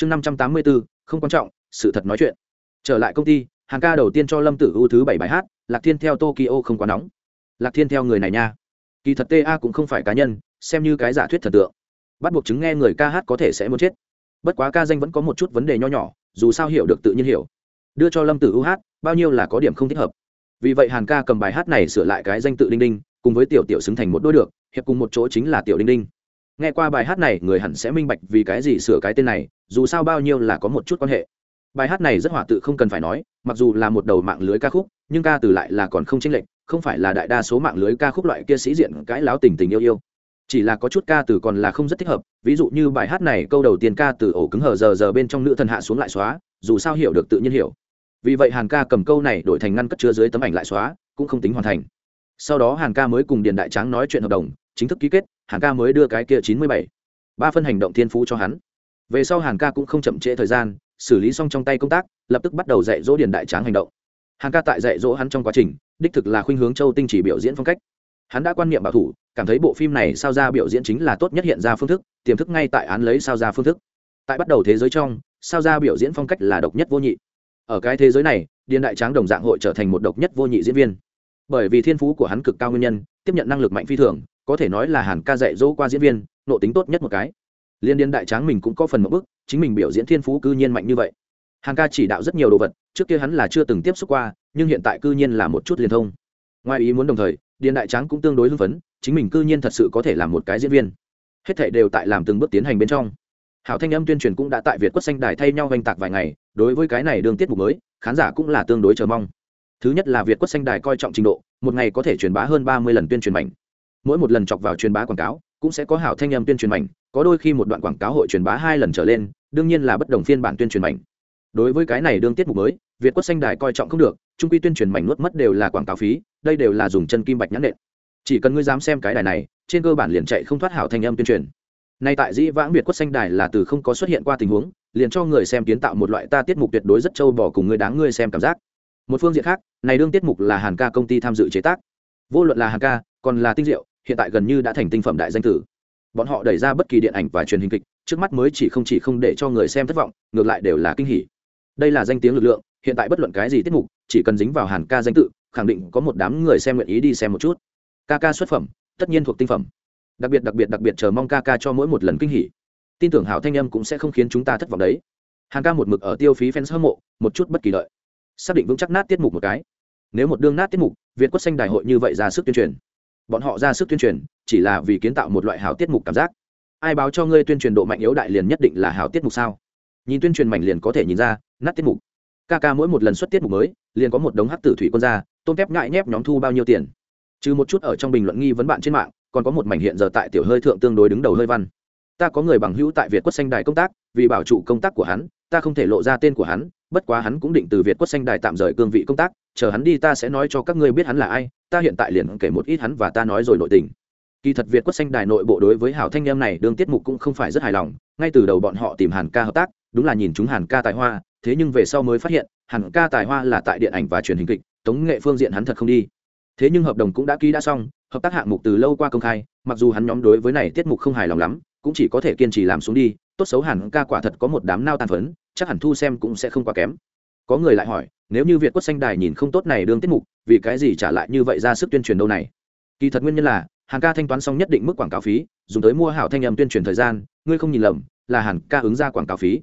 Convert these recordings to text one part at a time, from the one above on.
chương năm trăm tám mươi bốn không quan trọng, sự thật nói chuyện. Trở lại công ty, hàng ca đầu tiên cho lâm tử u thứ bảy bài hát, lạc thiên theo tokyo không quá nóng. Lạc thiên theo người này nha. Kỳ thật ta cũng không phải cá nhân, xem như cái giả thuyết thần tượng. Bắt buộc chứng nghe người ca hát có thể sẽ muốn chết. Bất quá ca danh vẫn có một chút vấn đề nho nhỏ, dù sao hiểu được tự nhiên hiểu. Đưa cho lâm tử u hát, bao nhiêu là có điểm không thích hợp. Vì vậy hàn ca cầm bài hát này sửa lại cái danh tự đinh đinh, cùng với tiểu tiểu xứng thành một đôi được, hiệp cùng một chỗ chính là tiểu đinh đinh nghe qua bài hát này, người hẳn sẽ minh bạch vì cái gì sửa cái tên này, dù sao bao nhiêu là có một chút quan hệ. Bài hát này rất hỏa tự không cần phải nói, mặc dù là một đầu mạng lưới ca khúc, nhưng ca từ lại là còn không chênh lệch, không phải là đại đa số mạng lưới ca khúc loại kia sĩ diện cãi láo tình tình yêu yêu. Chỉ là có chút ca từ còn là không rất thích hợp, ví dụ như bài hát này câu đầu tiên ca từ ổ cứng hờ giờ giờ bên trong nữ thần hạ xuống lại xóa, dù sao hiểu được tự nhiên hiểu. Vì vậy hàn ca cầm câu này đổi thành ngăn cất chứa dưới tấm ảnh lại xóa, cũng không tính hoàn thành. Sau đó hàn ca mới cùng điền đại tráng nói chuyện hợp đồng, chính thức ký kết hàn ca mới đưa cái kia chín mươi bảy. Ba phân hành động thiên phú cho hắn. Về sau hàn ca cũng không chậm trễ thời gian, xử lý xong trong tay công tác, lập tức bắt đầu dạy dỗ điền đại tráng hành động. Hàn ca tại dạy dỗ hắn trong quá trình, đích thực là khuynh hướng châu tinh chỉ biểu diễn phong cách. Hắn đã quan niệm bảo thủ, cảm thấy bộ phim này sao ra biểu diễn chính là tốt nhất hiện ra phương thức, tiềm thức ngay tại án lấy sao ra phương thức. Tại bắt đầu thế giới trong, sao ra biểu diễn phong cách là độc nhất vô nhị. Ở cái thế giới này, điền đại tráng đồng dạng hội trở thành một độc nhất vô nhị diễn viên bởi vì thiên phú của hắn cực cao nguyên nhân, tiếp nhận năng lực mạnh phi thường, có thể nói là hàn ca dạy dỗ qua diễn viên nộ tính tốt nhất một cái. Liên điên đại tráng mình cũng có phần một bức, chính mình biểu diễn thiên phú cư nhiên mạnh như vậy. Hàn ca chỉ đạo rất nhiều đồ vật, trước kia hắn là chưa từng tiếp xúc qua, nhưng hiện tại cư nhiên là một chút liên thông. Ngoài ý muốn đồng thời điền đại tráng cũng tương đối hưng phấn, chính mình cư nhiên thật sự có thể làm một cái diễn viên. Hết thảy đều tại làm từng bước tiến hành bên trong. Hảo thanh âm tuyên truyền cũng đã tại việt quất xanh đài thay nhau oanh tạc vài ngày, đối với cái này đường tiết mục mới, khán giả cũng là tương đối chờ mong thứ nhất là việt quất xanh đài coi trọng trình độ, một ngày có thể truyền bá hơn ba mươi lần tuyên truyền mạnh mỗi một lần chọc vào truyền bá quảng cáo, cũng sẽ có hảo thanh âm tuyên truyền mạnh có đôi khi một đoạn quảng cáo hội truyền bá hai lần trở lên, đương nhiên là bất đồng phiên bản tuyên truyền mạnh đối với cái này đương tiết mục mới, việt quất xanh đài coi trọng không được trung quy tuyên truyền mảnh nuốt mất đều là quảng cáo phí, đây đều là dùng chân kim bạch nhãn nện. Chỉ cần ngươi dám xem cái đài này, trên cơ bản liền chạy không thoát hảo thanh âm tuyên truyền. Nay tại dĩ vãng việt quất xanh đài là từ không có xuất hiện qua tình huống, liền cho người xem kiến tạo một loại ta tiết mục tuyệt đối rất trâu bỏ cùng người đáng ngươi xem cảm giác một phương diện khác, này đương tiết mục là hàn ca công ty tham dự chế tác. Vô luận là hàn ca, còn là tinh diệu, hiện tại gần như đã thành tinh phẩm đại danh tử. Bọn họ đẩy ra bất kỳ điện ảnh và truyền hình kịch, trước mắt mới chỉ không chỉ không để cho người xem thất vọng, ngược lại đều là kinh hỉ. Đây là danh tiếng lực lượng, hiện tại bất luận cái gì tiết mục, chỉ cần dính vào hàn ca danh tự, khẳng định có một đám người xem nguyện ý đi xem một chút. Ca ca xuất phẩm, tất nhiên thuộc tinh phẩm. Đặc biệt đặc biệt đặc biệt chờ mong ca ca cho mỗi một lần kinh hỉ. Tin tưởng hảo thanh âm cũng sẽ không khiến chúng ta thất vọng đấy. Hàn ca một mực ở tiêu phí fans hâm mộ, một chút bất kỳ lợi xác định vững chắc nát tiết mục một cái. Nếu một đương nát tiết mục, việt quất xanh đại hội như vậy ra sức tuyên truyền. Bọn họ ra sức tuyên truyền, chỉ là vì kiến tạo một loại hảo tiết mục cảm giác. Ai báo cho ngươi tuyên truyền độ mạnh yếu đại liền nhất định là hảo tiết mục sao? Nhìn tuyên truyền mảnh liền có thể nhìn ra, nát tiết mục. Ca ca mỗi một lần xuất tiết mục mới, liền có một đống hắc tử thủy quân ra, tôm tép ngại nhép nhóm thu bao nhiêu tiền. Trừ một chút ở trong bình luận nghi vấn bạn trên mạng, còn có một mảnh hiện giờ tại tiểu hơi thượng tương đối đứng đầu hơi văn ta có người bằng hữu tại việt quất xanh đài công tác, vì bảo trụ công tác của hắn, ta không thể lộ ra tên của hắn, bất quá hắn cũng định từ việt quất xanh đài tạm rời cương vị công tác, chờ hắn đi ta sẽ nói cho các ngươi biết hắn là ai, ta hiện tại liền kể một ít hắn và ta nói rồi nội tình. Kỳ thật việt quất xanh đài nội bộ đối với hảo thanh em này đương tiết mục cũng không phải rất hài lòng, ngay từ đầu bọn họ tìm hàn ca hợp tác, đúng là nhìn chúng hàn ca tài hoa, thế nhưng về sau mới phát hiện, hàn ca tài hoa là tại điện ảnh và truyền hình kịch, tống nghệ phương diện hắn thật không đi. Thế nhưng hợp đồng cũng đã ký đã xong, hợp tác hạng mục từ lâu qua công khai, mặc dù hắn nhóm đối với này tiết mục không hài lòng lắm cũng chỉ có thể kiên trì làm xuống đi, tốt xấu hẳn ca quả thật có một đám nao tàn phấn, chắc hẳn thu xem cũng sẽ không quá kém. Có người lại hỏi, nếu như việt quất xanh đài nhìn không tốt này đương tiết mục, vì cái gì trả lại như vậy ra sức tuyên truyền đâu này? Kỳ thật nguyên nhân là hàng ca thanh toán xong nhất định mức quảng cáo phí, dùng tới mua hảo thanh âm tuyên truyền thời gian, ngươi không nhìn lầm, là hàn ca ứng ra quảng cáo phí.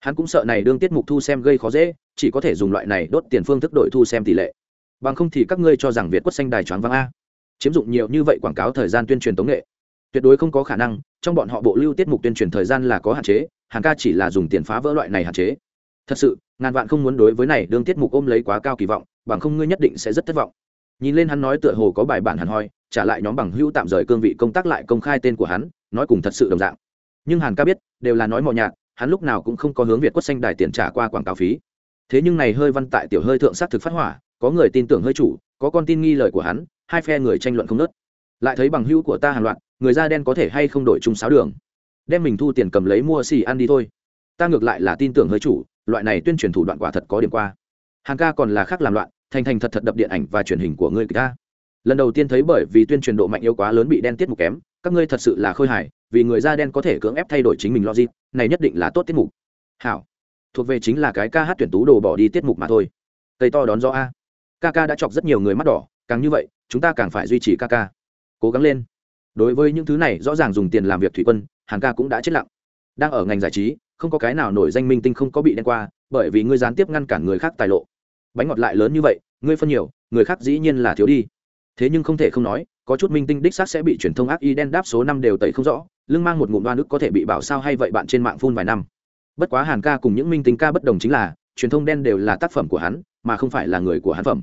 Hắn cũng sợ này đương tiết mục thu xem gây khó dễ, chỉ có thể dùng loại này đốt tiền phương thức đổi thu xem tỷ lệ. Bằng không thì các ngươi cho rằng việt quất xanh đài choáng váng a. Chiếm dụng nhiều như vậy quảng cáo thời gian tuyên truyền tống nghệ, tuyệt đối không có khả năng trong bọn họ bộ lưu tiết mục tuyên truyền thời gian là có hạn chế, hàng ca chỉ là dùng tiền phá vỡ loại này hạn chế. Thật sự, ngàn vạn không muốn đối với này đương tiết mục ôm lấy quá cao kỳ vọng, bằng không ngươi nhất định sẽ rất thất vọng. Nhìn lên hắn nói tựa hồ có bài bản hẳn hoi, trả lại nhóm bằng hữu tạm rời cương vị công tác lại công khai tên của hắn, nói cùng thật sự đồng dạng. Nhưng hàn ca biết, đều là nói mò nhạt, hắn lúc nào cũng không có hướng việt quất xanh đài tiền trả qua quảng cáo phí. Thế nhưng này hơi văn tại tiểu hơi thượng sát thực phát hỏa, có người tin tưởng hơi chủ, có con tin nghi lời của hắn, hai phe người tranh luận không nớt. Lại thấy bằng hữu của ta hàng loạt người da đen có thể hay không đổi chung sáo đường. Đem mình thu tiền cầm lấy mua xì ăn đi thôi. Ta ngược lại là tin tưởng hơi chủ, loại này tuyên truyền thủ đoạn quả thật có điểm qua. Hàng ca còn là khác làm loạn, thành thành thật thật đập điện ảnh và truyền hình của ngươi ta. Lần đầu tiên thấy bởi vì tuyên truyền độ mạnh yếu quá lớn bị đen tiết mục kém, các ngươi thật sự là khôi hài, vì người da đen có thể cưỡng ép thay đổi chính mình logic, này nhất định là tốt tiết mục. Hảo. Thuộc về chính là cái ca hát tuyển tú đồ bỏ đi tiết mục mà thôi. Tây to đón gió a. Ca ca đã chọc rất nhiều người mắt đỏ, càng như vậy, chúng ta càng phải duy trì ca ca. Cố gắng lên đối với những thứ này, rõ ràng dùng tiền làm việc thủy quân hàng ca cũng đã chết lặng. Đang ở ngành giải trí, không có cái nào nổi danh minh tinh không có bị đen qua, bởi vì ngươi gián tiếp ngăn cản người khác tài lộ. Bánh ngọt lại lớn như vậy, ngươi phân nhiều, người khác dĩ nhiên là thiếu đi. Thế nhưng không thể không nói, có chút minh tinh đích xác sẽ bị truyền thông ác y đen đáp số năm đều tẩy không rõ, lưng mang một ngụm đoan ức có thể bị bảo sao hay vậy bạn trên mạng phun vài năm. Bất quá hàn ca cùng những minh tinh ca bất đồng chính là, truyền thông đen đều là tác phẩm của hắn, mà không phải là người của hắn phẩm.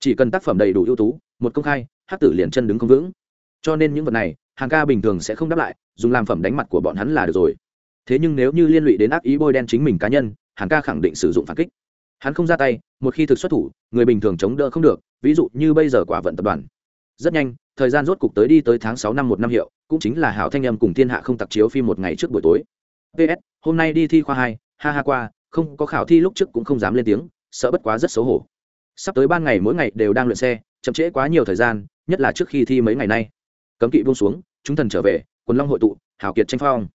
Chỉ cần tác phẩm đầy đủ ưu tú, một công khai, hát tử liền chân đứng không vững cho nên những vật này, hàng ca bình thường sẽ không đáp lại, dùng làm phẩm đánh mặt của bọn hắn là được rồi. Thế nhưng nếu như liên lụy đến ác ý bôi đen chính mình cá nhân, hàng ca khẳng định sử dụng phản kích. Hắn không ra tay, một khi thực xuất thủ, người bình thường chống đỡ không được, ví dụ như bây giờ quả vận tập đoàn. Rất nhanh, thời gian rốt cục tới đi tới tháng sáu năm một năm hiệu, cũng chính là hảo thanh âm cùng thiên hạ không tặc chiếu phim một ngày trước buổi tối. Ps hôm nay đi thi khoa hai, ha ha qua, không có khảo thi lúc trước cũng không dám lên tiếng, sợ bất quá rất xấu hổ. Sắp tới ban ngày mỗi ngày đều đang luyện xe, chậm trễ quá nhiều thời gian, nhất là trước khi thi mấy ngày nay cấm kỵ buông xuống, chúng thần trở về, quần long hội tụ hảo kiệt tranh phong.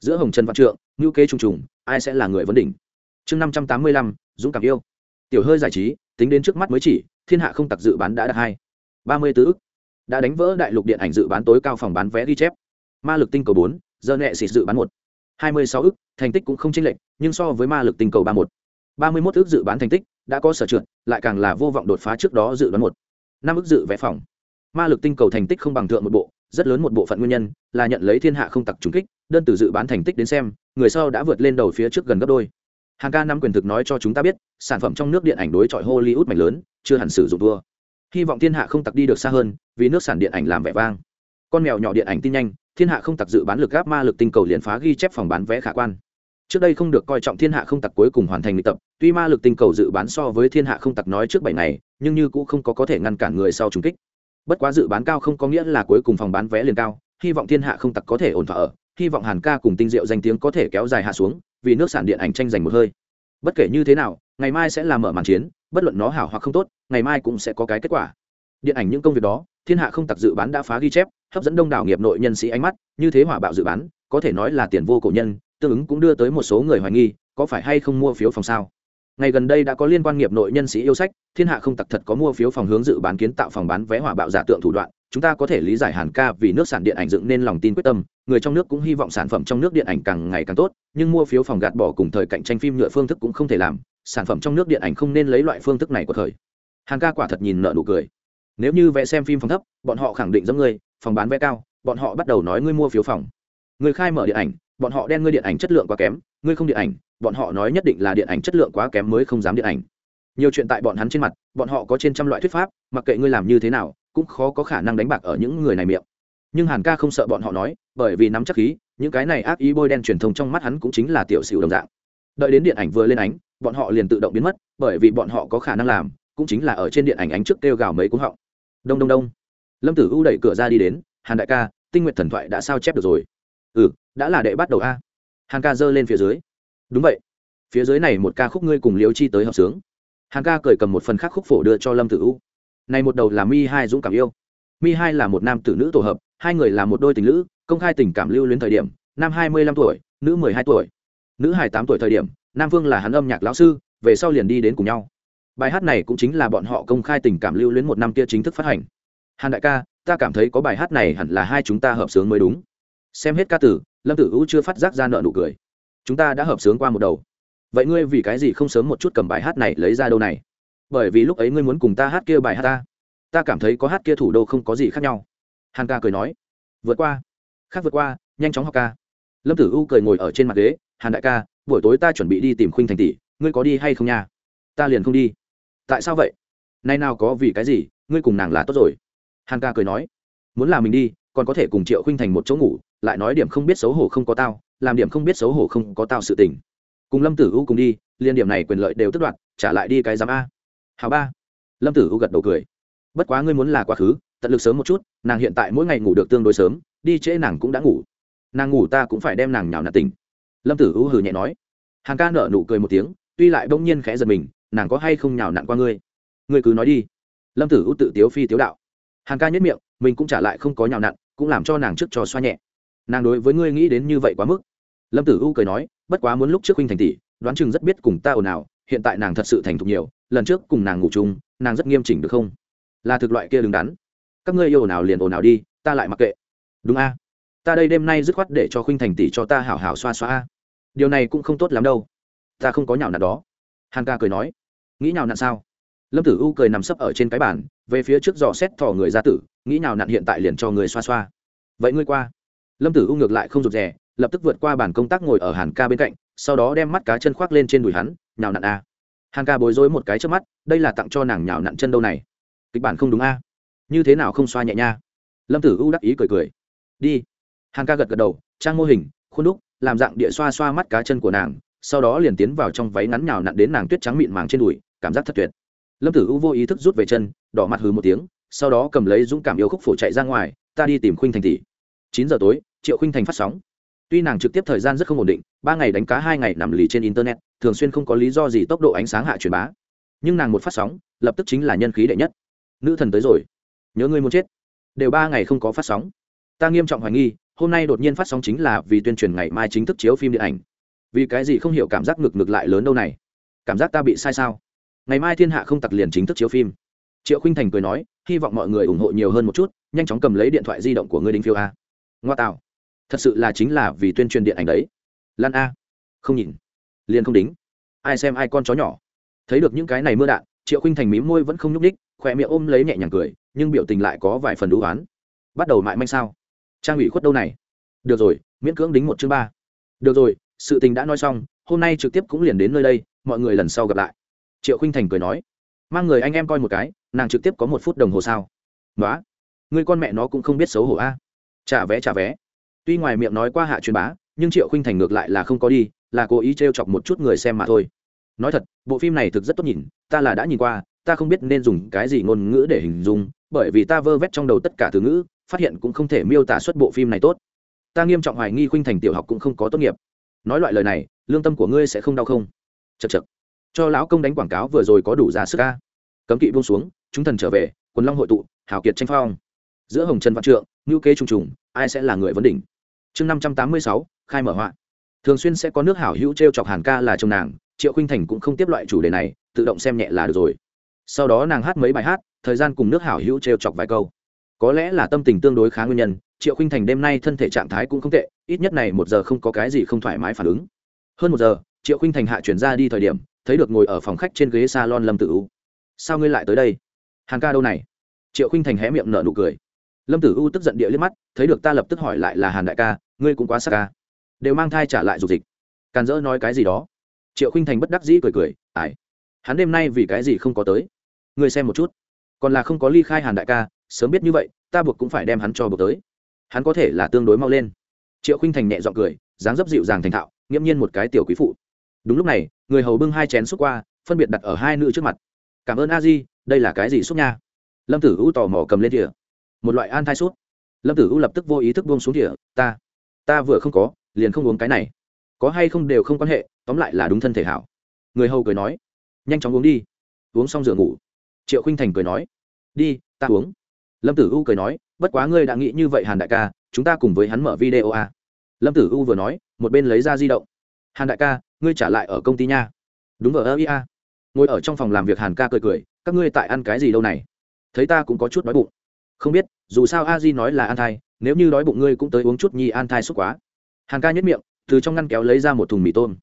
Giữa hồng trần văn trượng ngữ kế trùng trùng, ai sẽ là người vấn đỉnh? Chương năm trăm tám mươi lăm, dũng cảm yêu. Tiểu hơi giải trí, tính đến trước mắt mới chỉ, thiên hạ không tặc dự bán đã đạt hai. Ba mươi tứ ức. Đã đánh vỡ đại lục điện ảnh dự bán tối cao phòng bán vé ghi chép. Ma lực tinh cầu bốn, giờ nẹ xịt dự bán một. Hai mươi sáu ức, thành tích cũng không chênh lệch, nhưng so với ma lực tinh cầu ba một. Ba mươi mốt ức dự bán thành tích, đã có sở trượt, lại càng là vô vọng đột phá trước đó dự đoán một. Năm ức dự vé phòng ma lực tinh cầu thành tích không bằng thượng một bộ, rất lớn một bộ phận nguyên nhân là nhận lấy thiên hạ không tặc trùng kích, đơn từ dự bán thành tích đến xem, người sau đã vượt lên đầu phía trước gần gấp đôi. Hàng ca năm quyền thực nói cho chúng ta biết, sản phẩm trong nước điện ảnh đối chọi hollywood mạnh lớn, chưa hẳn sử dụng thua. Hy vọng thiên hạ không tặc đi được xa hơn, vì nước sản điện ảnh làm vẻ vang. Con mèo nhỏ điện ảnh tin nhanh, thiên hạ không tặc dự bán lực gáp ma lực tinh cầu liền phá ghi chép phòng bán vé khả quan. Trước đây không được coi trọng thiên hạ không tặc cuối cùng hoàn thành luyện tập, tuy ma lực tinh cầu dự bán so với thiên hạ không tặc nói trước bảy ngày, nhưng như cũng không có có thể ngăn cản người sau trùng kích bất quá dự bán cao không có nghĩa là cuối cùng phòng bán vé liền cao, hy vọng thiên hạ không tặc có thể ổn thỏa ở, hy vọng hàn ca cùng tinh diệu danh tiếng có thể kéo dài hạ xuống, vì nước sản điện ảnh tranh giành một hơi. Bất kể như thế nào, ngày mai sẽ là mở màn chiến, bất luận nó hảo hoặc không tốt, ngày mai cũng sẽ có cái kết quả. Điện ảnh những công việc đó, thiên hạ không tặc dự bán đã phá ghi chép, hấp dẫn đông đảo nghiệp nội nhân sĩ ánh mắt, như thế hỏa bạo dự bán, có thể nói là tiền vô cổ nhân, tương ứng cũng đưa tới một số người hoài nghi, có phải hay không mua phiếu phòng sao? Ngày gần đây đã có liên quan nghiệp nội nhân sĩ yêu sách, thiên hạ không tặc thật có mua phiếu phòng hướng dự bán kiến tạo phòng bán vé hỏa bạo giả tượng thủ đoạn, chúng ta có thể lý giải hàn ca vì nước sản điện ảnh dựng nên lòng tin quyết tâm, người trong nước cũng hy vọng sản phẩm trong nước điện ảnh càng ngày càng tốt, nhưng mua phiếu phòng gạt bỏ cùng thời cạnh tranh phim nhựa phương thức cũng không thể làm, sản phẩm trong nước điện ảnh không nên lấy loại phương thức này của thời. Hàn ca quả thật nhìn nợ nụ cười. Nếu như vẽ xem phim phòng thấp, bọn họ khẳng định giống ngươi, phòng bán vé cao, bọn họ bắt đầu nói ngươi mua phiếu phòng. Người khai mở điện ảnh, bọn họ đen ngươi điện ảnh chất lượng quá kém ngươi không điện ảnh, bọn họ nói nhất định là điện ảnh chất lượng quá kém mới không dám điện ảnh. Nhiều chuyện tại bọn hắn trên mặt, bọn họ có trên trăm loại thuyết pháp, mặc kệ ngươi làm như thế nào, cũng khó có khả năng đánh bạc ở những người này miệng. Nhưng hàn ca không sợ bọn họ nói, bởi vì nắm chắc khí, những cái này ác ý bôi đen truyền thông trong mắt hắn cũng chính là tiểu xỉu đồng dạng. Đợi đến điện ảnh vừa lên ánh, bọn họ liền tự động biến mất, bởi vì bọn họ có khả năng làm, cũng chính là ở trên điện ảnh ánh trước kêu gào mấy cúng họng. Đông đông đông. Lâm tử u đẩy cửa ra đi đến, hàn đại ca, tinh nguyện thần thoại đã sao chép được rồi? Ừ đã là đệ bắt đầu a hàn ca giơ lên phía dưới. Đúng vậy. Phía dưới này một ca khúc ngươi cùng liêu chi tới hợp sướng. Hàn ca cởi cầm một phần khác khúc phổ đưa cho lâm tử u. Này một đầu là mi hai dũng cảm yêu. Mi hai là một nam tử nữ tổ hợp, hai người là một đôi tình nữ công khai tình cảm lưu luyến thời điểm, nam hai mươi lăm tuổi, nữ mười hai tuổi. Nữ hai tám tuổi thời điểm, nam vương là hắn âm nhạc lão sư, về sau liền đi đến cùng nhau. Bài hát này cũng chính là bọn họ công khai tình cảm lưu luyến một năm kia chính thức phát hành. Hàn đại ca, ta cảm thấy có bài hát này hẳn là hai chúng ta hợp sướng mới đúng xem hết ca tử, lâm tử u chưa phát giác ra nợ nụ cười. Chúng ta đã hợp sướng qua một đầu. Vậy ngươi vì cái gì không sớm một chút cầm bài hát này lấy ra đâu này? Bởi vì lúc ấy ngươi muốn cùng ta hát kia bài hát ta. Ta cảm thấy có hát kia thủ đô không có gì khác nhau. Hàn ca cười nói. Vượt qua. Khác vượt qua, nhanh chóng học ca. Lâm tử u cười ngồi ở trên mặt ghế. Hàn đại ca, buổi tối ta chuẩn bị đi tìm khuynh thành tỷ. Ngươi có đi hay không nha? Ta liền không đi. Tại sao vậy? Nay nào có vì cái gì? Ngươi cùng nàng là tốt rồi. Hàn ca cười nói. Muốn là mình đi còn có thể cùng triệu khinh thành một chỗ ngủ, lại nói điểm không biết xấu hổ không có tao, làm điểm không biết xấu hổ không có tao sự tình. Cùng lâm tử u cùng đi, liên điểm này quyền lợi đều tức đoạt, trả lại đi cái giám a. Hào ba. Lâm tử u gật đầu cười. Bất quá ngươi muốn là quá khứ, tận lực sớm một chút, nàng hiện tại mỗi ngày ngủ được tương đối sớm, đi trễ nàng cũng đã ngủ. Nàng ngủ ta cũng phải đem nàng nhào nạt tỉnh. Lâm tử u hừ nhẹ nói. Hàng ca nở nụ cười một tiếng, tuy lại bỗng nhiên khẽ giật mình, nàng có hay không nhào nặn qua ngươi? Ngươi cứ nói đi. Lâm tử u tự tiếu phi tiếu đạo. Hàn ca nhất miệng, mình cũng trả lại không có nhào nặn, cũng làm cho nàng trước cho xoa nhẹ. Nàng đối với ngươi nghĩ đến như vậy quá mức. Lâm tử u cười nói, bất quá muốn lúc trước huynh thành tỷ, đoán chừng rất biết cùng ta ồn ào, hiện tại nàng thật sự thành thục nhiều, lần trước cùng nàng ngủ chung, nàng rất nghiêm chỉnh được không? Là thực loại kia đứng đắn. Các ngươi yêu nào liền ồn ào đi, ta lại mặc kệ. Đúng a. Ta đây đêm nay dứt khoát để cho khuynh thành tỷ cho ta hảo hảo xoa xoa a. Điều này cũng không tốt lắm đâu. Ta không có nhào nặn đó. Hàn ca cười nói, nghĩ nhào nặn sao? Lâm tử u cười nằm sấp ở trên cái bàn, về phía trước dò xét thò người ra tử, nghĩ nào nặn hiện tại liền cho người xoa xoa. Vậy ngươi qua. Lâm tử u ngược lại không rụt rè, lập tức vượt qua bàn công tác ngồi ở hàn ca bên cạnh, sau đó đem mắt cá chân khoác lên trên đùi hắn, nhào nặn a. Hàn ca bối rối một cái trước mắt, đây là tặng cho nàng nhào nặn chân đâu này? Kịch bản không đúng a. Như thế nào không xoa nhẹ nha? Lâm tử u đắc ý cười cười. Đi. Hàn ca gật gật đầu, trang mô hình, khuôn đúc, làm dạng địa xoa xoa mắt cá chân của nàng, sau đó liền tiến vào trong váy ngắn nhào nặn đến nàng tuyết trắng mịn màng trên đùi, cảm giác thật tuyệt lâm tử u vô ý thức rút về chân, đỏ mặt hừ một tiếng, sau đó cầm lấy dũng cảm yêu khúc phổ chạy ra ngoài, ta đi tìm khuynh thành tỷ. Chín giờ tối, triệu khuynh thành phát sóng. Tuy nàng trực tiếp thời gian rất không ổn định, ba ngày đánh cá, hai ngày nằm lì trên internet, thường xuyên không có lý do gì tốc độ ánh sáng hạ truyền bá. Nhưng nàng một phát sóng, lập tức chính là nhân khí đệ nhất. Nữ thần tới rồi. Nhớ ngươi muốn chết. Đều ba ngày không có phát sóng. Ta nghiêm trọng hoài nghi, hôm nay đột nhiên phát sóng chính là vì tuyên truyền ngày mai chính thức chiếu phim điện ảnh. Vì cái gì không hiểu cảm giác ngực ngực lại lớn đâu này? Cảm giác ta bị sai sao? Ngày mai thiên hạ không tặc liền chính thức chiếu phim. Triệu khinh thành cười nói, hy vọng mọi người ủng hộ nhiều hơn một chút, nhanh chóng cầm lấy điện thoại di động của ngươi đinh phiêu a. Ngoa tạo. Thật sự là chính là vì tuyên truyền điện ảnh đấy. Lan a. Không nhìn. Liền không đính. Ai xem ai con chó nhỏ. Thấy được những cái này mưa đạn, triệu khinh thành mím môi vẫn không nhúc ních khỏe miệng ôm lấy nhẹ nhàng cười, nhưng biểu tình lại có vài phần đũ oán. Bắt đầu mại manh sao? Trang ủy khuất đâu này? Được rồi, miễn cưỡng đính một chương ba. Được rồi, sự tình đã nói xong, hôm nay trực tiếp cũng liền đến nơi đây, mọi người lần sau gặp lại triệu khinh thành cười nói, mang người anh em coi một cái, nàng trực tiếp có một phút đồng hồ sao? Nói người con mẹ nó cũng không biết xấu hổ a. Trả vé trả vé. Tuy ngoài miệng nói qua hạ truyền bá, nhưng triệu khinh thành ngược lại là không có đi, là cố ý t r e o chọc một chút người xem mà thôi. Nói thật, bộ phim này thực rất tốt nhìn, ta là đã nhìn qua, ta không biết nên dùng cái gì ngôn ngữ để hình dung, bởi vì ta vơ vét trong đầu tất cả từ ngữ, phát hiện cũng không thể miêu tả xuất bộ phim này tốt. Ta nghiêm trọng hoài nghi khuynh thành tiểu học cũng không có tốt nghiệp. Nói loại lời này, lương tâm của ngươi sẽ không đau không? Chật chật cho lão công đánh quảng cáo vừa rồi có đủ giá sức ca cấm kỵ buông xuống, chúng thần trở về, quần long hội tụ, hào kiệt tranh phong. Giữa hồng trần văn trượng ngữ kế trùng trùng, ai sẽ là người vấn đỉnh? Chương năm trăm tám mươi sáu, khai mở họa. Thường xuyên sẽ có nước hảo hữu t r e o chọc hàn ca là chồng nàng, triệu khinh thành cũng không tiếp loại chủ đề này, tự động xem nhẹ là được rồi. Sau đó nàng hát mấy bài hát, thời gian cùng nước hảo hữu t r e o chọc vài câu. Có lẽ là tâm tình tương đối khá nguyên nhân, triệu khinh thành đêm nay thân thể trạng thái cũng không tệ, ít nhất này một giờ không có cái gì không thoải mái phản ứng. Hơn một giờ, triệu khinh thành hạ chuyển ra đi thời điểm thấy được ngồi ở phòng khách trên ghế salon lâm tử u. Sao ngươi lại tới đây? Hàn ca đâu này? Triệu khinh thành hé miệng nở nụ cười. Lâm tử u tức giận địa liếc mắt, thấy được ta lập tức hỏi lại là hàn đại ca, ngươi cũng quá sắc ca. Đều mang thai trả lại dục dịch. Càn dỡ nói cái gì đó. Triệu khinh thành bất đắc dĩ cười cười ải hắn đêm nay vì cái gì không có tới? Ngươi xem một chút. Còn là không có ly khai hàn đại ca, sớm biết như vậy, ta buộc cũng phải đem hắn cho buộc tới. Hắn có thể là tương đối mau lên. Triệu khinh thành nhẹ g i ọ n g cười, dáng dấp dịu dàng thành thạo, nghiễm nhiên một cái tiểu quý phụ đúng lúc này, người hầu bưng hai chén xúc qua, phân biệt đặt ở hai nữ trước mặt. Cảm ơn a di, đây là cái gì xúc nha? Lâm tử u tò mò cầm lên kìa một loại an thai suốt lâm tử u lập tức vô ý thức buông xuống thỉa ta ta vừa không có, liền không uống cái này. Có hay không đều không quan hệ, tóm lại là đúng thân thể hảo. Người hầu cười nói. Nhanh chóng uống đi. Uống xong rửa ngủ. Triệu khinh thành cười nói. Đi, ta uống. Lâm tử u cười nói. Bất quá ngươi đã nghĩ như vậy hàn đại ca, chúng ta cùng với hắn mở video à. lâm tử u vừa nói, một bên lấy ra di động. Hàn đại ca ngươi trả lại ở công ty nha. Đúng vờ ơ ia ngồi ở trong phòng làm việc hàn ca cười cười, các ngươi tại ăn cái gì đâu này? Thấy ta cũng có chút đói bụng. Không biết, dù sao a di nói là ăn thai, nếu như đói bụng ngươi cũng tới uống chút nhi ăn thai xúc quá. Hàn ca nhất miệng, từ trong ngăn kéo lấy ra một thùng mì tôm.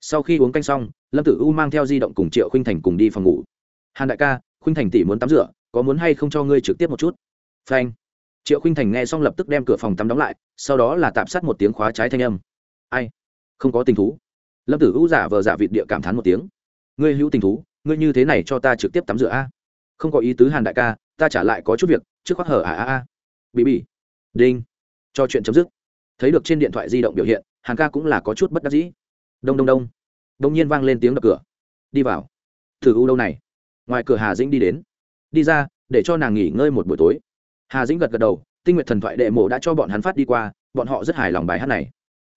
Sau khi uống canh xong, lâm tử u mang theo di động cùng triệu khinh thành cùng đi phòng ngủ. Hàn đại ca khinh thành tỷ muốn tắm rửa, có muốn hay không cho ngươi trực tiếp một chút? Phanh. Triệu khinh thành nghe xong lập tức đem cửa phòng tắm đóng lại, sau đó là tạm sát một tiếng khóa trái thanh âm. Ai? Không có tình thú lâm tử u giả vờ giả vịt địa cảm thán một tiếng. Ngươi hữu tình thú, ngươi như thế này cho ta trực tiếp tắm rửa a. Không có ý tứ hàn đại ca, ta trả lại có chút việc, trước khoác hở à à à bị bị đinh. Cho chuyện chấm dứt. Thấy được trên điện thoại di động biểu hiện hàng ca cũng là có chút bất đắc dĩ. Đông đông đông. Đông nhiên vang lên tiếng đập cửa. Đi vào. Thử u đâu này? Ngoài cửa hà dĩnh đi đến. Đi ra, để cho nàng nghỉ ngơi một buổi tối. Hà dĩnh gật gật đầu, tinh nguyện thần thoại đệ mộ đã cho bọn hắn phát đi qua, bọn họ rất hài lòng bài hát này.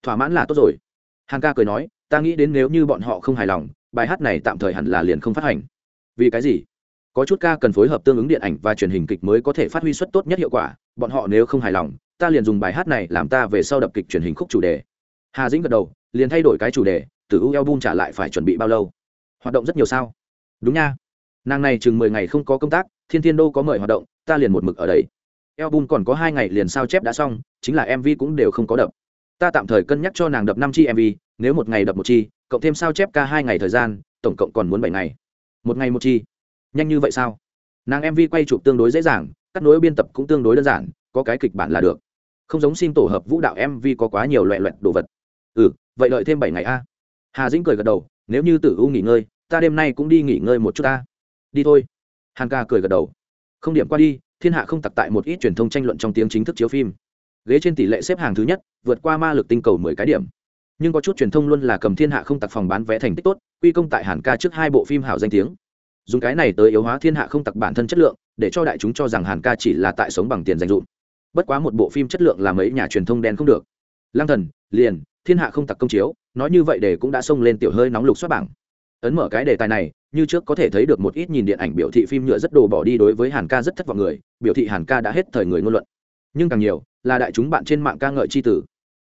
Thỏa mãn là tốt rồi. Hàng ca cười nói ta nghĩ đến nếu như bọn họ không hài lòng, bài hát này tạm thời hẳn là liền không phát hành. Vì cái gì? Có chút ca cần phối hợp tương ứng điện ảnh và truyền hình kịch mới có thể phát huy suất tốt nhất hiệu quả, bọn họ nếu không hài lòng, ta liền dùng bài hát này làm ta về sau đập kịch truyền hình khúc chủ đề. Hà dĩnh gật đầu, liền thay đổi cái chủ đề, từ u album trả lại phải chuẩn bị bao lâu? Hoạt động rất nhiều sao? Đúng nha. Nàng này chừng mười ngày không có công tác, thiên thiên đô có mời hoạt động, ta liền một mực ở đấy album còn có hai ngày liền sao chép đã xong, chính là mv cũng đều không có đập. Ta tạm thời cân nhắc cho nàng đập năm chi mv nếu một ngày đập một chi, cộng thêm sao chép ca hai ngày thời gian, tổng cộng còn muốn bảy ngày. Một ngày một chi. Nhanh như vậy sao? Nàng mv quay chụp tương đối dễ dàng, cắt nối biên tập cũng tương đối đơn giản, có cái kịch bản là được. Không giống xin tổ hợp vũ đạo mv có quá nhiều loại loại đồ vật. Ừ vậy đợi thêm bảy ngày a. Hà dĩnh cười gật đầu, nếu như tử u nghỉ ngơi, ta đêm nay cũng đi nghỉ ngơi một chút ta đi thôi. Hàn ca cười gật đầu. Không điểm qua đi, thiên hạ không tặc tại một ít truyền thông tranh luận trong tiếng chính thức chiếu phim. Ghế trên tỷ lệ xếp hàng thứ nhất, vượt qua ma lực tinh cầu mười cái điểm nhưng có chút truyền thông luôn là cầm thiên hạ không tặc phòng bán vé thành tích tốt, quy công tại hàn ca trước hai bộ phim hảo danh tiếng. Dùng cái này tới yếu hóa thiên hạ không tặc bản thân chất lượng, để cho đại chúng cho rằng hàn ca chỉ là tại sống bằng tiền dành dụm. Bất quá một bộ phim chất lượng là mấy nhà truyền thông đen không được. Lang thần, liền, thiên hạ không tặc công chiếu, nói như vậy để cũng đã xông lên tiểu hơi nóng lục xuất bảng. Ấn mở cái đề tài này, như trước có thể thấy được một ít nhìn điện ảnh biểu thị phim nhựa rất đồ bỏ đi đối với hàn ca rất thất vọng người, biểu thị hàn ca đã hết thời người ngôn luận. Nhưng càng nhiều, là đại chúng bạn trên mạng ca ngợi c h i tử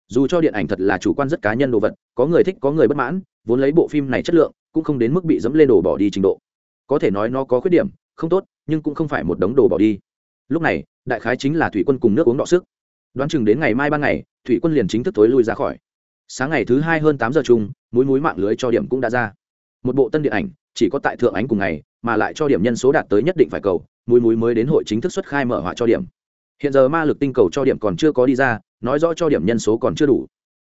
dù cho điện ảnh thật là chủ quan rất cá nhân đồ vật, có người thích, có người bất mãn, vốn lấy bộ phim này chất lượng, cũng không đến mức bị dẫm lên đồ bỏ đi trình độ. Có thể nói nó có khuyết điểm, không tốt, nhưng cũng không phải một đống đồ bỏ đi. Lúc này, đại khái chính là thủy quân cùng nước uống đọ sức. Đoán chừng đến ngày mai ban ngày, thủy quân liền chính thức tối lui ra khỏi. Sáng ngày thứ hai hơn tám giờ chung, mũi mũi mạng lưới cho điểm cũng đã ra. Một bộ tân điện ảnh, chỉ có tại thượng ánh cùng ngày, mà lại cho điểm nhân số đạt tới nhất định phải cầu, mũi mũi mới đến hội chính thức xuất khai mở họa cho điểm. Hiện giờ ma lực tinh cầu cho điểm còn chưa có đi ra nói rõ cho điểm nhân số còn chưa đủ.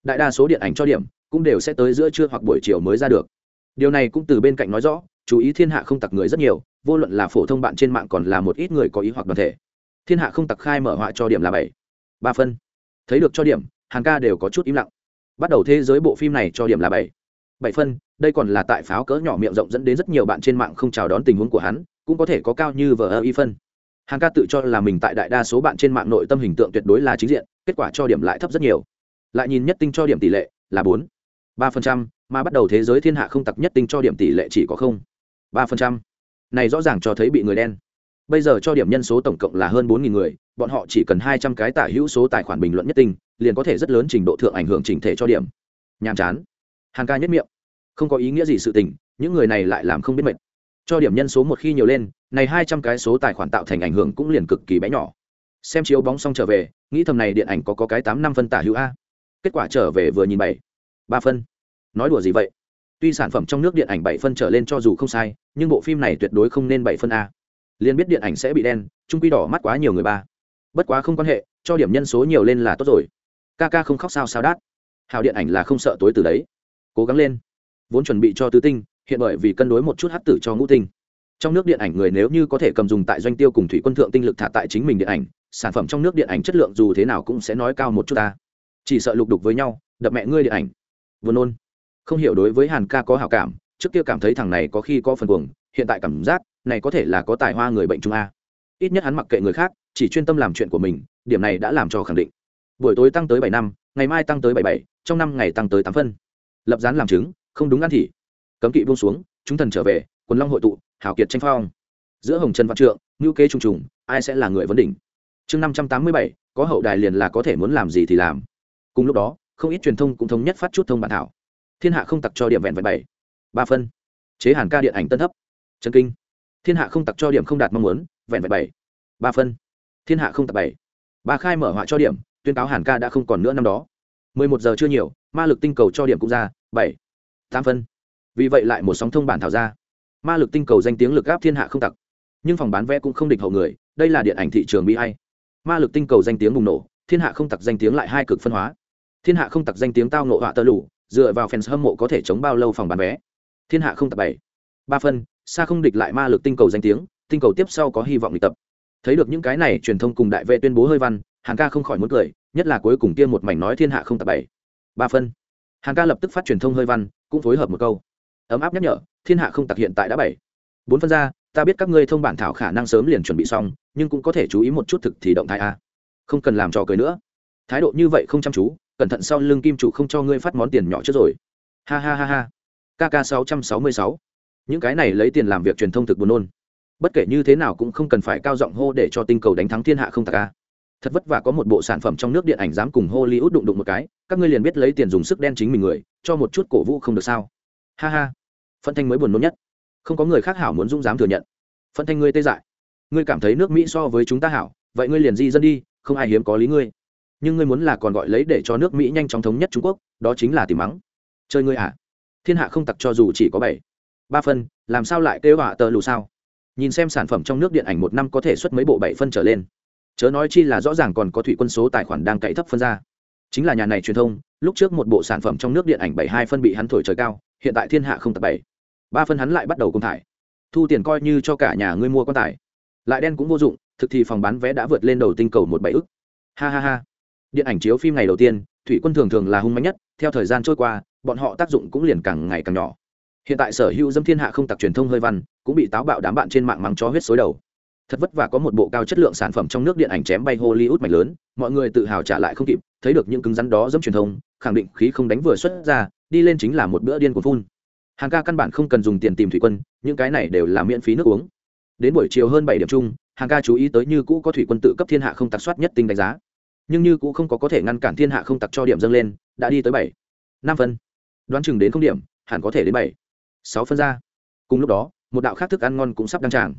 Đại đa số điện ảnh cho điểm cũng đều sẽ tới giữa trưa hoặc buổi chiều mới ra được. Điều này cũng từ bên cạnh nói rõ, chú ý thiên hạ không tặc người rất nhiều, vô luận là phổ thông bạn trên mạng còn là một ít người có ý hoặc đoàn thể. Thiên hạ không tặc khai mở họa cho điểm là bảy, ba phân. Thấy được cho điểm hàng ca đều có chút im lặng. Bắt đầu thế giới bộ phim này cho điểm là bảy bảy phân, đây còn là tại pháo cỡ nhỏ miệng rộng dẫn đến rất nhiều bạn trên mạng không chào đón tình huống của hắn, cũng có thể có cao như vờ ơ y phân. Hàng ca tự cho là mình tại đại đa số bạn trên mạng nội tâm hình tượng tuyệt đối là chính diện kết quả cho điểm lại thấp rất nhiều. Lại nhìn nhất tinh cho điểm tỷ lệ là bốn. Ba phần trăm, mà bắt đầu thế giới thiên hạ không tặc nhất tinh cho điểm tỷ lệ chỉ có không. Ba phần trăm. Này rõ ràng cho thấy bị người đen. Bây giờ cho điểm nhân số tổng cộng là hơn bốn nghìn người, bọn họ chỉ cần hai trăm cái tả hữu số tài khoản bình luận nhất tinh, liền có thể rất lớn trình độ thượng ảnh hưởng chỉnh thể cho điểm. Nhàm chán. Hàng ca nhất miệng. Không có ý nghĩa gì sự tình, những người này lại làm không biết mệt. Cho điểm nhân số một khi nhiều lên, này hai trăm cái số tài khoản tạo thành ảnh hưởng cũng liền cực kỳ bé nhỏ xem chiếu bóng xong trở về nghĩ thầm này điện ảnh có, có cái tám năm phân tả hữu a. Kết quả trở về vừa nhìn bảy ba phân. Nói đùa gì vậy? Tuy sản phẩm trong nước điện ảnh bảy phân trở lên cho dù không sai nhưng bộ phim này tuyệt đối không nên bảy phân a. Liền biết điện ảnh sẽ bị đen trung quy đỏ mắt quá nhiều người ba. Bất quá không quan hệ cho điểm nhân số nhiều lên là tốt rồi. Ca ca không khóc sao sao đát. Hào điện ảnh là không sợ tối từ đấy. Cố gắng lên. Vốn chuẩn bị cho tứ tinh hiện bởi vì cân đối một chút hát tử cho ngũ tinh trong nước điện ảnh người nếu như có thể cầm dùng tại doanh tiêu cùng thủy quân thượng tinh lực thả tại chính mình điện ảnh, sản phẩm trong nước điện ảnh chất lượng dù thế nào cũng sẽ nói cao một chút ta. Chỉ sợ lục đục với nhau, đập mẹ ngươi điện ảnh. Vân nôn. Không hiểu đối với hàn ca có hảo cảm, trước kia cảm thấy thằng này có khi có phần cuồng, hiện tại cảm giác, này có thể là có tài hoa người bệnh trung a. Ít nhất hắn mặc kệ người khác, chỉ chuyên tâm làm chuyện của mình, điểm này đã làm cho khẳng định. Buổi tối tăng tới bảy năm, ngày mai tăng tới bảy bảy, trong năm ngày tăng tới tám phân. Lập dán làm chứng, không đúng ăn thì. Cấm kỵ buông xuống, chúng thần trở về, quần long hội tụ hảo kiệt tranh phong. Giữa hồng trần văn trượng, ngữ kế trùng trùng, ai sẽ là người vấn đỉnh? Chương năm trăm tám mươi bảy, có hậu đài liền là có thể muốn làm gì thì làm. Cùng lúc đó, không ít truyền thông cũng thống nhất phát chút thông bản thảo. Thiên hạ không tặc cho điểm vẹn vẹn bảy, ba phân. Chế hàn ca điện ảnh tân thấp. Trần kinh. Thiên hạ không tặc cho điểm không đạt mong muốn, vẹn vẹn bảy, ba phân. Thiên hạ không tặc bảy, ba khai mở họa cho điểm, tuyên cáo hàn ca đã không còn nữa năm đó. Mười một giờ chưa nhiều, ma lực tinh cầu cho điểm cũng ra, bảy, tám phân. Vì vậy lại một sóng thông bản thảo ra ma lực tinh cầu danh tiếng lực gáp thiên hạ không tặc. Nhưng phòng bán vé cũng không địch hậu người, đây là điện ảnh thị trường bị hay ma lực tinh cầu danh tiếng bùng nổ, thiên hạ không tặc danh tiếng lại hai cực phân hóa. Thiên hạ không tặc danh tiếng tao nộ họa tơ lủ dựa vào fans hâm mộ có thể chống bao lâu phòng bán vé. Thiên hạ không tặc bảy. Ba phân, xa không địch lại ma lực tinh cầu danh tiếng, tinh cầu tiếp sau có hy vọng lịch tập. Thấy được những cái này truyền thông cùng đại vệ tuyên bố hơi văn hàng ca không khỏi muốn cười, nhất là cuối cùng kia một mảnh nói thiên hạ không tặc bảy. Ba phân. Hàng ca lập tức phát truyền thông hơi văn, cũng phối hợp một câu. Ấm áp nhắc nhở thiên hạ không tặc hiện tại đã bảy. Bốn phân ra, ta biết các ngươi thông bản thảo khả năng sớm liền chuẩn bị xong, nhưng cũng có thể chú ý một chút thực thì động thái a. Không cần làm trò cười nữa. Thái độ như vậy không chăm chú, cẩn thận sau lưng kim chủ không cho ngươi phát món tiền nhỏ trước rồi. Ha ha ha ha. Kk sáu trăm sáu mươi sáu. Những cái này lấy tiền làm việc truyền thông thực buồn nôn. Bất kể như thế nào cũng không cần phải cao giọng hô để cho tinh cầu đánh thắng thiên hạ không tặc a. Thật vất vả có một bộ sản phẩm trong nước điện ảnh dám cùng hollywood đụng đụng một cái, các ngươi liền biết lấy tiền dùng sức đen chính mình người, cho một chút cổ vũ không được sao. Ha ha phân thanh mới buồn nôn nhất. Không có người khác hảo muốn dũng dám thừa nhận. Phân thanh ngươi tê dại. Ngươi cảm thấy nước mỹ so với chúng ta hảo, vậy ngươi liền di dân đi, không ai hiếm có lý ngươi. Nhưng ngươi muốn là còn gọi lấy để cho nước mỹ nhanh chóng thống nhất trung quốc, đó chính là tìm mắng. Chơi ngươi à? Thiên hạ không tặc cho dù chỉ có bảy, ba phân, làm sao lại kêu họa tờ lù sao? Nhìn xem sản phẩm trong nước điện ảnh một năm có thể xuất mấy bộ bảy phân trở lên. Chớ nói chi là rõ ràng còn có thủy quân số tài khoản đang cậy thấp phân ra. Chính là nhà này truyền thông, lúc trước một bộ sản phẩm trong nước điện ảnh bảy hai phân bị hắn thổi trời cao, hiện tại thiên hạ không tập bảy ba phân hắn lại bắt đầu công thải. Thu tiền coi như cho cả nhà ngươi mua quan tài. Lại đen cũng vô dụng, thực thì phòng bán vé đã vượt lên đầu tinh cầu một bảy ức. Ha ha ha. Điện ảnh chiếu phim ngày đầu tiên, thủy quân thường thường là hung mạnh nhất, theo thời gian trôi qua, bọn họ tác dụng cũng liền càng ngày càng nhỏ. Hiện tại sở hữu dâm thiên hạ không tặc truyền thông hơi văn, cũng bị táo bạo đám bạn trên mạng mắng cho huyết xối đầu. Thật vất vả có một bộ cao chất lượng sản phẩm trong nước điện ảnh chém bay hollywood mạnh lớn, mọi người tự hào trả lại không kịp, thấy được những cứng rắn đó dâm truyền thông, khẳng định khí không đánh vừa xuất ra, đi lên chính là một bữa điên của phun hàng ca căn bản không cần dùng tiền tìm thủy quân, những cái này đều là miễn phí nước uống. Đến buổi chiều hơn bảy điểm chung, hàng ca chú ý tới như cũ có thủy quân tự cấp thiên hạ không tặc soát nhất tinh đánh giá. Nhưng như cũ không có có thể ngăn cản thiên hạ không tặc cho điểm dâng lên, đã đi tới bảy, năm phân. Đoán chừng đến không điểm, hẳn có thể đến bảy, sáu phân ra. Cùng lúc đó, một đạo khác thức ăn ngon cũng sắp đăng tràng.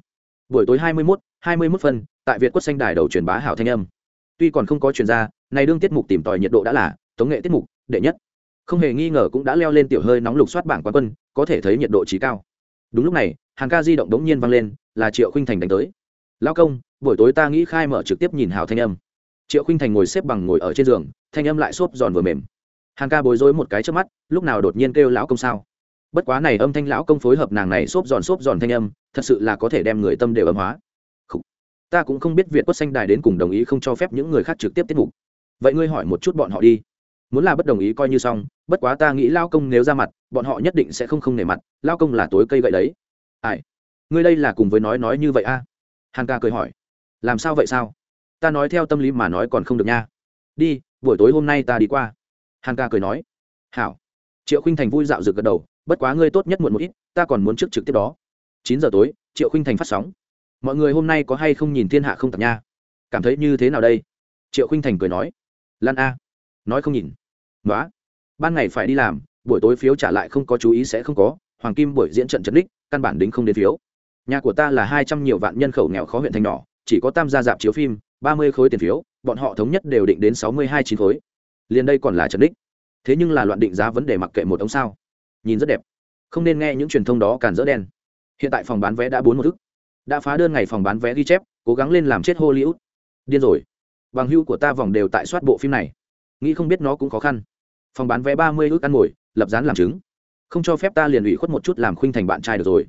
Buổi tối hai mươi mốt, hai mươi mốt phân, tại việt quất xanh đài đầu truyền bá hảo thanh âm. Tuy còn không có truyền ra này đương tiết mục tìm tòi nhiệt độ đã là, tống nghệ tiết mục, đệ nhất không hề nghi ngờ cũng đã leo lên tiểu hơi nóng lục soát bảng quán quân, có thể thấy nhiệt độ trí cao. Đúng lúc này, hàng ca di động đống nhiên vang lên, là triệu khinh thành đánh tới. Lao công, buổi tối ta nghĩ khai mở trực tiếp nhìn hào thanh âm. Triệu khinh thành ngồi xếp bằng ngồi ở trên giường, thanh âm lại xốp giòn vừa mềm. Hàng ca bối rối một cái trước mắt, lúc nào đột nhiên kêu lão công sao? Bất quá này âm thanh lão công phối hợp nàng này xốp giòn xốp giòn thanh âm, thật sự là có thể đem người tâm đều âm hóa. Khủ. ta cũng không biết việt quất xanh đài đến cùng đồng ý không cho phép những người khác trực tiếp tiết mục. Vậy ngươi hỏi một chút bọn họ đi muốn là bất đồng ý coi như xong, bất quá ta nghĩ lao công nếu ra mặt, bọn họ nhất định sẽ không không nể mặt, lao công là tối cây gậy đấy. Ai? Ngươi đây là cùng với nói nói như vậy a? À? hàn ca cười hỏi. Làm sao vậy sao? Ta nói theo tâm lý mà nói còn không được nha. Đi, buổi tối hôm nay ta đi qua. Hàn ca cười nói. Hảo. Triệu khinh thành vui dạo rực gật đầu, bất quá ngươi tốt nhất muộn một ít, ta còn muốn trước trực tiếp đó. Chín giờ tối, triệu khinh thành phát sóng. Mọi người hôm nay có hay không nhìn thiên hạ không tập nha? Cảm thấy như thế nào đây? Triệu khinh thành cười nói. Lan a nói không nhìn. Nói ban ngày phải đi làm buổi tối phiếu trả lại không có chú ý sẽ không có hoàng kim buổi diễn trận trận đích căn bản đính không đến phiếu. Nhà của ta là hai trăm nhiều vạn nhân khẩu nghèo khó huyện thành nhỏ chỉ có tam gia dạp chiếu phim ba mươi khối tiền phiếu bọn họ thống nhất đều định đến sáu mươi hai chín khối. Liền đây còn là trận đích. Thế nhưng là loạn định giá vấn đề mặc kệ một ống sao. Nhìn rất đẹp. Không nên nghe những truyền thông đó càn rỡ đen. Hiện tại phòng bán vé đã bốn một thức, đã phá đơn ngày phòng bán vé ghi chép cố gắng lên làm chết hollywood. Điên rồi. Bằng hưu của ta vòng đều tại soát bộ phim này nghĩ không biết nó cũng khó khăn. Phòng bán vé ba mươi ước ăn ngồi, lập dán làm chứng. Không cho phép ta liền ủy khuất một chút làm khuynh thành bạn trai được rồi.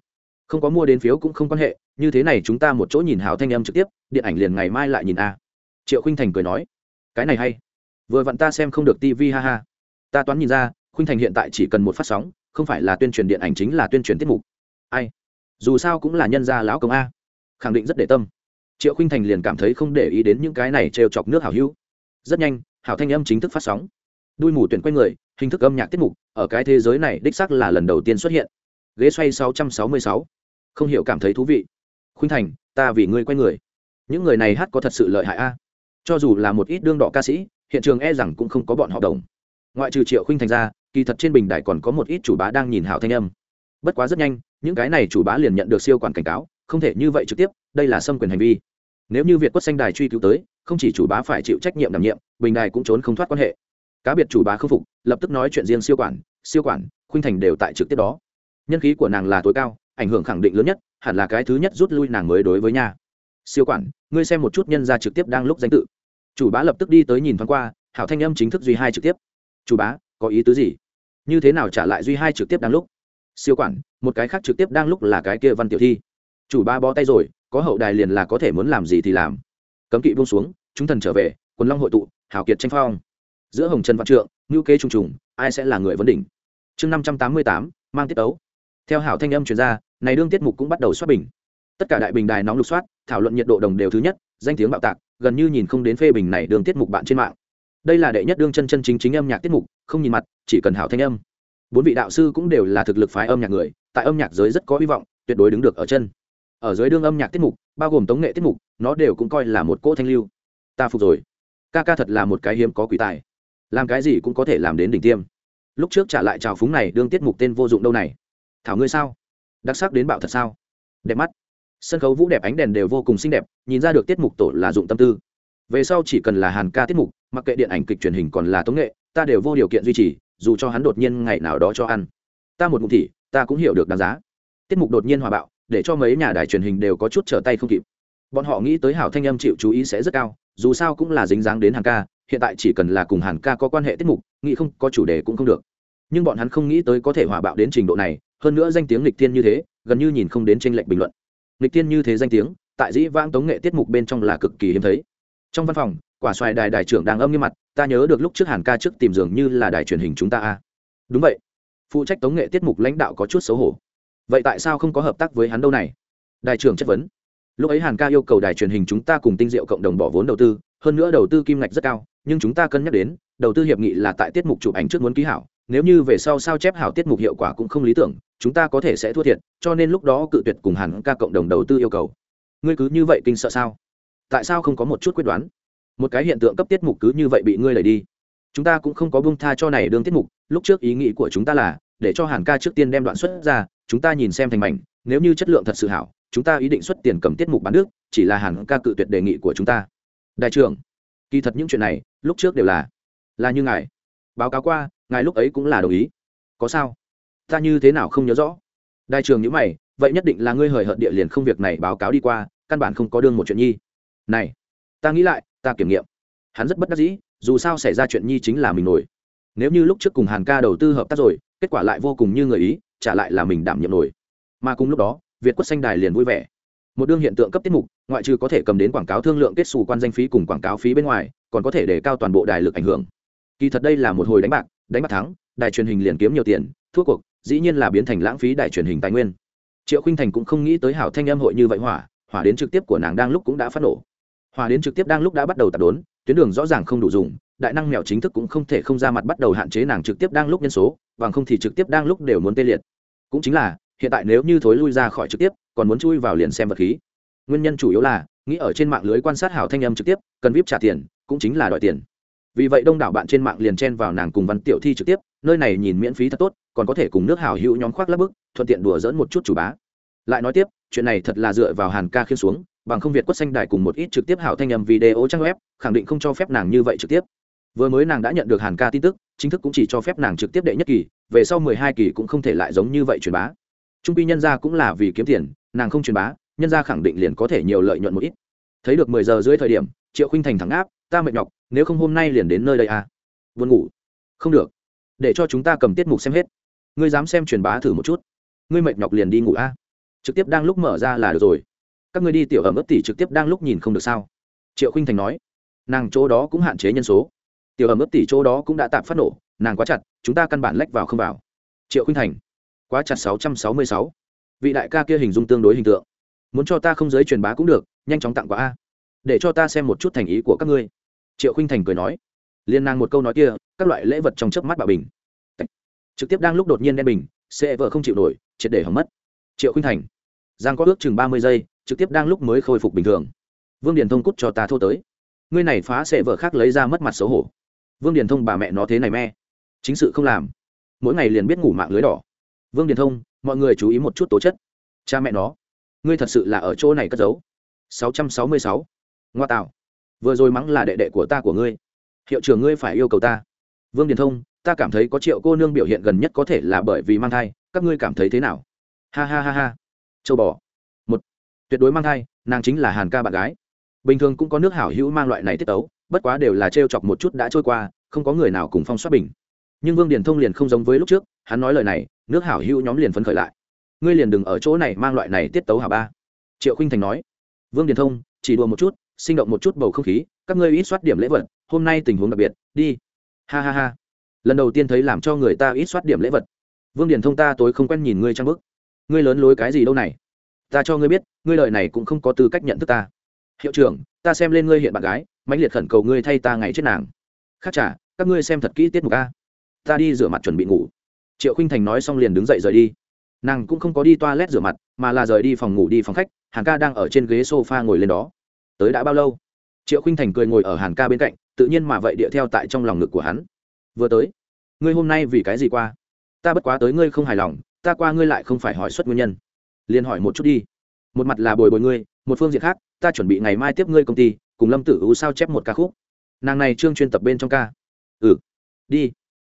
Không có mua đến phiếu cũng không quan hệ, như thế này chúng ta một chỗ nhìn hào thanh âm trực tiếp, điện ảnh liền ngày mai lại nhìn a. Triệu khuynh thành cười nói, cái này hay. Vừa vặn ta xem không được tv ha ha. Ta toán nhìn ra, khuynh thành hiện tại chỉ cần một phát sóng, không phải là tuyên truyền điện ảnh chính là tuyên truyền tiết mục. Ai? Dù sao cũng là nhân gia lão công a. Khẳng định rất để tâm. Triệu khuynh thành liền cảm thấy không để ý đến những cái này trêu chọc nước hảo hữu. Rất nhanh hảo thanh âm chính thức phát sóng. Đuôi mù tuyển quay người, hình thức âm nhạc tiết mục, ở cái thế giới này đích sắc là lần đầu tiên xuất hiện. Ghế xoay 666. không hiểu cảm thấy thú vị. Khuynh thành, ta vì ngươi quay người. Những người này hát có thật sự lợi hại a? Cho dù là một ít đương đỏ ca sĩ, hiện trường e rằng cũng không có bọn họ đồng. Ngoại trừ triệu khuynh thành ra, kỳ thật trên bình đài còn có một ít chủ bá đang nhìn hảo thanh âm. Bất quá rất nhanh, những cái này chủ bá liền nhận được siêu quản cảnh cáo, không thể như vậy trực tiếp, đây là xâm quyền hành vi. Nếu như việt quất xanh đài truy cứu tới không chỉ chủ bá phải chịu trách nhiệm đảm nhiệm, bình đài cũng trốn không thoát quan hệ. Cá biệt chủ bá không phục, lập tức nói chuyện riêng siêu quản siêu quản, khuynh thành đều tại trực tiếp đó. Nhân khí của nàng là tối cao, ảnh hưởng khẳng định lớn nhất, hẳn là cái thứ nhất rút lui nàng mới đối với nhà. Siêu quản, ngươi xem một chút nhân ra trực tiếp đang lúc danh tự. Chủ bá lập tức đi tới nhìn thoáng qua, hảo thanh âm chính thức duy hai trực tiếp. Chủ bá, có ý tứ gì? Như thế nào trả lại duy hai trực tiếp đang lúc? Siêu quản, một cái khác trực tiếp đang lúc là cái kia văn tiểu thi. Chủ ba bó tay rồi, có hậu đài liền là có thể muốn làm gì thì làm cấm kỵ buông xuống, chúng thần trở về, quần long hội tụ, hào kiệt tranh phong. Giữa hồng trần văn trượng ngữ kế trùng trùng, ai sẽ là người vấn đỉnh? Chương năm trăm tám mươi tám, mang tiết ấu theo hảo thanh âm chuyên gia này đương tiết mục cũng bắt đầu soát bình. Tất cả đại bình đài nóng lục soát, thảo luận nhiệt độ đồng đều thứ nhất, danh tiếng bạo tạc, gần như nhìn không đến phê bình này đương tiết mục bạn trên mạng. Đây là đệ nhất đương chân chân chính chính âm nhạc tiết mục, không nhìn mặt, chỉ cần hảo thanh âm. Bốn vị đạo sư cũng đều là thực lực phái âm nhạc người, tại âm nhạc giới rất có hy vọng, tuyệt đối đứng được ở chân ở dưới đương âm nhạc tiết mục, bao gồm tống nghệ tiết mục, nó đều cũng coi là một cỗ thanh lưu. Ta phục rồi. Ca ca thật là một cái hiếm có quỷ tài. Làm cái gì cũng có thể làm đến đỉnh tiêm. Lúc trước trả lại trào phúng này, đương tiết mục tên vô dụng đâu này. Thảo ngươi sao? Đặc sắc đến bạo thật sao? Đẹp mắt. Sân khấu vũ đẹp ánh đèn đều vô cùng xinh đẹp, nhìn ra được tiết mục tổ là dụng tâm tư. Về sau chỉ cần là hàn ca tiết mục, mặc kệ điện ảnh kịch truyền hình còn là tống nghệ, ta đều vô điều kiện duy trì, dù cho hắn đột nhiên ngày nào đó cho ăn. Ta một mục thị ta cũng hiểu được đáng giá. Tiết mục đột nhiên hòa bạo để cho mấy nhà đài truyền hình đều có chút trở tay không kịp. Bọn họ nghĩ tới hảo thanh âm chịu chú ý sẽ rất cao, dù sao cũng là dính dáng đến hàng ca, hiện tại chỉ cần là cùng hàn ca có quan hệ tiết mục, nghĩ không có chủ đề cũng không được. Nhưng bọn hắn không nghĩ tới có thể hòa bạo đến trình độ này, hơn nữa danh tiếng lịch tiên như thế, gần như nhìn không đến tranh lệch bình luận. Lịch tiên như thế danh tiếng, tại dĩ vãng tống nghệ tiết mục bên trong là cực kỳ hiếm thấy. Trong văn phòng, quả xoài đài đài trưởng đang âm như mặt, ta nhớ được lúc trước hàn ca trước tìm dường như là đài truyền hình chúng ta a. Đúng vậy. Phụ trách tống nghệ tiết mục lãnh đạo có chút xấu hổ vậy tại sao không có hợp tác với hắn đâu này? Đài trưởng chất vấn. Lúc ấy hàn ca yêu cầu đài truyền hình chúng ta cùng tinh diệu cộng đồng bỏ vốn đầu tư, hơn nữa đầu tư kim ngạch rất cao, nhưng chúng ta cân nhắc đến, đầu tư hiệp nghị là tại tiết mục chụp ảnh trước muốn ký hảo, nếu như về sau sao chép hảo tiết mục hiệu quả cũng không lý tưởng, chúng ta có thể sẽ thua thiệt, cho nên lúc đó cự tuyệt cùng hàn ca cộng đồng đầu tư yêu cầu. Ngươi cứ như vậy kinh sợ sao? Tại sao không có một chút quyết đoán? Một cái hiện tượng cấp tiết mục cứ như vậy bị ngươi lẩy đi. Chúng ta cũng không có bung tha cho này đương tiết mục, lúc trước ý nghĩ của chúng ta là, để cho hàn ca trước tiên đem đoạn xuất ra chúng ta nhìn xem thành mảnh, nếu như chất lượng thật sự hảo, chúng ta ý định xuất tiền cầm tiết mục bán nước, chỉ là hàn ca cự tuyệt đề nghị của chúng ta. Đại trưởng, kỳ thật những chuyện này, lúc trước đều là là như ngài. Báo cáo qua, ngài lúc ấy cũng là đồng ý. Có sao? Ta như thế nào không nhớ rõ? Đại trưởng nhữ mày, vậy nhất định là ngươi hời hợt địa liền không việc này báo cáo đi qua, căn bản không có đương một chuyện nhi. Này, ta nghĩ lại, ta kiểm nghiệm. Hắn rất bất đắc dĩ, dù sao xảy ra chuyện nhi chính là mình nổi. Nếu như lúc trước cùng hàn ca đầu tư hợp tác rồi, kết quả lại vô cùng như người ý trả lại là mình đảm nhiệm nổi. Mà cùng lúc đó, việt quất xanh đài liền vui vẻ. Một đương hiện tượng cấp tiết mục, ngoại trừ có thể cầm đến quảng cáo thương lượng kết xù quan danh phí cùng quảng cáo phí bên ngoài, còn có thể để cao toàn bộ đài lực ảnh hưởng. Kỳ thật đây là một hồi đánh bạc đánh bạc thắng, đài truyền hình liền kiếm nhiều tiền, thua cuộc, dĩ nhiên là biến thành lãng phí đài truyền hình tài nguyên. Triệu khinh thành cũng không nghĩ tới hảo thanh âm hội như vậy hỏa hỏa đến trực tiếp của nàng đang lúc cũng đã phát nổ. Hỏa đến trực tiếp đang lúc đã bắt đầu tạt đốn, tuyến đường rõ ràng không đủ dùng, đại năng mèo chính thức cũng không thể không ra mặt bắt đầu hạn chế nàng trực tiếp đang lúc nhân số bằng không thì trực tiếp đang lúc đều muốn tê liệt. Cũng chính là, hiện tại nếu như thối lui ra khỏi trực tiếp, còn muốn chui vào liền xem vật khí. Nguyên nhân chủ yếu là, nghĩ ở trên mạng lưới quan sát hảo thanh âm trực tiếp, cần vip trả tiền, cũng chính là đòi tiền. Vì vậy đông đảo bạn trên mạng liền chen vào nàng cùng văn tiểu thi trực tiếp, nơi này nhìn miễn phí thật tốt, còn có thể cùng nước hảo hữu nhóm khoác lắp bức, thuận tiện đùa dỡn một chút chủ bá. Lại nói tiếp, chuyện này thật là dựa vào hàn ca khiến xuống, bằng không việt quất xanh đài cùng một ít trực tiếp hảo thanh âm video trang web, khẳng định không cho phép nàng như vậy trực tiếp vừa mới nàng đã nhận được hàn ca tin tức, chính thức cũng chỉ cho phép nàng trực tiếp đệ nhất kỳ, về sau mười hai kỳ cũng không thể lại giống như vậy truyền bá. Trung pi nhân ra cũng là vì kiếm tiền, nàng không truyền bá, nhân ra khẳng định liền có thể nhiều lợi nhuận một ít. Thấy được mười giờ dưới thời điểm, triệu khinh thành thẳng áp ta mệt nhọc, nếu không hôm nay liền đến nơi đây à. Buồn ngủ. Không được, để cho chúng ta cầm tiết mục xem hết. Ngươi dám xem truyền bá thử một chút. Ngươi mệt nhọc liền đi ngủ a à? trực tiếp đang lúc mở ra là được rồi. Các ngươi đi tiểu ẩm ướt tỷ trực tiếp đang lúc nhìn không được sao. Triệu khinh thành nói. Nàng chỗ đó cũng hạn chế nhân số tiểu ẩm ướt tỷ chỗ đó cũng đã tạm phát nổ, nàng quá chặt, chúng ta căn bản lách vào không vào. Triệu khinh thành, quá chặt sáu trăm sáu mươi sáu. Vị đại ca kia hình dung tương đối hình tượng. Muốn cho ta không giới truyền bá cũng được, nhanh chóng tặng qua a. Để cho ta xem một chút thành ý của các ngươi. Triệu khinh thành cười nói. Liên nàng một câu nói kia, các loại lễ vật trong chớp mắt bạo bình. Trực tiếp đang lúc đột nhiên đen bình xe vợ không chịu nổi, triệt để hỏng mất. Triệu khinh thành. Giang có ước chừng ba mươi giây, trực tiếp đang lúc mới khôi phục bình thường. Vương điền thông cút cho ta thô tới. Ngươi này phá sẽ vợ khác lấy ra mất mặt xấu hổ vương điền thông bà mẹ nó thế này me. Chính sự không làm. Mỗi ngày liền biết ngủ mạng lưới đỏ. Vương điền thông, mọi người chú ý một chút tố chất. Cha mẹ nó, ngươi thật sự là ở chỗ này cất giấu. Sáu trăm sáu mươi sáu. Ngoa tạo. Vừa rồi mắng là đệ đệ của ta của ngươi. Hiệu trưởng ngươi phải yêu cầu ta. Vương điền thông, ta cảm thấy có triệu cô nương biểu hiện gần nhất có thể là bởi vì mang thai, các ngươi cảm thấy thế nào? Ha ha ha ha. Châu bò. Một. Tuyệt đối mang thai, nàng chính là hàn ca bạn gái. Bình thường cũng có nước hảo hữu mang loại này tiết tấu bất quá đều là t chọc một chút đã trôi qua, không có người nào cùng phong soát bình. Nhưng vương điền thông liền không giống với lúc trước, hắn nói lời này, nước hảo hữu nhóm liền phấn khởi lại. Ngươi liền đừng ở chỗ này mang loại này tiết tấu hả ba. Triệu khinh thành nói, vương điền thông, chỉ đùa một chút, sinh động một chút bầu không khí, các ngươi ít soát điểm lễ vật, hôm nay tình huống đặc biệt, đi. Ha ha ha. Lần đầu tiên thấy làm cho người ta ít soát điểm lễ vật. Vương điền thông ta tối không quen nhìn ngươi trang bức. Ngươi lớn lối cái gì đâu này? Ta cho ngươi biết, ngươi lời này cũng không có tư cách nhận thức ta. Hiệu trưởng, ta xem lên ngươi hiện bạn gái mãnh liệt khẩn cầu ngươi thay ta ngày chết nàng. Khác trả các ngươi xem thật kỹ tiết mục a. Ta đi rửa mặt chuẩn bị ngủ. Triệu khinh thành nói xong liền đứng dậy rời đi. Nàng cũng không có đi toilet rửa mặt, mà là rời đi phòng ngủ đi phòng khách, hàn ca đang ở trên ghế s o f a ngồi lên đó. Tới đã bao lâu? Triệu khinh thành cười ngồi ở hàn ca bên cạnh, tự nhiên mà vậy địa theo tại trong lòng ngực của hắn. Vừa tới, ngươi hôm nay vì cái gì qua? Ta bất quá tới ngươi không hài lòng, ta qua ngươi lại không phải hỏi xuất nguyên nhân. Liền hỏi một chút đi. Một mặt là bồi bồi ngươi, một phương diện khác, ta chuẩn bị ngày mai tiếp ngươi công ty cùng lâm tử u sao chép một ca khúc. Nàng này trương chuyên tập bên trong ca. Ừ. Đi.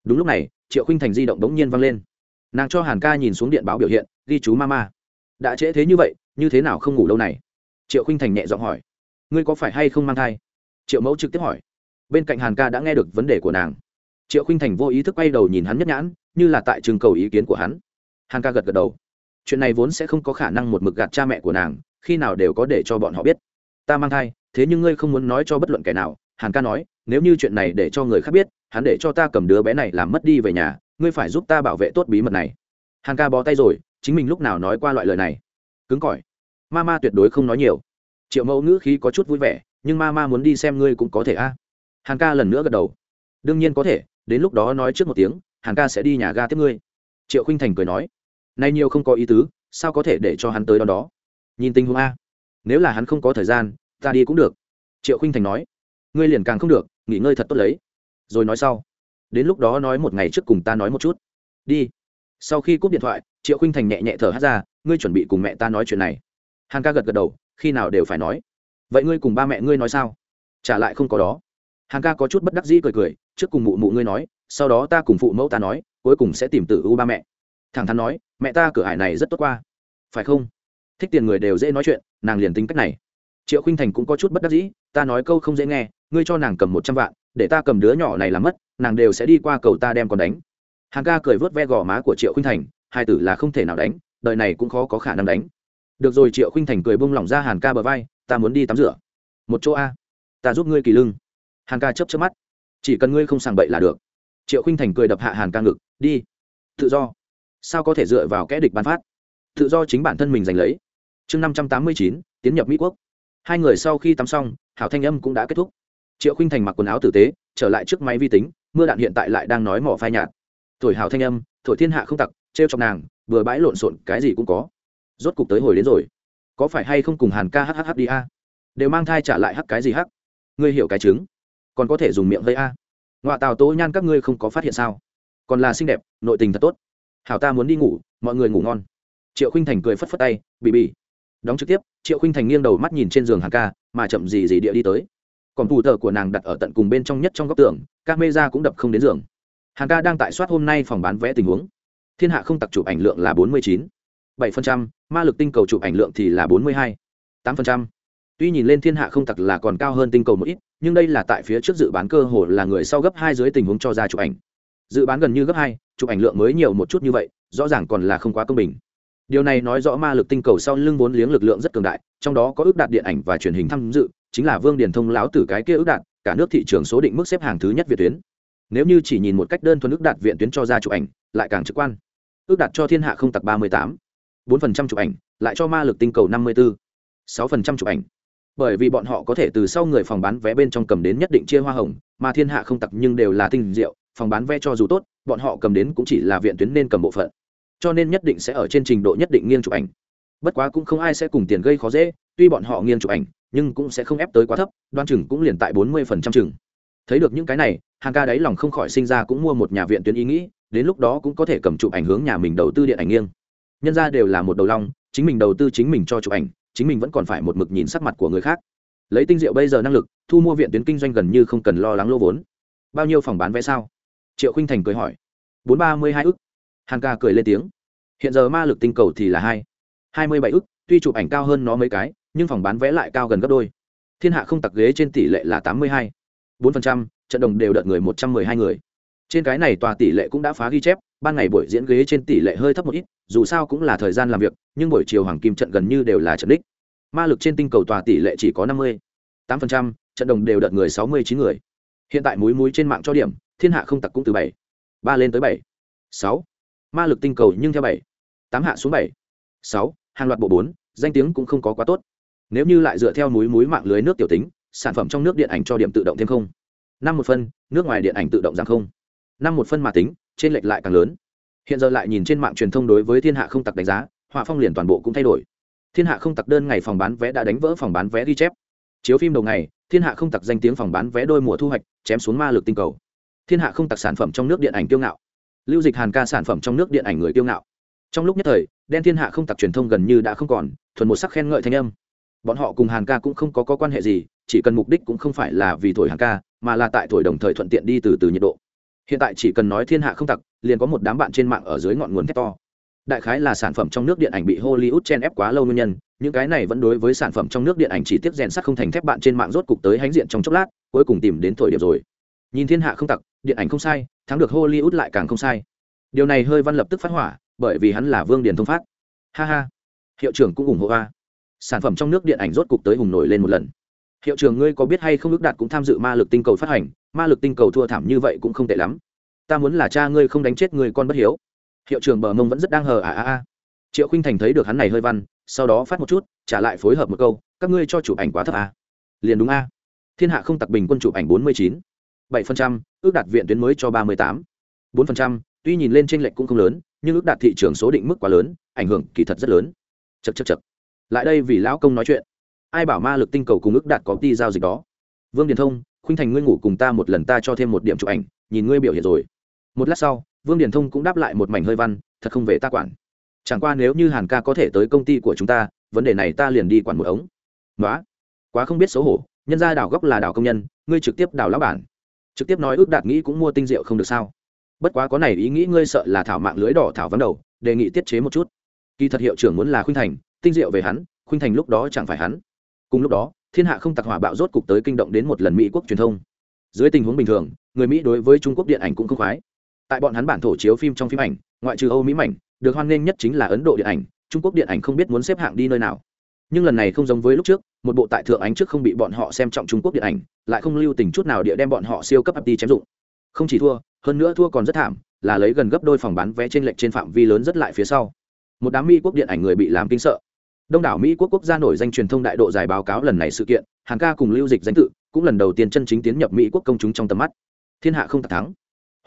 Đúng lúc này, triệu khinh thành di động đống nhiên vang lên. Nàng cho hàn ca nhìn xuống điện báo biểu hiện, ghi chú ma ma. Đã trễ thế như vậy, như thế nào không ngủ lâu này? Triệu khinh thành nhẹ giọng hỏi. Ngươi có phải hay không mang thai? Triệu mẫu trực tiếp hỏi. Bên cạnh hàn ca đã nghe được vấn đề của nàng. Triệu khinh thành vô ý thức quay đầu nhìn hắn nhất nhãn, như là tại trường cầu ý kiến của hắn. Hàn ca gật gật đầu. Chuyện này vốn sẽ không có khả năng một mực gạt cha mẹ của nàng, khi nào đều có để cho bọn họ biết. Ta mang thai thế nhưng ngươi không muốn nói cho bất luận kẻ nào, hàn ca nói, nếu như chuyện này để cho người khác biết, hắn để cho ta cầm đứa bé này làm mất đi về nhà, ngươi phải giúp ta bảo vệ tốt bí mật này. Hàn ca bó tay rồi, chính mình lúc nào nói qua loại lời này? Cứng cỏi. Ma ma tuyệt đối không nói nhiều. Triệu mẫu ngữ khí có chút vui vẻ, nhưng ma ma muốn đi xem ngươi cũng có thể a. Hàn ca lần nữa gật đầu. Đương nhiên có thể, đến lúc đó nói trước một tiếng, hàn ca sẽ đi nhà ga tiếp ngươi. Triệu khinh thành cười nói. Nay nhiều không có ý tứ, sao có thể để cho hắn tới đó đó? Nhìn tình huống a. Nếu là hắn không có thời gian ta đi cũng được. Triệu khinh thành nói. Ngươi liền càng không được, nghỉ ngơi thật tốt lấy. Rồi nói sau. Đến lúc đó nói một ngày trước cùng ta nói một chút. Đi. Sau khi cúp điện thoại, triệu khinh thành nhẹ nhẹ thở hát ra, ngươi chuẩn bị cùng mẹ ta nói chuyện này. Hàn ca gật gật đầu, khi nào đều phải nói. Vậy ngươi cùng ba mẹ ngươi nói sao? Trả lại không có đó. Hàn ca có chút bất đắc dĩ cười cười, trước cùng mụ mụ ngươi nói, sau đó ta cùng phụ mẫu ta nói, cuối cùng sẽ tìm tử u ba mẹ. Thẳng thắn nói, mẹ ta cửa hải này rất tốt qua. Phải không? Thích tiền người đều dễ nói chuyện, nàng liền tính cách này triệu khinh thành cũng có chút bất đắc dĩ, ta nói câu không dễ nghe, ngươi cho nàng cầm một trăm vạn, để ta cầm đứa nhỏ này làm mất, nàng đều sẽ đi qua cầu ta đem còn đánh. Hàng ca cười vớt ve gò má của triệu khinh thành, hai tử là không thể nào đánh, đời này cũng khó có khả năng đánh. Được rồi, triệu khinh thành cười bông lỏng ra hàn ca bờ vai, ta muốn đi tắm rửa. Một chỗ a, ta giúp ngươi kỳ lưng. Hàn ca chấp chấp mắt, chỉ cần ngươi không sàng bậy là được. Triệu khinh thành cười đập hạ hàn ca ngực, đi, tự do. Sao có thể dựa vào kẽ địch bán phát? Tự do chính bản thân mình giành lấy. Chương năm trăm tám mươi chín, tiến nhập mỹ quốc hai người sau khi tắm xong, hảo thanh âm cũng đã kết thúc. Triệu khinh thành mặc quần áo tử tế, trở lại trước máy vi tính, mưa đạn hiện tại lại đang nói mỏ phai nhạt. Thổi hảo thanh âm, thổi thiên hạ không tặc, trêu chọc nàng, vừa bãi lộn xộn, cái gì cũng có. Rốt cục tới hồi đến rồi. Có phải hay không cùng hàn ca hhh đi a? Đều mang thai trả lại hắc cái gì hắc ngươi hiểu cái chứng. Còn có thể dùng miệng gây a? Ngoại tào tố nhan các ngươi không có phát hiện sao? Còn là xinh đẹp, nội tình thật tốt. Hảo ta muốn đi ngủ, mọi người ngủ ngon. Triệu khinh thành cười phất phất tay bị bị đóng trực tiếp triệu khinh thành nghiêng đầu mắt nhìn trên giường hàng ca, mà chậm gì gì địa đi tới. Còn tù tờ của nàng đặt ở tận cùng bên trong nhất trong góc tường, các mê ra cũng đập không đến giường. Hàng ca đang tại soát hôm nay phòng bán vé tình huống. Thiên hạ không tặc chụp ảnh lượng là bốn mươi chín, bảy phần trăm, ma lực tinh cầu chụp ảnh lượng thì là bốn mươi hai, tám phần trăm. Tuy nhìn lên thiên hạ không tặc là còn cao hơn tinh cầu một ít, nhưng đây là tại phía trước dự bán cơ hồ là người sau gấp hai dưới tình huống cho ra chụp ảnh. Dự bán gần như gấp hai, chụp ảnh lượng mới nhiều một chút như vậy, rõ ràng còn là không quá công bình điều này nói rõ ma lực tinh cầu sau lưng vốn liếng lực lượng rất cường đại, trong đó có ước đạt điện ảnh và truyền hình tham dự, chính là vương điền thông láo từ cái kia ước đạt, cả nước thị trường số định mức xếp hàng thứ nhất việt tuyến. Nếu như chỉ nhìn một cách đơn thuần ước đạt viện tuyến cho ra chụp ảnh, lại càng trực quan. Ước đạt cho thiên hạ không tặc ba mươi tám. bốn phần trăm chụp ảnh, lại cho ma lực tinh cầu năm mươi bốn sáu phần trăm chụp ảnh. Bởi vì bọn họ có thể từ sau người phòng bán vé bên trong cầm đến nhất định chia hoa hồng, mà thiên hạ không tặc nhưng đều là tinh diệu, phòng bán vé cho dù tốt, bọn họ cầm đến cũng chỉ là viện tuyến nên cầm bộ phận cho nên nhất định sẽ ở trên trình độ nhất định nghiêng chụp ảnh. Bất quá cũng không ai sẽ cùng tiền gây khó dễ, tuy bọn họ nghiêng chụp ảnh, nhưng cũng sẽ không ép tới quá thấp, đoan chừng cũng liền tại bốn mươi phần trăm chừng. Thấy được những cái này, hàng ca đáy lòng không khỏi sinh ra cũng mua một nhà viện tuyến ý nghĩ, đến lúc đó cũng có thể cầm chụp ảnh hướng nhà mình đầu tư điện ảnh nghiêng. Nhân ra đều là một đầu long, chính mình đầu tư chính mình cho chụp ảnh, chính mình vẫn còn phải một mực nhìn sắc mặt của người khác. Lấy tinh diệu bây giờ năng lực, thu mua viện tuyến kinh doanh gần như không cần lo lắng lô vốn. Bao nhiêu phòng bán vé sao? Triệu khinh thành cười hỏi. Bốn ba mươi hai ức hàn ca cười lên tiếng. Hiện giờ ma lực tinh cầu thì là hai. Hai mươi bảy ức, tuy chụp ảnh cao hơn nó mấy cái, nhưng phòng bán vé lại cao gần gấp đôi. Thiên hạ không tặc ghế trên tỷ lệ là tám mươi hai. bốn phần trăm, trận đồng đều đợt người một trăm mười hai người. Trên cái này tòa tỷ lệ cũng đã phá ghi chép, ban ngày buổi diễn ghế trên tỷ lệ hơi thấp một ít, dù sao cũng là thời gian làm việc, nhưng buổi chiều hoàng kim trận gần như đều là trận đích. Ma lực trên tinh cầu tòa tỷ lệ chỉ có năm mươi. tám phần trăm, trận đồng đều đợt người sáu mươi chín người. Hiện tại múi múi trên mạng cho điểm, thiên hạ không tặc cũng từ bảy. ba lên tới bảy. sáu ma lực tinh cầu nhưng theo bảy, tám hạ xuống bảy, sáu, hàng loạt bộ bốn, danh tiếng cũng không có quá tốt. Nếu như lại dựa theo núi múi mạng lưới nước tiểu tính, sản phẩm trong nước điện ảnh cho điểm tự động thêm không. Năm một phân, nước ngoài điện ảnh tự động giảm không. Năm một phân mà tính, trên lệch lại càng lớn. Hiện giờ lại nhìn trên mạng truyền thông đối với thiên hạ không tặc đánh giá, họa phong liền toàn bộ cũng thay đổi. Thiên hạ không tặc đơn ngày phòng bán vé đã đánh vỡ phòng bán vé ghi chép. Chiếu phim đầu ngày, thiên hạ không tặc danh tiếng phòng bán vé đôi mùa thu hoạch, chém xuống ma lực tinh cầu. Thiên hạ không tặc sản phẩm trong nước điện ảnh kiêu ngạo lưu dịch hàn ca sản phẩm trong nước điện ảnh người kiêu ngạo. Trong lúc nhất thời đen thiên hạ không tặc truyền thông gần như đã không còn thuần một sắc khen ngợi thanh âm. Bọn họ cùng hàn ca cũng không có, có quan hệ gì chỉ cần mục đích cũng không phải là vì thổi hàn ca mà là tại thổi đồng thời thuận tiện đi từ từ nhiệt độ. Hiện tại chỉ cần nói thiên hạ không tặc liền có một đám bạn trên mạng ở dưới ngọn nguồn thép to. Đại khái là sản phẩm trong nước điện ảnh bị hollywood chen ép quá lâu nguyên nhân những cái này vẫn đối với sản phẩm trong nước điện ảnh chỉ tiếp rèn sắt không thành thép bạn trên mạng rốt cục tới hãnh diện trong chốc lát cuối cùng tìm đến thổi điểm rồi. Nhìn thiên hạ không tặc điện ảnh không sai thắng được hollywood lại càng không sai. Điều này hơi văn lập tức phát hỏa, bởi vì hắn là vương điền thông phát. Ha ha. Hiệu trưởng cũng ủng hộ a. Sản phẩm trong nước điện ảnh rốt cục tới hùng nổi lên một lần. Hiệu trưởng ngươi có biết hay không ước đạt cũng tham dự ma lực tinh cầu phát hành, ma lực tinh cầu thua thảm như vậy cũng không tệ lắm. Ta muốn là cha ngươi không đánh chết người con bất hiếu. Hiệu trưởng bờ mông vẫn rất đang hờ à à à. Triệu khinh thành thấy được hắn này hơi văn, sau đó phát một chút, trả lại phối hợp một câu, các ngươi cho chụp ảnh quá thấp à. liền đúng a. Thiên hạ không tặc bình quân chụp ảnh bốn mươi chín bảy phần trăm ước đạt viện tuyến mới cho ba mươi tám. bốn phần trăm tuy nhìn lên chênh lệch cũng không lớn nhưng ước đạt thị trường số định mức quá lớn ảnh hưởng kỳ thật rất lớn. Chậc chậc chậc. lại đây vì lão công nói chuyện. Ai bảo ma lực tinh cầu cùng ước đạt có đi giao dịch đó? Vương điền thông khuynh thành ngươi ngủ cùng ta một lần ta cho thêm một điểm chụp ảnh nhìn ngươi biểu hiện rồi. Một lát sau vương điền thông cũng đáp lại một mảnh hơi văn thật không về ta quản. Chẳng qua nếu như hàn ca có thể tới công ty của chúng ta vấn đề này ta liền đi quản một ống. Ngoá, quá không biết xấu hổ nhân gia đảo góc là đảo công nhân ngươi trực tiếp đảo lão bản trực tiếp nói ước đạt nghĩ cũng mua tinh rượu không được sao? Bất quá có này ý nghĩ ngươi sợ là thảo mạng lưới đỏ thảo vắng đầu, đề nghị tiết chế một chút. Kỳ thật hiệu trưởng muốn là khuynh thành, tinh rượu về hắn, khuynh thành lúc đó chẳng phải hắn. Cùng lúc đó, thiên hạ không tặc hỏa bạo rốt cục tới kinh động đến một lần mỹ quốc truyền thông. Dưới tình huống bình thường, người mỹ đối với trung quốc điện ảnh cũng không khoái. Tại bọn hắn bản thổ chiếu phim trong phim ảnh, ngoại trừ âu mỹ mảnh, được hoan nghênh nhất chính là ấn độ điện ảnh. Trung quốc điện ảnh không biết muốn xếp hạng đi nơi nào. Nhưng lần này không giống với lúc trước một bộ tại thượng ánh trước không bị bọn họ xem trọng trung quốc điện ảnh, lại không lưu tình chút nào địa đem bọn họ siêu cấp ập đi chém dụng. Không chỉ thua, hơn nữa thua còn rất thảm, là lấy gần gấp đôi phòng bán vé trên lệch trên phạm vi lớn rất lại phía sau. Một đám mỹ quốc điện ảnh người bị làm kinh sợ. Đông đảo mỹ quốc quốc gia nổi danh truyền thông đại độ giải báo cáo lần này sự kiện, hàn ca cùng lưu dịch danh tự, cũng lần đầu tiên chân chính tiến nhập mỹ quốc công chúng trong tầm mắt. Thiên hạ không tạc thắng.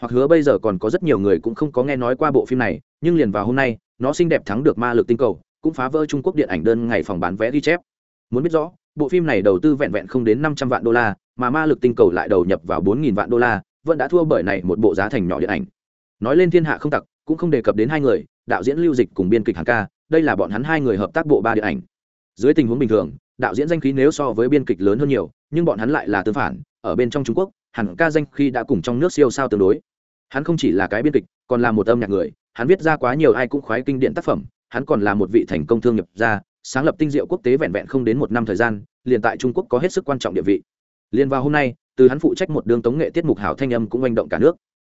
Hoặc hứa bây giờ còn có rất nhiều người cũng không có nghe nói qua bộ phim này, nhưng liền vào hôm nay, nó xinh đẹp thắng được ma lực tinh cầu, cũng phá vỡ trung quốc điện ảnh đơn ngày phòng bán vé ghi chép muốn biết rõ, bộ phim này đầu tư vẹn vẹn không đến năm trăm vạn đô la, mà ma lực tinh cầu lại đầu nhập vào bốn nghìn vạn đô la, vẫn đã thua bởi này một bộ giá thành nhỏ điện ảnh. Nói lên thiên hạ không tặc, cũng không đề cập đến hai người, đạo diễn lưu dịch cùng biên kịch hàng ca, đây là bọn hắn hai người hợp tác bộ ba điện ảnh. Dưới tình huống bình thường, đạo diễn danh khí nếu so với biên kịch lớn hơn nhiều, nhưng bọn hắn lại là tương phản, ở bên trong trung quốc hẳn ca danh khi đã cùng trong nước siêu sao tương đối. Hắn không chỉ là cái biên kịch, còn là một âm nhạc người, hắn viết ra quá nhiều ai cũng khoái kinh điển tác phẩm, hắn còn là một vị thành công thương nghiệp gia sáng lập tinh diệu quốc tế vẹn vẹn không đến một năm thời gian, liền tại trung quốc có hết sức quan trọng địa vị. Liền vào hôm nay, từ hắn phụ trách một đường tống nghệ tiết mục hảo thanh âm cũng manh động cả nước.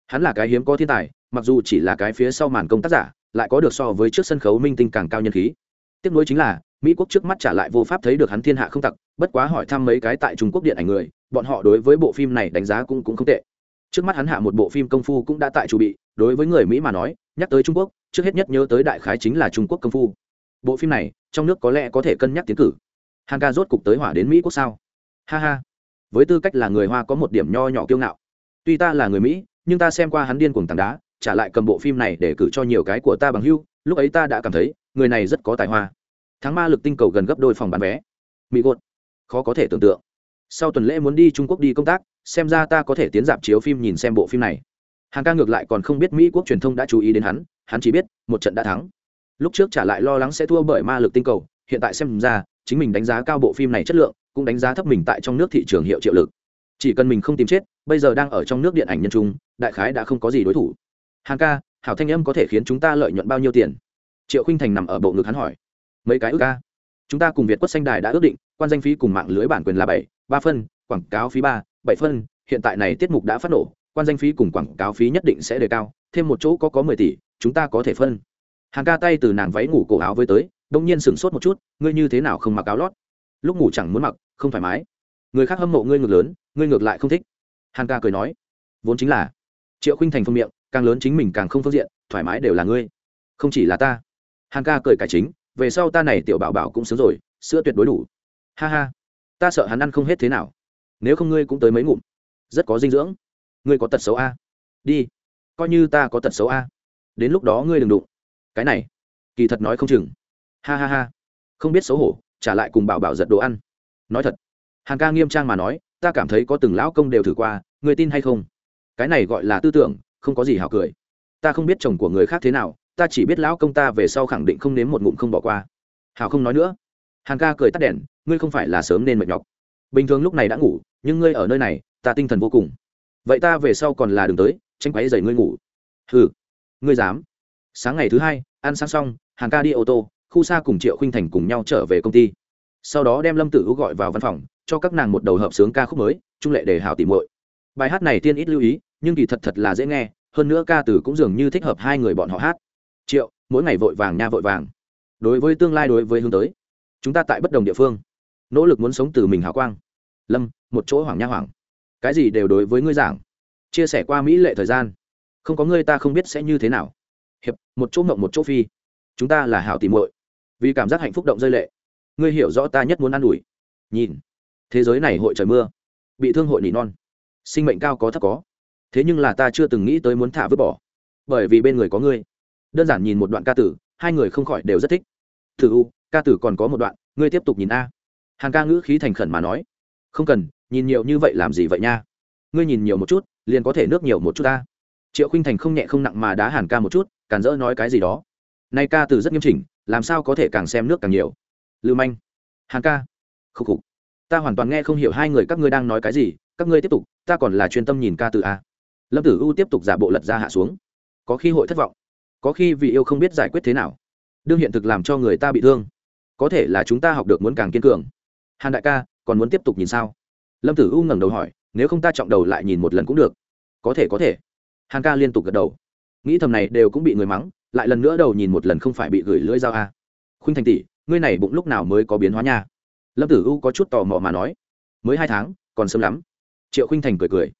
Hắn là cái hiếm có thiên tài, mặc dù chỉ là cái phía sau màn công tác giả, lại có được so với trước sân khấu minh tinh càng cao nhân khí. Tiếp nối chính là, mỹ quốc trước mắt trả lại vô pháp thấy được hắn thiên hạ không tặc, bất quá hỏi thăm mấy cái tại trung quốc điện ảnh người, bọn họ đối với bộ phim này đánh giá cũng cũng không tệ. Trước mắt hắn hạ một bộ phim công phu cũng đã tại chủ bị, đối với người mỹ mà nói, nhắc tới trung quốc, trước hết nhất nhớ tới đại khái chính là trung quốc công phu. Bộ phim này trong nước có lẽ có thể cân nhắc tiến cử. Hàng ca rốt cục tới hỏa đến mỹ quốc sao? Ha ha. Với tư cách là người hoa có một điểm nho nhỏ kiêu ngạo. Tuy ta là người mỹ, nhưng ta xem qua hắn điên cuồng tảng đá, trả lại cầm bộ phim này để cử cho nhiều cái của ta bằng hưu, lúc ấy ta đã cảm thấy, người này rất có tài hoa. Tháng ma lực tinh cầu gần gấp đôi phòng bán vé. Mỹ gột. Khó có thể tưởng tượng. Sau tuần lễ muốn đi trung quốc đi công tác, xem ra ta có thể tiến dạp chiếu phim nhìn xem bộ phim này. Hàng ca ngược lại còn không biết mỹ quốc truyền thông đã chú ý đến hắn hắn chỉ biết, một trận đã thắng lúc trước trả lại lo lắng sẽ thua bởi ma lực tinh cầu, hiện tại xem ra, chính mình đánh giá cao bộ phim này chất lượng, cũng đánh giá thấp mình tại trong nước thị trường hiệu triệu lực. Chỉ cần mình không tìm chết, bây giờ đang ở trong nước điện ảnh nhân trung, đại khái đã không có gì đối thủ. Hàng ca, hảo thanh âm có thể khiến chúng ta lợi nhuận bao nhiêu tiền? Triệu khinh thành nằm ở bộ ngực hắn hỏi. Mấy cái ước ca? Chúng ta cùng việt quất xanh đài đã ước định, quan danh phí cùng mạng lưới bản quyền là bảy, ba phân, quảng cáo phí ba, bảy phân, hiện tại này tiết mục đã phát nổ, quan danh phí cùng quảng cáo phí nhất định sẽ đề cao, thêm một chỗ có có mười tỷ, chúng ta có thể phân hàng ca tay từ nàng váy ngủ cổ áo với tới đông nhiên sửng sốt một chút, ngươi như thế nào không mặc áo lót? Lúc ngủ chẳng muốn mặc, không thoải mái. Người khác hâm mộ ngươi ngược lớn, ngươi ngược lại không thích. Hàng ca cười nói. Vốn chính là, triệu khinh thành phương miệng, càng lớn chính mình càng không phương diện, thoải mái đều là ngươi, không chỉ là ta. Hàng ca cười cải chính, về sau ta này tiểu bảo bảo cũng sướng rồi, sữa tuyệt đối đủ. Ha ha, ta sợ hắn ăn không hết thế nào, nếu không ngươi cũng tới mấy ngụm, rất có dinh dưỡng, ngươi có tật xấu a. Đi, coi như ta có tật xấu a, đến lúc đó ngươi đừng đụng cái này, kỳ thật nói không chừng. Ha ha ha. Không biết xấu hổ, trả lại cùng bảo bảo giật đồ ăn. Nói thật hàng ca nghiêm trang mà nói, ta cảm thấy có từng lão công đều thử qua người tin hay không? Cái này gọi là tư tưởng, không có gì hảo cười. Ta không biết chồng của người khác thế nào, ta chỉ biết lão công ta về sau khẳng định không nếm một ngụm không bỏ qua. Hảo không nói nữa. Hàng ca cười tắt đèn, ngươi không phải là sớm nên mệt nhọc. Bình thường lúc này đã ngủ, nhưng ngươi ở nơi này, ta tinh thần vô cùng. Vậy ta về sau còn là đường tới tranh quáy dày ngươi ngủ. Ừ ngươi dám sáng ngày thứ hai, ăn sáng xong, hàng ca đi ô tô, khu xa cùng triệu khinh thành cùng nhau trở về công ty. Sau đó đem lâm tử u gọi vào văn phòng, cho các nàng một đầu hợp sướng ca khúc mới, trung lệ để hào tìm muội. Bài hát này tiên ít lưu ý, nhưng kỳ thật thật là dễ nghe, hơn nữa ca từ cũng dường như thích hợp hai người bọn họ hát. Triệu, mỗi ngày vội vàng nha vội vàng. Đối với tương lai đối với hướng tới, chúng ta tại bất đồng địa phương. Nỗ lực muốn sống từ mình hào quang. Lâm, một chỗ hoảng nha hoảng. Cái gì đều đối với ngươi giảng. Chia sẻ qua mỹ lệ thời gian. Không có ngươi ta không biết sẽ như thế nào hiệp, một chỗ mộng một chỗ phi. Chúng ta là hảo tìm muội. Vì cảm giác hạnh phúc động rơi lệ. Ngươi hiểu rõ ta nhất muốn ă n ủi. Nhìn. Thế giới này hội trời mưa. Bị thương hội nỉ non. Sinh mệnh cao có thấp có. Thế nhưng là ta chưa từng nghĩ tới muốn thả vứt bỏ. Bởi vì bên người có ngươi. Đơn giản nhìn một đoạn ca tử, hai người không khỏi đều rất thích. Thử u, ca tử còn có một đoạn, ngươi tiếp tục nhìn a. Hàng ca ngữ khí thành khẩn mà nói. Không cần, nhìn nhiều như vậy làm gì vậy nha? Ngươi nhìn nhiều một chút, liền có thể nước nhiều một chút ta. Triệu khinh thành không nhẹ không nặng mà đá hàn ca một chút càn dỡ nói cái gì đó. Nay ca từ rất nghiêm chỉnh, làm sao có thể càng xem nước càng nhiều? Lưu manh. Hàn ca. Khúc khục. Ta hoàn toàn nghe không hiểu hai người các ngươi đang nói cái gì, các ngươi tiếp tục, ta còn là chuyên tâm nhìn ca từ a. Lâm tử u tiếp tục giả bộ lật ra hạ xuống. Có khi hội thất vọng, có khi vì yêu không biết giải quyết thế nào. Đương hiện thực làm cho người ta bị thương. Có thể là chúng ta học được muốn càng kiên cường. Hàn đại ca, còn muốn tiếp tục nhìn sao? Lâm tử u ngẩng đầu hỏi, nếu không ta trọng đầu lại nhìn một lần cũng được. Có thể có thể. Hàn ca liên tục gật đầu nghĩ thầm này đều cũng bị người mắng, lại lần nữa đầu nhìn một lần không phải bị gửi lưỡi dao a à. khuynh thành tỷ, ngươi này bụng lúc nào mới có biến hóa nha? Lâm tử u có chút tò mò mà nói. Mới hai tháng, còn sớm lắm. Triệu khuynh thành cười cười.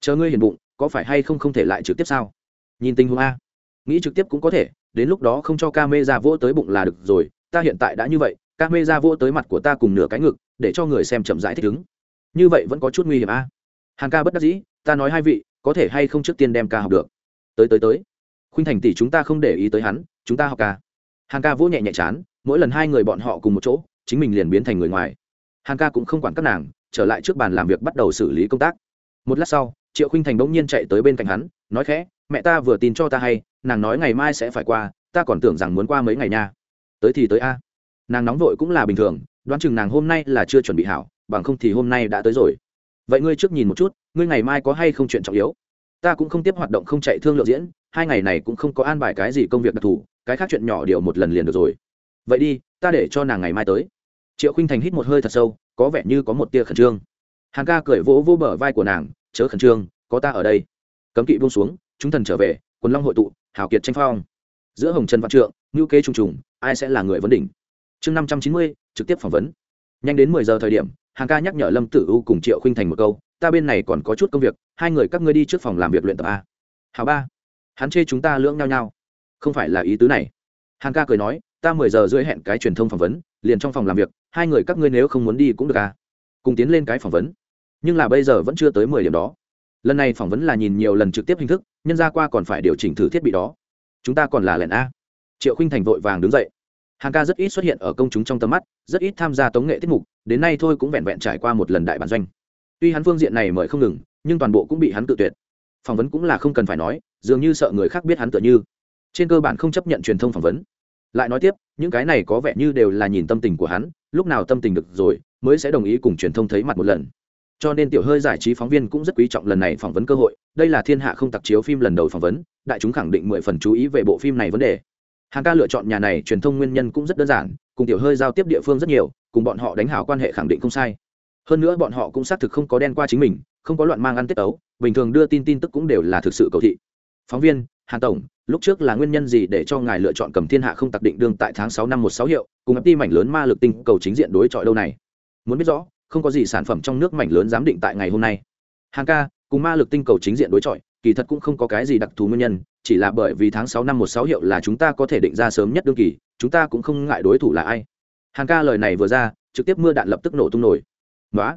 Chờ ngươi hiền bụng, có phải hay không không thể lại trực tiếp sao? Nhìn tình huống a. Nghĩ trực tiếp cũng có thể, đến lúc đó không cho ca mê ra vỗ tới bụng là được rồi, ta hiện tại đã như vậy ca mê ra vỗ tới mặt của ta cùng nửa cái ngực, để cho người xem chậm rãi thích ứng. Như vậy vẫn có chút nguy hiểm a. Hàng ca bất đắc dĩ, ta nói hai vị, có thể hay không trước tiên đem ca học được. Tới tới tới khuynh thành tỷ chúng ta không để ý tới hắn, chúng ta học ca. Hàng ca vỗ nhẹ nhẹ chán, mỗi lần hai người bọn họ cùng một chỗ, chính mình liền biến thành người ngoài. Hàng ca cũng không quản các nàng, trở lại trước bàn làm việc bắt đầu xử lý công tác. Một lát sau, triệu khuynh thành bỗng nhiên chạy tới bên cạnh hắn, nói khẽ, mẹ ta vừa tin cho ta hay, nàng nói ngày mai sẽ phải qua, ta còn tưởng rằng muốn qua mấy ngày nha. Tới thì tới a. Nàng nóng vội cũng là bình thường, đoán chừng nàng hôm nay là chưa chuẩn bị hảo, bằng không thì hôm nay đã tới rồi. Vậy ngươi trước nhìn một chút, ngươi ngày mai có hay không chuyện trọng yếu? Ta cũng không tiếp hoạt động không chạy thương lượng diễn hai ngày này cũng không có an bài cái gì công việc đặc thù, cái khác chuyện nhỏ điều một lần liền được rồi. Vậy đi, ta để cho nàng ngày mai tới. Triệu khinh thành hít một hơi thật sâu, có vẻ như có một tia khẩn trương. Hàng ca cởi vỗ vô bờ vai của nàng, chớ khẩn trương, có ta ở đây. Cấm kỵ buông xuống, chúng thần trở về, quần long hội tụ, hào kiệt tranh phong. Giữa hồng trần văn trượng ngữ kế trùng trùng, ai sẽ là người vấn đỉnh? Chương năm trăm chín mươi, trực tiếp phỏng vấn. Nhanh đến mười giờ thời điểm hàng ca nhắc nhở lâm tử u cùng triệu khinh thành một câu, ta bên này còn có chút công việc, hai người các ngươi đi trước phòng làm việc luyện tập a. Hào ba hắn chê chúng ta lưỡng nhau nhau. Không phải là ý tứ này. Hàn ca cười nói, ta mười giờ rưỡi hẹn cái truyền thông phỏng vấn, liền trong phòng làm việc, hai người các ngươi nếu không muốn đi cũng được à? Cùng tiến lên cái phỏng vấn. Nhưng là bây giờ vẫn chưa tới mười điểm đó. Lần này phỏng vấn là nhìn nhiều lần trực tiếp hình thức, nhân ra qua còn phải điều chỉnh thử thiết bị đó. Chúng ta còn là lẻn a. Triệu khinh thành vội vàng đứng dậy. Hàn ca rất ít xuất hiện ở công chúng trong tầm mắt, rất ít tham gia tống nghệ tiết mục, đến nay thôi cũng vẹn vẹn trải qua một lần đại bản doanh. Tuy hắn phương diện này mời không ngừng, nhưng toàn bộ cũng bị hắn tự tuyệt. Phỏng vấn cũng là không cần phải nói dường như sợ người khác biết hắn tựa như. Trên cơ bản không chấp nhận truyền thông phỏng vấn. Lại nói tiếp, những cái này có vẻ như đều là nhìn tâm tình của hắn, lúc nào tâm tình được rồi, mới sẽ đồng ý cùng truyền thông thấy mặt một lần. Cho nên tiểu hơi giải trí phóng viên cũng rất quý trọng lần này phỏng vấn cơ hội, đây là thiên hạ không tặc chiếu phim lần đầu phỏng vấn, đại chúng khẳng định mười phần chú ý về bộ phim này vấn đề. Hàng ca lựa chọn nhà này, truyền thông nguyên nhân cũng rất đơn giản, cùng tiểu hơi giao tiếp địa phương rất nhiều, cùng bọn họ đánh hảo quan hệ khẳng định không sai. Hơn nữa bọn họ cũng xác thực không có đen qua chính mình, không có loạn mang ăn tiết ấu bình thường đưa tin tin tức cũng đều là thực sự cầu thị phóng viên, hàn tổng, lúc trước là nguyên nhân gì để cho ngài lựa chọn cầm thiên hạ không tặc định đương tại tháng sáu năm một sáu hiệu, cùng ấp đi mảnh lớn ma lực tinh cầu chính diện đối chọi đâu này? Muốn biết rõ, không có gì sản phẩm trong nước mảnh lớn giám định tại ngày hôm nay. Hàng ca, cùng ma lực tinh cầu chính diện đối chọi, kỳ thật cũng không có cái gì đặc thù nguyên nhân, chỉ là bởi vì tháng sáu năm một sáu hiệu là chúng ta có thể định ra sớm nhất đương kỳ, chúng ta cũng không ngại đối thủ là ai. Hàng ca lời này vừa ra, trực tiếp mưa đạn lập tức nổ tung nổi. Nói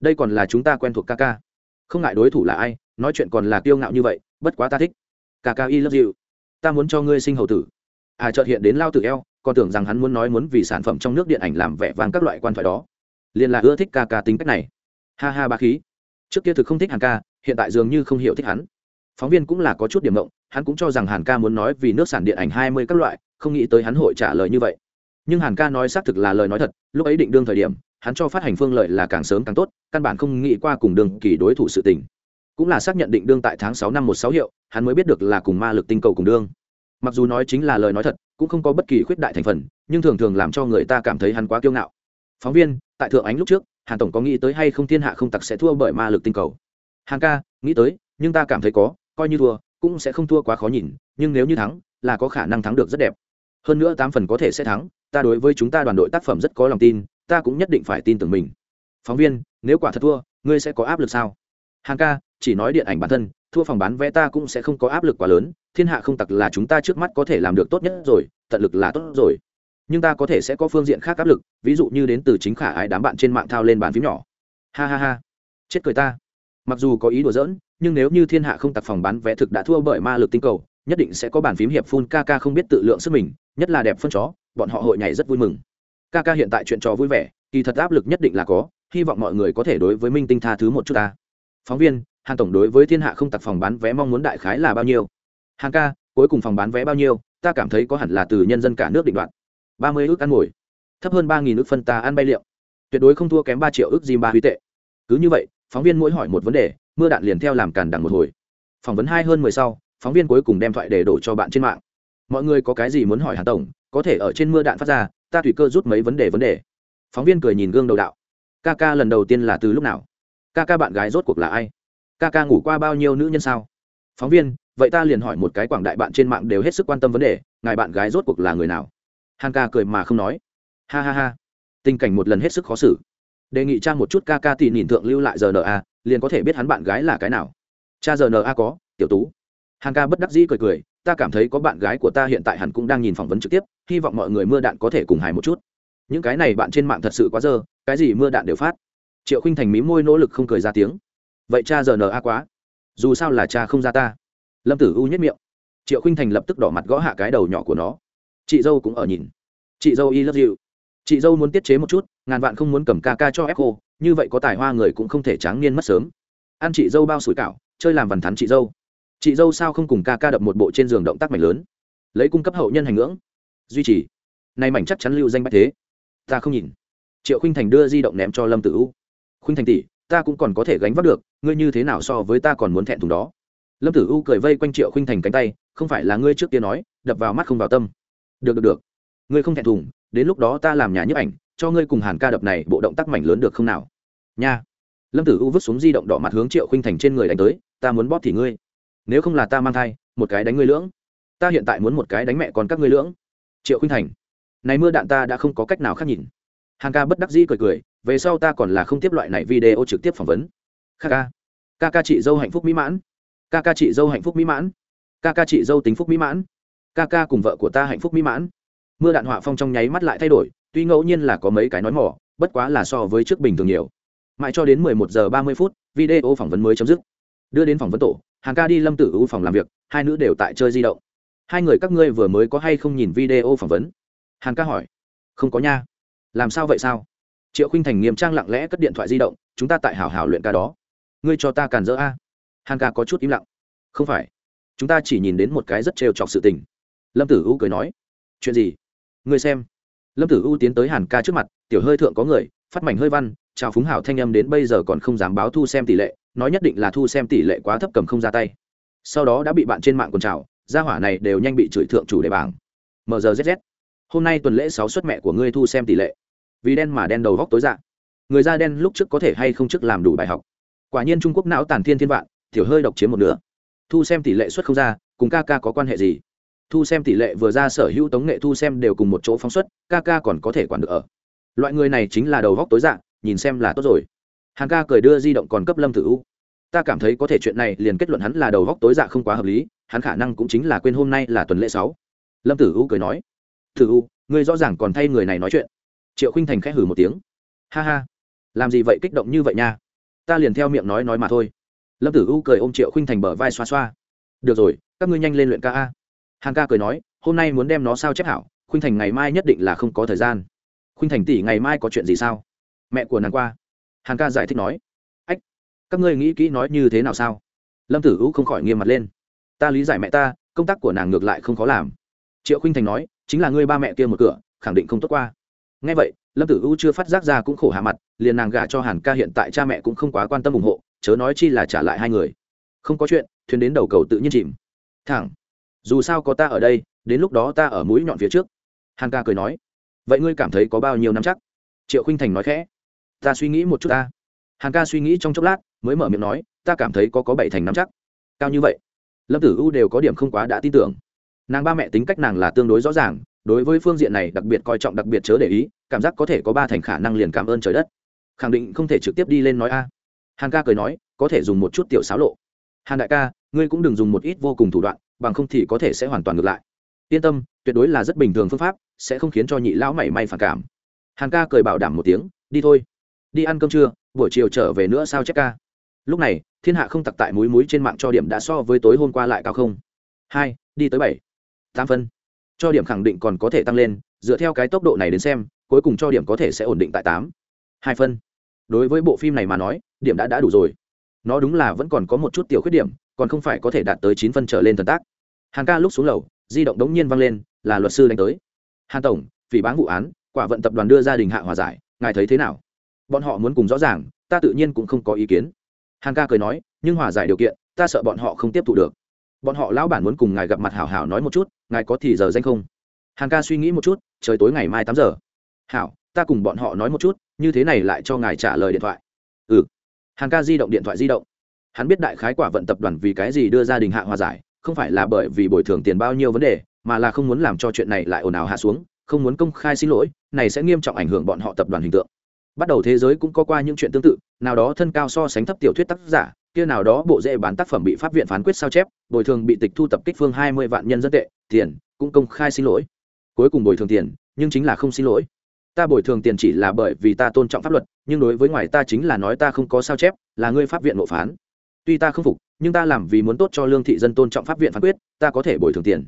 đây còn là chúng ta quen thuộc ca ca. Không ngại đối thủ là ai, nói chuyện còn là kiêu ngạo như vậy, bất quá ta thích ca ca y lớp dịu ta muốn cho ngươi sinh hầu tử. À trợt hiện đến lao tử eo, còn tưởng rằng hắn muốn nói muốn vì sản phẩm trong nước điện ảnh làm vẻ vang các loại quan thoại đó. Liên là ưa thích ca ca tính cách này. Ha ha ba khí. Trước kia thực không thích hàn ca, hiện tại dường như không hiểu thích hắn. Phóng viên cũng là có chút điểm động, hắn cũng cho rằng hàn ca muốn nói vì nước sản điện ảnh hai mươi các loại, không nghĩ tới hắn hội trả lời như vậy. Nhưng hàn ca nói xác thực là lời nói thật, lúc ấy định đương thời điểm, hắn cho phát hành phương lợi là càng sớm càng tốt, căn bản không nghĩ qua cùng đường kỳ đối thủ sự tình cũng là xác nhận định đương tại tháng sáu năm một sáu hiệu, hắn mới biết được là cùng ma lực tinh cầu cùng đương. Mặc dù nói chính là lời nói thật, cũng không có bất kỳ khuyết đại thành phần, nhưng thường thường làm cho người ta cảm thấy hắn quá kiêu ngạo. Phóng viên, tại thượng ánh lúc trước, hàn tổng có nghĩ tới hay không thiên hạ không tặc sẽ thua bởi ma lực tinh cầu? Hàn ca, nghĩ tới, nhưng ta cảm thấy có, coi như thua, cũng sẽ không thua quá khó nhìn, nhưng nếu như thắng, là có khả năng thắng được rất đẹp. Hơn nữa tám phần có thể sẽ thắng, ta đối với chúng ta đoàn đội tác phẩm rất có lòng tin, ta cũng nhất định phải tin tưởng mình. Phóng viên, nếu quả thật thua, ngươi sẽ có áp lực sao? Hàn ca chỉ nói điện ảnh bản thân, thua phòng bán vé ta cũng sẽ không có áp lực quá lớn, thiên hạ không tặc là chúng ta trước mắt có thể làm được tốt nhất rồi, tận lực là tốt rồi. Nhưng ta có thể sẽ có phương diện khác áp lực, ví dụ như đến từ chính khả ái đám bạn trên mạng thao lên bàn phím nhỏ. Ha ha ha. Chết cười ta. Mặc dù có ý đùa giỡn, nhưng nếu như thiên hạ không tặc phòng bán vé thực đã thua bởi ma lực tinh cầu, nhất định sẽ có bàn phím hiệp phun ca ca không biết tự lượng sức mình, nhất là đẹp phân chó, bọn họ hội nhảy rất vui mừng. Ca ca hiện tại chuyện trò vui vẻ, kỳ thật áp lực nhất định là có, hy vọng mọi người có thể đối với minh tinh tha thứ một chút ta. Phóng viên hàn tổng đối với thiên hạ không tặc phòng bán vé mong muốn đại khái là bao nhiêu? Hàng ca, cuối cùng phòng bán vé bao nhiêu? Ta cảm thấy có hẳn là từ nhân dân cả nước định đoạt. Ba mươi ước ăn ngồi. Thấp hơn ba nghìn ước phân ta ăn bay liệu. Tuyệt đối không thua kém ba triệu ước gì ba huy tệ. Cứ như vậy, phóng viên mỗi hỏi một vấn đề, mưa đạn liền theo làm càn đằng một hồi. Phỏng vấn hai hơn mười sau, phóng viên cuối cùng đem thoại để đổ cho bạn trên mạng. Mọi người có cái gì muốn hỏi hàn tổng, có thể ở trên mưa đạn phát ra, ta tùy cơ rút mấy vấn đề vấn đề. Phóng viên cười nhìn gương đầu đạo. Ca ca lần đầu tiên là từ lúc nào? Ca ca bạn gái rốt cuộc là ai? Ca ca ngủ qua bao nhiêu nữ nhân sao? Phóng viên, vậy ta liền hỏi một cái quảng đại bạn trên mạng đều hết sức quan tâm vấn đề, ngài bạn gái rốt cuộc là người nào? Hằng ca cười mà không nói. Ha ha ha. Tình cảnh một lần hết sức khó xử. Đề nghị cha một chút ca ca tỉ nhìn thượng lưu lại giờ rna liền có thể biết hắn bạn gái là cái nào. Cha giờ rna có, tiểu tú. Hằng ca bất đắc dĩ cười cười, ta cảm thấy có bạn gái của ta hiện tại hẳn cũng đang nhìn phỏng vấn trực tiếp, hy vọng mọi người mưa đạn có thể cùng hài một chút. Những cái này bạn trên mạng thật sự quá dơ, cái gì mưa đạn đều phát. Triệu khinh thành mí môi nỗ lực không cười ra tiếng vậy cha giờ n a quá. Dù sao là cha không ra ta. Lâm tử u nhất miệng. Triệu khinh thành lập tức đỏ mặt gõ hạ cái đầu nhỏ của nó. Chị dâu cũng ở nhìn. Chị dâu y love you. Chị dâu muốn tiết chế một chút, ngàn vạn không muốn cầm ca ca cho ép cô, như vậy có tài hoa người cũng không thể tráng niên mất sớm. Ăn chị dâu bao sủi cảo, chơi làm vằn thắn chị dâu. Chị dâu sao không cùng ca ca đập một bộ trên giường động tác mảnh lớn. Lấy cung cấp hậu nhân hành ngưỡng. Duy trì. Nay mảnh chắc chắn lưu danh bách thế. Ta không nhìn. Triệu khinh thành đưa di động ném cho lâm tử u. Khinh thành tỷ, ta cũng còn có thể gánh vác được ngươi như thế nào so với ta còn muốn thẹn thùng đó? Lâm tử u cười vây quanh triệu khinh thành cánh tay, không phải là ngươi trước kia nói, đập vào mắt không vào tâm. Được được được. Ngươi không thẹn thùng, đến lúc đó ta làm nhà nhấp ảnh, cho ngươi cùng hàn ca đập này, bộ động tác mảnh lớn được không nào? Nha. Lâm tử u vứt xuống di động đỏ mặt hướng triệu khinh thành trên người đánh tới, ta muốn bóp thì ngươi. Nếu không là ta mang thai, một cái đánh ngươi lưỡng. Ta hiện tại muốn một cái đánh mẹ còn các ngươi lưỡng. Triệu khinh thành. Này mưa đạn ta đã không có cách nào khác nhìn. Hàng ca bất đắc dĩ cười cười, về sau ta còn là không tiếp loại này video trực tiếp phỏng vấn kha ca. Ca ca chị dâu hạnh phúc mỹ mãn. Ca ca chị dâu hạnh phúc mỹ mãn. Ca ca chị dâu tính phúc mỹ mãn. Ca ca cùng vợ của ta hạnh phúc mỹ mãn. Mưa đạn họa phong trong nháy mắt lại thay đổi, tuy ngẫu nhiên là có mấy cái nói mỏ, bất quá là so với trước bình thường nhiều. Mãi cho đến 11 giờ 30 phút, video phỏng vấn mới chấm dứt. Đưa đến phỏng vấn tổ, hàng ca đi lâm tử u phòng làm việc, hai nữ đều tại chơi di động. Hai người các ngươi vừa mới có hay không nhìn video phỏng vấn? Hàng ca hỏi. Không có nha. Làm sao vậy sao? Triệu khinh thành nghiêm trang lặng lẽ cất điện thoại di động, chúng ta tại hảo hảo luyện ca đó ngươi cho ta càn rỡ a. Hàn ca có chút im lặng. Không phải. Chúng ta chỉ nhìn đến một cái rất trêu chọc sự tình. Lâm tử u cười nói. Chuyện gì? Ngươi xem. Lâm tử u tiến tới hàn ca trước mặt, tiểu hơi thượng có người, phát mảnh hơi văn, chào phúng hảo thanh âm đến bây giờ còn không dám báo thu xem tỷ lệ, nói nhất định là thu xem tỷ lệ quá thấp cầm không ra tay. Sau đó đã bị bạn trên mạng còn chào gia hỏa này đều nhanh bị chửi thượng chủ đề bảng. Mgzz hôm nay tuần lễ sáu xuất mẹ của ngươi thu xem tỷ lệ. Vì đen mà đen đầu góc tối dạng người da đen lúc trước có thể hay không trước làm đủ bài học quả nhiên trung quốc não tàn thiên thiên vạn thiểu hơi độc chiếm một nửa. Thu xem tỷ lệ xuất không ra, cùng ca ca có quan hệ gì? Thu xem tỷ lệ vừa ra sở hữu tống nghệ thu xem đều cùng một chỗ phóng xuất, ca ca còn có thể quản được ở. Loại người này chính là đầu góc tối dạng nhìn xem là tốt rồi. Hàng ca cười đưa di động còn cấp lâm tử u. Ta cảm thấy có thể chuyện này liền kết luận hắn là đầu góc tối dạ không quá hợp lý, hắn khả năng cũng chính là quên hôm nay là tuần lễ sáu. Lâm tử u cười nói, tử u, ngươi rõ ràng còn thay người này nói chuyện. Triệu khinh thành khẽ hử một tiếng. Ha ha, làm gì vậy kích động như vậy nha? Ta liền theo miệng nói nói mà thôi. Lâm tử u cười ôm triệu khinh thành bờ vai xoa xoa. Được rồi, các ngươi nhanh lên luyện ca a. Hàng ca cười nói, hôm nay muốn đem nó sao chép hảo khinh thành ngày mai nhất định là không có thời gian. Khinh thành tỷ ngày mai có chuyện gì sao? Mẹ của nàng qua. Hằng ca giải thích nói. Ách, các ngươi nghĩ kỹ nói như thế nào sao? Lâm tử u không khỏi nghiêm mặt lên. Ta lý giải mẹ ta, công tác của nàng ngược lại không khó làm. Triệu khinh thành nói, chính là ngươi ba mẹ kia một cửa, khẳng định không tốt qua. Ngay vậy lâm tử u chưa phát giác ra cũng khổ hạ mặt, liền nàng gả cho hàn ca hiện tại cha mẹ cũng không quá quan tâm ủng hộ, chớ nói chi là trả lại hai người. Không có chuyện, thuyền đến đầu cầu tự nhiên chìm. Thẳng. Dù sao có ta ở đây, đến lúc đó ta ở mũi nhọn phía trước. Hàn ca cười nói. Vậy ngươi cảm thấy có bao nhiêu năm chắc? Triệu khinh thành nói khẽ. Ta suy nghĩ một chút ta. Hàn ca suy nghĩ trong chốc lát, mới mở miệng nói, ta cảm thấy có có bảy thành năm chắc. Cao như vậy. Lâm tử u đều có điểm không quá đã tin tưởng. Nàng ba mẹ tính cách nàng là tương đối rõ ràng đối với phương diện này đặc biệt coi trọng, đặc biệt chớ để ý, cảm giác có thể có ba thành khả năng liền cảm ơn trời đất. Khẳng định không thể trực tiếp đi lên nói a. Hàn ca cười nói, có thể dùng một chút tiểu xáo lộ. Hàn đại ca, ngươi cũng đừng dùng một ít vô cùng thủ đoạn, bằng không thì có thể sẽ hoàn toàn ngược lại. Yên tâm, tuyệt đối là rất bình thường phương pháp, sẽ không khiến cho nhị lão mảy may phản cảm. Hàn ca cười bảo đảm một tiếng, đi thôi. Đi ăn cơm trưa, buổi chiều trở về nữa sao chép ca? Lúc này, thiên hạ không tặc tại múi múi trên mạng cho điểm đã so với tối hôm qua lại cao không? Hai, đi tới bảy. Tám phân cho điểm khẳng định còn có thể tăng lên, dựa theo cái tốc độ này đến xem, cuối cùng cho điểm có thể sẽ ổn định tại tám, hai phân. Đối với bộ phim này mà nói, điểm đã đã đủ rồi. Nó đúng là vẫn còn có một chút tiểu khuyết điểm, còn không phải có thể đạt tới chín phân trở lên thần tác. Hàng ca lúc xuống lầu, di động đống nhiên vang lên, là luật sư đánh tới. Hàn tổng vì bán vụ án, quả vận tập đoàn đưa gia đình hạ hòa giải, ngài thấy thế nào? Bọn họ muốn cùng rõ ràng, ta tự nhiên cũng không có ý kiến. Hàng ca cười nói, nhưng hòa giải điều kiện, ta sợ bọn họ không tiếp thu được bọn họ lão bản muốn cùng ngài gặp mặt hảo hảo nói một chút, ngài có thì giờ danh không? Hàng ca suy nghĩ một chút, trời tối ngày mai tám giờ. Hảo, ta cùng bọn họ nói một chút, như thế này lại cho ngài trả lời điện thoại. Ừ. Hàng ca di động điện thoại di động. Hắn biết đại khái quả vận tập đoàn vì cái gì đưa gia đình hạ hòa giải, không phải là bởi vì bồi thường tiền bao nhiêu vấn đề, mà là không muốn làm cho chuyện này lại ồn ào hạ xuống, không muốn công khai xin lỗi, này sẽ nghiêm trọng ảnh hưởng bọn họ tập đoàn hình tượng bắt đầu thế giới cũng có qua những chuyện tương tự, nào đó thân cao so sánh thấp tiểu thuyết tác giả, kia nào đó bộ dễ bán tác phẩm bị pháp viện phán quyết sao chép, bồi thường bị tịch thu tập kích phương hai mươi vạn nhân dân tệ, tiền, cũng công khai xin lỗi. Cuối cùng bồi thường tiền, nhưng chính là không xin lỗi. Ta bồi thường tiền chỉ là bởi vì ta tôn trọng pháp luật, nhưng đối với ngoài ta chính là nói ta không có sao chép, là ngươi pháp viện nộp phán. Tuy ta không phục, nhưng ta làm vì muốn tốt cho lương thị dân tôn trọng pháp viện phán quyết, ta có thể bồi thường tiền.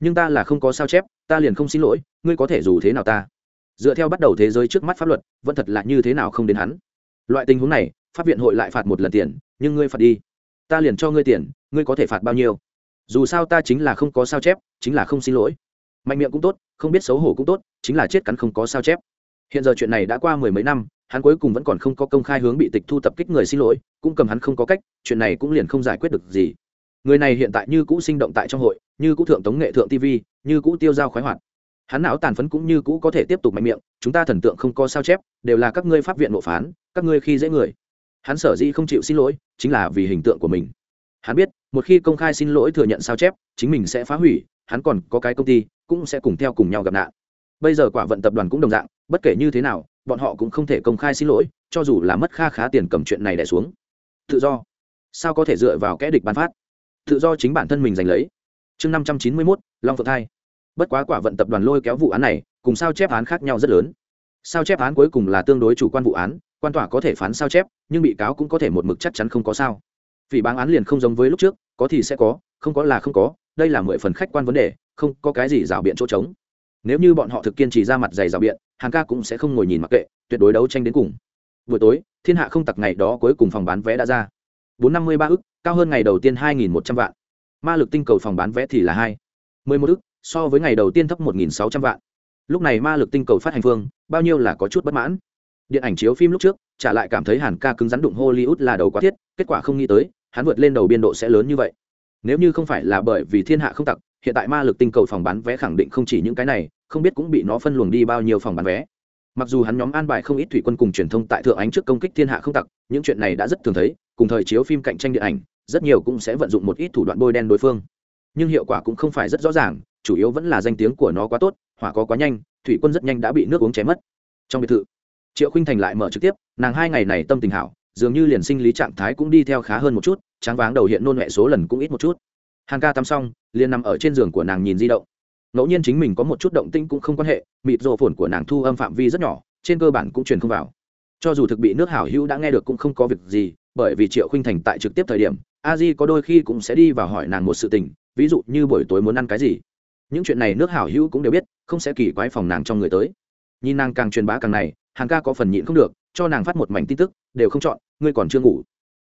Nhưng ta là không có sao chép, ta liền không xin lỗi, ngươi có thể dù thế nào ta? Dựa theo bắt đầu thế giới trước mắt pháp luật, vẫn thật là như thế nào không đến hắn. Loại tình huống này, pháp viện hội lại phạt một lần tiền, nhưng ngươi phạt đi. Ta liền cho ngươi tiền, ngươi có thể phạt bao nhiêu? Dù sao ta chính là không có sao chép, chính là không xin lỗi. Mạnh miệng cũng tốt, không biết xấu hổ cũng tốt, chính là chết cắn không có sao chép. Hiện giờ chuyện này đã qua mười mấy năm, hắn cuối cùng vẫn còn không có công khai hướng bị tịch thu tập kích người xin lỗi, cũng cầm hắn không có cách, chuyện này cũng liền không giải quyết được gì. Người này hiện tại như cũ sinh động tại trong hội, như cũ thượng tống nghệ thượng tv như cũ tiêu dao khoái hoạt hắn não tàn phấn cũng như cũ có thể tiếp tục mạnh miệng, chúng ta thần tượng không có sao chép, đều là các ngươi pháp viện nộp phán, các ngươi khi dễ người. Hắn sở dĩ không chịu xin lỗi, chính là vì hình tượng của mình. Hắn biết, một khi công khai xin lỗi thừa nhận sao chép, chính mình sẽ phá hủy, hắn còn có cái công ty, cũng sẽ cùng theo cùng nhau gặp nạn. Bây giờ quả vận tập đoàn cũng đồng dạng, bất kể như thế nào, bọn họ cũng không thể công khai xin lỗi, cho dù là mất kha khá tiền cầm chuyện này đẻ xuống. Tự do. Sao có thể dựa vào kẽ địch bán phát? Tự do chính bản thân mình giành lấy. Chương năm trăm chín mươi mốt, long phượng thai bất quá quả vận tập đoàn lôi kéo vụ án này, cùng sao chép án khác nhau rất lớn. Sao chép án cuối cùng là tương đối chủ quan vụ án, quan tòa có thể phán sao chép, nhưng bị cáo cũng có thể một mực chắc chắn không có sao. Vì bán án liền không giống với lúc trước, có thì sẽ có, không có là không có, đây là mười phần khách quan vấn đề, không có cái gì rào biện chỗ trống. Nếu như bọn họ thực kiên trì ra mặt dày rào biện hàng ca cũng sẽ không ngồi nhìn mặc kệ, tuyệt đối đấu tranh đến cùng. Buổi tối, thiên hạ không tặc ngày đó cuối cùng phòng bán vé đã ra. Bốn năm mươi ba ức, cao hơn ngày đầu tiên hai nghìn một trăm vạn. Ma lực tinh cầu phòng bán vé thì là hai. mười một ức so với ngày đầu tiên thấp một nghìn sáu trăm vạn. Lúc này ma lực tinh cầu phát hành phương, bao nhiêu là có chút bất mãn. Điện ảnh chiếu phim lúc trước, trả lại cảm thấy hàn ca cứng rắn đụng hollywood là đầu quá thiết, kết quả không nghĩ tới, hắn vượt lên đầu biên độ sẽ lớn như vậy. Nếu như không phải là bởi vì thiên hạ không tặc, hiện tại ma lực tinh cầu phòng bán vé khẳng định không chỉ những cái này, không biết cũng bị nó phân luồng đi bao nhiêu phòng bán vé. Mặc dù hắn nhóm an bài không ít thủy quân cùng truyền thông tại thượng ánh trước công kích thiên hạ không tặc, những chuyện này đã rất thường thấy, cùng thời chiếu phim cạnh tranh điện ảnh, rất nhiều cũng sẽ vận dụng một ít thủ đoạn bôi đen đối phương. Nhưng hiệu quả cũng không phải rất rõ ràng chủ yếu vẫn là danh tiếng của nó quá tốt, hỏa có quá nhanh, thủy quân rất nhanh đã bị nước uống chém mất. Trong biệt thự, triệu khinh thành lại mở trực tiếp, nàng hai ngày này tâm tình hảo, dường như liền sinh lý trạng thái cũng đi theo khá hơn một chút, tráng váng đầu hiện nôn mẹ số lần cũng ít một chút. Hàn ca tắm xong, liền nằm ở trên giường của nàng nhìn di động. Ngẫu nhiên chính mình có một chút động tinh cũng không quan hệ, mịt rộ phồn của nàng thu âm phạm vi rất nhỏ, trên cơ bản cũng truyền không vào. Cho dù thực bị nước hảo hữu đã nghe được cũng không có việc gì, bởi vì triệu khinh thành tại trực tiếp thời điểm, a di có đôi khi cũng sẽ đi và hỏi nàng một sự tình, ví dụ như buổi tối muốn ăn cái gì những chuyện này nước hảo hữu cũng đều biết, không sẽ kỳ quái phòng nàng trong người tới. Nhìn nàng càng truyền bá càng này hàng ca có phần nhịn không được, cho nàng phát một mảnh tin tức, đều không chọn, ngươi còn chưa ngủ.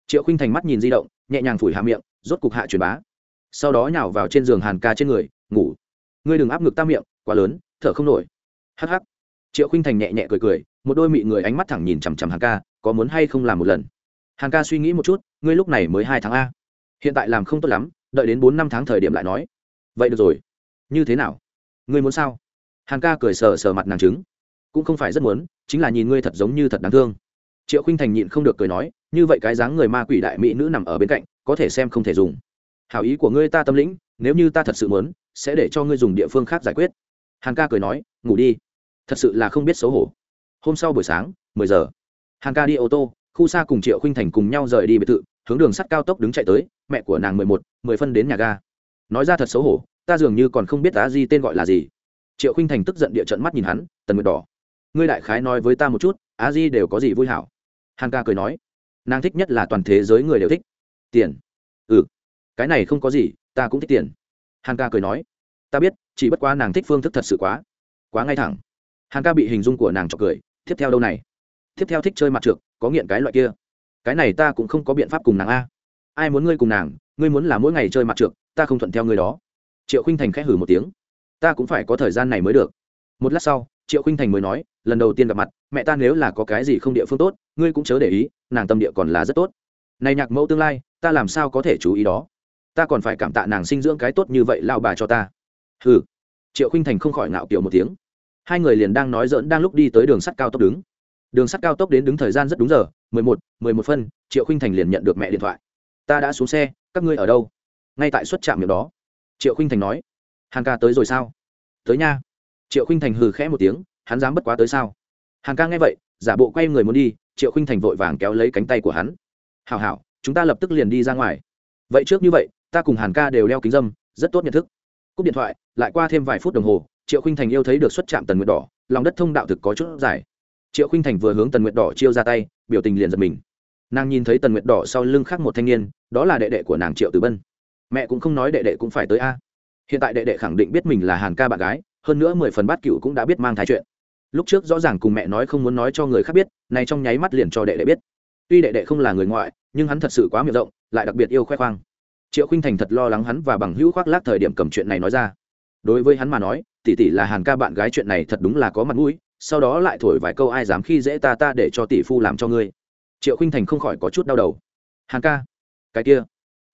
Triệu khinh thành mắt nhìn di động, nhẹ nhàng phủi hạ miệng, rốt cục hạ truyền bá. Sau đó nhào vào trên giường hàn ca trên người, ngủ. Ngươi đừng áp ngực ta miệng, quá lớn, thở không nổi. Hắc hắc. Triệu khinh thành nhẹ nhẹ cười cười, một đôi mị người ánh mắt thẳng nhìn chằm chằm hàn ca, có muốn hay không làm một lần? Hàn ca suy nghĩ một chút, ngươi lúc này mới hai tháng a. Hiện tại làm không tốt lắm, đợi đến bốn năm tháng thời điểm lại nói. Vậy được rồi như thế nào? Ngươi muốn sao? Hàn ca cười sờ sờ mặt nàng trứng. Cũng không phải rất muốn, chính là nhìn ngươi thật giống như thật đáng thương. Triệu khinh thành nhịn không được cười nói, như vậy cái dáng người ma quỷ đại mỹ nữ nằm ở bên cạnh, có thể xem không thể dùng. Hảo ý của ngươi ta tâm lĩnh, nếu như ta thật sự muốn, sẽ để cho ngươi dùng địa phương khác giải quyết. Hàn ca cười nói, ngủ đi. Thật sự là không biết xấu hổ. Hôm sau buổi sáng, mười giờ, hàn ca đi ô tô, khu xa cùng triệu khinh thành cùng nhau rời đi biệt thự, hướng đường sắt cao tốc đứng chạy tới, mẹ của nàng mười một, mười phân đến nhà ga. Nói ra thật xấu hổ ta dường như còn không biết á di tên gọi là gì. Triệu khinh thành tức giận địa trận mắt nhìn hắn, tần nguyệt đỏ. Ngươi đại khái nói với ta một chút, á di đều có gì vui hảo? Hàn ca cười nói. Nàng thích nhất là toàn thế giới người đều thích. Tiền. Ừ. Cái này không có gì, ta cũng thích tiền. Hàn ca cười nói. Ta biết, chỉ bất quá nàng thích phương thức thật sự quá. Quá ngay thẳng. Hàn ca bị hình dung của nàng chọc cười. Tiếp theo đâu này? Tiếp theo thích chơi mặt trượt có nghiện cái loại kia. Cái này ta cũng không có biện pháp cùng nàng a. Ai muốn ngươi cùng nàng, ngươi muốn là mỗi ngày chơi mặt trượt ta không thuận theo ngươi đó triệu khinh thành khẽ hử một tiếng. Ta cũng phải có thời gian này mới được. Một lát sau, triệu khinh thành mới nói, lần đầu tiên gặp mặt, mẹ ta nếu là có cái gì không địa phương tốt, ngươi cũng chớ để ý, nàng tâm địa còn là rất tốt. Này nhạc mẫu tương lai, ta làm sao có thể chú ý đó? Ta còn phải cảm tạ nàng sinh dưỡng cái tốt như vậy lao bà cho ta. Hừ. Triệu khinh thành không khỏi ngạo kiểu một tiếng. Hai người liền đang nói dỡn đang lúc đi tới đường sắt cao tốc đứng. Đường sắt cao tốc đến đứng thời gian rất đúng giờ, mười một mười một phân, triệu khinh thành liền nhận được mẹ điện thoại. Ta đã xuống xe, các ngươi ở đâu? Ngay tại xuất trạm miệng đó triệu khinh thành nói, hàn ca tới rồi sao? Tới nha. Triệu khinh thành hừ khẽ một tiếng, hắn dám bất quá tới sao? Hàn ca nghe vậy, giả bộ quay người muốn đi. Triệu khinh thành vội vàng kéo lấy cánh tay của hắn. Hào hảo, chúng ta lập tức liền đi ra ngoài. Vậy trước như vậy, ta cùng hàn ca đều leo kính dâm, rất tốt nhận thức. Cúp điện thoại, lại qua thêm vài phút đồng hồ, triệu khinh thành yêu thấy được xuất trạm tần nguyệt đỏ, lòng đất thông đạo thực có chút dài. Triệu khinh thành vừa hướng tần nguyệt đỏ chiêu ra tay, biểu tình liền giật mình. Nàng nhìn thấy tần nguyệt đỏ sau lưng khác một thanh niên, đó là đệ đệ của nàng triệu tử bân mẹ cũng không nói đệ đệ cũng phải tới a. Hiện tại đệ đệ khẳng định biết mình là hàn ca bạn gái, hơn nữa mười phần bát cựu cũng đã biết mang thai chuyện. Lúc trước rõ ràng cùng mẹ nói không muốn nói cho người khác biết, nay trong nháy mắt liền cho đệ đệ biết. Tuy đệ đệ không là người ngoại, nhưng hắn thật sự quá miệng rộng, lại đặc biệt yêu khoe khoang. Triệu khinh thành thật lo lắng hắn và bằng hữu khoác lác thời điểm cầm chuyện này nói ra. Đối với hắn mà nói, tỷ tỷ là hàn ca bạn gái chuyện này thật đúng là có mặt mũi, sau đó lại thổi vài câu ai dám khi dễ ta ta để cho tỷ phu làm cho ngươi. Triệu khinh thành không khỏi có chút đau đầu. Hàn ca, cái kia,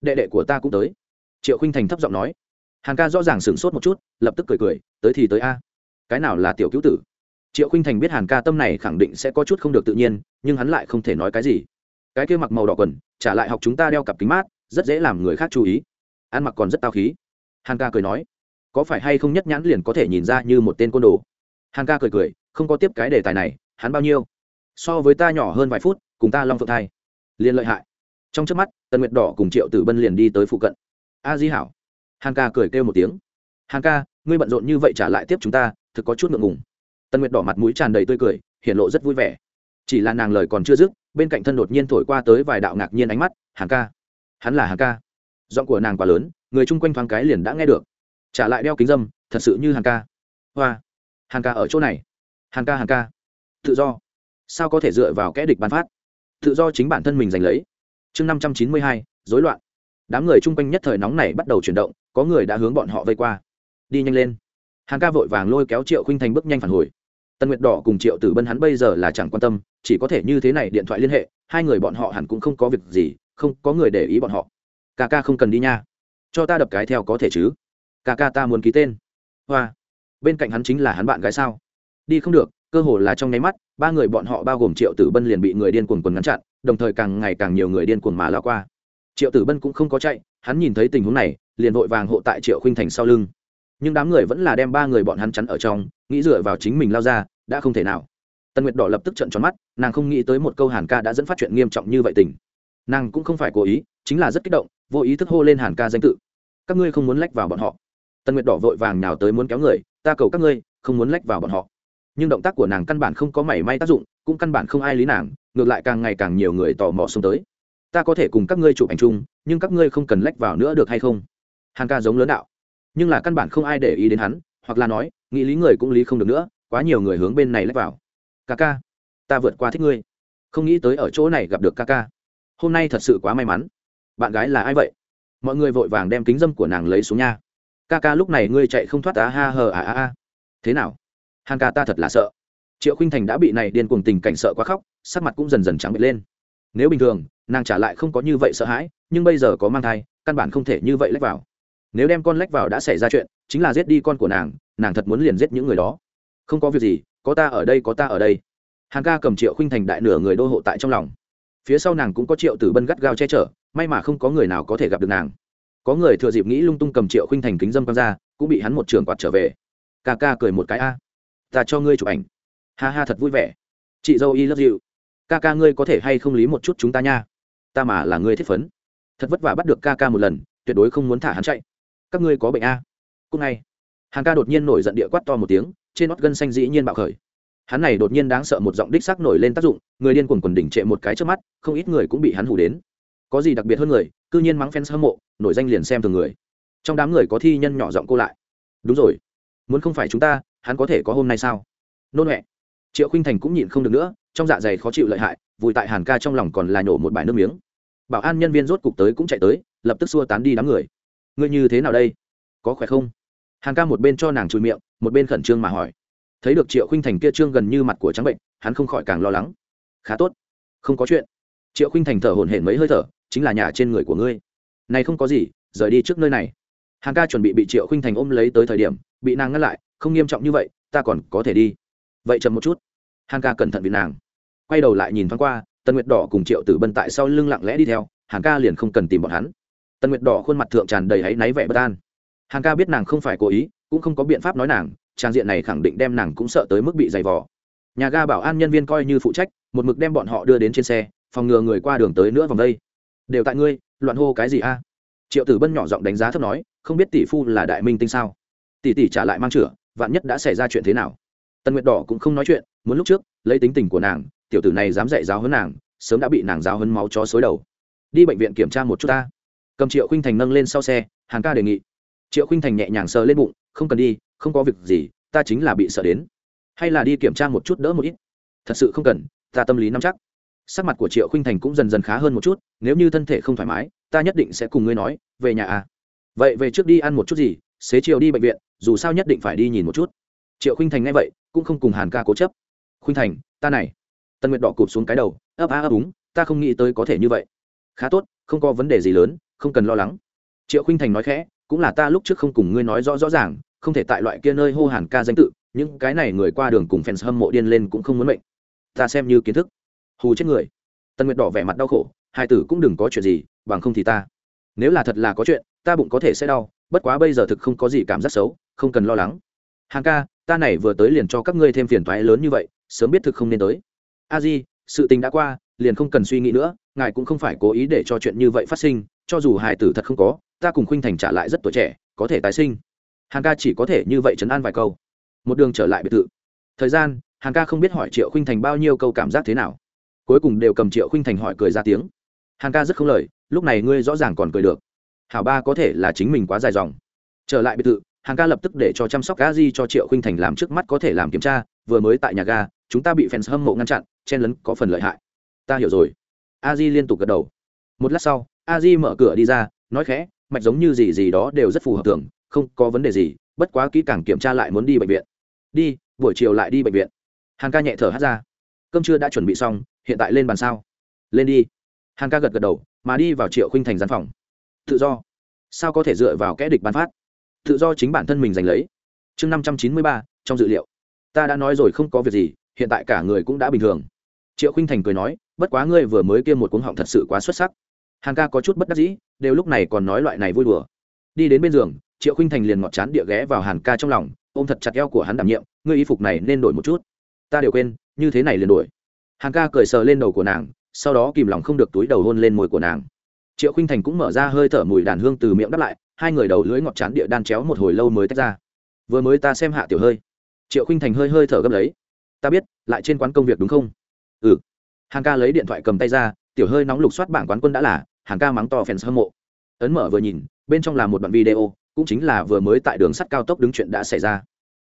đệ đệ của ta cũng tới triệu khinh thành thấp giọng nói hàn ca rõ ràng sửng sốt một chút lập tức cười cười tới thì tới a cái nào là tiểu cứu tử triệu khinh thành biết hàn ca tâm này khẳng định sẽ có chút không được tự nhiên nhưng hắn lại không thể nói cái gì cái kia mặc màu đỏ quần trả lại học chúng ta đeo cặp kính mát rất dễ làm người khác chú ý ăn mặc còn rất tao khí hàn ca cười nói có phải hay không nhất nhãn liền có thể nhìn ra như một tên côn đồ hàn ca cười cười không có tiếp cái đề tài này hắn bao nhiêu so với ta nhỏ hơn vài phút cùng ta long phượng thai liền lợi hại trong trước mắt tần nguyệt đỏ cùng triệu tử bân liền đi tới phụ cận a di hảo. Hàn ca cười kêu một tiếng. Hàn ca, ngươi bận rộn như vậy trả lại tiếp chúng ta, thực có chút ngượng ngùng. Tân nguyệt đỏ mặt mũi tràn đầy tươi cười hiện lộ rất vui vẻ. Chỉ là nàng lời còn chưa dứt, bên cạnh thân đột nhiên thổi qua tới vài đạo ngạc nhiên ánh mắt, hàn ca. Hắn là hàn ca. Giọng của nàng quá lớn, người chung quanh thoáng cái liền đã nghe được. Trả lại đeo kính dâm, thật sự như hàn ca. Hoa. Hàn ca ở chỗ này. Hàn ca hàn ca. Tự do. Sao có thể dựa vào kẽ địch bán phát? Tự do chính bản thân mình giành lấy. Chương năm trăm chín mươi hai dối loạn đám người chung quanh nhất thời nóng này bắt đầu chuyển động, có người đã hướng bọn họ vây qua. Đi nhanh lên. Hàn ca vội vàng lôi kéo triệu khinh thành bước nhanh phản hồi. Tân nguyệt đỏ cùng triệu tử bân hắn bây giờ là chẳng quan tâm, chỉ có thể như thế này điện thoại liên hệ, hai người bọn họ hẳn cũng không có việc gì, không có người để ý bọn họ. Ca ca không cần đi nha. Cho ta đập cái theo có thể chứ. Ca ca ta muốn ký tên. Hoa. Bên cạnh hắn chính là hắn bạn gái sao? Đi không được, cơ hồ là trong nháy mắt, ba người bọn họ bao gồm triệu tử bân liền bị người điên cuồng quần ngăn chặn, đồng thời càng ngày càng nhiều người điên cuồng mà lao qua triệu tử bân cũng không có chạy, hắn nhìn thấy tình huống này, liền vội vàng hộ tại triệu khinh thành sau lưng. Nhưng đám người vẫn là đem ba người bọn hắn chắn ở trong, nghĩ dựa vào chính mình lao ra, đã không thể nào. Tần nguyệt đỏ lập tức trận tròn mắt, nàng không nghĩ tới một câu hàn ca đã dẫn phát chuyện nghiêm trọng như vậy tình. Nàng cũng không phải cố ý, chính là rất kích động, vô ý thức hô lên hàn ca danh tự. Các ngươi không muốn lách vào bọn họ. Tần nguyệt đỏ vội vàng nào tới muốn kéo người, ta cầu các ngươi, không muốn lách vào bọn họ. Nhưng động tác của nàng căn bản không có mảy may tác dụng, cũng căn bản không ai lý nàng, ngược lại càng ngày càng nhiều người tò mò xông tới ta có thể cùng các ngươi chụp ảnh chung, nhưng các ngươi không cần lách vào nữa được hay không? Hàn ca giống lớn đạo. Nhưng là căn bản không ai để ý đến hắn, hoặc là nói, nghĩ lý người cũng lý không được nữa, quá nhiều người hướng bên này lách vào. Ca ca, ta vượt qua thích ngươi. Không nghĩ tới ở chỗ này gặp được ca ca. Hôm nay thật sự quá may mắn. Bạn gái là ai vậy? Mọi người vội vàng đem kính dâm của nàng lấy xuống nha. Ca ca lúc này ngươi chạy không thoát á, ha, hờ à à à. Thế nào? Hàn ca ta thật là sợ. Triệu khinh thành đã bị này điên cuồng tình cảnh sợ quá khóc, sắc mặt cũng dần dần trắng bệch lên nếu bình thường, nàng trả lại không có như vậy sợ hãi, nhưng bây giờ có mang thai, căn bản không thể như vậy lách vào. Nếu đem con lách vào đã xảy ra chuyện, chính là giết đi con của nàng nàng thật muốn liền giết những người đó. Không có việc gì, có ta ở đây, có ta ở đây. Hàng ca cầm triệu khinh thành đại nửa người đô hộ tại trong lòng. Phía sau nàng cũng có triệu tử bân gắt gao che chở, may mà không có người nào có thể gặp được nàng. Có người thừa dịp nghĩ lung tung cầm triệu khinh thành kính dâm quăng ra, cũng bị hắn một trường quạt trở về. Ca ca cười một cái a. Ta cho ngươi chụp ảnh. Ha ha, thật vui vẻ. Chị dâu y lấp dịu ca ca ngươi có thể hay không lý một chút chúng ta nha? Ta mà là ngươi thiết phấn. Thật vất vả bắt được ca ca một lần, tuyệt đối không muốn thả hắn chạy. Các ngươi có bệnh a? Cúc ngay. Hàng ca đột nhiên nổi giận địa quát to một tiếng, trên nót gân xanh dĩ nhiên bạo khởi. Hắn này đột nhiên đáng sợ một giọng đích xác nổi lên tác dụng, người điên cuồng quần đỉnh trệ một cái trước mắt, không ít người cũng bị hắn hủ đến. Có gì đặc biệt hơn người, cư nhiên mắng fans hâm mộ, nổi danh liền xem thường người. Trong đám người có thi nhân nhỏ giọng cô lại. Đúng rồi. Muốn không phải chúng ta, hắn có thể có hôm nay sao? Nôn huệ triệu khinh thành cũng nhịn không được nữa trong dạ dày khó chịu lợi hại vùi tại hàn ca trong lòng còn là nhổ một bài nước miếng bảo an nhân viên rốt cục tới cũng chạy tới lập tức xua tán đi đám người ngươi như thế nào đây có khỏe không hàn ca một bên cho nàng chùi miệng một bên khẩn trương mà hỏi thấy được triệu khinh thành kia trương gần như mặt của trắng bệnh hắn không khỏi càng lo lắng khá tốt không có chuyện triệu khinh thành thở hổn hển mấy hơi thở chính là nhà trên người của ngươi này không có gì rời đi trước nơi này hàn ca chuẩn bị bị triệu khinh thành ôm lấy tới thời điểm bị nàng ngăn lại không nghiêm trọng như vậy ta còn có thể đi vậy chậm một chút. Hàn ca cẩn thận vì nàng. Quay đầu lại nhìn thoáng qua, tần nguyệt đỏ cùng triệu tử bân tại sau lưng lặng lẽ đi theo, hàn ca liền không cần tìm bọn hắn. Tần nguyệt đỏ khuôn mặt thượng tràn đầy áy náy vẻ bất an. Hàn ca biết nàng không phải cố ý, cũng không có biện pháp nói nàng, trang diện này khẳng định đem nàng cũng sợ tới mức bị dày vò. Nhà ga bảo an nhân viên coi như phụ trách, một mực đem bọn họ đưa đến trên xe, phòng ngừa người qua đường tới nữa vòng đây. Đều tại ngươi, loạn hô cái gì a? Triệu tử bân nhỏ giọng đánh giá thấp nói, không biết tỷ phu là đại minh tinh sao? Tỷ tỷ trả lại mang chửa vạn nhất đã xảy ra chuyện thế nào? Tần nguyệt đỏ cũng không nói chuyện, muốn lúc trước, lấy tính tình của nàng, tiểu tử này dám dạy giáo hơn nàng, sớm đã bị nàng giáo hơn máu chó xối đầu. Đi bệnh viện kiểm tra một chút ta. Cầm triệu khinh thành nâng lên sau xe hàng ca đề nghị. Triệu khinh thành nhẹ nhàng sờ lên bụng, không cần đi, không có việc gì, ta chính là bị sợ đến. Hay là đi kiểm tra một chút đỡ một ít. Thật sự không cần, ta tâm lý nắm chắc. Sắc mặt của triệu khinh thành cũng dần dần khá hơn một chút, nếu như thân thể không thoải mái, ta nhất định sẽ cùng ngươi nói, về nhà à. Vậy về trước đi ăn một chút gì, xế chiều đi bệnh viện, dù sao nhất định phải đi nhìn một chút triệu khinh thành nghe vậy, cũng không cùng hàn ca cố chấp. Khinh thành, ta này. Tân nguyệt đỏ cụp xuống cái đầu, ấp á, ấp úng, ta không nghĩ tới có thể như vậy. Khá tốt, không có vấn đề gì lớn, không cần lo lắng. Triệu khinh thành nói khẽ, cũng là ta lúc trước không cùng ngươi nói rõ rõ ràng, không thể tại loại kia nơi hô hàn ca danh tự, những cái này người qua đường cùng fans hâm mộ điên lên cũng không muốn mệnh. Ta xem như kiến thức. Hù chết người. Tân nguyệt đỏ vẻ mặt đau khổ, hai tử cũng đừng có chuyện gì, bằng không thì ta, nếu là thật là có chuyện, ta bụng có thể sẽ đau, bất quá bây giờ thực không có gì cảm giác xấu, không cần lo lắng hàng ca, ta này vừa tới liền cho các ngươi thêm phiền toái lớn như vậy, sớm biết thực không nên tới. A di, sự tình đã qua, liền không cần suy nghĩ nữa, ngài cũng không phải cố ý để cho chuyện như vậy phát sinh, cho dù hài tử thật không có, ta cùng khuynh thành trả lại rất tuổi trẻ, có thể tái sinh. Hàng ca chỉ có thể như vậy chấn an vài câu. Một đường trở lại biệt thự. Thời gian, hàng ca không biết hỏi triệu khuynh thành bao nhiêu câu cảm giác thế nào. Cuối cùng đều cầm triệu khuynh thành hỏi cười ra tiếng. Hàng ca rất không lời, lúc này ngươi rõ ràng còn cười được. Hảo ba có thể là chính mình quá dài dòng. Trở lại biệt thự hàng ca lập tức để cho chăm sóc ga di cho triệu khinh thành làm trước mắt có thể làm kiểm tra, vừa mới tại nhà ga, chúng ta bị fans hâm mộ ngăn chặn, chen lấn có phần lợi hại. Ta hiểu rồi. A di liên tục gật đầu. Một lát sau, a di mở cửa đi ra, nói khẽ, mạch giống như gì gì đó đều rất phù hợp tưởng, không có vấn đề gì, bất quá kỹ càng kiểm tra lại muốn đi bệnh viện. Đi, buổi chiều lại đi bệnh viện. Hàn ca nhẹ thở hát ra. Cơm trưa đã chuẩn bị xong, hiện tại lên bàn sao? Lên đi. Hàn ca gật gật đầu, mà đi vào triệu khinh thành gian phòng. Tự do. Sao có thể dựa vào kẽ địch bán phát? Tự do chính bản thân mình giành lấy. Chương năm trăm chín mươi ba, trong dự liệu. Ta đã nói rồi không có việc gì, hiện tại cả người cũng đã bình thường. Triệu khinh thành cười nói, bất quá ngươi vừa mới kia một cuống họng thật sự quá xuất sắc. Hàn ca có chút bất đắc dĩ, đều lúc này còn nói loại này vui đùa. Đi đến bên giường, triệu khinh thành liền ngọt chán địa ghé vào hàn ca trong lòng, ôm thật chặt eo của hắn đảm nhiệm, ngươi y phục này nên đổi một chút. Ta đều quên, như thế này liền đổi. Hàn ca cười sờ lên đầu của nàng, sau đó kìm lòng không được túi đầu hôn lên môi của nàng. Triệu khinh thành cũng mở ra hơi thở mùi đàn hương từ miệng đáp lại hai người đầu lưỡi ngọt chán địa đan chéo một hồi lâu mới tách ra. Vừa mới ta xem hạ tiểu hơi. Triệu khinh thành hơi hơi thở gấp lấy. Ta biết, lại trên quán công việc đúng không? Ừ. Hàn ca lấy điện thoại cầm tay ra, tiểu hơi nóng lục soát bảng quán quân đã là hàn ca mắng to fans hâm mộ. Ấn mở vừa nhìn, bên trong là một đoạn video, cũng chính là vừa mới tại đường sắt cao tốc đứng chuyện đã xảy ra.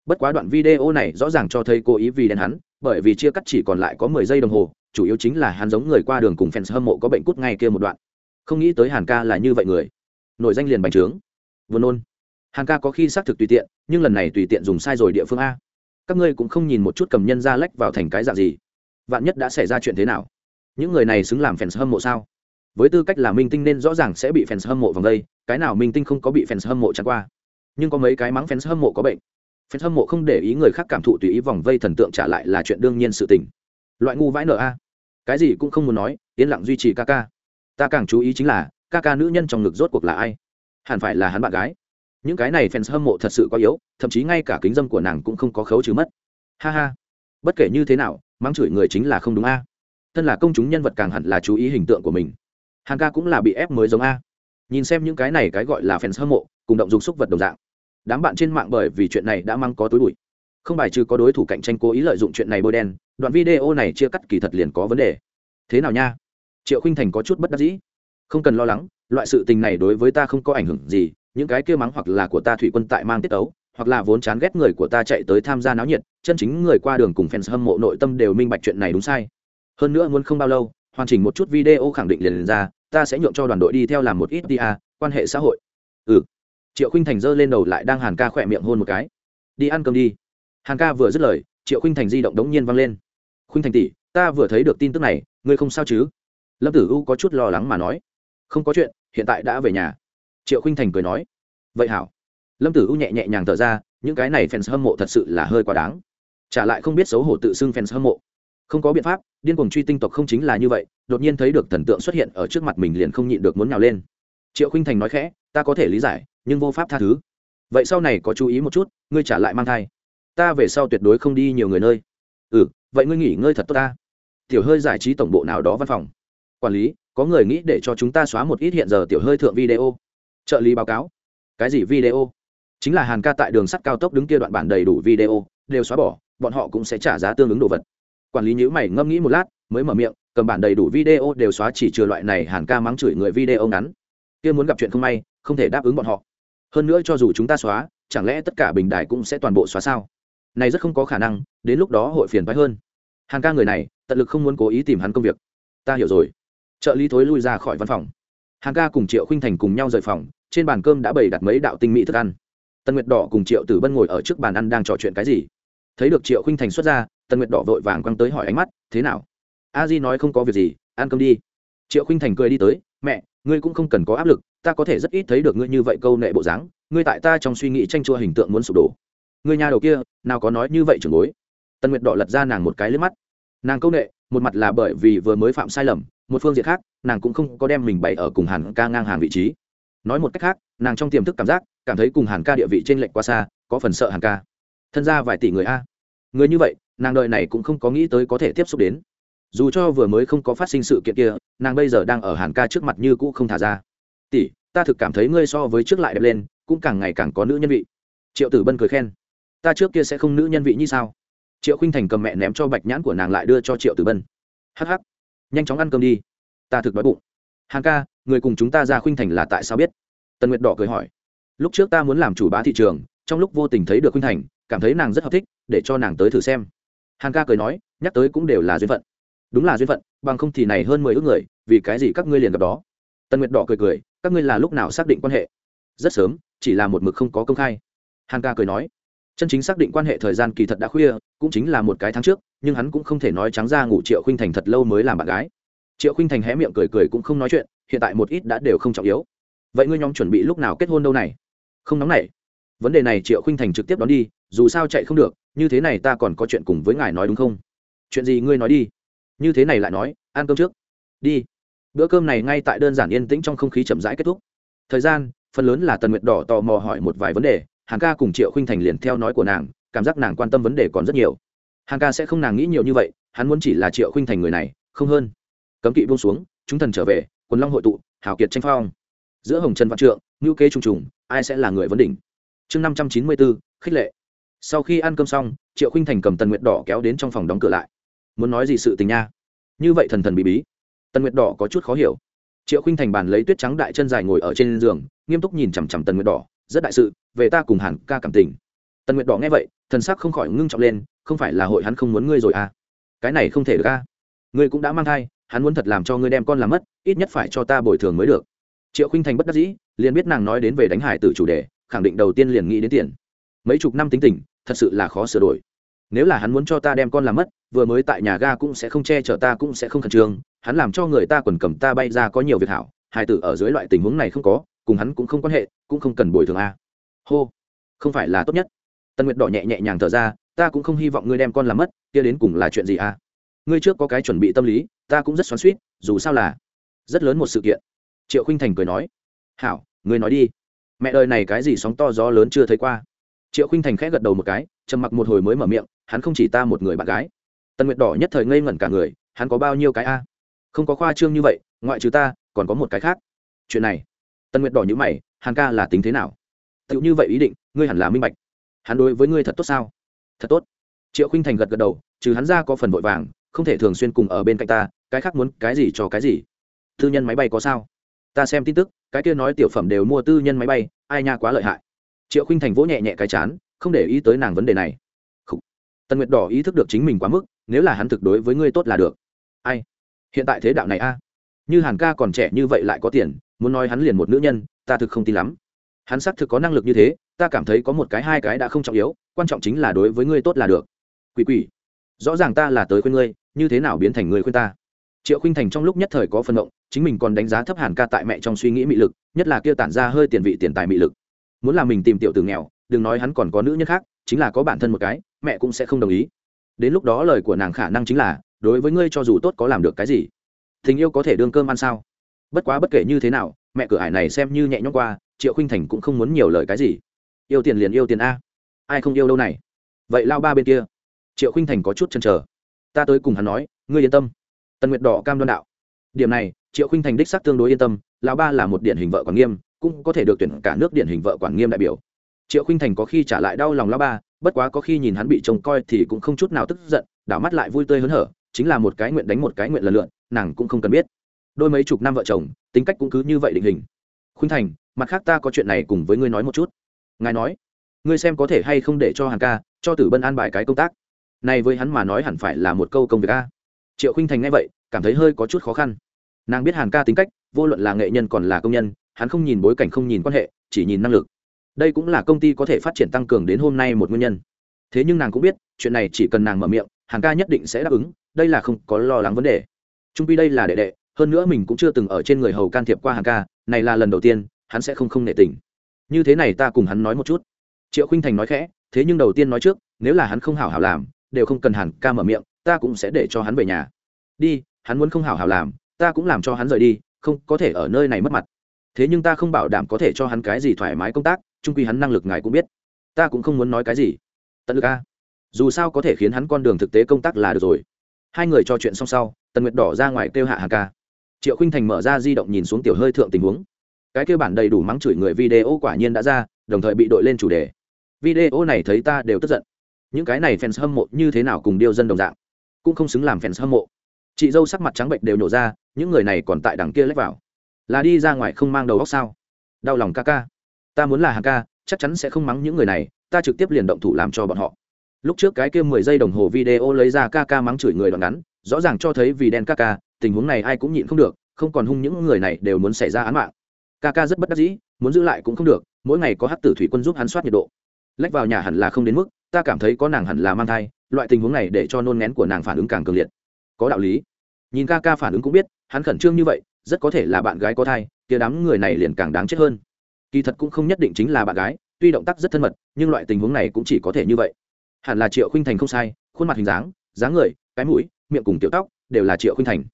Bất quá đoạn video này rõ ràng cho thấy cố ý vì đen hắn, bởi vì chia cắt chỉ còn lại có mười giây đồng hồ, chủ yếu chính là hắn giống người qua đường cùng fans hâm mộ có bệnh cút ngay kia một đoạn. Không nghĩ tới hàn ca là như vậy người. Nổi danh liền bành trướng vừa nôn. Hàn ca có khi xác thực tùy tiện, nhưng lần này tùy tiện dùng sai rồi địa phương a. Các ngươi cũng không nhìn một chút cầm nhân ra lách vào thành cái dạng gì. Vạn nhất đã xảy ra chuyện thế nào? Những người này xứng làm fans hâm mộ sao? Với tư cách là minh tinh nên rõ ràng sẽ bị fans hâm mộ vòng đây, cái nào minh tinh không có bị fans hâm mộ chắn qua. Nhưng có mấy cái mắng fans hâm mộ có bệnh. Fans hâm mộ không để ý người khác cảm thụ tùy ý vòng vây thần tượng trả lại là chuyện đương nhiên sự tình. Loại ngu vãi nợ a. Cái gì cũng không muốn nói, yên lặng duy trì ca ca. Ta càng chú ý chính là, ca ca nữ nhân trong ngực rốt cuộc là ai? Hẳn phải là hắn bạn gái. Những cái này fans hâm mộ thật sự quá yếu, thậm chí ngay cả kính dâm của nàng cũng không có khấu trừ mất. Ha ha. Bất kể như thế nào, mắng chửi người chính là không đúng a. Thân là công chúng nhân vật càng hẳn là chú ý hình tượng của mình. Hàng ca cũng là bị ép mới giống a. Nhìn xem những cái này cái gọi là fans hâm mộ, cùng động dục xúc vật đồng dạng. Đám bạn trên mạng bởi vì chuyện này đã mang có túi bụi. Không bài trừ có đối thủ cạnh tranh cố ý lợi dụng chuyện này bôi đen, đoạn video này chia cắt kỳ thật liền có vấn đề. Thế nào nha? Triệu khinh thành có chút bất đắc dĩ. Không cần lo lắng loại sự tình này đối với ta không có ảnh hưởng gì những cái kia mắng hoặc là của ta thủy quân tại mang tiết tấu hoặc là vốn chán ghét người của ta chạy tới tham gia náo nhiệt chân chính người qua đường cùng fans hâm mộ nội tâm đều minh bạch chuyện này đúng sai. Hơn nữa muốn không bao lâu hoàn chỉnh một chút video khẳng định liền, liền ra ta sẽ nhượng cho đoàn đội đi theo làm một ít dia à, quan hệ xã hội. Ừ. Triệu khinh thành giơ lên đầu lại đang hàn ca khỏe miệng hôn một cái. Đi ăn cơm đi. Hàn ca vừa dứt lời triệu khinh thành di động đống nhiên văng lên. Khinh thành tỷ ta vừa thấy được tin tức này ngươi không sao chứ? Lâm tử u có chút lo lắng mà nói không có chuyện, hiện tại đã về nhà. Triệu khinh thành cười nói. Vậy hảo. Lâm tử u nhẹ nhẹ nhàng thở ra, những cái này fans hâm mộ thật sự là hơi quá đáng. Trả lại không biết xấu hổ tự xưng fans hâm mộ. Không có biện pháp, điên cuồng truy tinh tộc không chính là như vậy, đột nhiên thấy được thần tượng xuất hiện ở trước mặt mình liền không nhịn được muốn nhào lên. Triệu khinh thành nói khẽ, ta có thể lý giải, nhưng vô pháp tha thứ. Vậy sau này có chú ý một chút, ngươi trả lại mang thai. Ta về sau tuyệt đối không đi nhiều người nơi. Ừ vậy ngươi nghỉ ngơi thật tốt ta. Tiểu hơi giải trí tổng bộ nào đó văn phòng. Quản lý có người nghĩ để cho chúng ta xóa một ít hiện giờ tiểu hơi thượng video. Trợ lý báo cáo. Cái gì video? Chính là hàn ca tại đường sắt cao tốc đứng kia đoạn bản đầy đủ video, đều xóa bỏ, bọn họ cũng sẽ trả giá tương ứng đồ vật. Quản lý nhữ mày ngâm nghĩ một lát, mới mở miệng, cầm bản đầy đủ video đều xóa chỉ trừ loại này hàn ca mắng chửi người video ngắn. Kia muốn gặp chuyện không may, không thể đáp ứng bọn họ. Hơn nữa cho dù chúng ta xóa, chẳng lẽ tất cả bình đài cũng sẽ toàn bộ xóa sao? Này rất không có khả năng, đến lúc đó hội phiền phái hơn. Hàn ca người này, tận lực không muốn cố ý tìm hắn công việc. Ta hiểu rồi trợ lý thối lui ra khỏi văn phòng. Hàn ca cùng triệu khinh thành cùng nhau rời phòng, trên bàn cơm đã bày đặt mấy đạo tinh mỹ thức ăn. Tân nguyệt đỏ cùng triệu tử bân ngồi ở trước bàn ăn đang trò chuyện cái gì? Thấy được triệu khinh thành xuất ra tân nguyệt đỏ vội vàng quăng tới hỏi ánh mắt, thế nào? A di nói không có việc gì, ăn cơm đi. Triệu khinh thành cười đi tới, mẹ, ngươi cũng không cần có áp lực, ta có thể rất ít thấy được ngươi như vậy câu nệ bộ dáng, ngươi tại ta trong suy nghĩ tranh chua hình tượng muốn sụp đổ. Ngươi nhà đầu kia, nào có nói như vậy trưởng bối? Tân nguyệt đỏ lật ra nàng một cái lướt mắt. Nàng câu nệ, một mặt là bởi vì vừa mới phạm sai lầm một phương diện khác, nàng cũng không có đem mình bày ở cùng hàn ca ngang hàng vị trí. Nói một cách khác, nàng trong tiềm thức cảm giác, cảm thấy cùng hàn ca địa vị t r ê n lệch quá xa, có phần sợ hàn ca. Thân ra vài tỷ người a. Người như vậy, nàng đợi này cũng không có nghĩ tới có thể tiếp xúc đến. Dù cho vừa mới không có phát sinh sự kiện kia, nàng bây giờ đang ở hàn ca trước mặt như cũ không thả ra. Tỷ, ta thực cảm thấy ngươi so với trước lại đẹp lên, cũng càng ngày càng có nữ nhân vị. Triệu tử bân cười khen. Ta trước kia sẽ không nữ nhân vị như sao? Triệu khinh thành cầm mẹ ném cho bạch nhãn của nàng lại đưa cho triệu tử bân. Hh nhanh chóng ăn cơm đi. Ta thực đói bụng. Hàn ca, người cùng chúng ta ra khuynh thành là tại sao biết? Tần nguyệt đỏ cười hỏi. Lúc trước ta muốn làm chủ bá thị trường, trong lúc vô tình thấy được khuynh thành, cảm thấy nàng rất hợp thích, để cho nàng tới thử xem. Hàn ca cười nói, nhắc tới cũng đều là duyên phận. Đúng là duyên phận, bằng không thì này hơn mười ước người, vì cái gì các ngươi liền gặp đó? Tần nguyệt đỏ cười cười, các ngươi là lúc nào xác định quan hệ? Rất sớm, chỉ là một mực không có công khai. Hàn ca cười nói, chân chính xác định quan hệ thời gian kỳ thật đã khuya cũng chính là một cái tháng trước, nhưng hắn cũng không thể nói trắng ra ngủ triệu khinh thành thật lâu mới làm bạn gái. Triệu khinh thành hé miệng cười cười cũng không nói chuyện, hiện tại một ít đã đều không trọng yếu. Vậy ngươi nhóm chuẩn bị lúc nào kết hôn đâu này? Không nóng này vấn đề này triệu khinh thành trực tiếp đón đi, dù sao chạy không được, như thế này ta còn có chuyện cùng với ngài nói đúng không? Chuyện gì ngươi nói đi. Như thế này lại nói, ăn cơm trước. Đi. Bữa cơm này ngay tại đơn giản yên tĩnh trong không khí chậm rãi kết thúc. Thời gian, phần lớn là tần nguyệt đỏ tò mò hỏi một vài vấn đề hàng ca cùng triệu khinh thành liền theo nói của nàng cảm giác nàng quan tâm vấn đề còn rất nhiều. Hàng ca sẽ không nàng nghĩ nhiều như vậy, hắn muốn chỉ là triệu khinh thành người này, không hơn. Cấm kỵ buông xuống, chúng thần trở về, quần long hội tụ, hào kiệt tranh phong. Giữa hồng trần văn trượng ngữ kế trùng trùng, ai sẽ là người vấn đỉnh? Chương năm trăm chín mươi bốn, khích lệ. Sau khi ăn cơm xong, triệu khinh thành cầm tần nguyệt đỏ kéo đến trong phòng đóng cửa lại. Muốn nói gì sự tình nha? Như vậy thần thần bí bí. Tần nguyệt đỏ có chút khó hiểu. Triệu khinh thành bàn lấy tuyết trắng đại chân dài ngồi ở trên giường, nghiêm túc nhìn chằm chằm tần nguyệt đỏ. Rất đại sự, về ta cùng hàn ca cảm tình. Tần nguyệt đỏ nghe vậy thần sắc không khỏi ngưng trọng lên, không phải là hội hắn không muốn ngươi rồi à? Cái này không thể được à? Ngươi cũng đã mang thai, hắn muốn thật làm cho ngươi đem con làm mất, ít nhất phải cho ta bồi thường mới được. Triệu khinh thành bất đắc dĩ, liền biết nàng nói đến về đánh hải tử chủ đề, khẳng định đầu tiên liền nghĩ đến tiền. Mấy chục năm tính tình, thật sự là khó sửa đổi. Nếu là hắn muốn cho ta đem con làm mất, vừa mới tại nhà ga cũng sẽ không che chở ta cũng sẽ không khẩn trương, hắn làm cho người ta quần cầm ta bay ra có nhiều việc hảo, hải tử ở dưới loại tình huống này không có, cùng hắn cũng không quan hệ, cũng không cần bồi thường a hô, không phải là tốt nhất tân nguyệt đỏ nhẹ nhẹ nhàng thở ra, ta cũng không hy vọng ngươi đem con làm mất, kia đến cùng là chuyện gì à? ngươi trước có cái chuẩn bị tâm lý, ta cũng rất xoắn suýt dù sao là rất lớn một sự kiện. Triệu khinh thành cười nói, hảo, ngươi nói đi. Mẹ đời này cái gì sóng to gió lớn chưa thấy qua. Triệu khinh thành khẽ gật đầu một cái, trầm mặc một hồi mới mở miệng, hắn không chỉ ta một người bạn gái. Tần nguyệt đỏ nhất thời ngây ngẩn cả người, hắn có bao nhiêu cái a? Không có khoa trương như vậy, ngoại trừ ta, còn có một cái khác. Chuyện này. Tần nguyệt đỏ nhữ mày, hàn ca là tính thế nào? Tựu như vậy ý định, ngươi hẳn là minh bạch hắn đối với ngươi thật tốt sao? Thật tốt. Triệu khinh thành gật gật đầu, trừ hắn ra có phần vội vàng, không thể thường xuyên cùng ở bên cạnh ta, cái khác muốn cái gì cho cái gì. Tư nhân máy bay có sao? Ta xem tin tức, cái kia nói tiểu phẩm đều mua tư nhân máy bay, ai nha quá lợi hại. Triệu khinh thành vỗ nhẹ nhẹ cái chán, không để ý tới nàng vấn đề này. Tần nguyệt đỏ ý thức được chính mình quá mức, nếu là hắn thực đối với ngươi tốt là được. Ai? Hiện tại thế đạo này a. Như hàn ca còn trẻ như vậy lại có tiền, muốn nói hắn liền một nữ nhân, ta thực không tin lắm hắn xác thực có năng lực như thế, ta cảm thấy có một cái hai cái đã không trọng yếu, quan trọng chính là đối với ngươi tốt là được. Quỷ quỷ, rõ ràng ta là tới khuyên ngươi, như thế nào biến thành người khuyên ta? Triệu Khinh thành trong lúc nhất thời có phân động chính mình còn đánh giá thấp hàn ca tại mẹ trong suy nghĩ mị lực, nhất là kia tản ra hơi tiền vị tiền tài mị lực. Muốn làm mình tìm tiểu từ nghèo, đừng nói hắn còn có nữ nhân khác, chính là có bản thân một cái, mẹ cũng sẽ không đồng ý. Đến lúc đó lời của nàng khả năng chính là, đối với ngươi cho dù tốt có làm được cái gì? Tình yêu có thể đương cơm ăn sao? Bất quá bất kể như thế nào, mẹ cửa ải này xem như nhẹ nhõm qua triệu khinh thành cũng không muốn nhiều lời cái gì. Yêu tiền liền yêu tiền a. Ai không yêu đâu này? Vậy lao ba bên kia. Triệu khinh thành có chút chần trở ta tới cùng hắn nói, ngươi yên tâm. Tần nguyệt đỏ cam đoan đạo. Điểm này, triệu khinh thành đích sắc tương đối yên tâm, lão ba là một điển hình vợ quản nghiêm, cũng có thể được tuyển cả nước điển hình vợ quản nghiêm đại biểu. Triệu khinh thành có khi trả lại đau lòng lão ba, bất quá có khi nhìn hắn bị trông coi thì cũng không chút nào tức giận, đảo mắt lại vui tươi hớn hở, chính là một cái nguyện đánh một cái nguyện lần lượn, nàng cũng không cần biết. Đôi mấy chục năm vợ chồng, tính cách cũng cứ như vậy định hình. Khuynh thành mặt khác ta có chuyện này cùng với ngươi nói một chút. Ngài nói, ngươi xem có thể hay không để cho hàng ca, cho tử bân an bài cái công tác. Này với hắn mà nói hẳn phải là một câu công việc a. Triệu khinh thành nghe vậy, cảm thấy hơi có chút khó khăn. Nàng biết hàn ca tính cách, vô luận là nghệ nhân còn là công nhân, hắn không nhìn bối cảnh, không nhìn quan hệ, chỉ nhìn năng lực. Đây cũng là công ty có thể phát triển tăng cường đến hôm nay một nguyên nhân. Thế nhưng nàng cũng biết, chuyện này chỉ cần nàng mở miệng hàng ca nhất định sẽ đáp ứng, đây là không có lo lắng vấn đề. Trung pi đây là đệ đệ, hơn nữa mình cũng chưa từng ở trên người hầu can thiệp qua hàng ca, này là lần đầu tiên hắn sẽ không không nệ tình. Như thế này ta cùng hắn nói một chút. Triệu khinh thành nói khẽ, thế nhưng đầu tiên nói trước, nếu là hắn không hảo hảo làm, đều không cần hẳn ca mở miệng, ta cũng sẽ để cho hắn về nhà. Đi, hắn muốn không hảo hảo làm, ta cũng làm cho hắn rời đi, không có thể ở nơi này mất mặt. Thế nhưng ta không bảo đảm có thể cho hắn cái gì thoải mái công tác trung quy hắn năng lực ngài cũng biết. Ta cũng không muốn nói cái gì. Tận lực a. Dù sao có thể khiến hắn con đường thực tế công tác là được rồi. Hai người trò chuyện xong sau, tần nguyệt đỏ ra ngoài kêu hạ hàng ca. Triệu khinh thành mở ra di động nhìn xuống tiểu hơi thượng tình huống cái kêu bản đầy đủ mắng chửi người video quả nhiên đã ra, đồng thời bị đội lên chủ đề. Video này thấy ta đều tức giận. Những cái này fans hâm mộ như thế nào cùng điêu dân đồng dạng? Cũng không xứng làm fans hâm mộ. Chị dâu sắc mặt trắng bệnh đều nhổ ra, những người này còn tại đằng kia lách vào. Là đi ra ngoài không mang đầu óc sao? Đau lòng ca ca. Ta muốn là hàng ca, chắc chắn sẽ không mắng những người này, ta trực tiếp liền động thủ làm cho bọn họ. Lúc trước cái kia mười giây đồng hồ video lấy ra ca ca mắng chửi người đoạn ngắn, rõ ràng cho thấy vì đen ca ca, tình huống này ai cũng nhịn không được, không còn hung những người này đều muốn xảy ra án mạng ca ca rất bất đắc dĩ, muốn giữ lại cũng không được, mỗi ngày có hát tử thủy quân giúp hắn soát nhiệt độ. Lách vào nhà hẳn là không đến mức, ta cảm thấy có nàng hẳn là mang thai, loại tình huống này để cho nôn ngén của nàng phản ứng càng cường liệt. Có đạo lý. Nhìn ca ca phản ứng cũng biết, hắn khẩn trương như vậy, rất có thể là bạn gái có thai, kia đám người này liền càng đáng chết hơn. Kỳ thật cũng không nhất định chính là bạn gái, tuy động tác rất thân mật, nhưng loại tình huống này cũng chỉ có thể như vậy. Hẳn là triệu khinh thành không sai, khuôn mặt hình dáng dáng người, cái mũi, miệng cùng tiểu tóc, đều là triệu khinh thành.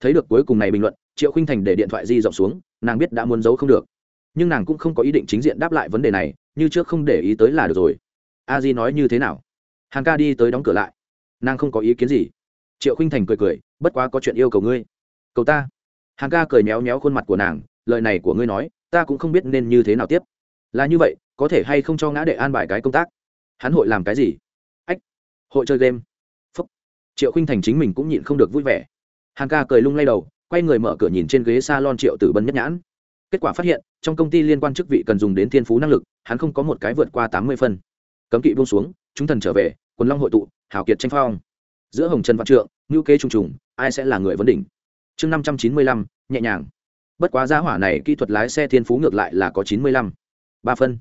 Thấy được cuối cùng này bình luận, triệu khinh thành để điện thoại di rộng xuống nàng biết đã muốn giấu không được. Nhưng nàng cũng không có ý định chính diện đáp lại vấn đề này, như trước không để ý tới là được rồi. A di nói như thế nào? Hàng ca đi tới đóng cửa lại. Nàng không có ý kiến gì. Triệu khinh thành cười cười, bất quá có chuyện yêu cầu ngươi. Cầu ta? Hàng ca cười méo méo khuôn mặt của nàng, lời này của ngươi nói, ta cũng không biết nên như thế nào tiếp. Là như vậy, có thể hay không cho ngã đệ an bài cái công tác? Hắn hội làm cái gì? Ách, hội chơi game. Phúc. Triệu khinh thành chính mình cũng nhịn không được vui vẻ. Hàng ca cười lung lay đầu quay người mở cửa nhìn trên ghế s a lon triệu tử bân nhất nhãn. Kết quả phát hiện, trong công ty liên quan chức vị cần dùng đến thiên phú năng lực, hắn không có một cái vượt qua tám mươi phân. Cấm kỵ buông xuống, chúng thần trở về, quần long hội tụ, hào kiệt tranh phong. Giữa hồng trần văn trượng ngữ kế trùng trùng, ai sẽ là người vấn đỉnh? Chương năm trăm chín mươi lăm, nhẹ nhàng. Bất quá giá hỏa này kỹ thuật lái xe thiên phú ngược lại là có chín mươi lăm. Ba phân.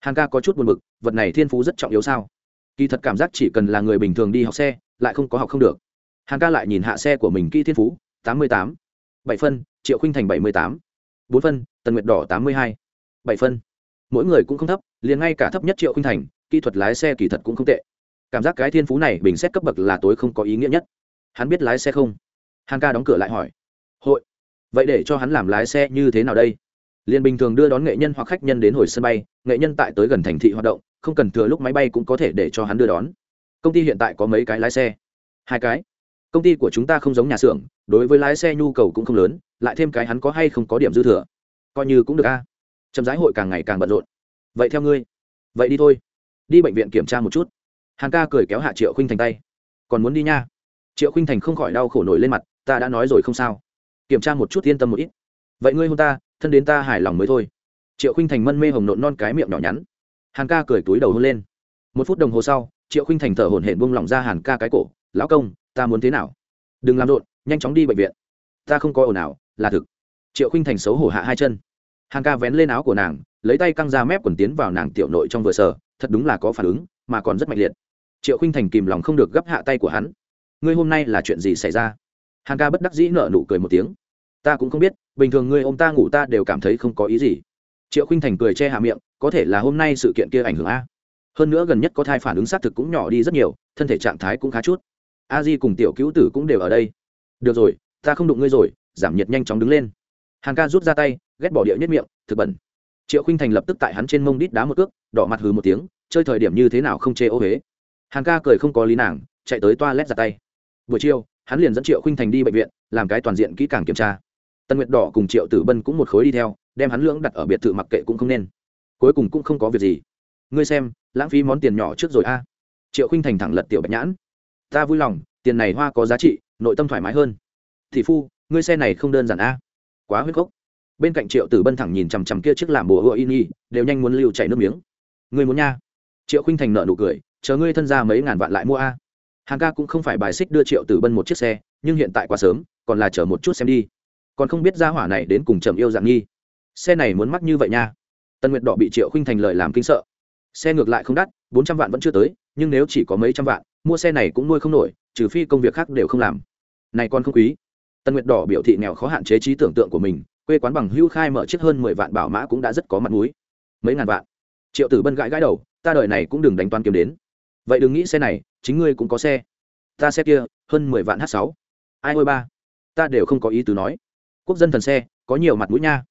Hàng ca có chút buồn b ự c vật này thiên phú rất trọng yếu sao? Kỳ thật cảm giác chỉ cần là người bình thường đi học xe, lại không có học không được. Hàng ca lại nhìn hạ xe của mình kỹ thiên phú, tám mươi tám bảy phân, triệu khinh thành bảy mươi tám. Bốn phân, tần nguyệt đỏ tám mươi hai. Bảy phân. Mỗi người cũng không thấp, liền ngay cả thấp nhất triệu khinh thành, kỹ thuật lái xe kỳ thật cũng không tệ. Cảm giác cái thiên phú này bình xét cấp bậc là tối không có ý nghĩa nhất. Hắn biết lái xe không? Hàng ca đóng cửa lại hỏi. Hội. Vậy để cho hắn làm lái xe như thế nào đây? Liền bình thường đưa đón nghệ nhân hoặc khách nhân đến hồi sân bay, nghệ nhân tại tới gần thành thị hoạt động, không cần thừa lúc máy bay cũng có thể để cho hắn đưa đón. Công ty hiện tại có mấy cái lái xe? Hai cái công ty của chúng ta không giống nhà xưởng, đối với lái xe nhu cầu cũng không lớn, lại thêm cái hắn có hay không có điểm dư thừa. Coi như cũng được a. À. trầm giái hội càng ngày càng bận rộn. Vậy theo ngươi. Vậy đi thôi. Đi bệnh viện kiểm tra một chút. Hàng ca cười kéo hạ triệu khinh thành tay. Còn muốn đi nha. Triệu khinh thành không khỏi đau khổ nổi lên mặt, ta đã nói rồi không sao. Kiểm tra một chút yên tâm một ít. Vậy ngươi hôn ta, thân đến ta hài lòng mới thôi. Triệu khinh thành mân mê hồng nộn non cái miệng nhỏ nhắn. Hàn ca cười túi đầu hôn lên. Một phút đồng hồ sau, triệu khinh thành thở hổn hển buông lỏng ra hàn ca cái cổ. Lão công ta muốn thế nào? Đừng làm rộn, nhanh chóng đi bệnh viện. Ta không có ồn ào, là thực. Triệu khinh thành xấu hổ hạ hai chân. Hàng ca vén lên áo của nàng, lấy tay căng ra mép quần tiến vào nàng tiểu nội trong vừa sờ thật đúng là có phản ứng, mà còn rất mạnh liệt. Triệu khinh thành kìm lòng không được gấp hạ tay của hắn. Ngươi hôm nay là chuyện gì xảy ra? Hàng ca bất đắc dĩ nở nụ cười một tiếng. Ta cũng không biết, bình thường ngươi ô m ta ngủ ta đều cảm thấy không có ý gì. Triệu khinh thành cười che hạ miệng, có thể là hôm nay sự kiện kia ảnh hưởng a. Hơn nữa gần nhất có thai phản ứng xác thực cũng nhỏ đi rất nhiều, thân thể trạng thái cũng khá chút a di cùng tiểu cứu tử cũng đều ở đây. Được rồi, ta không đụng ngươi rồi, giảm nhiệt nhanh chóng đứng lên. Hàng ca rút ra tay, ghét bỏ địa nhất miệng, thực bẩn. Triệu khinh thành lập tức tại hắn trên mông đít đá một cước, đỏ mặt hừ một tiếng, chơi thời điểm như thế nào không chê ô huế hàng ca cười không có lý nàng, chạy tới toa lét ra tay. Buổi chiều, hắn liền dẫn triệu khinh thành đi bệnh viện, làm cái toàn diện kỹ càng kiểm tra. Tân nguyệt đỏ cùng triệu tử bân cũng một khối đi theo, đem hắn lưỡng đặt ở biệt thự mặc kệ cũng không nên. Cuối cùng cũng không có việc gì. Ngươi xem, lãng phí món tiền nhỏ trước rồi a. Triệu khinh thành thẳng lật tiểu bạch nhãn ta vui lòng, tiền này hoa có giá trị, nội tâm thoải mái hơn. Thị phu, ngươi xe này không đơn giản a quá huyết cốc. bên cạnh triệu tử bân thẳng nhìn chằm chằm kia chiếc làm bùa hựa in y đều nhanh muốn lưu chảy nước miếng. Ngươi muốn nha. Triệu khinh thành nợ nụ cười, chờ ngươi thân ra mấy ngàn vạn lại mua a. Hàng ca cũng không phải bài xích đưa triệu tử bân một chiếc xe, nhưng hiện tại quá sớm, còn là chờ một chút xem đi. Còn không biết ra hỏa này đến cùng trầm yêu dạng nghi xe này muốn mắc như vậy nha. Tân nguyệt đỏ bị triệu khinh thành lời làm kinh sợ. Xe ngược lại không đắt, bốn trăm vạn vẫn chưa tới, nhưng nếu chỉ có mấy trăm vạn mua xe này cũng nuôi không nổi, trừ phi công việc khác đều không làm. Này còn không quý. Tân nguyệt đỏ biểu thị nghèo khó hạn chế trí tưởng tượng của mình, quê quán bằng hưu khai mở chiếc hơn mười vạn bảo mã cũng đã rất có mặt mũi. Mấy ngàn vạn. Triệu tử bân gãi gãi đầu, ta đợi này cũng đừng đánh toan kiếm đến. Vậy đừng nghĩ xe này, chính ngươi cũng có xe. Ta xe kia, hơn mười vạn h sáu. Ai ôi ba. Ta đều không có ý tứ nói. Quốc dân thần xe, có nhiều mặt mũi nha.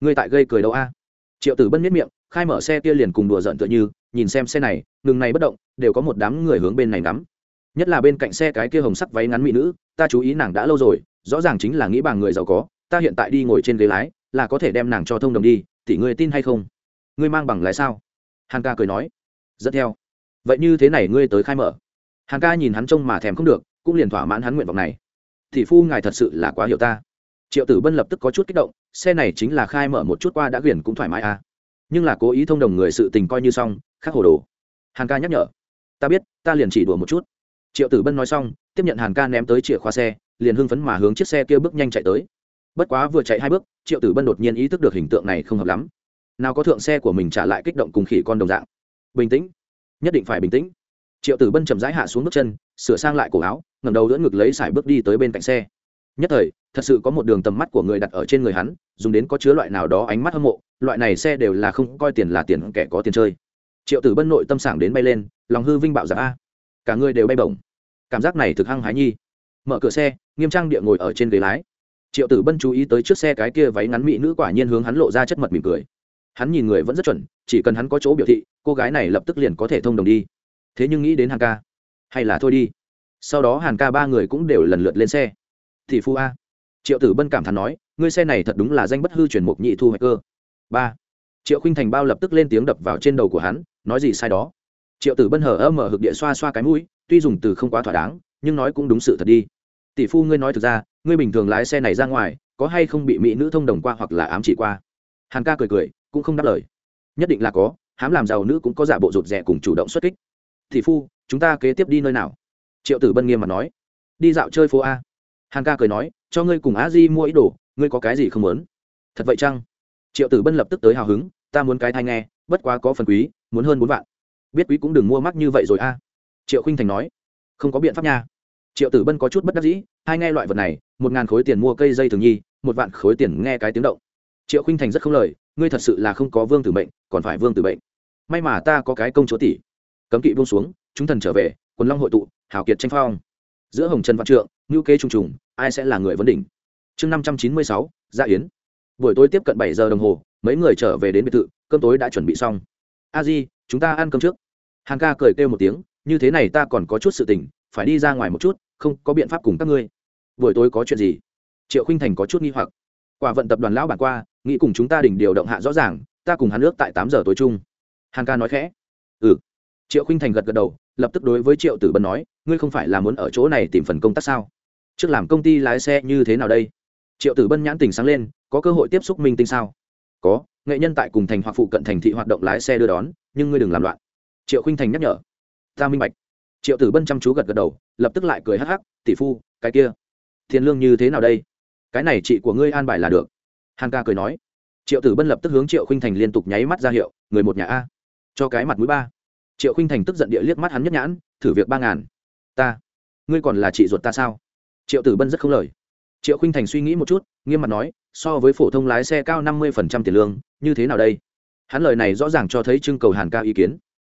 Ngươi tại gây cười đâu a? Triệu tử bân miết miệng, khai mở xe kia liền cùng đùa giận tựa như nhìn xem xe này, ngừng này bất động, đều có một đám người hướng bên này ngắm. Nhất là bên cạnh xe cái kia hồng sắc váy ngắn mỹ nữ, ta chú ý nàng đã lâu rồi, rõ ràng chính là nghĩ bằng người giàu có, ta hiện tại đi ngồi trên ghế lái, là có thể đem nàng cho thông đồng đi thì ngươi tin hay không? Ngươi mang bằng lái sao? Hàn ca cười nói. Rất theo. Vậy như thế này ngươi tới khai mở. Hàn ca nhìn hắn trông mà thèm không được, cũng liền thỏa mãn hắn nguyện vọng này. Thì phu ngài thật sự là quá hiểu ta. Triệu tử bân lập tức có chút kích động, xe này chính là khai mở một chút qua đã quyển cũng thoải mái à. Nhưng là cố ý thông đồng người sự tình coi như xong khác hồ đồ. Hàn ca nhắc nhở. Ta biết, ta liền chỉ đùa một chút. Triệu tử bân nói xong, tiếp nhận hàn ca ném tới chìa khóa xe, liền hưng phấn mà hướng chiếc xe kia bước nhanh chạy tới. Bất quá vừa chạy hai bước, triệu tử bân đột nhiên ý thức được hình tượng này không hợp lắm. Nào có thượng xe của mình trả lại kích động cùng khỉ con đồng dạng. Bình tĩnh. Nhất định phải bình tĩnh. Triệu tử bân chậm rãi hạ xuống bước chân, sửa sang lại cổ áo ngầm đầu đỡ ngực lấy sải bước đi tới bên cạnh xe. Nhất thời, thật sự có một đường tầm mắt của người đặt ở trên người hắn, dùng đến có chứa loại nào đó ánh mắt hâm mộ, loại này xe đều là không coi tiền là tiền kẻ có tiền chơi triệu tử bân nội tâm sảng đến bay lên, lòng hư vinh bạo giả a cả người đều bay bổng. Cảm giác này thực hăng hái nhi. Mở cửa xe, nghiêm trang địa ngồi ở trên ghế lái. Triệu tử bân chú ý tới trước xe cái kia váy ngắn mỹ nữ quả nhiên hướng hắn lộ ra chất mật mỉm cười. Hắn nhìn người vẫn rất chuẩn, chỉ cần hắn có chỗ biểu thị, cô gái này lập tức liền có thể thông đồng đi. Thế nhưng nghĩ đến hàn ca, hay là thôi đi. Sau đó hàn ca ba người cũng đều lần lượt lên xe. Thì phu a. Triệu tử bân cảm thán nói, ngươi xe này thật đúng là danh bất hư truyền mục nhị thu hoạch cơ. Ba triệu khinh thành bao lập tức lên tiếng đập vào trên đầu của hắn, nói gì sai đó? Triệu tử bân hở ơ mở hực địa xoa xoa cái mũi, tuy dùng từ không quá thỏa đáng, nhưng nói cũng đúng sự thật đi. Tỷ phu ngươi nói thực ra, ngươi bình thường lái xe này ra ngoài, có hay không bị mỹ nữ thông đồng qua hoặc là ám chỉ qua? Hàn ca cười cười, cũng không đáp lời. Nhất định là có, hám làm giàu nữ cũng có giả bộ rụt rẻ cùng chủ động xuất kích. Tỷ phu, chúng ta kế tiếp đi nơi nào? Triệu tử bân nghiêm mặt nói. Đi dạo chơi phố a. Hàn ca cười nói, cho ngươi cùng a di mua ý đồ, ngươi có cái gì không muốn? Thật vậy chăng? Triệu tử bân lập tức tới hào hứng ta muốn cái thai nghe, bất quá có phần quý, muốn hơn bốn vạn. Biết quý cũng đừng mua mắc như vậy rồi a. Triệu khinh thành nói. Không có biện pháp nha. Triệu tử bân có chút bất đắc dĩ, hai nghe loại vật này, một ngàn khối tiền mua cây dây thường nhi, một vạn khối tiền nghe cái tiếng động. Triệu khinh thành rất không lời, ngươi thật sự là không có vương tử bệnh còn phải vương tử bệnh. May mà ta có cái công chúa tỷ. Cấm kỵ buông xuống, chúng thần trở về, quần long hội tụ, hào kiệt tranh phong. Giữa hồng trần văn trượng ngữ kế trung trùng, ai sẽ là người vấn đỉnh? Chương năm trăm chín mươi sáu, gia yến buổi tối tiếp cận bảy giờ đồng hồ, mấy người trở về đến biệt thự, cơm tối đã chuẩn bị xong. A di, chúng ta ăn cơm trước. Hàng ca cười kêu một tiếng, như thế này ta còn có chút sự tình, phải đi ra ngoài một chút, không có biện pháp cùng các ngươi. Buổi tối có chuyện gì? Triệu khinh thành có chút nghi hoặc. Quả vận tập đoàn lão bản qua, nghĩ cùng chúng ta đỉnh điều động hạ rõ ràng, ta cùng hắn nước tại tám giờ tối chung. Hàn ca nói khẽ. Ừ. Triệu khinh thành gật gật đầu, lập tức đối với triệu tử bân nói, ngươi không phải là muốn ở chỗ này tìm phần công tác sao? Trước làm công ty lái xe như thế nào đây? Triệu tử bân nhãn tình sáng lên, có cơ hội tiếp xúc minh tinh sao? Có, nghệ nhân tại cùng thành hoặc phụ cận thành thị hoạt động lái xe đưa đón, nhưng ngươi đừng làm loạn. Triệu khinh thành nhắc nhở. Ta minh bạch. Triệu tử bân chăm chú gật gật đầu, lập tức lại cười hắc hắc, tỷ phu, cái kia, tiền lương như thế nào đây? Cái này chị của ngươi an bài là được. Hàn ca cười nói. Triệu tử bân lập tức hướng triệu khinh thành liên tục nháy mắt ra hiệu, người một nhà a, cho cái mặt mũi ba. Triệu khinh thành tức giận địa liếc mắt hắn nhất nhãn, thử việc ba ngàn. Ta, ngươi còn là chị ruột ta sao? Triệu tử bân rất không lời triệu khinh thành suy nghĩ một chút, nghiêm mặt nói, so với phổ thông lái xe cao năm mươi phần trăm tiền lương, như thế nào đây? Hắn lời này rõ ràng cho thấy trưng cầu hàn ca ý kiến.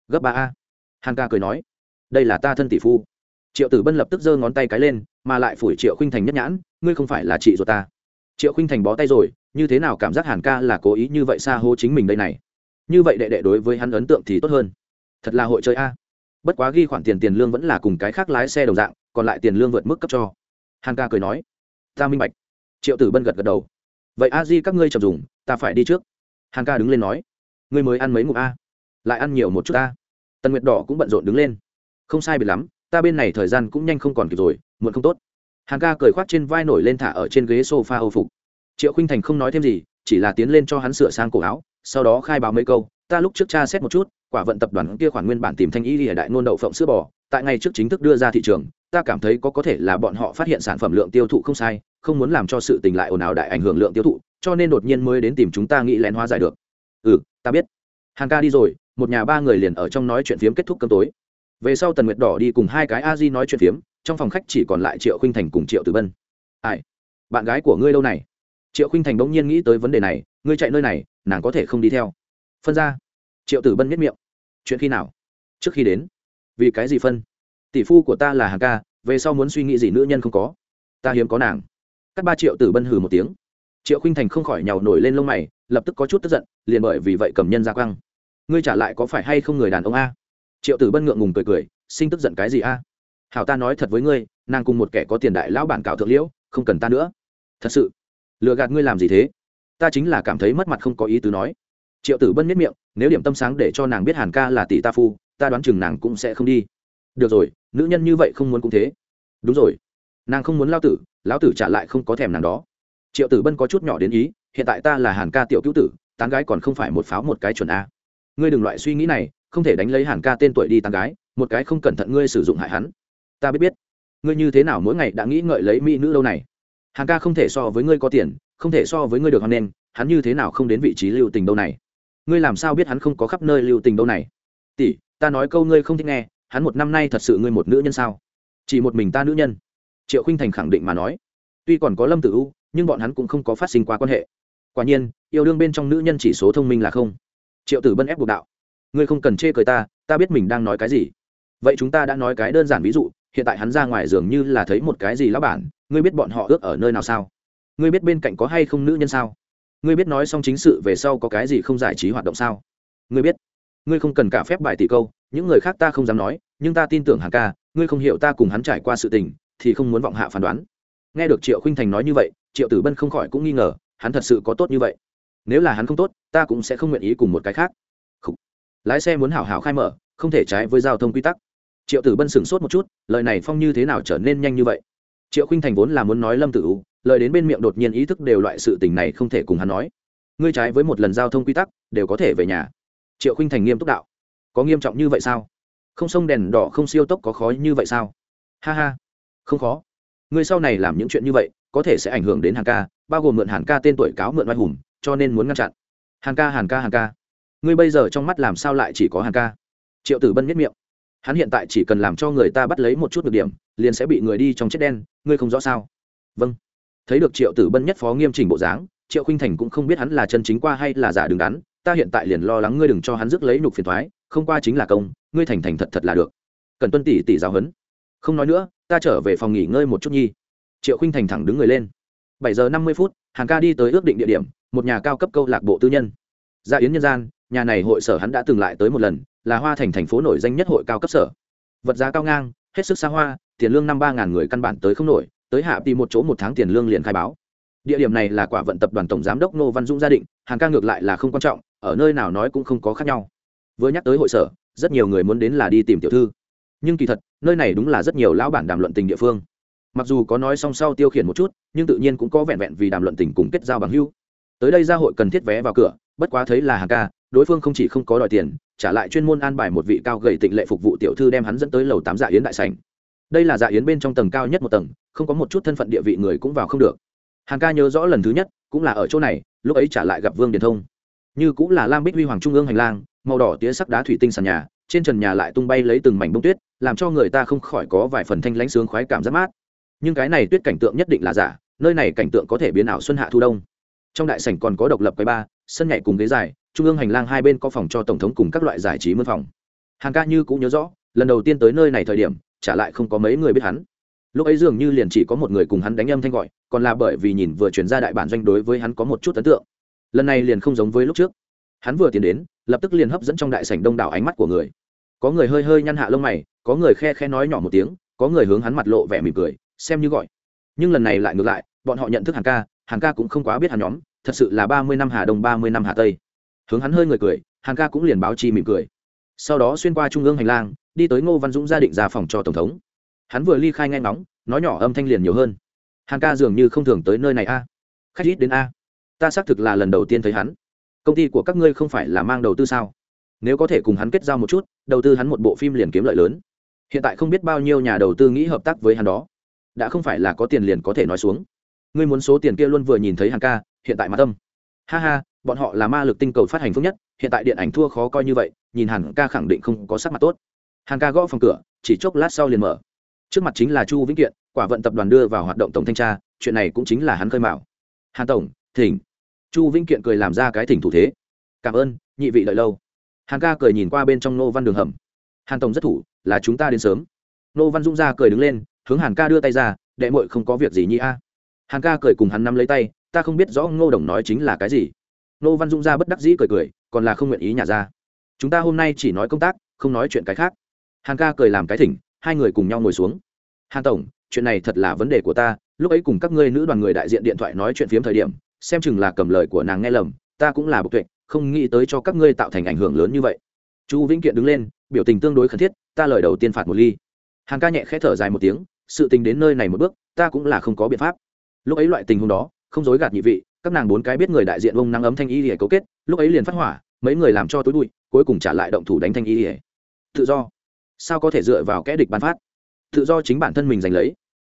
Gấp ba a. Hàn ca cười nói, đây là ta thân tỷ phu. Triệu tử bân lập tức giơ ngón tay cái lên, mà lại phủi triệu khinh thành nhất nhãn, ngươi không phải là chị ruột ta. Triệu khinh thành bó tay rồi, như thế nào cảm giác hàn ca là cố ý như vậy xa hô chính mình đây này? Như vậy đệ đệ đối với hắn ấn tượng thì tốt hơn. Thật là hội chơi a. Bất quá ghi khoản tiền tiền lương vẫn là cùng cái khác lái xe đồng dạng, còn lại tiền lương vượt mức cấp cho. Hàn ca cười nói ta minh bạch. Triệu tử bân gật gật đầu. Vậy a di các ngươi chậm dùng, ta phải đi trước. Hàn ca đứng lên nói. Ngươi mới ăn mấy ngụm a? Lại ăn nhiều một chút a tần nguyệt đỏ cũng bận rộn đứng lên. Không sai biệt lắm, ta bên này thời gian cũng nhanh không còn kịp rồi, muộn không tốt. Hàn ca cười khoác trên vai nổi lên thả ở trên ghế s o f a âu phục. Triệu khinh thành không nói thêm gì, chỉ là tiến lên cho hắn sửa sang cổ áo, sau đó khai báo mấy câu, ta lúc trước cha xét một chút, quả vận tập đoàn kia khoản nguyên bản tìm thanh y ở đại nôn đậu phộng sữa bò, tại ngày trước chính thức đưa ra thị trường ta cảm thấy có có thể là bọn họ phát hiện sản phẩm lượng tiêu thụ không sai, không muốn làm cho sự tình lại ồn ào đại ảnh hưởng lượng tiêu thụ, cho nên đột nhiên mới đến tìm chúng ta nghĩ lén hóa giải được. Ừ ta biết. Hàng ca đi rồi, một nhà ba người liền ở trong nói chuyện phiếm kết thúc cơm tối. Về sau tần nguyệt đỏ đi cùng hai cái a di nói chuyện phiếm, trong phòng khách chỉ còn lại triệu khinh thành cùng triệu tử Bân. ai? Bạn gái của ngươi lâu này? Triệu khinh thành bỗng nhiên nghĩ tới vấn đề này, ngươi chạy nơi này, nàng có thể không đi theo. Phân ra. Triệu tử bân miết miệng. Chuyện khi nào? Trước khi đến. Vì cái gì phân? Tỷ phu của ta là hàng ca, về sau muốn suy nghĩ gì nữ nhân không có. Ta hiếm có nàng. Cắt ba triệu tử bân hừ một tiếng. Triệu khinh thành không khỏi nhào nổi lên lông mày, lập tức có chút tức giận, liền bởi vì vậy cầm nhân ra quăng. Ngươi trả lại có phải hay không người đàn ông a? Triệu tử bân ngượng ngùng cười cười, sinh tức giận cái gì a? Hảo ta nói thật với ngươi, nàng cùng một kẻ có tiền đại lão bản cạo thượng liễu, không cần ta nữa. Thật sự, lừa gạt ngươi làm gì thế? Ta chính là cảm thấy mất mặt không có ý tứ nói. Triệu tử bân miết miệng, nếu điểm tâm sáng để cho nàng biết hàn ca là tỷ ta phu, ta đoán chừng nàng cũng sẽ không đi được rồi, nữ nhân như vậy không muốn cũng thế. Đúng rồi. Nàng không muốn lao tử, lão tử trả lại không có thèm nàng đó. Triệu tử bân có chút nhỏ đến ý, hiện tại ta là hàn ca tiểu cứu tử, tán gái còn không phải một pháo một cái chuẩn a. Ngươi đừng loại suy nghĩ này, không thể đánh lấy hàn ca tên tuổi đi tán gái, một cái không cẩn thận ngươi sử dụng hại hắn. Ta biết biết. Ngươi như thế nào mỗi ngày đã nghĩ ngợi lấy mỹ nữ lâu này? Hàn ca không thể so với ngươi có tiền, không thể so với ngươi được hoan nghênh, hắn như thế nào không đến vị trí lưu tình đâu này? Ngươi làm sao biết hắn không có khắp nơi lưu tình đâu này? Tỷ, ta nói câu ngươi không thích nghe hắn một năm nay thật sự ngươi một nữ nhân sao? Chỉ một mình ta nữ nhân? Triệu khinh thành khẳng định mà nói. Tuy còn có lâm tử u, nhưng bọn hắn cũng không có phát sinh qua quan hệ. Quả nhiên, yêu đương bên trong nữ nhân chỉ số thông minh là không. Triệu tử bân ép buộc đạo. Ngươi không cần chê cười ta ta biết mình đang nói cái gì. Vậy chúng ta đã nói cái đơn giản ví dụ, hiện tại hắn ra ngoài dường như là thấy một cái gì lão bản, ngươi biết bọn họ ước ở nơi nào sao? Ngươi biết bên cạnh có hay không nữ nhân sao? Ngươi biết nói xong chính sự về sau có cái gì không giải trí hoạt động sao? Ngươi biết ngươi không cần cả phép bài tỷ câu, những người khác ta không dám nói, nhưng ta tin tưởng hàng ca, ngươi không hiểu ta cùng hắn trải qua sự tình, thì không muốn vọng hạ phán đoán. Nghe được triệu khinh thành nói như vậy, triệu tử bân không khỏi cũng nghi ngờ, hắn thật sự có tốt như vậy. Nếu là hắn không tốt, ta cũng sẽ không nguyện ý cùng một cái khác、Khủ. Lái xe muốn hảo hảo khai mở, không thể trái với giao thông quy tắc. Triệu tử bân sửng sốt một chút, lời này phong như thế nào trở nên nhanh như vậy? Triệu khinh thành vốn là muốn nói lâm tử u, lời đến bên miệng đột nhiên ý thức đều loại sự tình này không thể cùng hắn nói. Ngươi trái với một lần giao thông quy tắc, đều có thể về nhà triệu khinh thành nghiêm túc đạo. Có nghiêm trọng như vậy sao? Không sông đèn đỏ, không siêu tốc có khó như vậy sao? Ha ha. Không khó. Ngươi sau này làm những chuyện như vậy, có thể sẽ ảnh hưởng đến hàn ca, bao gồm mượn hàn ca tên tuổi cáo mượn oai hùng, cho nên muốn ngăn chặn. Hàn ca hàn ca hàn ca. Ngươi bây giờ trong mắt làm sao lại chỉ có hàn ca? Triệu tử bân nhất miệng. Hắn hiện tại chỉ cần làm cho người ta bắt lấy một chút được điểm, liền sẽ bị người đi trong chết đen, ngươi không rõ sao? Vâng. Thấy được triệu tử bân nhất phó nghiêm chỉnh bộ dáng, triệu khinh thành cũng không biết hắn là chân chính qua hay là giả đứng đắn ta hiện tại liền lo lắng ngươi đừng cho hắn rước lấy nục phiền thoái, không qua chính là công, ngươi thành thành thật thật là được. Cần tuân tỷ tỷ giáo huấn. Không nói nữa, ta trở về phòng nghỉ ngơi một chút nhi. Triệu khinh thành thẳng đứng người lên. Bảy giờ năm mươi phút hàng ca đi tới ước định địa điểm, một nhà cao cấp câu lạc bộ tư nhân. Gia yến nhân gian, nhà này hội sở hắn đã từng lại tới một lần, là hoa thành thành phố nổi danh nhất hội cao cấp sở. Vật giá cao ngang, hết sức xa hoa, tiền lương năm ba ngàn người căn bản tới không nổi, tới hạ tìm một chỗ một tháng tiền lương liền khai báo. Địa điểm này là quả vận tập đoàn tổng giám đốc nô văn dũng gia định hàng ca ngược lại là không quan trọng ở nơi nào nói cũng không có khác nhau. Vừa nhắc tới hội sở, rất nhiều người muốn đến là đi tìm tiểu thư. Nhưng kỳ thật, nơi này đúng là rất nhiều lão bản đàm luận tình địa phương. Mặc dù có nói song sau tiêu khiển một chút, nhưng tự nhiên cũng có vẹn vẹn vì đàm luận tình cùng kết giao bằng hưu tới đây gia hội cần thiết vé vào cửa, bất quá thấy là hàng ca, đối phương không chỉ không có đòi tiền, trả lại chuyên môn an bài một vị cao gầy tịnh lệ phục vụ tiểu thư đem hắn dẫn tới lầu tám dạ yến đại sảnh. Đây là dạ yến bên trong tầng cao nhất một tầng, không có một chút thân phận địa vị người cũng vào không được. Hàng ca nhớ rõ lần thứ nhất, cũng là ở chỗ này, lúc ấy trả lại gặp vương điền thông như cũng là lam bích huy hoàng trung ương hành lang, màu đỏ tía sắc đá thủy tinh sàn nhà, trên trần nhà lại tung bay lấy từng mảnh bông tuyết, làm cho người ta không khỏi có vài phần thanh lãnh sướng khoái cảm giác mát. Nhưng cái này tuyết cảnh tượng nhất định là giả, nơi này cảnh tượng có thể biến ảo xuân hạ thu đông. Trong đại sảnh còn có độc lập quầy ba sân nhảy cùng ghế dài, trung ương hành lang hai bên có phòng cho tổng thống cùng các loại giải trí mân phòng. Hàng ca như cũng nhớ rõ, lần đầu tiên tới nơi này thời điểm trả lại không có mấy người biết hắn. Lúc ấy dường như liền chỉ có một người cùng hắn đánh âm thanh gọi, còn là bởi vì nhìn vừa chuyển ra đại bản doanh đối với hắn có một chút ấn tượng lần này liền không giống với lúc trước. Hắn vừa tiến đến, lập tức liền hấp dẫn trong đại sảnh đông đảo ánh mắt của người. Có người hơi hơi nhăn hạ lông mày, có người khe khe nói nhỏ một tiếng, có người hướng hắn mặt lộ vẻ mỉm cười, xem như gọi. Nhưng lần này lại ngược lại, bọn họ nhận thức hàng ca hàng ca cũng không quá biết hắn nhóm, thật sự là ba mươi năm hà đông, ba mươi năm hà tây. Hướng hắn hơi người cười hàng ca cũng liền báo chi mỉm cười. Sau đó xuyên qua trung ương hành lang, đi tới ngô văn dũng gia định ra phòng cho tổng thống. Hắn vừa ly khai ngay ngóng, nói nhỏ âm thanh liền nhiều hơn. Hàng ca dường như không thường tới nơi này a. Khách ít đến a ta xác thực là lần đầu tiên thấy hắn. Công ty của các ngươi không phải là mang đầu tư sao? Nếu có thể cùng hắn kết giao một chút, đầu tư hắn một bộ phim liền kiếm lợi lớn. Hiện tại không biết bao nhiêu nhà đầu tư nghĩ hợp tác với hắn đó. Đã không phải là có tiền liền có thể nói xuống. Ngươi muốn số tiền kia luôn vừa nhìn thấy hàng ca, hiện tại mà tâm. Ha ha, bọn họ là ma lực tinh cầu phát hành phước nhất, hiện tại điện ảnh thua khó coi như vậy, nhìn hàn ca khẳng định không có sắc mặt tốt. Hàn ca gõ phòng cửa, chỉ chốc lát sau liền mở. Trước mặt chính là chu vĩnh kiện, quả vận tập đoàn đưa vào hoạt động tổng thanh tra, chuyện này cũng chính là hắn khơi mạo hàn tổng thỉnh. Chu vĩnh kiện cười làm ra cái thỉnh thủ thế. Cảm ơn, nhị vị đợi lâu. Hàn ca cười nhìn qua bên trong nô văn đường hầm. Hàn tổng rất thủ, là chúng ta đến sớm. Nô văn dũng ra cười đứng lên, hướng hàn ca đưa tay ra, đệ mội không có việc gì nhị a. Hàn ca cười cùng hắn nắm lấy tay, ta không biết rõ ngô đồng nói chính là cái gì. Nô văn dũng ra bất đắc dĩ cười cười, còn là không nguyện ý nhà ra. Chúng ta hôm nay chỉ nói công tác, không nói chuyện cái khác. Hàn ca cười làm cái thỉnh, hai người cùng nhau ngồi xuống. Hàn tổng, chuyện này thật là vấn đề của ta, lúc ấy cùng các ngươi nữ đoàn người đại diện điện thoại nói chuyện phiếm thời điểm xem chừng là cầm lời của nàng nghe lầm, ta cũng là bộc tuệ, không nghĩ tới cho các ngươi tạo thành ảnh hưởng lớn như vậy. Chu vĩnh kiện đứng lên, biểu tình tương đối khẩn thiết, ta lời đầu tiên phạt một ly. Hàng ca nhẹ khẽ thở dài một tiếng, sự tình đến nơi này một bước, ta cũng là không có biện pháp. Lúc ấy loại tình huống đó, không dối gạt nhị vị, các nàng bốn cái biết người đại diện ông năng ấm thanh y để cấu kết, lúc ấy liền phát hỏa, mấy người làm cho tối bụi, cuối cùng trả lại động thủ đánh thanh y để. Tự do. Sao có thể dựa vào kẽ địch bán phát? Tự do chính bản thân mình giành lấy.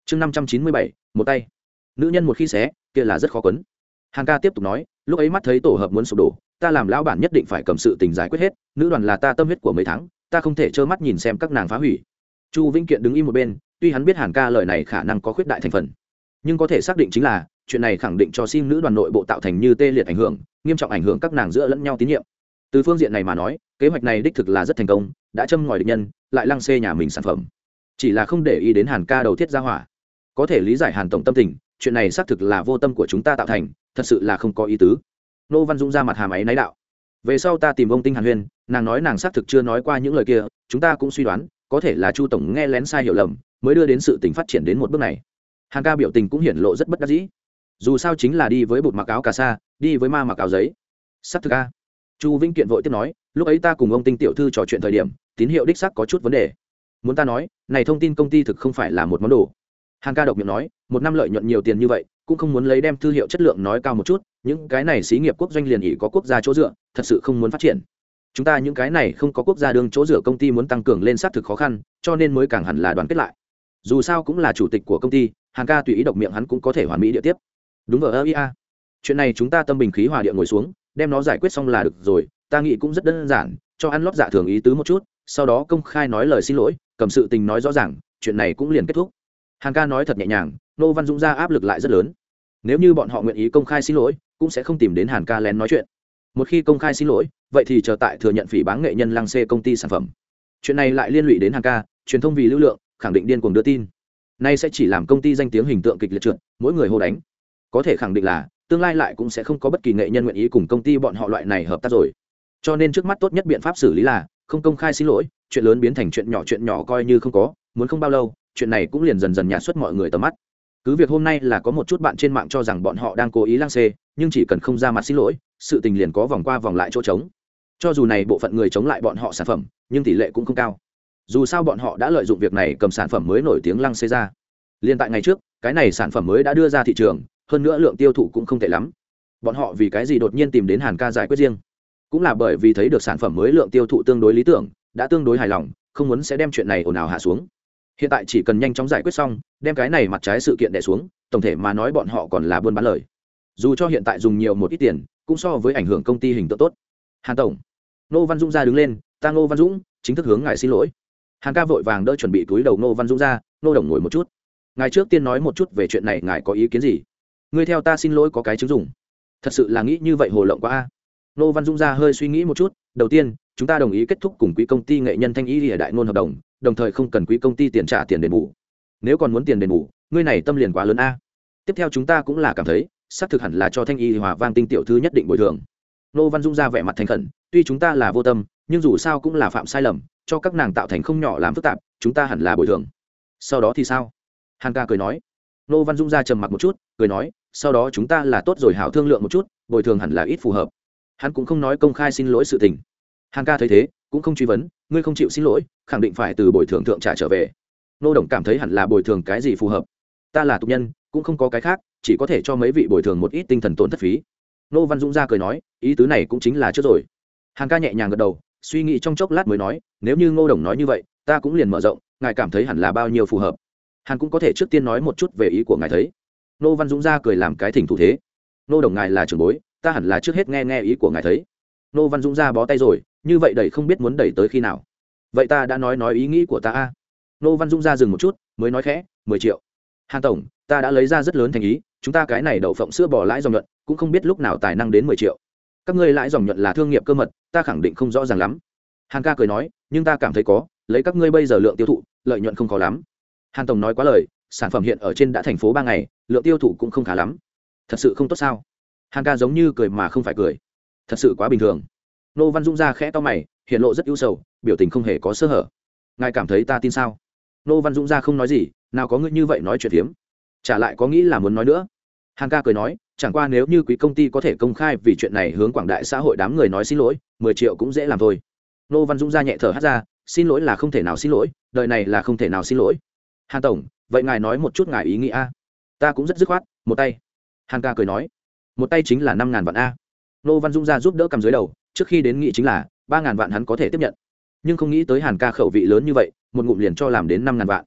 Chương năm trăm chín mươi bảy, một tay. Nữ nhân một khi xé, kia là rất khó quấn hàng ca tiếp tục nói, lúc ấy mắt thấy tổ hợp muốn sụp đổ, ta làm lão bản nhất định phải cầm sự tình giải quyết hết, nữ đoàn là ta tâm huyết của mấy tháng, ta không thể trơ mắt nhìn xem các nàng phá hủy. Chu vĩnh kiện đứng im một bên, tuy hắn biết hàn ca lời này khả năng có khuyết đại thành phần, nhưng có thể xác định chính là, chuyện này khẳng định cho sim nữ đoàn nội bộ tạo thành như tê liệt ảnh hưởng, nghiêm trọng ảnh hưởng các nàng giữa lẫn nhau tín nhiệm. Từ phương diện này mà nói, kế hoạch này đích thực là rất thành công, đã châm ngòi địch nhân, lại lăng xê nhà mình sản phẩm. Chỉ là không để ý đến hàn ca đầu thiết ra hỏa. Có thể lý giải hàn tổng tâm tình chuyện này xác thực là vô tâm của chúng ta tạo thành, thật sự là không có ý tứ. Nô văn dũng ra mặt hàm ấy náy đạo. Về sau ta tìm ông tinh hàn huyên, nàng nói nàng xác thực chưa nói qua những lời kia, chúng ta cũng suy đoán, có thể là chu tổng nghe lén sai hiểu lầm, mới đưa đến sự tình phát triển đến một bước này. Hàng ca biểu tình cũng hiển lộ rất bất đắc dĩ. Dù sao chính là đi với bột mặc áo cà sa, đi với ma mặc áo giấy. Xác thực ca chu vĩnh kiện vội tiếp nói, lúc ấy ta cùng ông tinh tiểu thư trò chuyện thời điểm, tín hiệu đích sắc có chút vấn đề. Muốn ta nói, này thông tin công ty thực không phải là một món đồ hàng ca độc miệng nói, một năm lợi nhuận nhiều tiền như vậy, cũng không muốn lấy đem thư hiệu chất lượng nói cao một chút, những cái này xí nghiệp quốc doanh liền ỉ có quốc gia chỗ dựa, thật sự không muốn phát triển. Chúng ta những cái này không có quốc gia đương chỗ dựa công ty muốn tăng cường lên xác thực khó khăn, cho nên mới càng hẳn là đoàn kết lại. Dù sao cũng là chủ tịch của công ty hàng ca tùy ý độc miệng hắn cũng có thể hoàn mỹ địa tiếp. Đúng ở ia chuyện này chúng ta tâm bình khí hòa địa ngồi xuống, đem nó giải quyết xong là được rồi, ta nghĩ cũng rất đơn giản, cho ăn lót dạ thường ý tứ một chút, sau đó công khai nói lời xin lỗi, cầm sự tình nói rõ ràng, chuyện này cũng liền kết thúc hàn ca nói thật nhẹ nhàng, nô văn dũng ra áp lực lại rất lớn. Nếu như bọn họ nguyện ý công khai xin lỗi, cũng sẽ không tìm đến hàn ca lén nói chuyện. Một khi công khai xin lỗi, vậy thì chờ tại thừa nhận phỉ báng nghệ nhân lăng xê công ty sản phẩm. Chuyện này lại liên lụy đến hàn ca, truyền thông vì lưu lượng, khẳng định điên cuồng đưa tin. Nay sẽ chỉ làm công ty danh tiếng hình tượng kịch liệt trượt, mỗi người hô đánh. Có thể khẳng định là, tương lai lại cũng sẽ không có bất kỳ nghệ nhân nguyện ý cùng công ty bọn họ loại này hợp tác rồi. Cho nên trước mắt tốt nhất biện pháp xử lý là, không công khai xin lỗi, chuyện lớn biến thành chuyện nhỏ chuyện nhỏ coi như không có, muốn không bao lâu chuyện này cũng liền dần dần nhạt xuất mọi người tầm mắt. Cứ việc hôm nay là có một chút bạn trên mạng cho rằng bọn họ đang cố ý lang xê, nhưng chỉ cần không ra mặt xin lỗi, sự tình liền có vòng qua vòng lại chỗ trống. Cho dù này bộ phận người chống lại bọn họ sản phẩm, nhưng tỷ lệ cũng không cao. Dù sao bọn họ đã lợi dụng việc này cầm sản phẩm mới nổi tiếng lăng xê ra. Liên tại ngày trước, cái này sản phẩm mới đã đưa ra thị trường, hơn nữa lượng tiêu thụ cũng không tệ lắm. Bọn họ vì cái gì đột nhiên tìm đến hàn ca giải quyết riêng? Cũng là bởi vì thấy được sản phẩm mới lượng tiêu thụ tương đối lý tưởng, đã tương đối hài lòng, không muốn sẽ đem chuyện này ồn ào hạ xuống hiện tại chỉ cần nhanh chóng giải quyết xong, đem cái này mặt trái sự kiện đẻ xuống, tổng thể mà nói bọn họ còn là buôn bán lời. Dù cho hiện tại dùng nhiều một ít tiền, cũng so với ảnh hưởng công ty hình tượng tốt. Hàn tổng. Nô văn dũng ra đứng lên, ta ngô văn dũng, chính thức hướng ngài xin lỗi. Hàn ca vội vàng đỡ chuẩn bị túi đầu nô văn dũng ra nô đồng ngồi một chút. Ngài trước tiên nói một chút về chuyện này, ngài có ý kiến gì? Ngươi theo ta xin lỗi có cái chứng dùng thật sự là nghĩ như vậy hồ lộng quá a. Nô văn dũng ra hơi suy nghĩ một chút, đầu tiên, chúng ta đồng ý kết thúc cùng quỹ công ty nghệ nhân thanh y lìa đại ngôn hợp đồng đồng thời không cần quỹ công ty tiền trả tiền đền bù. Nếu còn muốn tiền đền bù, ngươi này tâm liền quá lớn a. Tiếp theo chúng ta cũng là cảm thấy, xác thực hẳn là cho thanh y hòa vang tinh tiểu thư nhất định bồi thường. Nô văn Dung ra vẻ mặt thành khẩn, tuy chúng ta là vô tâm, nhưng dù sao cũng là phạm sai lầm, cho các nàng tạo thành không nhỏ làm phức tạp, chúng ta hẳn là bồi thường. Sau đó thì sao? Hàn ca cười nói. Nô văn Dung ra trầm mặc một chút, cười nói, sau đó chúng ta là tốt rồi hảo thương lượng một chút, bồi thường hẳn là ít phù hợp. Hắn cũng không nói công khai xin lỗi sự tình. Hàn ca thấy thế, cũng không truy vấn ngươi không chịu xin lỗi, khẳng định phải từ bồi thường thượng trả trở về. Nô đồng cảm thấy hẳn là bồi thường cái gì phù hợp. Ta là tục nhân, cũng không có cái khác, chỉ có thể cho mấy vị bồi thường một ít tinh thần tổn thất phí. Nô văn dũng ra cười nói, ý tứ này cũng chính là trước rồi. Hàn ca nhẹ nhàng gật đầu, suy nghĩ trong chốc lát mới nói, nếu như ngô đồng nói như vậy, ta cũng liền mở rộng, ngài cảm thấy hẳn là bao nhiêu phù hợp. Hàn cũng có thể trước tiên nói một chút về ý của ngài thấy. Nô văn dũng ra cười làm cái thỉnh thủ thế. Nô đồng ngài là trưởng bối, ta hẳn là trước hết nghe nghe ý của ngài thấy. Nô văn dũng ra bó tay rồi như vậy đẩy không biết muốn đẩy tới khi nào. Vậy ta đã nói nói ý nghĩ của ta a. Nô văn Dung ra dừng một chút, mới nói khẽ, mười triệu. Hàn tổng, ta đã lấy ra rất lớn thành ý, chúng ta cái này đậu phộng sữa bỏ lãi dòng nhuận, cũng không biết lúc nào tài năng đến mười triệu. Các ngươi lãi dòng nhuận là thương nghiệp cơ mật, ta khẳng định không rõ ràng lắm. Hàn ca cười nói, nhưng ta cảm thấy có, lấy các ngươi bây giờ lượng tiêu thụ, lợi nhuận không có lắm. Hàn tổng nói quá lời, sản phẩm hiện ở trên đã thành phố ba ngày, lượng tiêu thụ cũng không khá lắm. Thật sự không tốt sao? Hàn ca giống như cười mà không phải cười. Thật sự quá bình thường nô văn dũng ra khẽ to mày, hiện lộ rất ưu sầu, biểu tình không hề có sơ hở. Ngài cảm thấy ta tin sao? Nô văn dũng ra không nói gì, nào có ngươi như vậy nói chuyện phiếm. Trả lại có nghĩ là muốn nói nữa. Hàn ca cười nói, chẳng qua nếu như quý công ty có thể công khai vì chuyện này hướng quảng đại xã hội đám người nói xin lỗi, mười triệu cũng dễ làm thôi. Nô văn dũng ra nhẹ thở hát ra, xin lỗi là không thể nào xin lỗi, đời này là không thể nào xin lỗi. Hàn tổng, vậy ngài nói một chút ngài ý nghĩ a? Ta cũng rất dứt khoát, một tay. Hàn ca cười nói, một tay chính là năm ngàn vạn a. Nô văn dũng ra giúp đỡ cầm dưới đầu trước khi đến nghị chính là, ba ngàn vạn hắn có thể tiếp nhận. Nhưng không nghĩ tới hàn ca khẩu vị lớn như vậy, một ngụm liền cho làm đến năm ngàn vạn.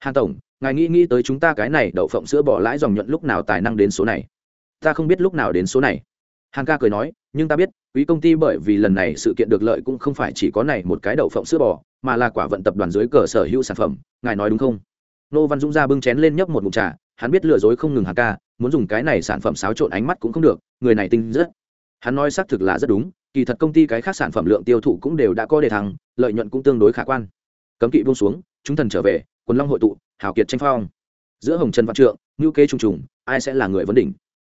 Hàn tổng, ngài nghĩ nghĩ tới chúng ta cái này đậu phộng sữa bỏ lãi dòng nhuận lúc nào tài năng đến số này? Ta không biết lúc nào đến số này. Hàn ca cười nói, nhưng ta biết, quý công ty bởi vì lần này sự kiện được lợi cũng không phải chỉ có này một cái đậu phộng sữa bò, mà là quả vận tập đoàn dưới cờ sở hữu sản phẩm, ngài nói đúng không? Nô văn dũng ra bưng chén lên nhấp một mụn trà, hắn biết lừa dối không ngừng hàn ca, muốn dùng cái này sản phẩm xáo trộn ánh mắt cũng không được, người này tinh rất. Hắn nói xác thực là rất đúng kỳ thật công ty cái khác sản phẩm lượng tiêu thụ cũng đều đã có đề thăng, lợi nhuận cũng tương đối khả quan. Cấm kỵ buông xuống, chúng thần trở về, quần long hội tụ, hào kiệt tranh phong. Giữa hồng trần văn trượng ngữ kế trùng trùng, ai sẽ là người vấn đỉnh?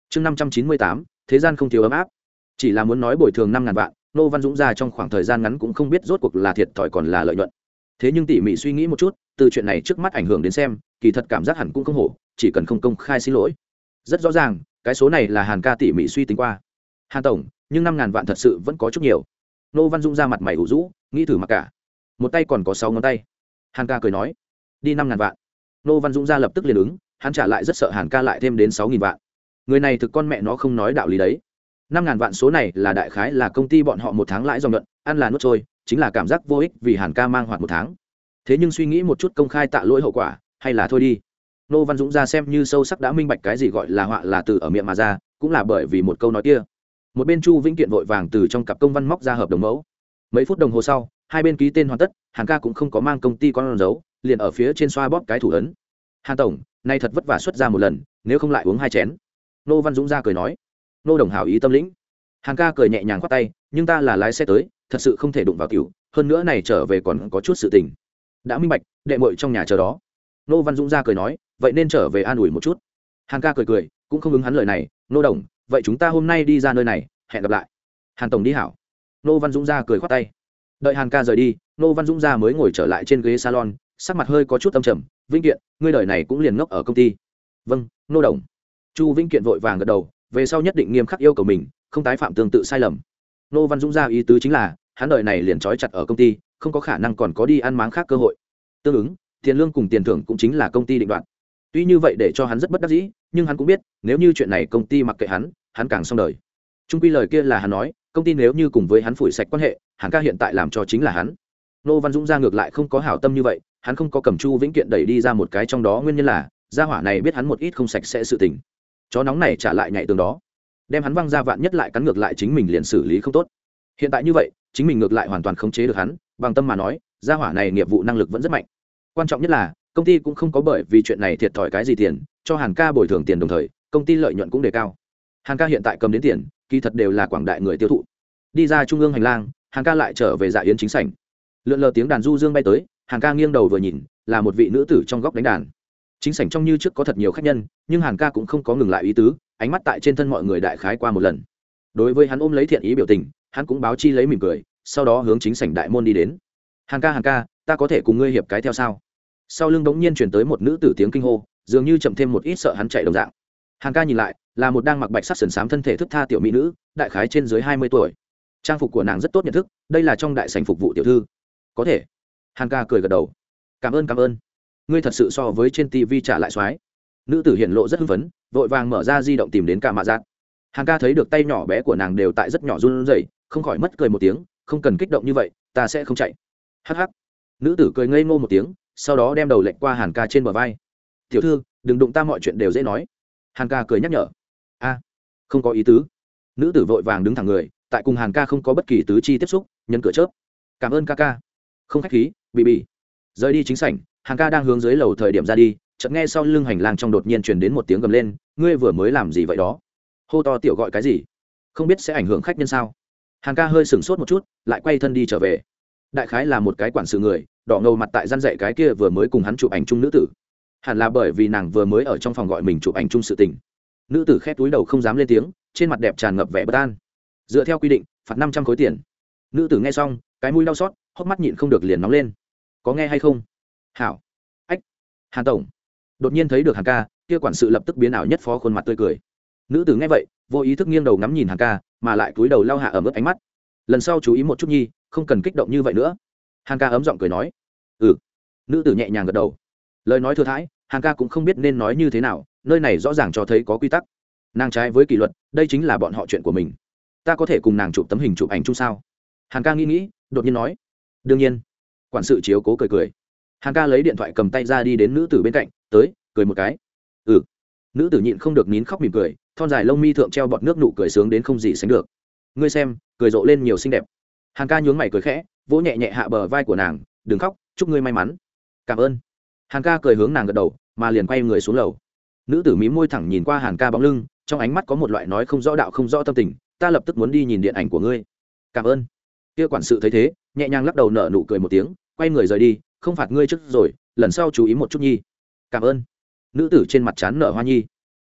Chương năm trăm chín mươi tám, thế gian không thiếu ấm áp. Chỉ là muốn nói bồi thường năm ngàn vạn, nô văn dũng ra trong khoảng thời gian ngắn cũng không biết rốt cuộc là thiệt thòi còn là lợi nhuận. Thế nhưng tỉ mỉ suy nghĩ một chút, từ chuyện này trước mắt ảnh hưởng đến xem, kỳ thật cảm giác hẳn cũng không hổ, chỉ cần không công khai xin lỗi. Rất rõ ràng, cái số này là hàn ca tỉ mỉ suy tính qua. Hàn tổng nhưng năm ngàn vạn thật sự vẫn có chút nhiều. Nô văn Dung ra mặt mày ủ rũ, nghĩ thử mặc cả. Một tay còn có sáu ngón tay. Hàn ca cười nói, đi năm ngàn vạn. Nô văn Dung ra lập tức liền ứng, hắn trả lại rất sợ hàn ca lại thêm đến sáu nghìn vạn. Người này thực con mẹ nó không nói đạo lý đấy. Năm ngàn vạn số này là đại khái là công ty bọn họ một tháng lãi dòng nhuận, ăn là nuốt trôi, chính là cảm giác vô ích vì hàn ca mang hoạt một tháng. Thế nhưng suy nghĩ một chút công khai tạ lỗi hậu quả, hay là thôi đi. Nô văn dũng ra xem như sâu sắc đã minh bạch cái gì gọi là họa là từ ở miệng mà ra, cũng là bởi vì một câu nói kia một bên chu vĩnh kiện vội vàng từ trong cặp công văn móc ra hợp đồng mẫu. Mấy phút đồng hồ sau, hai bên ký tên hoàn tất, hàn ca cũng không có mang công ty con dấu liền ở phía trên xoa bóp cái thủ ấn. Hàn tổng, nay thật vất vả xuất ra một lần, nếu không lại uống hai chén. Nô văn dũng ra cười nói. Nô đồng hào ý tâm lĩnh. Hàn ca cười nhẹ nhàng khoát tay, nhưng ta là lái xe tới, thật sự không thể đụng vào cựu hơn nữa này trở về còn có chút sự tình. Đã minh bạch, đệ mội trong nhà chờ đó. Nô văn dũng ra cười nói, vậy nên trở về an ủi một chút. Hàn ca cười cười, cũng không ứng hắn lời này, nô đồng vậy chúng ta hôm nay đi ra nơi này, hẹn gặp lại. Hàn tổng đi hảo. Nô văn dũng ra cười khoát tay. Đợi hàn ca rời đi, nô văn dũng ra mới ngồi trở lại trên ghế salon, sắc mặt hơi có chút âm trầm. Vĩnh kiện, ngươi đời này cũng liền ngốc ở công ty. Vâng nô đồng. Chu vĩnh kiện vội vàng gật đầu, về sau nhất định nghiêm khắc yêu cầu mình, không tái phạm tương tự sai lầm. Nô văn dũng ra ý tứ chính là, hắn đời này liền trói chặt ở công ty, không có khả năng còn có đi ăn máng khác cơ hội. Tương ứng, tiền lương cùng tiền thưởng cũng chính là công ty định đoạt. Tuy như vậy để cho hắn rất bất đắc dĩ, nhưng hắn cũng biết, nếu như chuyện này công ty mặc kệ hắn hắn càng xong đời. Trung quy lời kia là hắn nói, công ty nếu như cùng với hắn phủi sạch quan hệ hắn ca hiện tại làm cho chính là hắn. Nô văn dũng ra ngược lại không có hảo tâm như vậy, hắn không có cầm chu vĩnh kiện đẩy đi ra một cái trong đó, nguyên nhân là, gia hỏa này biết hắn một ít không sạch sẽ sự tình. Chó nóng này trả lại nhạy tường đó, đem hắn văng ra vạn nhất lại cắn ngược lại chính mình liền xử lý không tốt. Hiện tại như vậy, chính mình ngược lại hoàn toàn không chế được hắn, bằng tâm mà nói, gia hỏa này nghiệp vụ năng lực vẫn rất mạnh. Quan trọng nhất là, công ty cũng không có bởi vì chuyện này thiệt thòi cái gì tiền, cho hàn ca bồi thường tiền đồng thời, công ty lợi nhuận cũng đề cao hàn ca hiện tại cầm đến tiền, kỳ thật đều là quảng đại người tiêu thụ. Đi ra trung ương hành lang, hàn ca lại trở về dạ yến chính sảnh. Lượn lờ tiếng đàn du dương bay tới, hàn ca nghiêng đầu vừa nhìn, là một vị nữ tử trong góc đánh đàn. Chính sảnh trong như trước có thật nhiều khách nhân, nhưng hàn ca cũng không có ngừng lại ý tứ, ánh mắt tại trên thân mọi người đại khái qua một lần. Đối với hắn ôm lấy thiện ý biểu tình, hắn cũng báo chi lấy mỉm cười, sau đó hướng chính sảnh đại môn đi đến. Hàn ca hàn ca, ta có thể cùng ngươi hiệp cái theo sao? Sau lưng bỗng nhiên chuyển tới một nữ tử tiếng kinh hô, dường như chậm thêm một ít sợ hắn chạy đồng dạng hàn ca nhìn lại, là một đang mặc bạch sắc sườn xám thân thể thức tha tiểu mỹ nữ, đại khái trên dưới hai mươi tuổi. Trang phục của nàng rất tốt nhận thức, đây là trong đại sành phục vụ tiểu thư. Có thể. Hàn ca cười gật đầu. Cảm ơn cảm ơn. Ngươi thật sự so với trên tv trả lại soái. Nữ tử hiện lộ rất hưng phấn, vội vàng mở ra di động tìm đến cả mạ giác hàn ca thấy được tay nhỏ bé của nàng đều tại rất nhỏ run rẩy, không khỏi mất cười một tiếng, không cần kích động như vậy, ta sẽ không chạy. Hh nữ tử cười ngây ngô một tiếng, sau đó đem đầu lệnh qua hàn ca trên bờ vai. Tiểu thư, đừng đụng ta, mọi chuyện đều dễ nói hàn ca cười nhắc nhở. A, không có ý tứ. Nữ tử vội vàng đứng thẳng người, tại cùng hàn ca không có bất kỳ tứ chi tiếp xúc nhân cửa chớp. Cảm ơn ca ca. Không khách khí, bị bị. Rời đi chính sảnh, hàn ca đang hướng dưới lầu thời điểm ra đi, chợt nghe sau lưng hành lang trong đột nhiên truyền đến một tiếng gầm lên, ngươi vừa mới làm gì vậy đó? Hô to tiểu gọi cái gì? Không biết sẽ ảnh hưởng khách nhân sao? Hàn ca hơi sửng sốt một chút, lại quay thân đi trở về. Đại khái là một cái quản sự người, đỏ ngầu mặt tại gian dạy cái kia vừa mới cùng hắn chụp ảnh chung nữ tử hẳn là bởi vì nàng vừa mới ở trong phòng gọi mình chụp ảnh chung sự tình. Nữ tử khét túi đầu không dám lên tiếng, trên mặt đẹp tràn ngập vẻ bất an. Dựa theo quy định, phạt năm trăm khối tiền. Nữ tử nghe xong, cái mũi đau xót, hốc mắt nhịn không được liền nóng lên. Có nghe hay không? Hảo. Ách. Hàn tổng. Đột nhiên thấy được hàn ca, kia quản sự lập tức biến ảo nhất phó khuôn mặt tươi cười. Nữ tử nghe vậy, vô ý thức nghiêng đầu ngắm nhìn hàn ca, mà lại túi đầu lao hạ ở mức ánh mắt. Lần sau chú ý một chút nhi, không cần kích động như vậy nữa. Hàn ca ấm giọng cười nói. Ừ. Nữ tử nhẹ nhàng gật đầu lời nói thừa thãi, hàng ca cũng không biết nên nói như thế nào, nơi này rõ ràng cho thấy có quy tắc. Nàng trái với kỷ luật, đây chính là bọn họ chuyện của mình. Ta có thể cùng nàng chụp tấm hình chụp ảnh chung sao? Hàng ca nghĩ nghĩ, đột nhiên nói. Đương nhiên. Quản sự chiếu cố cười cười. Hàng ca lấy điện thoại cầm tay ra đi đến nữ tử bên cạnh, tới, cười một cái. Ừ. Nữ tử nhịn không được nín khóc mỉm cười, thon dài lông mi thượng treo bọt nước nụ cười sướng đến không gì sánh được. Ngươi xem, cười rộ lên nhiều xinh đẹp. Hàng ca nhướng mày cười khẽ, vỗ nhẹ nhẹ hạ bờ vai của nàng, đừng khóc, chúc ngươi may mắn. Cảm ơn hàn ca cười hướng nàng gật đầu, mà liền quay người xuống lầu. Nữ tử mí môi thẳng nhìn qua hàn ca bóng lưng, trong ánh mắt có một loại nói không rõ đạo không rõ tâm tình, ta lập tức muốn đi nhìn điện ảnh của ngươi. Cảm ơn. Kia quản sự thấy thế, nhẹ nhàng lắc đầu nở nụ cười một tiếng, quay người rời đi, không phạt ngươi trước rồi, lần sau chú ý một chút nhi. Cảm ơn. Nữ tử trên mặt chán nở hoa nhi.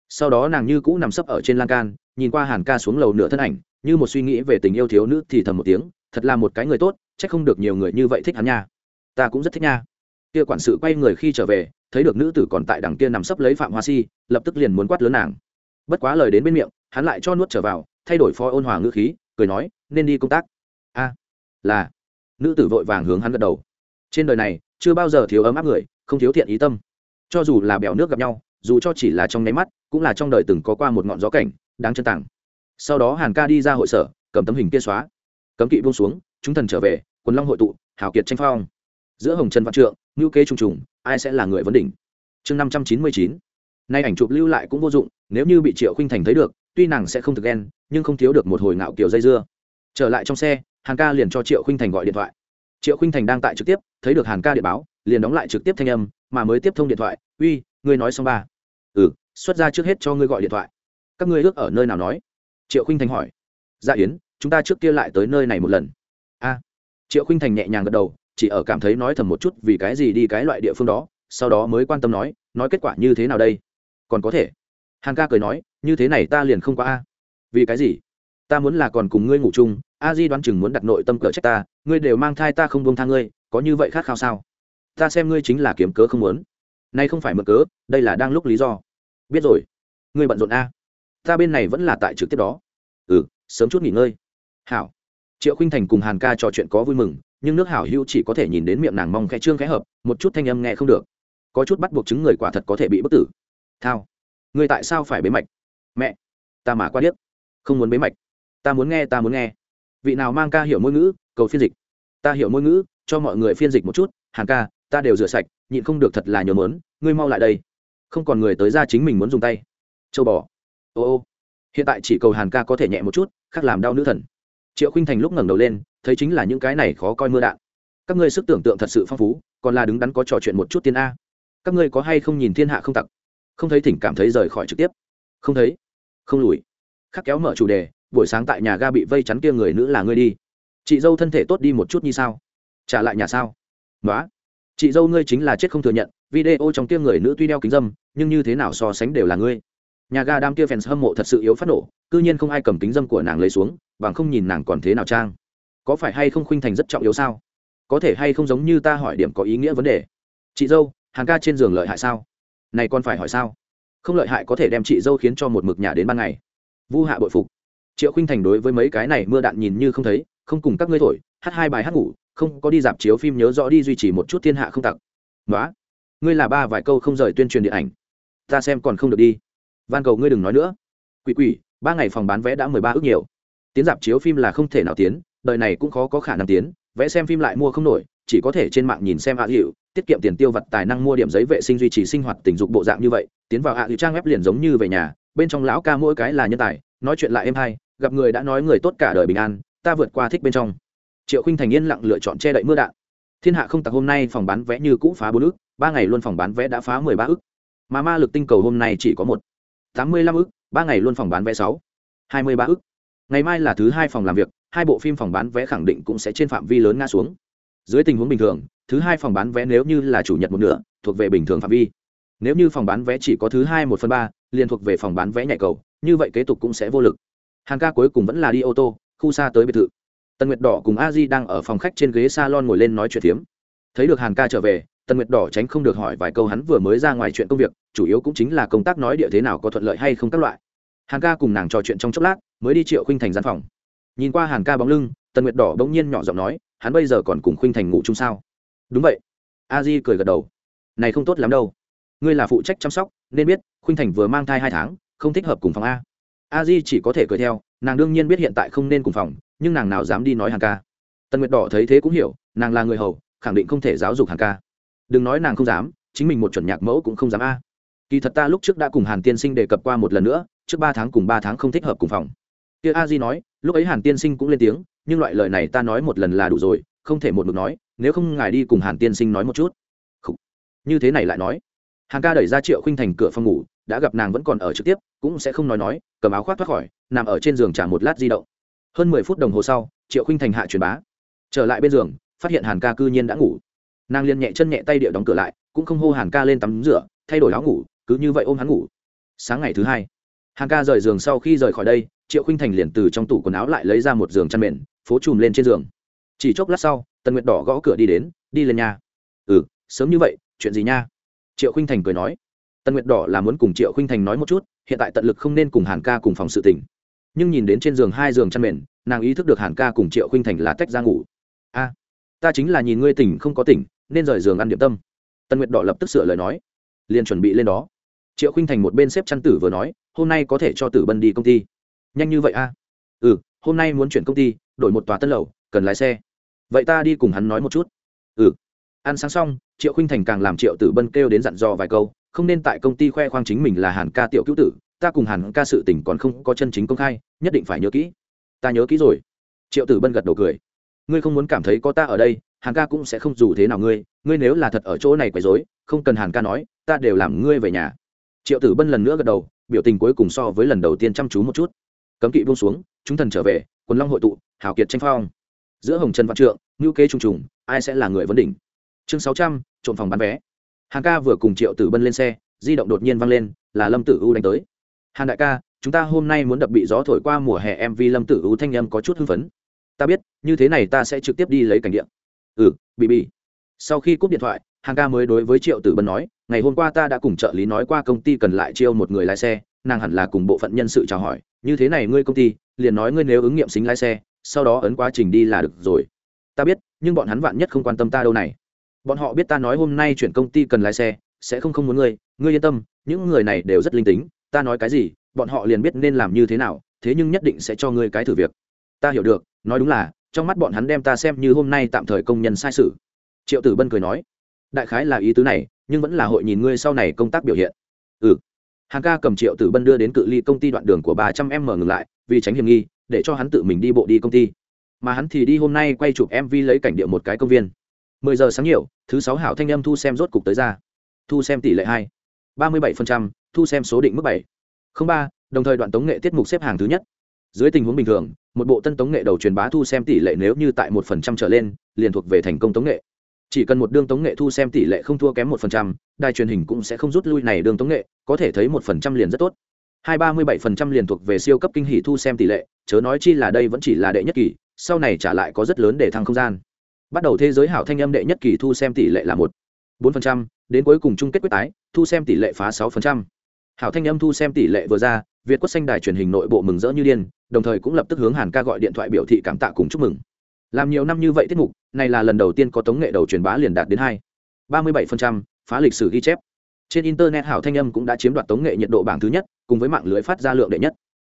Sau đó nàng như cũ nằm sấp ở trên lan can, nhìn qua hàn ca xuống lầu nửa thân ảnh, như một suy nghĩ về tình yêu thiếu nữ thì thầm một tiếng, thật là một cái người tốt c h ắ c không được nhiều người như vậy thích hắn nha. Ta cũng rất thích nha kia quản sự quay người khi trở về, thấy được nữ tử còn tại đằng kia nằm sấp lấy phạm hoa si, lập tức liền muốn quát lớn nàng. Bất quá lời đến bên miệng, hắn lại cho nuốt trở vào, thay đổi phó ôn hòa ngữ khí, cười nói, nên đi công tác. A, là. Nữ tử vội vàng hướng hắn gật đầu. Trên đời này, chưa bao giờ thiếu ấm áp người, không thiếu thiện ý tâm. Cho dù là bèo nước gặp nhau, dù cho chỉ là trong nháy mắt, cũng là trong đời từng có qua một ngọn gió cảnh, đáng chân tặng. sau đó hàn ca đi ra hội sở, cầm tấm hình kia xóa. Cấm kỵ buông xuống, chúng thần trở về, quần long hội tụ, hào kiệt tranh phong. Giữa hồng trần văn trượng ngữ kế trùng trùng, ai sẽ là người vấn đỉnh? Chương năm trăm chín mươi chín. Nay ảnh chụp lưu lại cũng vô dụng, nếu như bị triệu khinh thành thấy được, tuy nàng sẽ không thực ghen, nhưng không thiếu được một hồi ngạo kiểu dây dưa. Trở lại trong xe, hàn ca liền cho triệu khinh thành gọi điện thoại. Triệu khinh thành đang tại trực tiếp, thấy được hàn ca điện báo, liền đóng lại trực tiếp thanh âm, mà mới tiếp thông điện thoại, uy, ngươi nói xong ba. Ừ xuất ra trước hết cho ngươi gọi điện thoại. Các ngươi ước ở nơi nào nói? Triệu khinh thành hỏi. Dạ yến, chúng ta trước kia lại tới nơi này một lần. A. Triệu khinh thành nhẹ nhàng gật đầu chỉ ở cảm thấy nói thầm một chút vì cái gì đi cái loại địa phương đó, sau đó mới quan tâm nói nói kết quả như thế nào đây? Còn có thể. Hàn ca cười nói, như thế này ta liền không qua a. Vì cái gì? Ta muốn là còn cùng ngươi ngủ chung, a di đoán chừng muốn đặt nội tâm cỡ trách ta, ngươi đều mang thai ta không bông tha ngươi, có như vậy khát khao sao? Ta xem ngươi chính là kiếm cớ không muốn. Nay không phải mượn cớ, đây là đang lúc lý do. Biết rồi. Ngươi bận rộn a. Ta bên này vẫn là tại trực tiếp đó. Ừ sớm chút nghỉ ngơi. Hảo. Triệu khinh thành cùng hàn ca trò chuyện có vui mừng nhưng nước hảo hữu chỉ có thể nhìn đến miệng nàng mong khẽ trương khẽ hợp, một chút thanh âm nghe không được. Có chút bắt buộc chứng người quả thật có thể bị bất tử. Thao, người tại sao phải bế mạch? Mẹ, ta mà qua điếc, không muốn bế mạch. Ta muốn nghe, ta muốn nghe. Vị nào mang ca hiểu ngôn ngữ, cầu phiên dịch. Ta hiểu ngôn ngữ, cho mọi người phiên dịch một chút hàng ca, ta đều rửa sạch, nhịn không được thật là nhớ mớn, ngươi mau lại đây. Không còn người tới ra chính mình muốn dùng tay. Châu bò. Ô ô. Hiện tại chỉ cầu hàn ca có thể nhẹ một chút, khác làm đau nữ thần triệu khinh thành lúc ngẩng đầu lên, thấy chính là những cái này khó coi mưa đạn. Các ngươi sức tưởng tượng thật sự phong phú, còn là đứng đắn có trò chuyện một chút tiên a. Các ngươi có hay không nhìn thiên hạ không tặc? Không thấy thỉnh cảm thấy rời khỏi trực tiếp. Không thấy. Không lùi. Khắc kéo mở chủ đề, buổi sáng tại nhà ga bị vây chắn kia người nữ là ngươi đi. Chị dâu thân thể tốt đi một chút như sao? Trả lại nhà sao? Nói chị dâu ngươi chính là chết không thừa nhận, video trong kia người nữ tuy đeo kính dâm, nhưng như thế nào so sánh đều là ngươi. Nhà ga đam kia fans hâm mộ thật sự yếu phát nổ cư nhiên không ai cầm kính dâm của nàng lấy xuống, bằng không nhìn nàng còn thế nào trang. Có phải hay không khuynh thành rất trọng yếu sao? Có thể hay không giống như ta hỏi điểm có ý nghĩa vấn đề? Chị dâu, hàng ca trên giường lợi hại sao? Này còn phải hỏi sao? Không lợi hại có thể đem chị dâu khiến cho một mực nhà đến ban ngày. Vu hạ bội phục. Triệu khinh thành đối với mấy cái này mưa đạn nhìn như không thấy, không cùng các ngươi thổi, hát hai bài hát ngủ, không có đi dạp chiếu phim nhớ rõ đi duy trì một chút thiên hạ không tặc. Nói ngươi là ba vài câu không rời tuyên truyền điện ảnh. Ta xem còn không được đi. Van cầu ngươi đừng nói nữa. Quỷ quỷ ba ngày phòng bán vé đã mười ba ước nhiều. Tiến dạp chiếu phim là không thể nào tiến đời này cũng khó có khả năng tiến vẽ xem phim lại mua không nổi chỉ có thể trên mạng nhìn xem ạ hiệu tiết kiệm tiền tiêu vặt tài năng mua điểm giấy vệ sinh duy trì sinh hoạt tình dục bộ dạng như vậy tiến vào ạ hiệu trang web liền giống như về nhà bên trong lão ca mỗi cái là nhân tài nói chuyện lại êm hay gặp người đã nói người tốt cả đời bình an ta vượt qua thích bên trong. Triệu khinh thành yên lặng lựa chọn che đậy mưa đạn. Thiên hạ không tặc hôm nay phòng bán vé như cũ phá bốn ước. ba ngày luôn phòng bán vé đã phá mười ba ước, mà ma lực tinh cầu hôm nay chỉ có một tám mươi lăm ức, ba ngày luôn phòng bán vé sáu, hai mươi ba ức. Ngày mai là thứ hai phòng làm việc, hai bộ phim phòng bán vé khẳng định cũng sẽ trên phạm vi lớn nga xuống. Dưới tình huống bình thường, thứ hai phòng bán vé nếu như là chủ nhật một nửa, thuộc về bình thường phạm vi. Nếu như phòng bán vé chỉ có thứ hai một phần ba, liền thuộc về phòng bán vé nhạy cầu, như vậy kế tục cũng sẽ vô lực. Hàng ca cuối cùng vẫn là đi ô tô, khu xa tới biệt thự. Tần nguyệt đỏ cùng a di đang ở phòng khách trên ghế s a lon ngồi lên nói chuyện phiếm. Thấy được hàn ca trở về tần nguyệt đỏ tránh không được hỏi vài câu hắn vừa mới ra ngoài chuyện công việc, chủ yếu cũng chính là công tác nói địa thế nào có thuận lợi hay không các loại. Hàn ca cùng nàng trò chuyện trong chốc lát, mới đi triệu khinh thành gian phòng. Nhìn qua hàn ca bóng lưng, tần nguyệt đỏ bỗng nhiên nhỏ giọng nói, hắn bây giờ còn cùng khinh thành ngủ chung sao? Đúng vậy. A di cười gật đầu. Này không tốt lắm đâu. Ngươi là phụ trách chăm sóc, nên biết khinh thành vừa mang thai hai tháng, không thích hợp cùng phòng a. A di chỉ có thể cười theo, nàng đương nhiên biết hiện tại không nên cùng phòng, nhưng nàng nào dám đi nói hàng ca. Tần nguyệt đỏ thấy thế cũng hiểu, nàng là người hầu, khẳng định không thể giáo dục hàng ca đừng nói nàng không dám, chính mình một chuẩn nhạc mẫu cũng không dám a. Kỳ thật ta lúc trước đã cùng hàn tiên sinh đề cập qua một lần nữa, trước ba tháng cùng ba tháng không thích hợp cùng phòng. Kia a di nói, lúc ấy hàn tiên sinh cũng lên tiếng, nhưng loại lời này ta nói một lần là đủ rồi, không thể một mực nói, nếu không ngài đi cùng hàn tiên sinh nói một chút. Khủ. như thế này lại nói. Hàn ca đẩy ra triệu khinh thành cửa phòng ngủ, đã gặp nàng vẫn còn ở trực tiếp, cũng sẽ không nói nói, cầm áo khoác thoát khỏi, nằm ở trên giường trả một lát di động. Hơn mười phút đồng hồ sau, triệu khinh thành hạ truyền bá. Trở lại bên giường, phát hiện hàn ca cư nhiên đã ngủ nàng liền nhẹ chân nhẹ tay địa đóng cửa lại cũng không hô hàn ca lên tắm rửa thay đổi áo ngủ cứ như vậy ôm hắn ngủ. Sáng ngày thứ hai hàn ca rời giường sau khi rời khỏi đây triệu khinh thành liền từ trong tủ quần áo lại lấy ra một giường chăn mền phố chùm lên trên giường. Chỉ chốc lát sau tần nguyệt đỏ gõ cửa đi đến đi lên nhà. Ừ sớm như vậy chuyện gì nha? Triệu khinh thành cười nói. Tần nguyệt đỏ là muốn cùng triệu khinh thành nói một chút hiện tại tận lực không nên cùng hàn ca cùng phòng sự tình, nhưng nhìn đến trên giường hai giường chăn mền nàng ý thức được hàn ca cùng triệu khinh thành là tách ra ngủ. A ta chính là nhìn ngươi tỉnh không có tỉnh nên rời giường ăn điểm tâm. Tần nguyệt đỏ lập tức sửa lời nói. Liền chuẩn bị lên đó. Triệu khinh thành một bên xếp chăn tử vừa nói, hôm nay có thể cho tử bân đi công ty. Nhanh như vậy a ừ hôm nay muốn chuyển công ty, đổi một tòa tân lầu, cần lái xe. Vậy ta đi cùng hắn nói một chút. Ừ. Ăn sáng xong, triệu khinh thành càng làm triệu tử bân kêu đến dặn dò vài câu, không nên tại công ty khoe khoang chính mình là hàn ca tiểu cứu tử, ta cùng hàn ca sự tình còn không có chân chính công khai, nhất định phải nhớ kỹ. Ta nhớ kỹ rồi. Triệu tử bân gật đầu cười. Ngươi không muốn cảm thấy có ta ở đây hàn ca cũng sẽ không dù thế nào ngươi ngươi nếu là thật ở chỗ này quấy dối không cần hàn ca nói, ta đều làm ngươi về nhà. Triệu tử bân lần nữa gật đầu, biểu tình cuối cùng so với lần đầu tiên chăm chú một chút. Cấm kỵ buông xuống, chúng thần trở về, quần long hội tụ, hào kiệt tranh phong. Giữa hồng trần văn trượng ngữ kế trùng trùng, ai sẽ là người vấn đỉnh? Chương sáu trăm, trộm phòng bán vé. Hàn ca vừa cùng triệu tử bân lên xe, di động đột nhiên văng lên, là lâm tử u đánh tới. Hàn đại ca, chúng ta hôm nay muốn đập bị gió thổi qua mùa hè mv lâm tử u thanh âm có chút hưng phấn. Ta biết, như thế này ta sẽ trực tiếp đi lấy cảnh điện ừ bị bị. Sau khi cúp điện thoại, hàng ca mới đối với triệu tử bân nói, ngày hôm qua ta đã cùng trợ lý nói qua công ty cần lại chiêu một người lái xe, nàng hẳn là cùng bộ phận nhân sự chào hỏi. Như thế này ngươi công ty, liền nói ngươi nếu ứng nghiệm xính lái xe, sau đó ấn quá trình đi là được rồi. Ta biết, nhưng bọn hắn vạn nhất không quan tâm ta đâu này. Bọn họ biết ta nói hôm nay chuyển công ty cần lái xe, sẽ không không muốn ngươi. Ngươi yên tâm, những người này đều rất linh tính. Ta nói cái gì, bọn họ liền biết nên làm như thế nào, thế nhưng nhất định sẽ cho ngươi cái thử việc. Ta hiểu được, nói đúng là trong mắt bọn hắn đem ta xem như hôm nay tạm thời công nhân sai sự. Triệu tử bân cười nói, đại khái là ý tứ này, nhưng vẫn là hội nhìn ngươi sau này công tác biểu hiện. Ừ. Hàng ca cầm triệu tử bân đưa đến cự ly công ty đoạn đường của ba trăm m ngừng lại, vì tránh hiểm nghi, để cho hắn tự mình đi bộ đi công ty. Mà hắn thì đi hôm nay quay chụp mv lấy cảnh địa một cái công viên. Mười giờ sáng nhiều, thứ sáu hảo thanh âm thu xem rốt cục tới ra. Thu xem tỷ lệ hai. Ba mươi bảy thu xem số định mức bảy. Không ba, đồng thời đoạn tống nghệ tiết mục xếp hàng thứ nhất dưới tình huống bình thường, một bộ tân tống nghệ đầu truyền bá thu xem tỷ lệ nếu như tại một phần trăm trở lên, liền thuộc về thành công tống nghệ. Chỉ cần một đương tống nghệ thu xem tỷ lệ không thua kém một phần trăm, đài truyền hình cũng sẽ không rút lui này đương tống nghệ, có thể thấy một phần trăm liền rất tốt. Hai ba mươi bảy phần trăm liền thuộc về siêu cấp kinh hỷ thu xem tỷ lệ, chớ nói chi là đây vẫn chỉ là đệ nhất kỳ, sau này trả lại có rất lớn để thăng không gian. Bắt đầu thế giới hảo thanh âm đệ nhất kỳ thu xem tỷ lệ là một bốn phần trăm, đến cuối cùng chung kết quyết tái, thu xem tỷ lệ phá sáu phần trăm. Hảo thanh âm thu xem tỷ lệ vừa ra việt quốc xanh đài truyền hình nội bộ mừng rỡ như điên, đồng thời cũng lập tức hướng hàn ca gọi điện thoại biểu thị cảm tạ cùng chúc mừng. Làm nhiều năm như vậy tiết mục, này là lần đầu tiên có tống nghệ đầu truyền bá liền đạt đến hai. Ba mươi bảy phá lịch sử ghi chép. Trên internet hảo thanh âm cũng đã chiếm đoạt tống nghệ nhiệt độ bảng thứ nhất, cùng với mạng lưới phát ra lượng đệ nhất.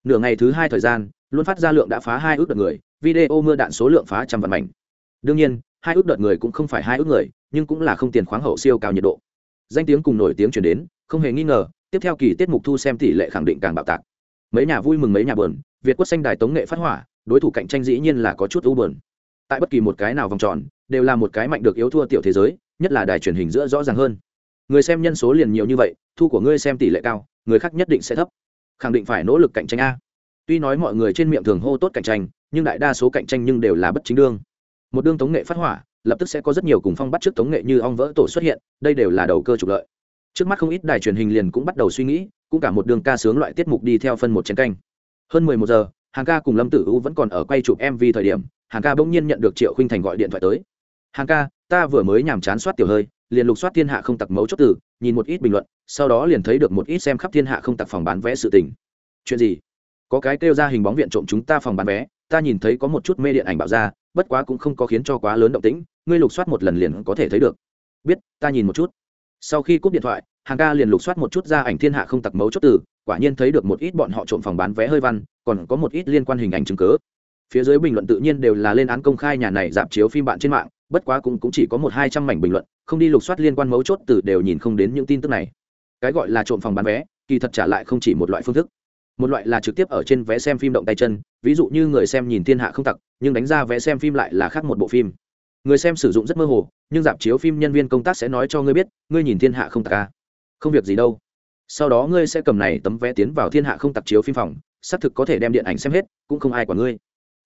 Nửa ngày thứ hai thời gian, luôn phát ra lượng đã phá hai ước đợt người, video mưa đạn số lượng phá trăm vạn mảnh. Đương nhiên, hai ước đợt người cũng không phải hai ước người, nhưng cũng là không tiền khoáng hậu siêu cao nhiệt độ. Danh tiếng cùng nổi tiếng truyền đến, không hề nghi ngờ tiếp theo kỳ tiết mục thu xem tỷ lệ khẳng định càng bạo tạc. Mấy nhà vui mừng mấy nhà buồn, việt quốc xanh đài tống nghệ phát hỏa, đối thủ cạnh tranh dĩ nhiên là có chút ưu buồn. Tại bất kỳ một cái nào vòng tròn, đều là một cái mạnh được yếu thua tiểu thế giới, nhất là đài truyền hình giữa rõ ràng hơn. Người xem nhân số liền nhiều như vậy, thu của ngươi xem tỷ lệ cao, người khác nhất định sẽ thấp. Khẳng định phải nỗ lực cạnh tranh a. Tuy nói mọi người trên miệng thường hô tốt cạnh tranh, nhưng đại đa số cạnh tranh nhưng đều là bất chính đương. Một đương tống nghệ phát hỏa, lập tức sẽ có rất nhiều cùng phong bắt trước tống nghệ như ong vỡ tổ xuất hiện, đây đều là đầu cơ trục lợi trước mắt không ít đài truyền hình liền cũng bắt đầu suy nghĩ, cũng cả một đường ca sướng loại tiết mục đi theo phân một chén canh. Hơn mười một giờ, hàng ca cùng lâm tử u vẫn còn ở quay chụp mv thời điểm, hàng ca bỗng nhiên nhận được triệu khinh thành gọi điện thoại tới. Hàng ca, ta vừa mới nhàm chán soát tiểu hơi, liền lục soát thiên hạ không tặc mấu chốt tử nhìn một ít bình luận, sau đó liền thấy được một ít xem khắp thiên hạ không tặc phòng bán vé sự tình. Chuyện gì? Có cái kêu ra hình bóng viện trộm chúng ta phòng bán vé, ta nhìn thấy có một chút mê điện ảnh bạo ra, bất quá cũng không có khiến cho quá lớn động tĩnh, ngươi lục soát một lần liền có thể thấy được. Biết, ta nhìn một chút sau khi cúp điện thoại hàng ca liền lục soát một chút ra ảnh thiên hạ không tặc mấu chốt từ quả nhiên thấy được một ít bọn họ trộm phòng bán vé hơi văn còn có một ít liên quan hình ảnh chứng cứ. phía dưới bình luận tự nhiên đều là lên án công khai nhà này dạp chiếu phim bạn trên mạng bất quá cũng, cũng chỉ có một hai trăm mảnh bình luận không đi lục soát liên quan mấu chốt từ đều nhìn không đến những tin tức này. Cái gọi là trộm phòng bán vé kỳ thật trả lại không chỉ một loại phương thức. Một loại là trực tiếp ở trên vé xem phim động tay chân ví dụ như người xem nhìn thiên hạ không tặc nhưng đánh ra vé xem phim lại là khác một bộ phim người xem sử dụng rất mơ hồ, nhưng dạp chiếu phim nhân viên công tác sẽ nói cho ngươi biết, ngươi nhìn thiên hạ không tặc ca không việc gì đâu. Sau đó ngươi sẽ cầm này tấm vé tiến vào thiên hạ không tặc chiếu phim phòng, xác thực có thể đem điện ảnh xem hết, cũng không ai quản ngươi.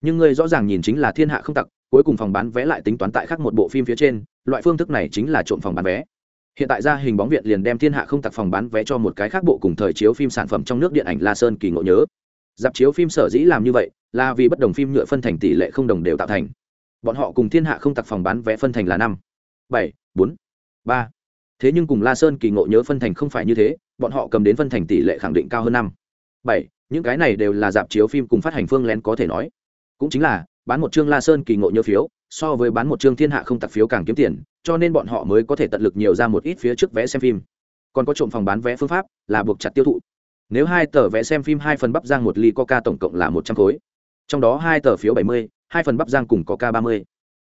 Nhưng ngươi rõ ràng nhìn chính là thiên hạ không tặc, cuối cùng phòng bán vé lại tính toán tại khác một bộ phim phía trên, loại phương thức này chính là trộm phòng bán vé. Hiện tại ra hình bóng viện liền đem thiên hạ không tặc phòng bán vé cho một cái khác bộ cùng thời chiếu phim sản phẩm trong nước điện ảnh la sơn kỳ ngộ nhớ. Dạp chiếu phim sở dĩ làm như vậy, là vì bất đồng phim nhựa phân thành tỷ lệ không đồng đều tạo thành bọn họ cùng thiên hạ không tặc phòng bán vé phân thành là năm, bảy, bốn, ba. Thế nhưng cùng la sơn kỳ ngộ nhớ phân thành không phải như thế, bọn họ cầm đến phân thành tỷ lệ khẳng định cao hơn năm, bảy. Những cái này đều là dạp chiếu phim cùng phát hành phương lén có thể nói. Cũng chính là, bán một chương la sơn kỳ ngộ nhớ phiếu, so với bán một chương thiên hạ không tặc phiếu càng kiếm tiền, cho nên bọn họ mới có thể tận lực nhiều ra một ít phía trước vé xem phim. Còn có trộm phòng bán vé phương pháp, là buộc chặt tiêu thụ. Nếu hai tờ vé xem phim hai phần bắp giang một ly coca tổng cộng là một trăm khối. Trong đó hai tờ phiếu bảy mươi hai phần bắp giang cùng có k ba mươi.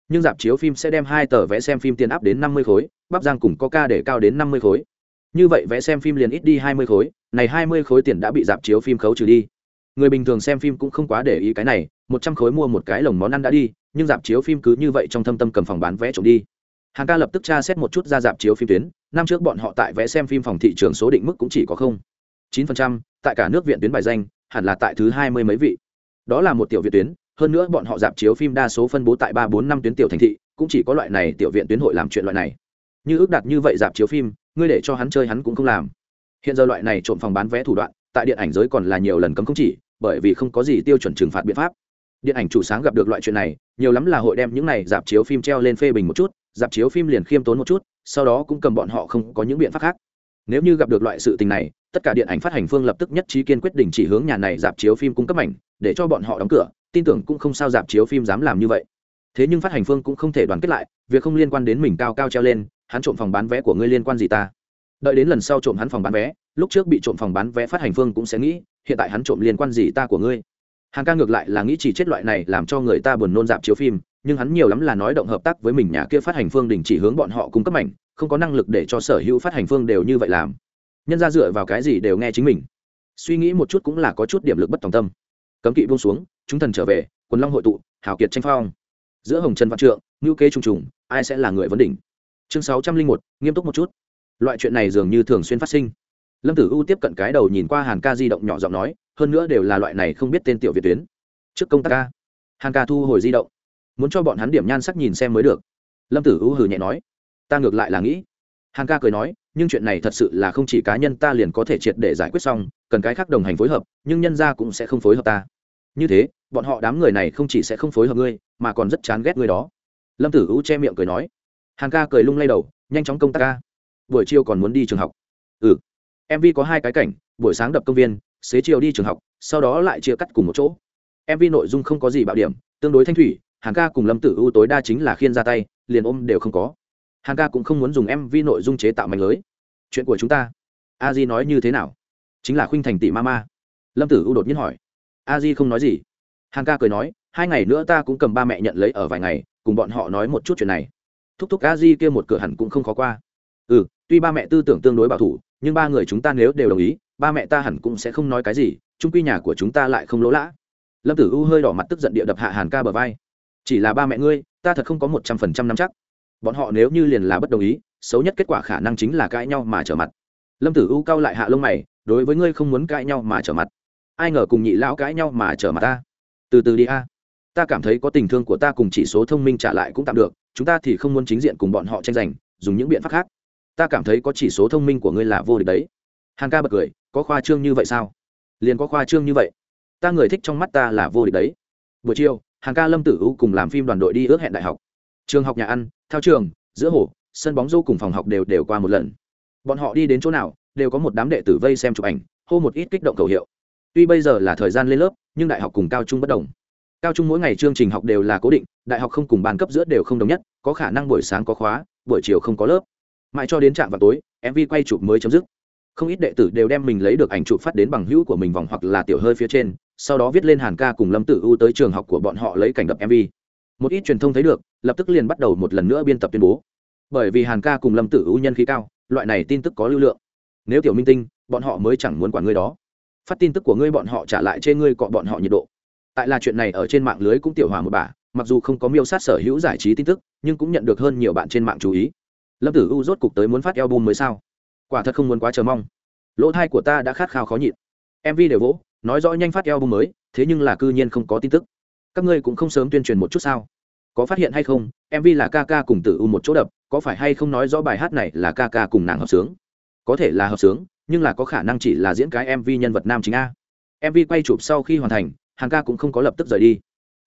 Nhưng dạp chiếu phim sẽ đem hai tờ vé xem phim tiền áp đến năm mươi khối, bắp giang cùng có ca để cao đến năm mươi khối. Như vậy vẽ xem phim liền ít đi hai mươi khối, này hai mươi khối tiền đã bị dạp chiếu phim khấu trừ đi. Người bình thường xem phim cũng không quá để ý cái này, một trăm khối mua một cái lồng món ăn đã đi, nhưng dạp chiếu phim cứ như vậy trong thâm tâm cầm phòng bán vé trộm đi. Hàng ca lập tức tra xét một chút ra dạp chiếu phim tuyến, năm trước bọn họ tại vé xem phim phòng thị trường số định mức cũng chỉ có không. chín phần trăm, tại cả nước viện tuyến bài danh, hẳn là tại thứ hai mươi mấy vị. Đó là một tiểu viện tuyến hơn nữa bọn họ dạp chiếu phim đa số phân bố tại ba bốn năm tuyến tiểu thành thị, cũng chỉ có loại này tiểu viện tuyến hội làm chuyện loại này. Như ước đặt như vậy dạp chiếu phim, ngươi để cho hắn chơi hắn cũng không làm. Hiện giờ loại này trộm phòng bán vé thủ đoạn, tại điện ảnh giới còn là nhiều lần cấm không chỉ, bởi vì không có gì tiêu chuẩn trừng phạt biện pháp. Điện ảnh chủ sáng gặp được loại chuyện này, nhiều lắm là hội đem những này dạp chiếu phim treo lên phê bình một chút, dạp chiếu phim liền khiêm tốn một chút, sau đó cũng cầm bọn họ không có những biện pháp khác nếu như gặp được loại sự tình này, tất cả điện ảnh phát hành phương lập tức nhất trí kiên quyết đình chỉ hướng nhà này dạp chiếu phim cung cấp ảnh, để cho bọn họ đóng cửa, tin tưởng cũng không sao dạp chiếu phim dám làm như vậy. Thế nhưng phát hành phương cũng không thể đoàn kết lại, việc không liên quan đến mình cao cao treo lên, hắn trộm phòng bán vé của ngươi liên quan gì ta? Đợi đến lần sau trộm hắn phòng bán vé, lúc trước bị trộm phòng bán vé phát hành phương cũng sẽ nghĩ, hiện tại hắn trộm liên quan gì ta của ngươi? Hàng ca ngược lại là nghĩ chỉ chết loại này làm cho người ta buồn nôn dạp chiếu phim, nhưng hắn nhiều lắm là nói động hợp tác với mình nhà kia phát hành phương đình chỉ hướng bọn họ cung cấp ảnh không có năng lực để cho sở hữu phát hành phương đều như vậy làm. Nhân ra dựa vào cái gì đều nghe chính mình. Suy nghĩ một chút cũng là có chút điểm lực bất tòng tâm. Cấm kỵ buông xuống, chúng thần trở về, quần long hội tụ, hào kiệt tranh phong. Giữa hồng trần văn trượng ngữ kế trùng trùng, ai sẽ là người vấn đỉnh? Chương sáu trăm linh một, nghiêm túc một chút. Loại chuyện này dường như thường xuyên phát sinh. Lâm tử u tiếp cận cái đầu nhìn qua hàn ca di động nhỏ giọng nói, hơn nữa đều là loại này không biết tên tiểu việt tuyến. Trước công tác ca. Hàn ca thu hồi di động. Muốn cho bọn hắn điểm nhan sắc nhìn xem mới được. Lâm tử u hừ nhẹ nói ta ngược lại là nghĩ. Hàn ca cười nói, nhưng chuyện này thật sự là không chỉ cá nhân ta liền có thể triệt để giải quyết xong, cần cái khác đồng hành phối hợp, nhưng nhân ra cũng sẽ không phối hợp ta. Như thế, bọn họ đám người này không chỉ sẽ không phối hợp ngươi, mà còn rất chán ghét ngươi đó. Lâm tử u che miệng cười nói. Hàn ca cười lung lay đầu, nhanh chóng công tác ca. Buổi chiều còn muốn đi trường học. Ừ. mv có hai cái cảnh, buổi sáng đập công viên, xế chiều đi trường học, sau đó lại chia cắt cùng một chỗ. mv nội dung không có gì bạo điểm, tương đối thanh thủy hàn ca cùng lâm tử u tối đa chính là khiên ra tay, liền ôm đều không có hằng ca cũng không muốn dùng mv nội dung chế tạo mạnh lưới. Chuyện của chúng ta. A di nói như thế nào? Chính là khuynh thành tỷ ma ma lâm tử u đột nhiên hỏi. A di không nói gì. Hằng ca cười nói, hai ngày nữa ta cũng cầm ba mẹ nhận lấy ở vài ngày, cùng bọn họ nói một chút chuyện này. Thúc thúc a di kia một cửa hẳn cũng không khó qua. Ừ tuy ba mẹ tư tưởng tương đối bảo thủ, nhưng ba người chúng ta nếu đều đồng ý, ba mẹ ta hẳn cũng sẽ không nói cái gì trung quy nhà của chúng ta lại không lỗ lã. Lâm tử u hơi đỏ mặt tức giận địa đập hạ hàn ca bờ vai. Chỉ là ba mẹ ngươi, ta thật không có một trăm phần trăm năm chắc bọn họ nếu như liền là bất đồng ý, xấu nhất kết quả khả năng chính là cãi nhau mà trở mặt. Lâm tử u cao lại hạ lông mày, đối với ngươi không muốn cãi nhau mà trở mặt. Ai ngờ cùng nhị lão cãi nhau mà trở mặt ta. Từ từ đi a. Ta cảm thấy có tình thương của ta cùng chỉ số thông minh trả lại cũng tạm được, chúng ta thì không muốn chính diện cùng bọn họ tranh giành, dùng những biện pháp khác. Ta cảm thấy có chỉ số thông minh của ngươi là vô địch đấy. Hàn ca bật cười, có khoa trương như vậy sao? Liền có khoa trương như vậy. Ta người thích trong mắt ta là vô địch đấy. Buổi chiều, hàn ca lâm tử u cùng làm phim đoàn đội đi ước hẹn đại học trường học nhà ăn, thao trường, giữa hồ, sân bóng rô cùng phòng học đều đều qua một lần. Bọn họ đi đến chỗ nào, đều có một đám đệ tử vây xem chụp ảnh, hô một ít kích động cầu hiệu. Tuy bây giờ là thời gian lên lớp, nhưng đại học cùng cao trung bất đồng. Cao trung mỗi ngày chương trình học đều là cố định, đại học không cùng bàn cấp giữa đều không đồng nhất, có khả năng buổi sáng có khóa, buổi chiều không có lớp. Mãi cho đến trạm vào tối mv quay chụp mới chấm dứt. Không ít đệ tử đều đem mình lấy được ảnh chụp phát đến bằng hữu của mình vòng hoặc là tiểu hơi phía trên, sau đó viết lên hàn ca cùng lâm tử u tới trường học của bọn họ lấy cảnh đập mv một ít truyền thông thấy được, lập tức liền bắt đầu một lần nữa biên tập tuyên bố. Bởi vì hàn ca cùng lâm tử u nhân khí cao, loại này tin tức có lưu lượng. Nếu tiểu minh tinh, bọn họ mới chẳng muốn quản ngươi đó. Phát tin tức của ngươi bọn họ trả lại trên ngươi cọ bọn họ nhiệt độ. Tại là chuyện này ở trên mạng lưới cũng tiểu hòa một bà, mặc dù không có miêu sát sở hữu giải trí tin tức, nhưng cũng nhận được hơn nhiều bạn trên mạng chú ý. Lâm tử u rốt cục tới muốn phát eo bum mới sao? Quả thật không muốn quá chờ mong. Lỗ thai của ta đã khát khao khó nhịn. Mv đều vỗ, nói rõ nhanh phát eo bum mới, thế nhưng là cư nhiên không có tin tức các ngươi cũng không sớm tuyên truyền một chút sao? Có phát hiện hay không? Mv là ca ca cùng tử u một chỗ đập, có phải hay không nói rõ bài hát này là ca ca cùng nàng hợp sướng? Có thể là hợp sướng, nhưng là có khả năng chỉ là diễn cái mv nhân vật nam chính a. Mv quay chụp sau khi hoàn thành hàng ca cũng không có lập tức rời đi.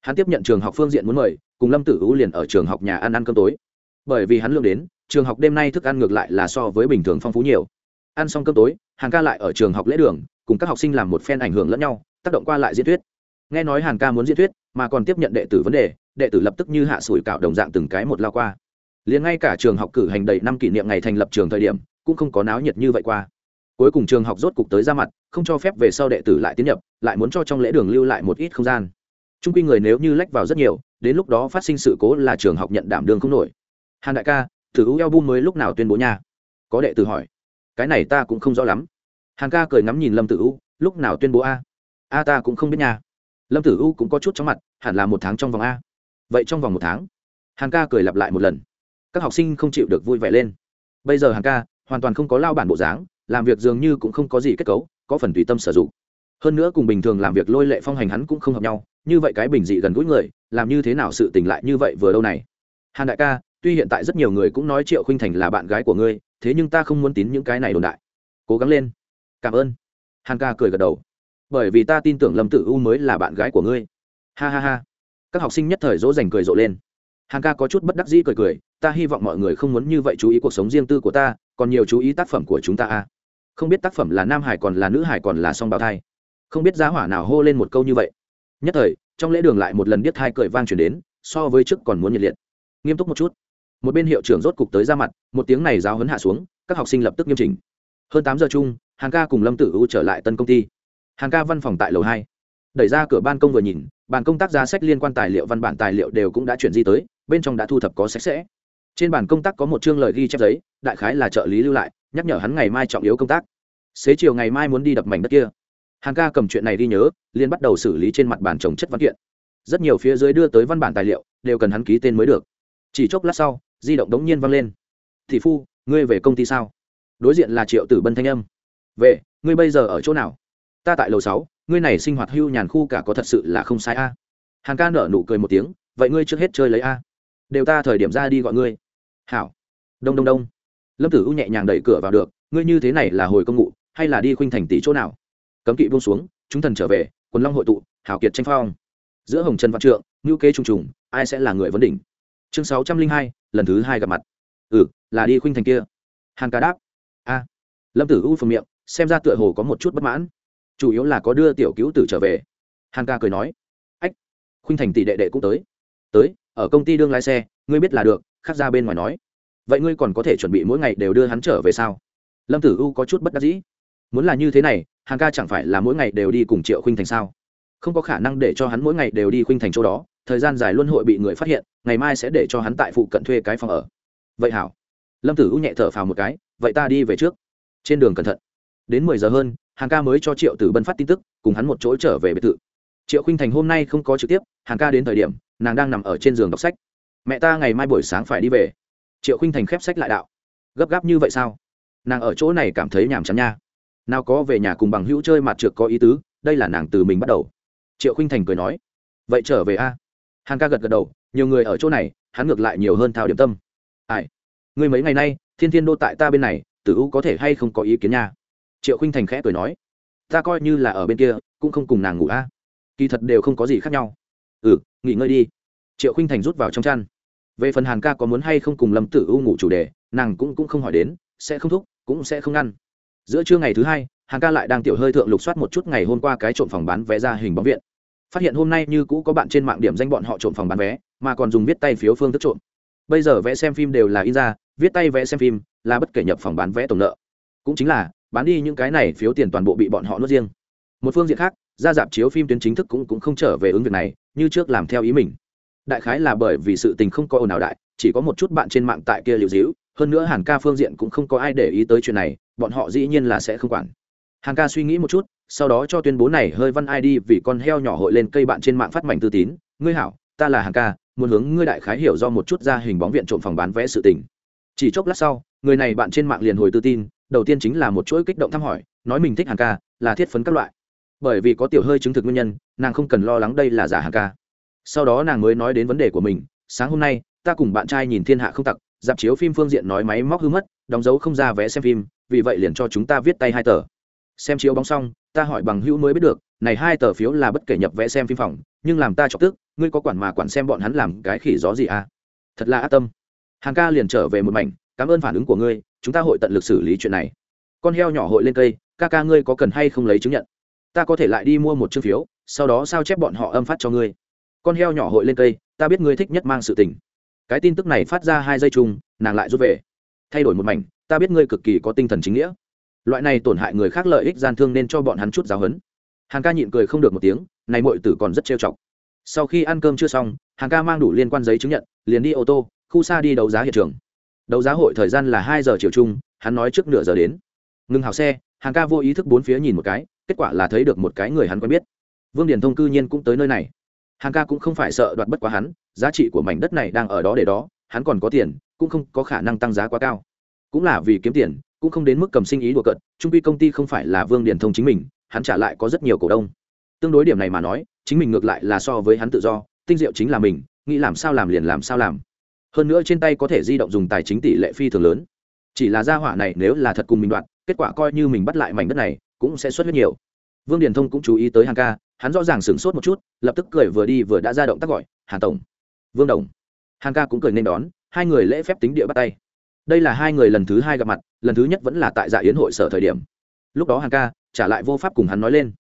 Hắn tiếp nhận trường học phương diện muốn mời, cùng lâm tử u liền ở trường học nhà ăn ăn cơm tối. Bởi vì hắn lương đến, trường học đêm nay thức ăn ngược lại là so với bình thường phong phú nhiều. Ăn xong cơm tối hàng ca lại ở trường học lễ đường, cùng các học sinh làm một phen ảnh hưởng lẫn nhau, tác động qua lại diễn thuyết nghe nói hàn ca muốn diễn thuyết, mà còn tiếp nhận đệ tử vấn đề, đệ tử lập tức như hạ sủi cạo đồng dạng từng cái một lao qua. Liền ngay cả trường học cử hành đầy năm kỷ niệm ngày thành lập trường thời điểm, cũng không có náo nhiệt như vậy qua. Cuối cùng trường học rốt cục tới ra mặt, không cho phép về sau đệ tử lại tiến nhập, lại muốn cho trong lễ đường lưu lại một ít không gian. Trung quy người nếu như lách vào rất nhiều, đến lúc đó phát sinh sự cố là trường học nhận đảm đương không nổi. Hàn đại ca, thử u Eo Bum mới lúc nào tuyên bố nha? Có đệ tử hỏi. Cái này ta cũng không rõ lắm. Hàn ca cười ngắm nhìn lâm tử u, lúc nào tuyên bố a? A ta cũng không biết nha lâm tử u cũng có chút chóng mặt, hẳn là một tháng trong vòng a. Vậy trong vòng một tháng hàng ca cười lặp lại một lần. Các học sinh không chịu được vui vẻ lên. Bây giờ hàng ca hoàn toàn không có lao bản bộ dáng, làm việc dường như cũng không có gì kết cấu, có phần tùy tâm sử dụng. Hơn nữa cùng bình thường làm việc lôi lệ phong hành hắn cũng không hợp nhau, như vậy cái bình dị gần gũi người, làm như thế nào sự tình lại như vậy vừa đâu này? Hàn đại ca, tuy hiện tại rất nhiều người cũng nói triệu khinh thành là bạn gái của ngươi, thế nhưng ta không muốn tín những cái này đồn đại. Cố gắng lên. Cảm ơn. Hàn ca cười gật đầu bởi vì ta tin tưởng lâm tử u mới là bạn gái của ngươi. Ha ha ha. Các học sinh nhất thời dỗ dành cười rộ lên. Hàn ca có chút bất đắc dĩ cười cười, ta hy vọng mọi người không muốn như vậy chú ý cuộc sống riêng tư của ta, còn nhiều chú ý tác phẩm của chúng ta a không biết tác phẩm là nam hải còn là nữ hải còn là song bào thai. Không biết giá hỏa nào hô lên một câu như vậy. Nhất thời, trong lễ đường lại một lần biết hai cười vang chuyển đến, so với trước còn muốn nhiệt liệt. Nghiêm túc một chút. Một bên hiệu trưởng rốt cục tới ra mặt, một tiếng này giáo hấn hạ xuống, các học sinh lập tức nghiêm chỉnh. Hơn tám giờ chung hàng ca cùng lâm tử u trở lại tân công ty hàng ca văn phòng tại lầu hai. Đẩy ra cửa ban công vừa nhìn, bàn công tác giá sách liên quan tài liệu văn bản tài liệu đều cũng đã chuyển di tới, bên trong đã thu thập có sạch sẽ. Trên bàn công tác có một chương lời ghi chép giấy, đại khái là trợ lý lưu lại, nhắc nhở hắn ngày mai trọng yếu công tác. Xế chiều ngày mai muốn đi đập mảnh đất kia. Hàng ca cầm chuyện này đi nhớ liên bắt đầu xử lý trên mặt bàn trồng chất văn kiện. Rất nhiều phía dưới đưa tới văn bản tài liệu, đều cần hắn ký tên mới được. Chỉ chốc lát sau, di động đống nhiên văng lên. Thị phu, ngươi về công ty sao? Đối diện là triệu tử bân thanh âm. Về, ngươi bây giờ ở chỗ nào? Ta tại lầu sáu, ngươi này sinh hoạt hưu nhàn khu cả có thật sự là không sai a. À. hàng ca nở nụ cười một tiếng, vậy ngươi trước hết chơi lấy a. Đều ta thời điểm ra đi gọi ngươi. Hảo. Đông đông đông. Lâm tử u nhẹ nhàng đẩy cửa vào được, ngươi như thế này là hồi công ngụ, hay là đi khuynh thành tỷ chỗ nào? Cấm kỵ buông xuống, chúng thần trở về, quần long hội tụ, hảo kiệt tranh phong. Giữa hồng trần văn trượng ngữ kế trùng trùng, ai sẽ là người vấn đỉnh? Chương sáu trăm linh hai, lần thứ hai gặp mặt. Ừ là đi khuynh thành kia. Hàn ca đáp. A. Lâm tử u phồng miệng, xem ra tựa hồ có một chút bất mãn chủ yếu là có đưa tiểu cứu tử trở về. Hàn ca cười nói, ách, khuynh thành tỷ đệ đệ cũng tới. Tới, ở công ty đương lái xe, ngươi biết là được, khác ra bên ngoài nói. Vậy ngươi còn có thể chuẩn bị mỗi ngày đều đưa hắn trở về sao? Lâm tử u có chút bất đắc dĩ. Muốn là như thế này hàng ca chẳng phải là mỗi ngày đều đi cùng triệu khuynh thành sao? Không có khả năng để cho hắn mỗi ngày đều đi khuynh thành chỗ đó, thời gian dài luân hội bị người phát hiện, ngày mai sẽ để cho hắn tại phụ cận thuê cái phòng ở. Vậy hảo. Lâm tử u nhẹ thở phào một cái, vậy ta đi về trước. Trên đường cẩn thận. Đến mười giờ hơn hàng ca mới cho triệu tử bân phát tin tức, cùng hắn một chỗ trở về biệt thự. Triệu khinh thành hôm nay không có trực tiếp, hàng ca đến thời điểm, nàng đang nằm ở trên giường đọc sách. Mẹ ta ngày mai buổi sáng phải đi về. Triệu khinh thành khép sách lại đạo. Gấp gáp như vậy sao? Nàng ở chỗ này cảm thấy nhàm chán nha. Nào có về nhà cùng bằng hữu chơi mặt trượt có ý tứ, đây là nàng từ mình bắt đầu. Triệu khinh thành cười nói. Vậy trở về a. Hàng ca gật gật đầu, nhiều người ở chỗ này, hắn ngược lại nhiều hơn thao điểm tâm. Ai? Người mấy ngày nay, thiên thiên đô tại ta bên này, tử u có thể hay không có ý kiến nha? Triệu khinh thành khẽ cười nói, ta coi như là ở bên kia, cũng không cùng nàng ngủ a. Kỳ thật đều không có gì khác nhau. Ừ nghỉ ngơi đi. Triệu khinh thành rút vào trong chăn. Về phần hàn ca có muốn hay không cùng lâm tử u ngủ chủ đề, nàng cũng cũng không hỏi đến, sẽ không thúc, cũng sẽ không ngăn. Giữa trưa ngày thứ hai, hàn ca lại đang tiểu hơi thượng lục soát một chút ngày hôm qua cái trộm phòng bán vé ra hình bóng viện. Phát hiện hôm nay như cũ có bạn trên mạng điểm danh bọn họ trộm phòng bán vé, mà còn dùng viết tay phiếu phương thức trộm. Bây giờ vẽ xem phim đều là in ra, viết tay vẽ xem phim là bất kể nhập phòng bán vé tổng nợ. Cũng chính là bán đi những cái này phiếu tiền toàn bộ bị bọn họ nuốt riêng. Một phương diện khác ra dạp chiếu phim tuyến chính thức cũng cũng không trở về ứng việc này, như trước làm theo ý mình. Đại khái là bởi vì sự tình không có ồn nào đại, chỉ có một chút bạn trên mạng tại kia liệu dĩu hơn nữa hàn ca phương diện cũng không có ai để ý tới chuyện này, bọn họ dĩ nhiên là sẽ không quản. Hàn ca suy nghĩ một chút, sau đó cho tuyên bố này hơi văn ai đi vì con heo nhỏ hội lên cây bạn trên mạng phát mảnh tư tín. Ngươi hảo, ta là hàn ca, muốn hướng ngươi đại khái hiểu do một chút ra hình bóng viện trộm phòng bán vé sự tình. Chỉ chốc lát sau, người này bạn trên mạng liền hồi tư tin đầu tiên chính là một chuỗi kích động thăm hỏi, nói mình thích hàn ca, là thiết phấn các loại. Bởi vì có tiểu hơi chứng thực nguyên nhân, nàng không cần lo lắng đây là giả hàn ca. Sau đó nàng mới nói đến vấn đề của mình, sáng hôm nay, ta cùng bạn trai nhìn thiên hạ không tặc, dạp chiếu phim phương diện nói máy móc hư mất, đóng dấu không ra vé xem phim, vì vậy liền cho chúng ta viết tay hai tờ. Xem chiếu bóng xong, ta hỏi bằng hữu mới biết được, này hai tờ phiếu là bất kể nhập vé xem phim phòng, nhưng làm ta chọc tức, ngươi có quản mà quản xem bọn hắn làm cái khỉ gió gì à? Thật là ác tâm. Hàng ca liền trở về một mảnh, cảm ơn phản ứng của ngươi chúng ta hội tận lực xử lý chuyện này. Con heo nhỏ hội lên cây, ca ca ngươi có cần hay không lấy chứng nhận? Ta có thể lại đi mua một chương phiếu, sau đó sao chép bọn họ âm phát cho ngươi. Con heo nhỏ hội lên cây, ta biết ngươi thích nhất mang sự tình. Cái tin tức này phát ra hai giây chung, nàng lại rút về. Thay đổi một mảnh, ta biết ngươi cực kỳ có tinh thần chính nghĩa. Loại này tổn hại người khác lợi ích gian thương nên cho bọn hắn chút giáo hấn hàng ca nhịn cười không được một tiếng, này mọi tử còn rất trêu chọc. Sau khi ăn cơm chưa xong hàng ca mang đủ liên quan giấy chứng nhận, liền đi ô tô, khu xa đi đấu giá hiện trường đấu giá hội thời gian là hai giờ chiều chung, hắn nói trước nửa giờ đến. Ngừng hào xe, hàng ca vô ý thức bốn phía nhìn một cái, kết quả là thấy được một cái người hắn quen biết. Vương điền thông cư nhiên cũng tới nơi này. Hàng ca cũng không phải sợ đoạt bất quá hắn, giá trị của mảnh đất này đang ở đó để đó, hắn còn có tiền, cũng không có khả năng tăng giá quá cao. Cũng là vì kiếm tiền, cũng không đến mức cầm sinh ý đùa cận trung quy công ty không phải là vương điền thông chính mình, hắn trả lại có rất nhiều cổ đông. Tương đối điểm này mà nói, chính mình ngược lại là so với hắn tự do, tinh diệu chính là mình, nghĩ làm sao làm liền làm sao làm hơn nữa trên tay có thể di động dùng tài chính tỷ lệ phi thường lớn. Chỉ là gia hỏa này nếu là thật cùng mình đoạn, kết quả coi như mình bắt lại mảnh đất này, cũng sẽ xuất huyết nhiều. Vương điền thông cũng chú ý tới hàng ca, hắn rõ ràng sửng sốt một chút, lập tức cười vừa đi vừa đã ra động tác gọi, hàn tổng. Vương đồng hàng ca cũng cười nên đón, hai người lễ phép tính địa bắt tay. Đây là hai người lần thứ hai gặp mặt, lần thứ nhất vẫn là tại dạ yến hội sở thời điểm. Lúc đó hàng ca trả lại vô pháp cùng hắn nói lên.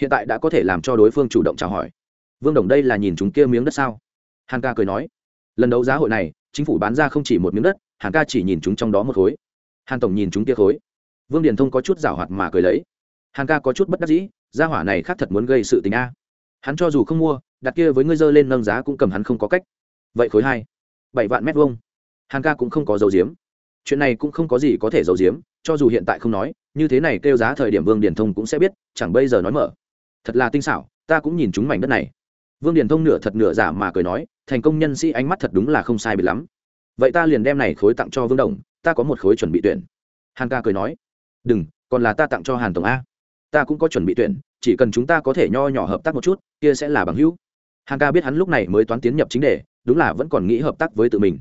Hiện tại đã có thể làm cho đối phương chủ động chào hỏi. Vương đồng đây là nhìn chúng kia miếng đất sao? Hàng ca cười nói lần đấu giá hội này, chính phủ bán ra không chỉ một miếng đất hàng ca chỉ nhìn chúng trong đó một khối. Hàn tổng nhìn chúng kia khối. Vương điền thông có chút giảo hoạt mà cười lấy. Hàng ca có chút bất đắc dĩ, gia hỏa này khác thật muốn gây sự tình a. Hắn cho dù không mua, đặt kia với ngươi dơ lên nâng giá cũng cầm hắn không có cách. Vậy khối hai, bảy vạn mét vuông. Hàng ca cũng không có dấu diếm chuyện này cũng không có gì có thể giấu giếm, cho dù hiện tại không nói, như thế này kêu giá thời điểm vương điền thông cũng sẽ biết, chẳng bây giờ nói mở. Thật là tinh xảo, ta cũng nhìn chúng mảnh đất này. Vương điền thông nửa thật nửa giả mà cười nói thành công nhân sĩ ánh mắt thật đúng là không sai bị lắm. Vậy ta liền đem này khối tặng cho vương đồng, ta có một khối chuẩn bị tuyển. Hàn ca cười nói, đừng, còn là ta tặng cho hàn tổng a. Ta cũng có chuẩn bị tuyển, chỉ cần chúng ta có thể nho nhỏ hợp tác một chút, kia sẽ là bằng hữu. Hàn ca biết hắn lúc này mới toán tiến nhập chính đề, đúng là vẫn còn nghĩ hợp tác với tự mình.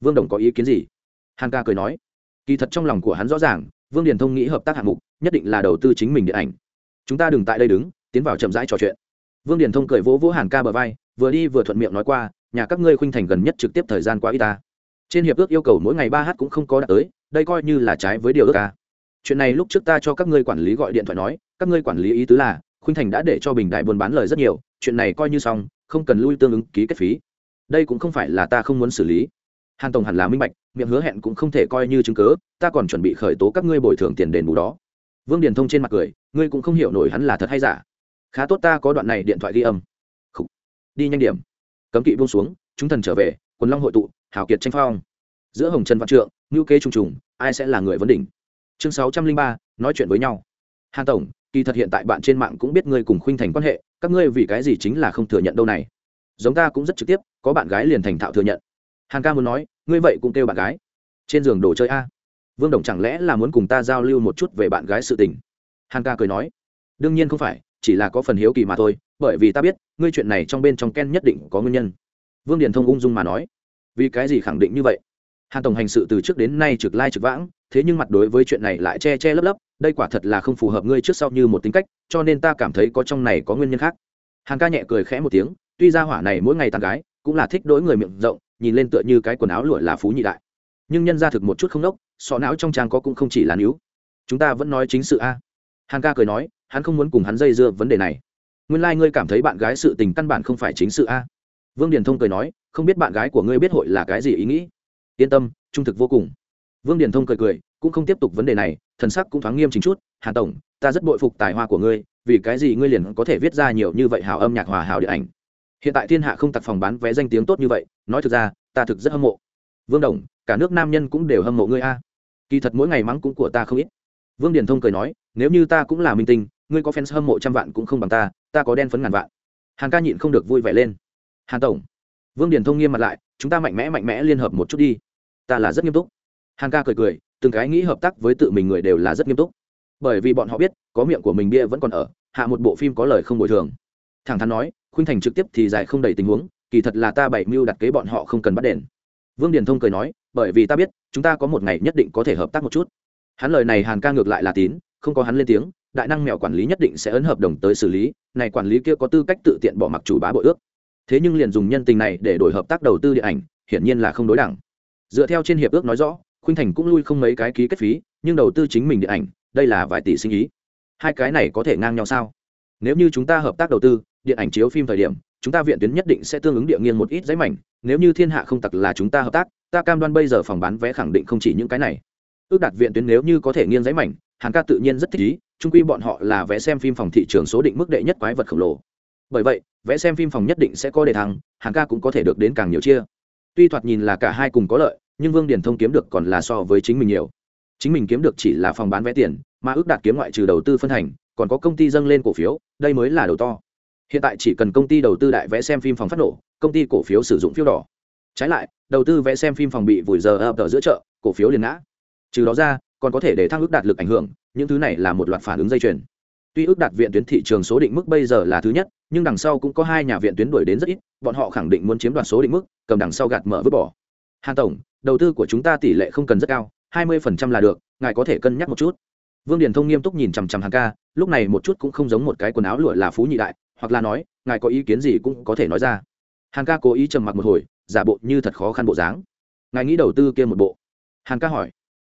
Vương đồng có ý kiến gì? Hàn ca cười nói, kỳ thật trong lòng của hắn rõ ràng, vương điền thông nghĩ hợp tác hạng mục, nhất định là đầu tư chính mình điện ảnh. Chúng ta đừng tại đây đứng, tiến vào chậm rãi trò chuyện. Vương điền thông cười vỗ vỗ hàn ca bờ vai, vừa đi vừa thuận miệng nói qua nhà các ngươi khuynh thành gần nhất trực tiếp thời gian quá ít ta. Trên hiệp ước yêu cầu mỗi ngày ba h cũng không có đạt tới, đây coi như là trái với điều ước ta chuyện này lúc trước ta cho các ngươi quản lý gọi điện thoại nói, các ngươi quản lý ý tứ là, khuynh thành đã để cho bình đại buôn bán lời rất nhiều, chuyện này coi như xong, không cần lui tương ứng ký kết phí. Đây cũng không phải là ta không muốn xử lý. Hàn tổng hẳn là minh bạch, miệng hứa hẹn cũng không thể coi như chứng cớ ta còn chuẩn bị khởi tố các ngươi bồi thường tiền đền bù đó. Vương điền thông trên mặt cười, ngươi cũng không hiểu nổi hắn là thật hay giả. Khá tốt ta có đoạn này điện thoại ghi âm. Khủ. đi nhanh điểm cấm kỵ buông xuống, chúng thần trở về, quần long hội tụ, hào kiệt tranh phong. Giữa hồng trần văn trượng ngữ kế trùng trùng, ai sẽ là người vấn đỉnh? Chương sáu trăm linh ba, nói chuyện với nhau. Hàn tổng, kỳ thật hiện tại bạn trên mạng cũng biết ngươi cùng khuynh thành quan hệ, các ngươi vì cái gì chính là không thừa nhận đâu này? Giống ta cũng rất trực tiếp, có bạn gái liền thành thạo thừa nhận. Hàn ca muốn nói, ngươi vậy cũng kêu bạn gái. Trên giường đồ chơi a. Vương đồng chẳng lẽ là muốn cùng ta giao lưu một chút về bạn gái sự tình? Hàn ca cười nói, đương nhiên không phải, chỉ là có phần hiếu kỳ mà thôi, bởi vì ta biết ngươi chuyện này trong bên trong ken nhất định có nguyên nhân. Vương điền thông ung dung mà nói. Vì cái gì khẳng định như vậy? Hàn tổng hành sự từ trước đến nay trực lai trực vãng, thế nhưng mặt đối với chuyện này lại che che lấp lấp, đây quả thật là không phù hợp ngươi trước sau như một tính cách, cho nên ta cảm thấy có trong này có nguyên nhân khác. Hàn ca nhẹ cười khẽ một tiếng, tuy ra hỏa này mỗi ngày tàn gái, cũng là thích đối người miệng rộng, nhìn lên tựa như cái quần áo lụa là phú nhị đại. Nhưng nhân ra thực một chút không đốc, sọ não trong trang có cũng không chỉ là níu. Chúng ta vẫn nói chính sự a. Hàn ca cười nói, hắn không muốn cùng hắn dây dưa vấn đề này nguyên lai、like、ngươi cảm thấy bạn gái sự tình căn bản không phải chính sự a. Vương điền thông cười nói, không biết bạn gái của ngươi biết hội là cái gì ý nghĩ. Yên tâm, trung thực vô cùng. Vương điền thông cười cười, cũng không tiếp tục vấn đề này, thần sắc cũng thoáng nghiêm chính chút hàn tổng, ta rất bội phục tài hoa của ngươi, vì cái gì ngươi liền có thể viết ra nhiều như vậy hào âm nhạc hòa hào điện ảnh? Hiện tại thiên hạ không tặc phòng bán vé danh tiếng tốt như vậy, nói thực ra, ta thực rất hâm mộ. Vương đồng, cả nước nam nhân cũng đều hâm mộ ngươi a. Kỳ thật mỗi ngày mắng cũng của ta không ít. Vương điền thông cười nói, nếu như ta cũng là minh tinh ngươi có fans hâm mộ trăm vạn cũng không bằng ta ta có đen phấn ngàn vạn. Hàn ca nhịn không được vui vẻ lên. Hàn tổng, vương điền thông nghiêm mặt lại, chúng ta mạnh mẽ mạnh mẽ liên hợp một chút đi. Ta là rất nghiêm túc. Hàn ca cười cười, từng cái nghĩ hợp tác với tự mình người đều là rất nghiêm túc. Bởi vì bọn họ biết, có miệng của mình bia vẫn còn ở, hạ một bộ phim có lời không bồi thường. Thẳng thắn nói, khuynh thành trực tiếp thì dài không đầy tình huống, kỳ thật là ta bảy mưu đặt kế bọn họ không cần bắt đền. Vương điền thông cười nói, bởi vì ta biết, chúng ta có một ngày nhất định có thể hợp tác một chút. Hắn lời này hàn ca ngược lại là tín, không có hắn lên tiếng đại năng mèo quản lý nhất định sẽ ấn hợp đồng tới xử lý, này quản lý kia có tư cách tự tiện bỏ mặc chủ bá bội ước. Thế nhưng liền dùng nhân tình này để đổi hợp tác đầu tư điện ảnh, hiển nhiên là không đối đẳng. Dựa theo trên hiệp ước nói rõ, khuynh thành cũng lui không mấy cái ký kết phí, nhưng đầu tư chính mình điện ảnh, đây là vài tỷ sinh ý. Hai cái này có thể ngang nhau sao? Nếu như chúng ta hợp tác đầu tư, điện ảnh chiếu phim thời điểm, chúng ta viện tuyến nhất định sẽ tương ứng địa nghiêng một ít giấy mảnh, nếu như thiên hạ không tặc là chúng ta hợp tác, ta cam đoan bây giờ phòng bán vé khẳng định không chỉ những cái này. Ước đặt viện tuyến nếu như có thể nghiêng giấy mảnh hàng ca tự nhiên rất thích ý chung quy bọn họ là vé xem phim phòng thị trường số định mức đệ nhất quái vật khổng lồ. Bởi vậy vé xem phim phòng nhất định sẽ có đề thăng, hàng ca cũng có thể được đến càng nhiều chia. Tuy thoạt nhìn là cả hai cùng có lợi, nhưng vương điển thông kiếm được còn là so với chính mình nhiều. Chính mình kiếm được chỉ là phòng bán vé tiền, mà ước đạt kiếm ngoại trừ đầu tư phân thành còn có công ty dâng lên cổ phiếu, đây mới là đầu to. Hiện tại chỉ cần công ty đầu tư đại vẽ xem phim phòng phát nổ, công ty cổ phiếu sử dụng phiếu đỏ. Trái lại, đầu tư vẽ xem phim phòng bị vùi giờ ập ở giữa chợ, cổ phiếu liền ngã. Trừ đó ra còn có thể để thăng ước đạt lực ảnh hưởng, những thứ này là một loạt phản ứng dây chuyền. Tuy ước đạt viện tuyến thị trường số định mức bây giờ là thứ nhất, nhưng đằng sau cũng có hai nhà viện tuyến đuổi đến rất ít, bọn họ khẳng định muốn chiếm đoạt số định mức, cầm đằng sau gạt mở vứt bỏ. Hàn tổng, đầu tư của chúng ta tỷ lệ không cần rất cao, hai mươi phần trăm là được, ngài có thể cân nhắc một chút. Vương điền thông nghiêm túc nhìn chằm chằm hàng ca, lúc này một chút cũng không giống một cái quần áo lụa là phú nhị đại, hoặc là nói, ngài có ý kiến gì cũng có thể nói ra. Hàng ca cố ý trầm mặc một hồi, giả bộ như thật khó khăn bộ dáng. Ngài nghĩ đầu tư kia một bộ? Hàng ca hỏi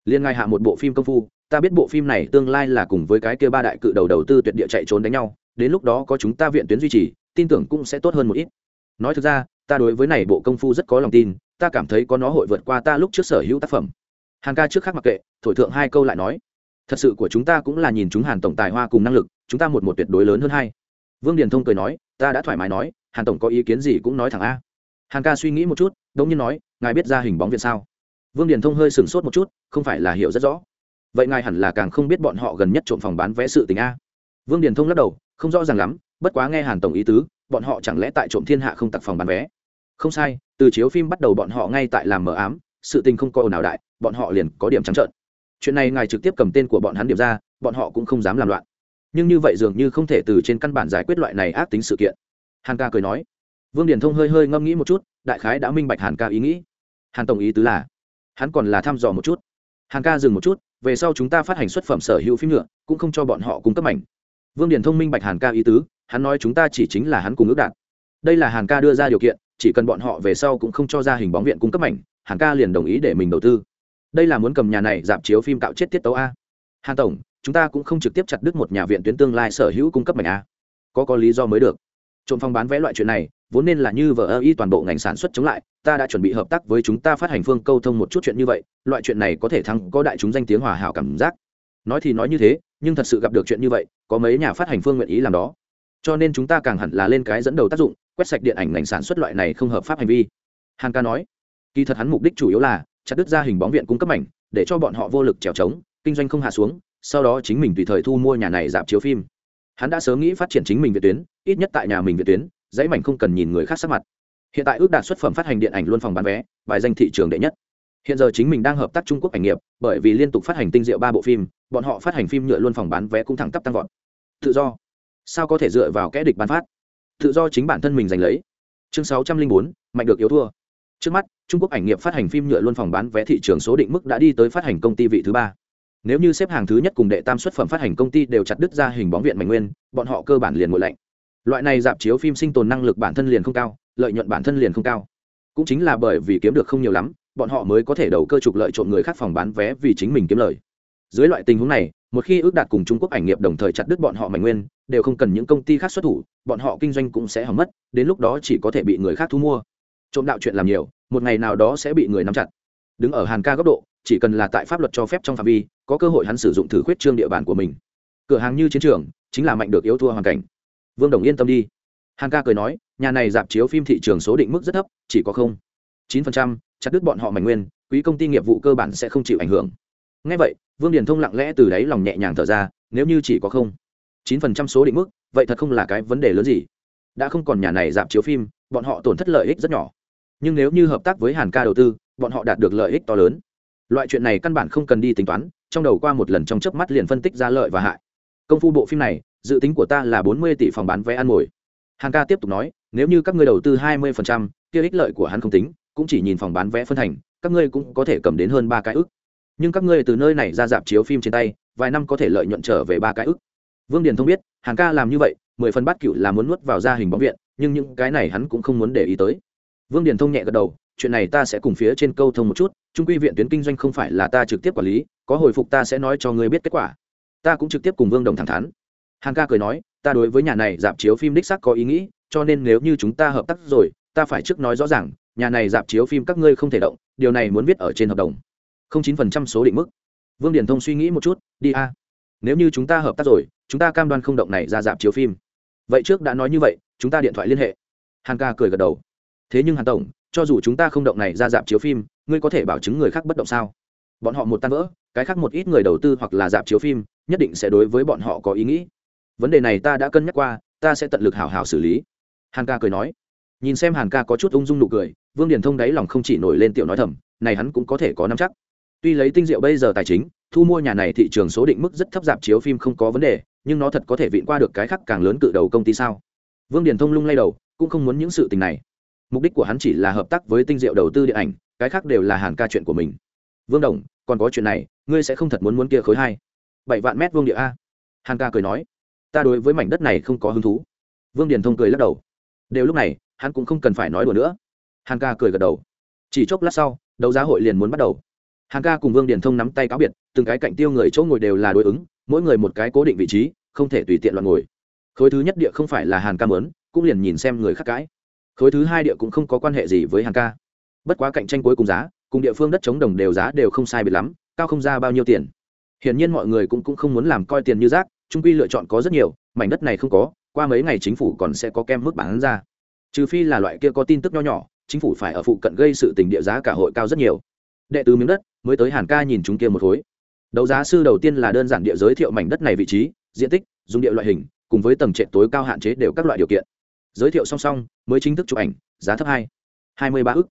liên ngài hạ một bộ phim công phu, ta biết bộ phim này tương lai là cùng với cái kia ba đại cự đầu đầu tư tuyệt địa chạy trốn đánh nhau, đến lúc đó có chúng ta viện tuyến duy trì, tin tưởng cũng sẽ tốt hơn một ít. Nói thực ra, ta đối với này bộ công phu rất có lòng tin, ta cảm thấy có nó hội vượt qua ta lúc trước sở hữu tác phẩm. Hàng ca trước khác mặc kệ, thổi thượng hai câu lại nói. Thật sự của chúng ta cũng là nhìn chúng hàn tổng tài hoa cùng năng lực, chúng ta một một tuyệt đối lớn hơn hai. Vương điền thông cười nói, ta đã thoải mái nói, hàn tổng có ý kiến gì cũng nói thẳng a. Hàng ca suy nghĩ một chút đ ỗ n g nhiên nói, ngài biết ra hình bóng viện sao? Vương điền thông hơi sửng sốt một chút, không phải là hiểu rất rõ. Vậy ngài hẳn là càng không biết bọn họ gần nhất trộm phòng bán vé sự tình a. Vương điền thông lắc đầu, không rõ ràng lắm, bất quá nghe hàn tổng ý tứ, bọn họ chẳng lẽ tại trộm thiên hạ không tặc phòng bán vé? Không sai, từ chiếu phim bắt đầu bọn họ ngay tại làm mờ ám, sự tình không có ồn ào đại, bọn họ liền có điểm trắng trợn. Chuyện này ngài trực tiếp cầm tên của bọn hắn điểm ra, bọn họ cũng không dám làm loạn. Nhưng như vậy dường như không thể từ trên căn bản giải quyết loại này ác tính sự kiện. Hàn ca cười nói. Vương điển thông hơi hơi ngâm nghĩ một chút, đại khái đã minh bạch hàn ca ý nghĩ. Hàn tổng ý tứ là hắn còn là thăm dò một chút. Hàng ca dừng một chút, về sau chúng ta phát hành xuất phẩm sở hữu phim nhựa, cũng không cho bọn họ cung cấp ảnh vương điển thông minh bạch hàn ca ý tứ, hắn nói chúng ta chỉ chính là hắn cùng ước đạt. Đây là hàn ca đưa ra điều kiện, chỉ cần bọn họ về sau cũng không cho ra hình bóng viện cung cấp ảnh hàn ca liền đồng ý để mình đầu tư. Đây là muốn cầm nhà này dạp chiếu phim tạo chết tiết tấu a. Hàn tổng, chúng ta cũng không trực tiếp chặt đứt một nhà viện tuyến tương lai sở hữu cung cấp ảnh a. Có có lý do mới được. Trộm phong bán vé loại chuyện này, vốn nên là như vở ơ y toàn bộ ngành sản xuất chống lại ta đã chuẩn bị hợp tác với chúng ta phát hành phương câu thông một chút chuyện như vậy, loại chuyện này có thể thắng có đại chúng danh tiếng hòa hảo cảm giác. Nói thì nói như thế, nhưng thật sự gặp được chuyện như vậy, có mấy nhà phát hành phương nguyện ý làm đó. Cho nên chúng ta càng hẳn là lên cái dẫn đầu tác dụng, quét sạch điện ảnh ngành sản xuất loại này không hợp pháp hành vi. Hàn ca nói, kỳ thật hắn mục đích chủ yếu là chặt đứt ra hình bóng viện cung cấp ảnh để cho bọn họ vô lực trèo trống, kinh doanh không hạ xuống, sau đó chính mình tùy thời thu mua nhà này dạp chiếu phim. Hắn đã sớm nghĩ phát triển chính mình về tuyến, ít nhất tại nhà mình về tuyến, dãy mảnh không cần nhìn người khác sắc mặt hiện tại ước đạt xuất phẩm phát hành điện ảnh luôn phòng bán vé, bài danh thị trường đệ nhất. Hiện giờ chính mình đang hợp tác trung quốc ảnh nghiệp, bởi vì liên tục phát hành tinh diệu ba bộ phim, bọn họ phát hành phim nhựa luôn phòng bán vé cũng thẳng tắp tăng vọt. Tự do. Sao có thể dựa vào kẽ địch bán phát? Tự do chính bản thân mình giành lấy. Chương sáu trăm linh bốn, mạnh được yếu thua. Trước mắt, trung quốc ảnh nghiệp phát hành phim nhựa luôn phòng bán vé thị trường số định mức đã đi tới phát hành công ty vị thứ ba. Nếu như xếp hàng thứ nhất cùng đệ tam xuất phẩm phát hành công ty đều chặt đứt ra hình bóng viện mạnh nguyên, bọn họ cơ bản liền ngồi lạnh. Loại này dạp chiếu phim sinh tồn năng lực bản thân liền không cao lợi nhuận bản thân liền không cao. Cũng chính là bởi vì kiếm được không nhiều lắm, bọn họ mới có thể đầu cơ trục lợi trộm người khác phòng bán vé vì chính mình kiếm lời. Dưới loại tình huống này, một khi ước đạt cùng trung quốc ảnh nghiệp đồng thời chặt đứt bọn họ mạnh nguyên, đều không cần những công ty khác xuất thủ, bọn họ kinh doanh cũng sẽ hỏng mất, đến lúc đó chỉ có thể bị người khác thu mua. Trộm đạo chuyện làm nhiều, một ngày nào đó sẽ bị người nắm chặt. Đứng ở hàn ca góc độ, chỉ cần là tại pháp luật cho phép trong phạm vi, có cơ hội hắn sử dụng thử khuyết trương địa bàn của mình. Cửa hàng như chiến trường, chính là mạnh được yếu thua hoàn cảnh. Vương đồng yên tâm đi. Hàn ca cười nói nhà này dạp chiếu phim thị trường số định mức rất thấp, chỉ có không, chín phần trăm, chặt đứt bọn họ mảnh nguyên, quý công ty nghiệp vụ cơ bản sẽ không chịu ảnh hưởng. Ngay vậy, vương điền thông lặng lẽ từ đáy lòng nhẹ nhàng thở ra, nếu như chỉ có không, chín phần trăm số định mức, vậy thật không là cái vấn đề lớn gì. Đã không còn nhà này dạp chiếu phim, bọn họ tổn thất lợi ích rất nhỏ. Nhưng nếu như hợp tác với hàn ca đầu tư, bọn họ đạt được lợi ích to lớn. Loại chuyện này căn bản không cần đi tính toán, trong đầu qua một lần trong chớp mắt liền phân tích ra lợi và hại. Công phu bộ phim này, dự tính của ta là bốn mươi tỷ phòng bán vé ăn mồi. Hàn ca tiếp tục nói nếu như các ngươi đầu tư hai mươi kia ích lợi của hắn không tính, cũng chỉ nhìn phòng bán vé phân thành, các ngươi cũng có thể cầm đến hơn ba cái ức. Nhưng các ngươi từ nơi này ra dạp chiếu phim trên tay, vài năm có thể lợi nhuận trở về ba cái ức. Vương điền thông biết, hàn ca làm như vậy, mười phần bát cựu là muốn nuốt vào ra hình bóng viện, nhưng những cái này hắn cũng không muốn để ý tới. Vương điền thông nhẹ gật đầu, chuyện này ta sẽ cùng phía trên câu thông một chút trung quy viện tuyến kinh doanh không phải là ta trực tiếp quản lý, có hồi phục ta sẽ nói cho ngươi biết kết quả. Ta cũng trực tiếp cùng vương đồng thẳng thắn. Hàng ca cười nói, ta đối với nhà này dạp chiếu phim đích xác có ý nghĩ cho nên nếu như chúng ta hợp tác rồi, ta phải trước nói rõ ràng, nhà này dạp chiếu phim các ngươi không thể động, điều này muốn viết ở trên hợp đồng. không chín phần trăm số định mức. Vương điển thông suy nghĩ một chút, đi a. Nếu như chúng ta hợp tác rồi, chúng ta cam đoan không động này ra dạp chiếu phim. Vậy trước đã nói như vậy, chúng ta điện thoại liên hệ. Hàn ca cười gật đầu. Thế nhưng hàn tổng, cho dù chúng ta không động này ra dạp chiếu phim, ngươi có thể bảo chứng người khác bất động sao? Bọn họ một tan vỡ, cái khác một ít người đầu tư hoặc là dạp chiếu phim, nhất định sẽ đối với bọn họ có ý nghĩ. Vấn đề này ta đã cân nhắc qua, ta sẽ tận lực hào hào xử lý hàn ca cười nói, nhìn xem hàn ca có chút ung dung nụ cười, vương điền thông đáy lòng không chỉ nổi lên tiểu nói thầm, này hắn cũng có thể có nắm chắc. Tuy lấy tinh diệu bây giờ tài chính, thu mua nhà này thị trường số định mức rất thấp dạp chiếu phim không có vấn đề, nhưng nó thật có thể vịn qua được cái khắc càng lớn cự đầu công ty sao? Vương điền thông lung lay đầu, cũng không muốn những sự tình này. Mục đích của hắn chỉ là hợp tác với tinh diệu đầu tư điện ảnh, cái khác đều là hàn ca chuyện của mình. Vương đồng, còn có chuyện này, ngươi sẽ không thật muốn muốn kia khối hai. Bảy vạn mét vương địa a. Hàn ca cười nói, ta đối với mảnh đất này không có hứng thú. Vương điền thông cười lắc đầu đều lúc này hắn cũng không cần phải nói đùa nữa. Hàn ca cười gật đầu. Chỉ chốc lát sau đấu giá hội liền muốn bắt đầu. Hàn ca cùng vương điền thông nắm tay cáo biệt từng cái cạnh tiêu người chỗ ngồi đều là đối ứng mỗi người một cái cố định vị trí không thể tùy tiện loạn ngồi. Khối thứ nhất địa không phải là hàn ca mớn cũng liền nhìn xem người khác cãi. Khối thứ hai địa cũng không có quan hệ gì với hàn ca. Bất quá cạnh tranh cuối cùng giá cùng địa phương đất chống đồng đều giá đều không sai biệt lắm cao không ra bao nhiêu tiền. Hiển nhiên mọi người cũng, cũng không muốn làm coi tiền như rác trung quy lựa chọn có rất nhiều mảnh đất này không có qua mấy ngày chính phủ còn sẽ có kem mức bán ra. Trừ phi là loại kia có tin tức nho nhỏ, chính phủ phải ở phụ cận gây sự tình địa giá cả hội cao rất nhiều. Đệ tứ miếng đất, mới tới hàn ca nhìn chúng kia một khối. Đấu giá sư đầu tiên là đơn giản địa giới thiệu mảnh đất này vị trí, diện tích, dùng địa loại hình, cùng với tầng trệ tối cao hạn chế đều các loại điều kiện. Giới thiệu song song, mới chính thức chụp ảnh, giá thấp hai hai mươi ba ức.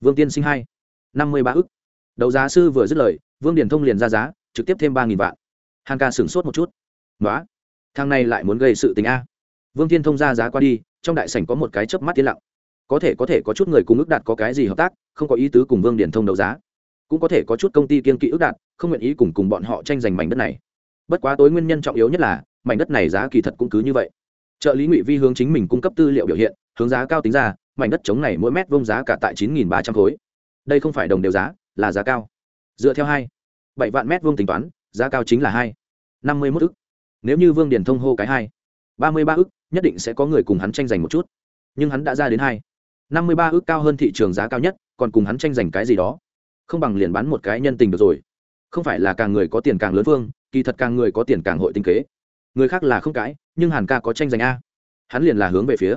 Vương tiên sinh hai, năm mươi ba ức. Đấu giá sư vừa dứt lời, vương điền thông liền ra giá, trực tiếp thêm ba nghìn vạn. Hàn ca sửng sốt một chút. Nói thang này lại muốn gây sự tình a vương Thiên thông ra giá qua đi, trong đại sảnh có một cái chớp mắt tiến lặng. Có thể có thể có chút người cùng ước đạt có cái gì hợp tác, không có ý tứ cùng vương điền thông đấu giá. Cũng có thể có chút công ty kiên kỵ ước đạt, không nguyện ý cùng cùng bọn họ tranh giành mảnh đất này. Bất quá tối nguyên nhân trọng yếu nhất là, mảnh đất này giá kỳ thật cũng cứ như vậy. Trợ lý ngụy vi hướng chính mình cung cấp tư liệu biểu hiện, hướng giá cao tính ra, mảnh đất chống này mỗi mét vông giá cả tại chín nghìn ba trăm khối. Đây không phải đồng đều giá, là giá cao. Dựa theo hai, bảy vạn mét vuông tính toán, giá cao chính là hai. năm mươi mốt ức. Nếu như vương điền thông hô cái hai ba mươi ba ức nhất định sẽ có người cùng hắn tranh giành một chút. Nhưng hắn đã ra đến hai. năm mươi ba ức cao hơn thị trường giá cao nhất, còn cùng hắn tranh giành cái gì đó. Không bằng liền bán một cái nhân tình được rồi. Không phải là càng người có tiền càng lớn phương kỳ thật càng người có tiền càng hội tinh kế. Người khác là không cãi, nhưng hàn ca có tranh giành a. Hắn liền là hướng về phía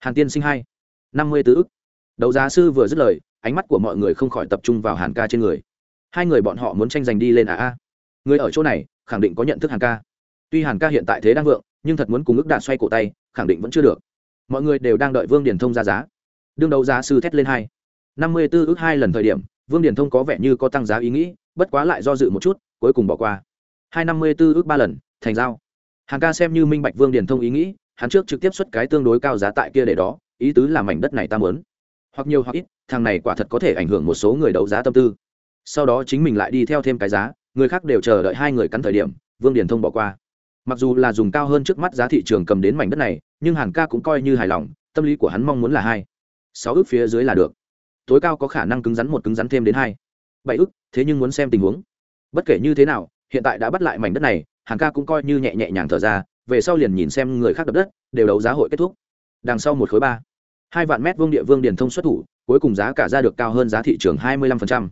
hàn tiên sinh hai. năm mươi tứ ức đấu giá sư vừa dứt lời, ánh mắt của mọi người không khỏi tập trung vào hàn ca trên người. Hai người bọn họ muốn tranh giành đi lên à a. Người ở chỗ này, khẳng định có nhận thức hàn ca. Tuy hàn ca hiện tại thế đang vượng nhưng thật muốn cùng ước đạt xoay cổ tay, khẳng định vẫn chưa được. Mọi người đều đang đợi vương điền thông ra giá. Đương đấu giá sư thét lên hai. năm mươi tư ước hai lần thời điểm, vương điền thông có vẻ như có tăng giá ý nghĩ, bất quá lại do dự một chút, cuối cùng bỏ qua. Hai năm mươi tư ước ba lần, thành giao. Hàng ca xem như minh bạch vương điền thông ý nghĩ, hắn trước trực tiếp xuất cái tương đối cao giá tại kia để đó, ý tứ là mảnh đất này ta muốn. Hoặc nhiều hoặc ít, thằng này quả thật có thể ảnh hưởng một số người đấu giá tâm tư. Sau đó chính mình lại đi theo thêm cái giá, người khác đều chờ đợi hai người cắn thời điểm, vương điền thông bỏ qua mặc dù là dùng cao hơn trước mắt giá thị trường cầm đến mảnh đất này, nhưng hàn ca cũng coi như hài lòng, tâm lý của hắn mong muốn là hai. Sáu ước phía dưới là được. Tối cao có khả năng cứng rắn một cứng rắn thêm đến hai. Bảy ước, thế nhưng muốn xem tình huống. Bất kể như thế nào, hiện tại đã bắt lại mảnh đất này, hàn ca cũng coi như nhẹ nhẹ nhàng thở ra, về sau liền nhìn xem người khác đập đất, đều đấu giá hội kết thúc. Đằng sau một khối ba. Hai vạn mét vương địa vương điền thông xuất thủ, cuối cùng giá cả ra được cao hơn giá thị trường hai mươi lăm phần trăm.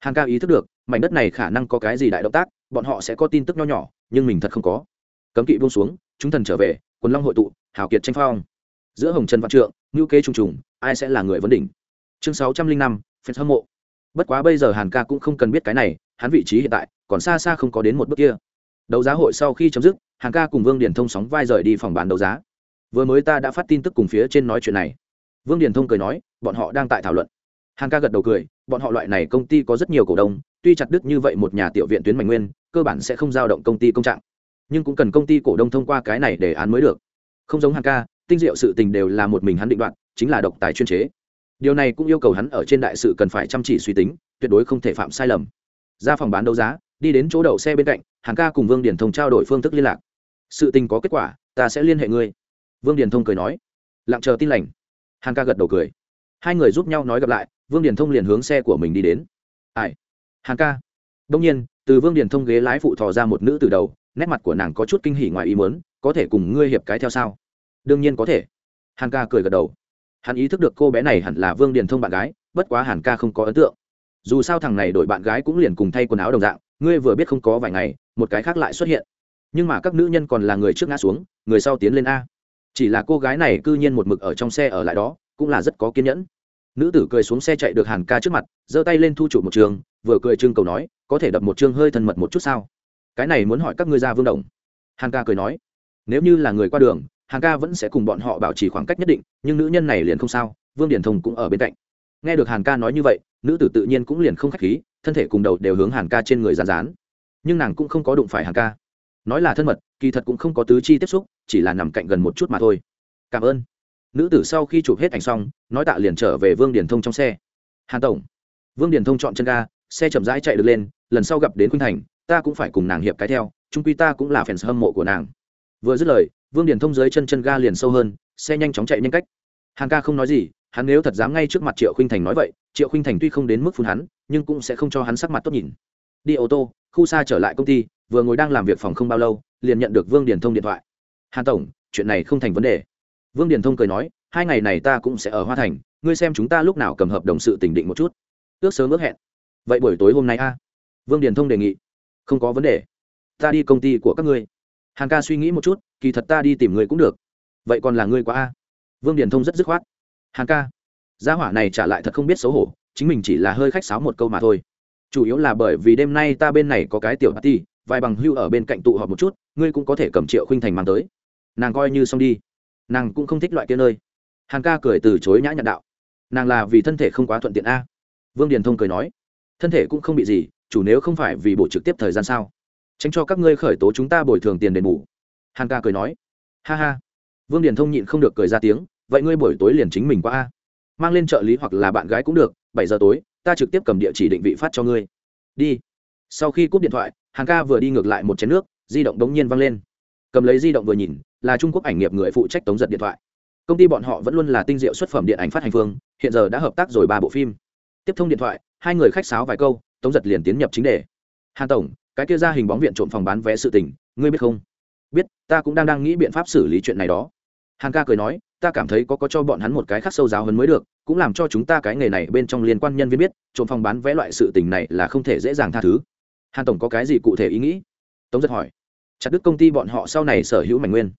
Hàng ca ý thức được, mảnh đất này khả năng có cái gì đại động tác, bọn họ sẽ có tin tức nho nhỏ, nhưng mình thật không có cấm kỵ buông xuống, chúng thần trở về, quần long hội tụ, hào kiệt tranh phong. Giữa hồng trần văn trượng ngữ kế Trung trùng, ai sẽ là người vấn đỉnh? Chương sáu trăm linh năm, phép hâm mộ. Bất quá bây giờ hàn ca cũng không cần biết cái này, hắn vị trí hiện tại còn xa xa không có đến một bước kia. Đấu giá hội sau khi chấm dứt, hàn ca cùng vương điền thông sóng vai rời đi phòng bán đấu giá. Vừa mới ta đã phát tin tức cùng phía trên nói chuyện này. Vương điền thông cười nói, bọn họ đang tại thảo luận. Hàn ca gật đầu cười, bọn họ loại này công ty có rất nhiều cổ đông, tuy chặt đứt như vậy một nhà tiểu viện tuyến mạnh nguyên, cơ bản sẽ không giao động công ty công trạng nhưng cũng cần công ty cổ đông thông qua cái này để án mới được. Không giống hàng ca, tinh diệu sự tình đều là một mình hắn định đoạt, chính là độc tài chuyên chế. Điều này cũng yêu cầu hắn ở trên đại sự cần phải chăm chỉ suy tính, tuyệt đối không thể phạm sai lầm. Ra phòng bán đấu giá, đi đến chỗ đậu xe bên cạnh hàng ca cùng vương điển thông trao đổi phương thức liên lạc. Sự tình có kết quả, ta sẽ liên hệ ngươi. Vương điển thông cười nói. Lặng chờ tin lành. Hàng ca gật đầu cười. Hai người giúp nhau nói gặp lại, vương điển thông liền hướng xe của mình đi đến. Ai? Hàng ca. Đông nhiên, từ vương điển thông ghế lái phụ thò ra một nữ từ đầu nét mặt của nàng có chút kinh hỉ ngoài ý mớn có thể cùng ngươi hiệp cái theo sao? Đương nhiên có thể. Hàn ca cười gật đầu. Hắn ý thức được cô bé này hẳn là vương điền thông bạn gái, bất quá hàn ca không có ấn tượng. Dù sao thằng này đổi bạn gái cũng liền cùng thay quần áo đồng dạng, ngươi vừa biết không có vài ngày, một cái khác lại xuất hiện. Nhưng mà các nữ nhân còn là người trước ngã xuống, người sau tiến lên a. Chỉ là cô gái này c ư nhiên một mực ở trong xe ở lại đó, cũng là rất có kiên nhẫn. Nữ tử cười xuống xe chạy được hàn ca trước mặt, giơ tay lên thu chụp một trường, vừa cười trưng cầu nói, có thể đập một chương hơi thân mật một chút sao? Cái này muốn hỏi các ngươi ra vương đồng. Hàn ca cười nói, nếu như là người qua đường, hàn ca vẫn sẽ cùng bọn họ bảo trì khoảng cách nhất định, nhưng nữ nhân này liền không sao, vương điển thông cũng ở bên cạnh. Nghe được hàn ca nói như vậy, nữ tử tự nhiên cũng liền không k h á c h khí, thân thể cùng đầu đều hướng hàn ca trên người rán rán nhưng nàng cũng không có đụng phải hàn ca. Nói là thân mật, kỳ thật cũng không có tứ chi tiếp xúc, chỉ là nằm cạnh gần một chút mà thôi. Cảm ơn. Nữ tử sau khi chụp hết ảnh xong, nói tạ liền trở về vương điển thông trong xe. Hàn tổng. Vương điển thông chọn chân ga, xe chậm rãi chạy được lên, lần sau gặp đến khuynh thành ta cũng phải cùng nàng hiệp cái theo trung quy ta cũng là fans hâm mộ của nàng. Vừa dứt lời, vương điển thông dưới chân chân ga liền sâu hơn, xe nhanh chóng chạy nhanh cách. Hàn ca không nói gì, hắn nếu thật dám ngay trước mặt triệu khuynh thành nói vậy, triệu khuynh thành tuy không đến mức phun hắn, nhưng cũng sẽ không cho hắn sắc mặt tốt nhìn. Đi ô tô, khu xa trở lại công ty, vừa ngồi đang làm việc phòng không bao lâu, liền nhận được vương điển thông điện thoại. Hàn tổng, chuyện này không thành vấn đề. Vương điển thông cười nói, hai ngày này ta cũng sẽ ở hoa thành, ngươi xem chúng ta lúc nào cầm hợp đồng sự tỉnh định một chút. Ước sớm ước hẹn. Vậy buổi tối hôm nay a? Vương điển thông đề nghị không có vấn đề. Ta đi công ty của các ngươi. Hàn ca suy nghĩ một chút, kỳ thật ta đi tìm người cũng được. Vậy còn là ngươi quá a? Vương điển thông rất dứt khoát. Hàn ca, gia hỏa này trả lại thật không biết xấu hổ, chính mình chỉ là hơi khách sáo một câu mà thôi. Chủ yếu là bởi vì đêm nay ta bên này có cái tiểu party, vài bằng hưu ở bên cạnh tụ họp một chút, ngươi cũng có thể cầm triệu khinh thành mang tới. Nàng coi như xong đi. Nàng cũng không thích loại kia nơi. Hàn ca cười từ chối nhã nhặn đạo. Nàng là vì thân thể không quá thuận tiện a. Vương điền thông cười nói. Thân thể cũng không bị gì chủ nếu không phải vì bộ trực tiếp thời gian sao? Tránh cho các ngươi khởi tố chúng ta bồi thường tiền đền bù. Hàn ca cười nói. Ha ha. Vương điền thông nhịn không được cười ra tiếng. Vậy ngươi buổi tối liền chính mình qua a. Mang lên trợ lý hoặc là bạn gái cũng được, bảy giờ tối, ta trực tiếp cầm địa chỉ định vị phát cho ngươi. Đi. Sau khi cúp điện thoại hàng ca vừa đi ngược lại một chén nước, di động đống nhiên văng lên. Cầm lấy di động vừa nhìn, là trung quốc ảnh nghiệp người phụ trách tống giật điện thoại. Công ty bọn họ vẫn luôn là tinh diệu xuất phẩm điện ảnh phát hành phương, hiện giờ đã hợp tác rồi ba bộ phim. Tiếp thông điện thoại, hai người khách sáo vài câu tống giật liền tiến nhập chính đề. Hàn tổng, cái kia ra hình bóng viện trộm phòng bán vé sự tình, ngươi biết không? Biết, ta cũng đang đang nghĩ biện pháp xử lý chuyện này đó. Hàn ca cười nói, ta cảm thấy có có cho bọn hắn một cái khắc sâu giáo hơn mới được, cũng làm cho chúng ta cái nghề này bên trong liên quan nhân viên biết, trộm phòng bán vé loại sự tình này là không thể dễ dàng tha thứ. Hàn tổng có cái gì cụ thể ý nghĩ? Tống giật hỏi. Chặt đứt công ty bọn họ sau này sở hữu mảnh nguyên.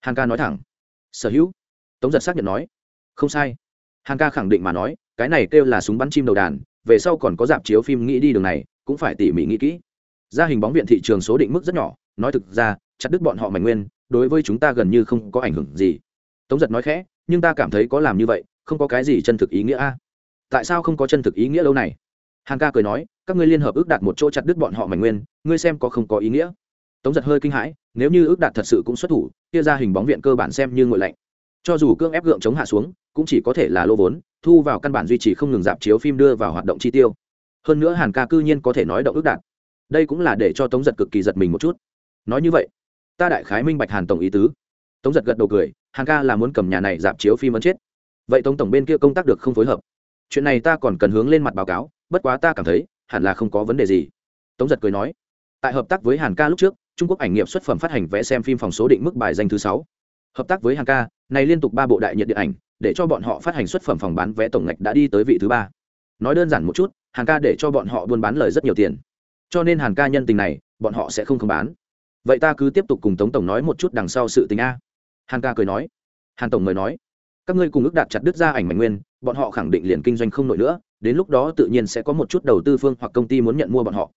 Hàn ca nói thẳng. Sở hữu? Tống giật xác nhận nói. Không sai. Hàn ca khẳng định mà nói, cái này kêu là súng bắn chim đầu đàn về sau còn có dạp chiếu phim nghĩ đi đường này, cũng phải tỉ mỉ nghĩ kỹ. Gia hình bóng viện thị trường số định mức rất nhỏ, nói thực ra, chặt đứt bọn họ mảnh nguyên, đối với chúng ta gần như không có ảnh hưởng gì. Tống giật nói khẽ, nhưng ta cảm thấy có làm như vậy, không có cái gì chân thực ý nghĩa a. Tại sao không có chân thực ý nghĩa lâu này? Hàn ca cười nói, các ngươi liên hợp ước đạt một chỗ chặt đứt bọn họ mảnh nguyên, ngươi xem có không có ý nghĩa? Tống giật hơi kinh hãi, nếu như ước đạt thật sự cũng xuất thủ, kia ra hình bóng viện cơ bản xem như ngội lạnh cho dù cương ép gượng chống hạ xuống, cũng chỉ có thể là lô vốn, thu vào căn bản duy trì không ngừng dạp chiếu phim đưa vào hoạt động chi tiêu. Hơn nữa hàn ca cư nhiên có thể nói động ước đạt. Đây cũng là để cho tống giật cực kỳ giật mình một chút. Nói như vậy, ta đại khái minh bạch hàn tổng ý tứ. Tống giật gật đầu cười, hàn ca là muốn cầm nhà này dạp chiếu phim ấn chết. Vậy tống tổng bên kia công tác được không phối hợp? Chuyện này ta còn cần hướng lên mặt báo cáo, bất quá ta cảm thấy, hẳn là không có vấn đề gì. Tống giật cười nói, tại hợp tác với hàn ca lúc trước, trung quốc ảnh nghiệp xuất phẩm phát hành vẽ xem phim phòng số định mức bài danh thứ sáu. Hợp tác với hàn ca này liên tục ba bộ đại nhiệt điện ảnh, để cho bọn họ phát hành xuất phẩm phòng bán vé tổng ngạch đã đi tới vị thứ ba. Nói đơn giản một chút, hàn ca để cho bọn họ buôn bán lời rất nhiều tiền. Cho nên hàn ca nhân tình này, bọn họ sẽ không không bán. Vậy ta cứ tiếp tục cùng tống tổng nói một chút đằng sau sự tình a. Hàn ca cười nói. Hàn tổng mời nói. Các ngươi cùng ước đạt chặt đứt ra ảnh mạnh nguyên, bọn họ khẳng định liền kinh doanh không nổi nữa, đến lúc đó tự nhiên sẽ có một chút đầu tư phương hoặc công ty muốn nhận mua bọn họ.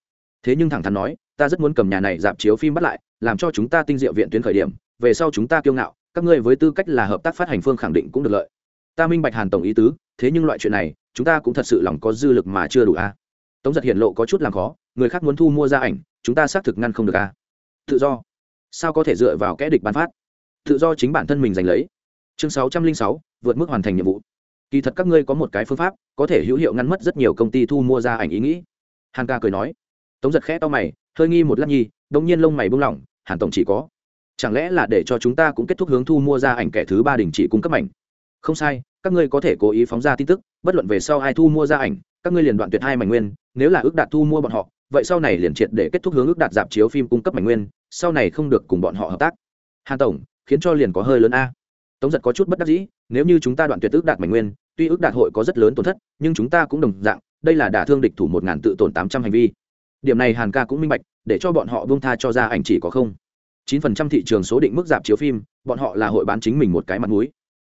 Thế nhưng thẳng thắn nói, ta rất muốn cầm nhà này dạp chiếu phim bắt lại, làm cho chúng ta tinh diệu viện tuyến khởi điểm, về sau chúng ta kiêu ngạo các ngươi với tư cách là hợp tác phát hành phương khẳng định cũng được lợi. Ta minh bạch hàn tổng ý tứ, thế nhưng loại chuyện này, chúng ta cũng thật sự lòng có dư lực mà chưa đủ a tống giật hiện lộ có chút làm khó, người khác muốn thu mua ra ảnh, chúng ta xác thực ngăn không được a tự do. Sao có thể dựa vào kẽ địch bán phát? Tự do chính bản thân mình giành lấy. Chương sáu trăm linh sáu, vượt mức hoàn thành nhiệm vụ. Kỳ thật các ngươi có một cái phương pháp, có thể hữu hiệu ngăn mất rất nhiều công ty thu mua ra ảnh ý nghĩ. Hàn ca cười nói. Tống giật khẽ to mày, hơi nghi một lát nhi, đống nhiên lông mày buông lỏng, hàn tổng chỉ có chẳng lẽ là để cho chúng ta cũng kết thúc hướng thu mua ra ảnh kẻ thứ ba đình chỉ cung cấp ảnh không sai, các ngươi có thể cố ý phóng ra tin tức, bất luận về sau ai thu mua ra ảnh, các ngươi liền đoạn tuyệt hai mảnh nguyên, nếu là ước đạt thu mua bọn họ, vậy sau này liền triệt để kết thúc hướng ước đạt dạp chiếu phim cung cấp mảnh nguyên, sau này không được cùng bọn họ hợp tác. Hàn tổng, khiến cho liền có hơi lớn a. Tống giật có chút bất đắc dĩ, nếu như chúng ta đoạn tuyệt ước đạt mảnh nguyên, tuy ước đạt hội có rất lớn tổn thất, nhưng chúng ta cũng đồng dạng, đây là đả thương địch thủ một ngàn tự tổn tám trăm hành vi. Điểm này hàn ca cũng minh bạch, để cho bọn họ bông tha cho ra ảnh chỉ có không chín phần trăm thị trường số định mức giảm chiếu phim, bọn họ là hội bán chính mình một cái mặt mũi.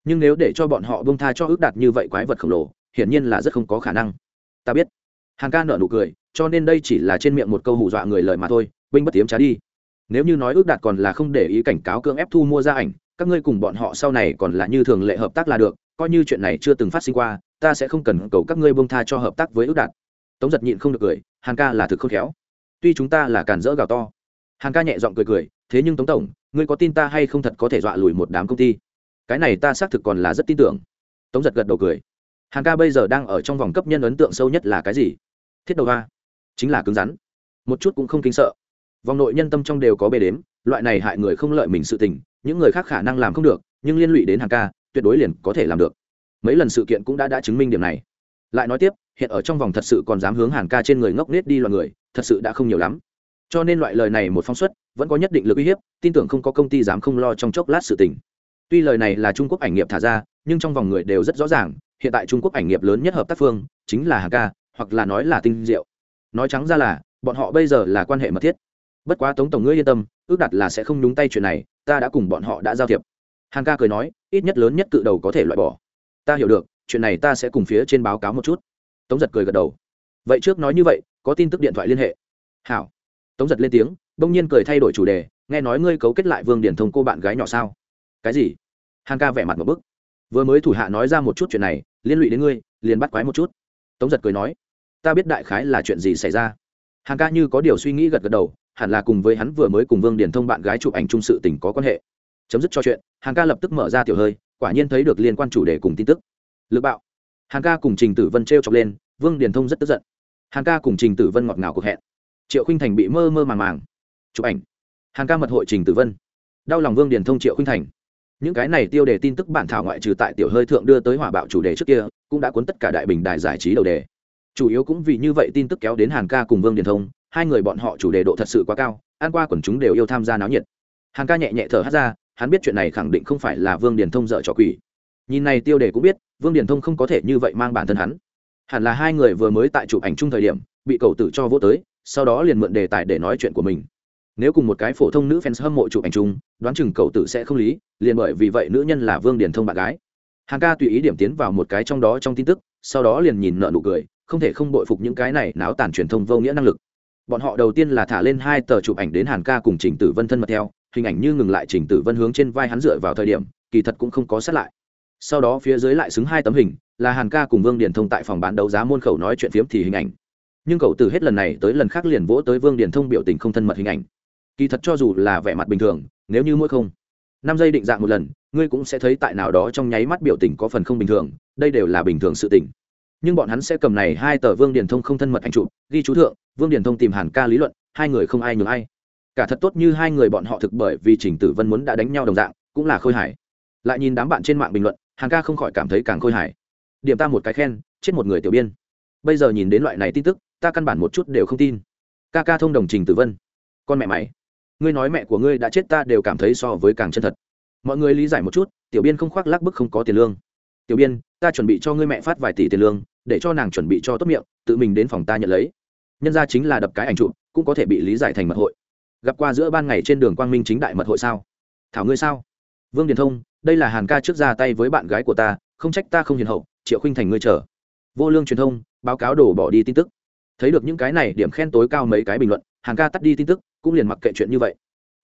Nhưng nếu để cho bọn họ buông tha cho ước đạt như vậy quái vật khổng lồ, hiển nhiên là rất không có khả năng. Ta biết. Hàng ca nở nụ cười, cho nên đây chỉ là trên miệng một câu hù dọa người lời mà thôi, Vinh bất tiếm trá đi. Nếu như nói ước đạt còn là không để ý cảnh cáo cưỡng ép thu mua ra ảnh, các ngươi cùng bọn họ sau này còn là như thường lệ hợp tác là được, coi như chuyện này chưa từng phát sinh qua, ta sẽ không cần cầu các ngươi buông tha cho hợp tác với ước đạt. Tống giật nhịn không được cười, hàng ca là thực không khéo. Tuy chúng ta là càn dỡ gào to hàng ca nhẹ giọng cười cười, thế nhưng tống tổng, ngươi có tin ta hay không thật có thể dọa lùi một đám công ty? Cái này ta xác thực còn là rất tin tưởng. Tống giật gật đầu cười. Hàng ca bây giờ đang ở trong vòng cấp nhân ấn tượng sâu nhất là cái gì? Thiết đầu ga chính là cứng rắn. Một chút cũng không kính sợ. Vòng nội nhân tâm trong đều có bề đếm, loại này hại người không lợi mình sự tình, những người khác khả năng làm không được, nhưng liên lụy đến hàng ca, tuyệt đối liền có thể làm được. Mấy lần sự kiện cũng đã đã chứng minh điểm này. Lại nói tiếp, hiện ở trong vòng thật sự còn dám hướng hàng ca trên người ngốc nết đi loạn người, thật sự đã không nhiều lắm cho nên loại lời này một phong suất vẫn có nhất định lực uy hiếp, tin tưởng không có công ty dám không lo trong chốc lát sự tình. Tuy lời này là trung quốc ảnh nghiệp thả ra, nhưng trong vòng người đều rất rõ ràng, hiện tại trung quốc ảnh nghiệp lớn nhất hợp tác phương chính là hàng ca, hoặc là nói là tinh diệu. Nói trắng ra là, bọn họ bây giờ là quan hệ mật thiết. Bất quá tống tổng ngươi yên tâm, ước đặt là sẽ không đúng tay chuyện này, ta đã cùng bọn họ đã giao thiệp. Hàn ca cười nói, ít nhất lớn nhất cự đầu có thể loại bỏ. Ta hiểu được, chuyện này ta sẽ cùng phía trên báo cáo một chút. Tống giật cười gật đầu. Vậy trước nói như vậy, có tin tức điện thoại liên hệ. Hảo tống giật lên tiếng, bỗng nhiên cười thay đổi chủ đề, nghe nói ngươi cấu kết lại vương điển thông cô bạn gái nhỏ sao? Cái gì? Hằng ca vẻ mặt một bức. Vừa mới thủ hạ nói ra một chút chuyện này, liên lụy đến ngươi, liền bắt quái một chút. Tống giật cười nói, ta biết đại khái là chuyện gì xảy ra. Hằng ca như có điều suy nghĩ gật gật đầu, hẳn là cùng với hắn vừa mới cùng vương điển thông bạn gái chụp ảnh chung sự tình có quan hệ. Chấm dứt cho chuyện Hằng ca lập tức mở ra tiểu hơi, quả nhiên thấy được liên quan chủ đề cùng tin tức. Lựa bạo. Hằng ca cùng trình tử vân t r e o chọc lên, vương điển thông rất tức giận. Hằng ca cùng trình tử vân ngọt ngào cuộc hẹn triệu khinh thành bị mơ mơ màng màng. Chụp ảnh. Hàng ca mật hội trình tử vân. Đau lòng vương Điền thông triệu khinh thành. Những cái này tiêu đề tin tức bản thảo ngoại trừ tại tiểu hơi thượng đưa tới hỏa bạo chủ đề trước kia, cũng đã cuốn tất cả đại bình đài giải trí đầu đề. Chủ yếu cũng vì như vậy tin tức kéo đến hàn ca cùng vương Điền thông, hai người bọn họ chủ đề độ thật sự quá cao an qua quần chúng đều yêu tham gia náo nhiệt. Hàn ca nhẹ nhẹ thở hát ra, hắn biết chuyện này khẳng định không phải là vương Điền thông dợ trò quỷ. Nhìn này tiêu đề cũng biết, vương Điền thông không có thể như vậy mang bản thân hắn. Hẳn là hai người vừa mới tại chụp ảnh chung thời điểm, bị cầu tử cho vô tới sau đó liền mượn đề tài để nói chuyện của mình. Nếu cùng một cái phổ thông nữ fans hâm mộ chụp ảnh chung, đoán chừng cầu tử sẽ không lý, liền bởi vì vậy nữ nhân là vương điển thông bạn gái. Hàng ca tùy ý điểm tiến vào một cái trong đó trong tin tức, sau đó liền nhìn nợ nụ cười, không thể không bội phục những cái này náo tàn truyền thông vô nghĩa năng lực. Bọn họ đầu tiên là thả lên hai tờ chụp ảnh đến hàn ca cùng trình tử vân thân mật theo, hình ảnh như ngừng lại trình tử vân hướng trên vai hắn dựa vào thời điểm, kỳ thật cũng không có sát lại. Sau đó phía dưới lại xứng hai tấm hình, là hàn ca cùng vương điển thông tại phòng bán đấu giá môn khẩu nói chuyện phiếm thì hình ảnh nhưng cậu từ hết lần này tới lần khác liền vỗ tới vương Điền thông biểu tình không thân mật hình ảnh kỳ thật cho dù là vẻ mặt bình thường nếu như mỗi không năm giây định dạng một lần ngươi cũng sẽ thấy tại nào đó trong nháy mắt biểu tình có phần không bình thường đây đều là bình thường sự tình nhưng bọn hắn sẽ cầm này hai tờ vương Điền thông không thân mật anh chụp ghi chú thượng vương Điền thông tìm hàn ca lý luận hai người không ai nhường ai cả thật tốt như hai người bọn họ thực bởi vì trình tử vân muốn đã đánh nhau đồng dạng cũng là khôi hài lại nhìn đám bạn trên mạng bình luận hàn ca không khỏi cảm thấy càng khôi hài điểm ta một cái khen chết một người tiểu biên bây giờ nhìn đến loại này tin tức ta căn bản một chút đều không tin. Ca ca thông đồng trình tử vân. Con mẹ mày, ngươi nói mẹ của ngươi đã chết ta đều cảm thấy so với càng chân thật. Mọi người lý giải một chút, tiểu biên không khoác lác bức không có tiền lương. Tiểu biên, ta chuẩn bị cho ngươi mẹ phát vài tỷ tiền lương, để cho nàng chuẩn bị cho tốt miệng, tự mình đến phòng ta nhận lấy. Nhân ra chính là đập cái ảnh trụ cũng có thể bị lý giải thành mật hội. Gặp qua giữa ban ngày trên đường quang minh chính đại mật hội sao? Thảo ngươi sao? Vương điền thông, đây là hàn ca trước ra tay với bạn gái của ta, không trách ta không hiền hậu, triệu khinh thành ngươi chờ. Vô lương truyền thông, báo cáo đổ bỏ đi tin tức thấy được những cái này, điểm khen tối cao mấy cái bình luận hàn ca tắt đi tin tức, cũng liền mặc kệ chuyện như vậy.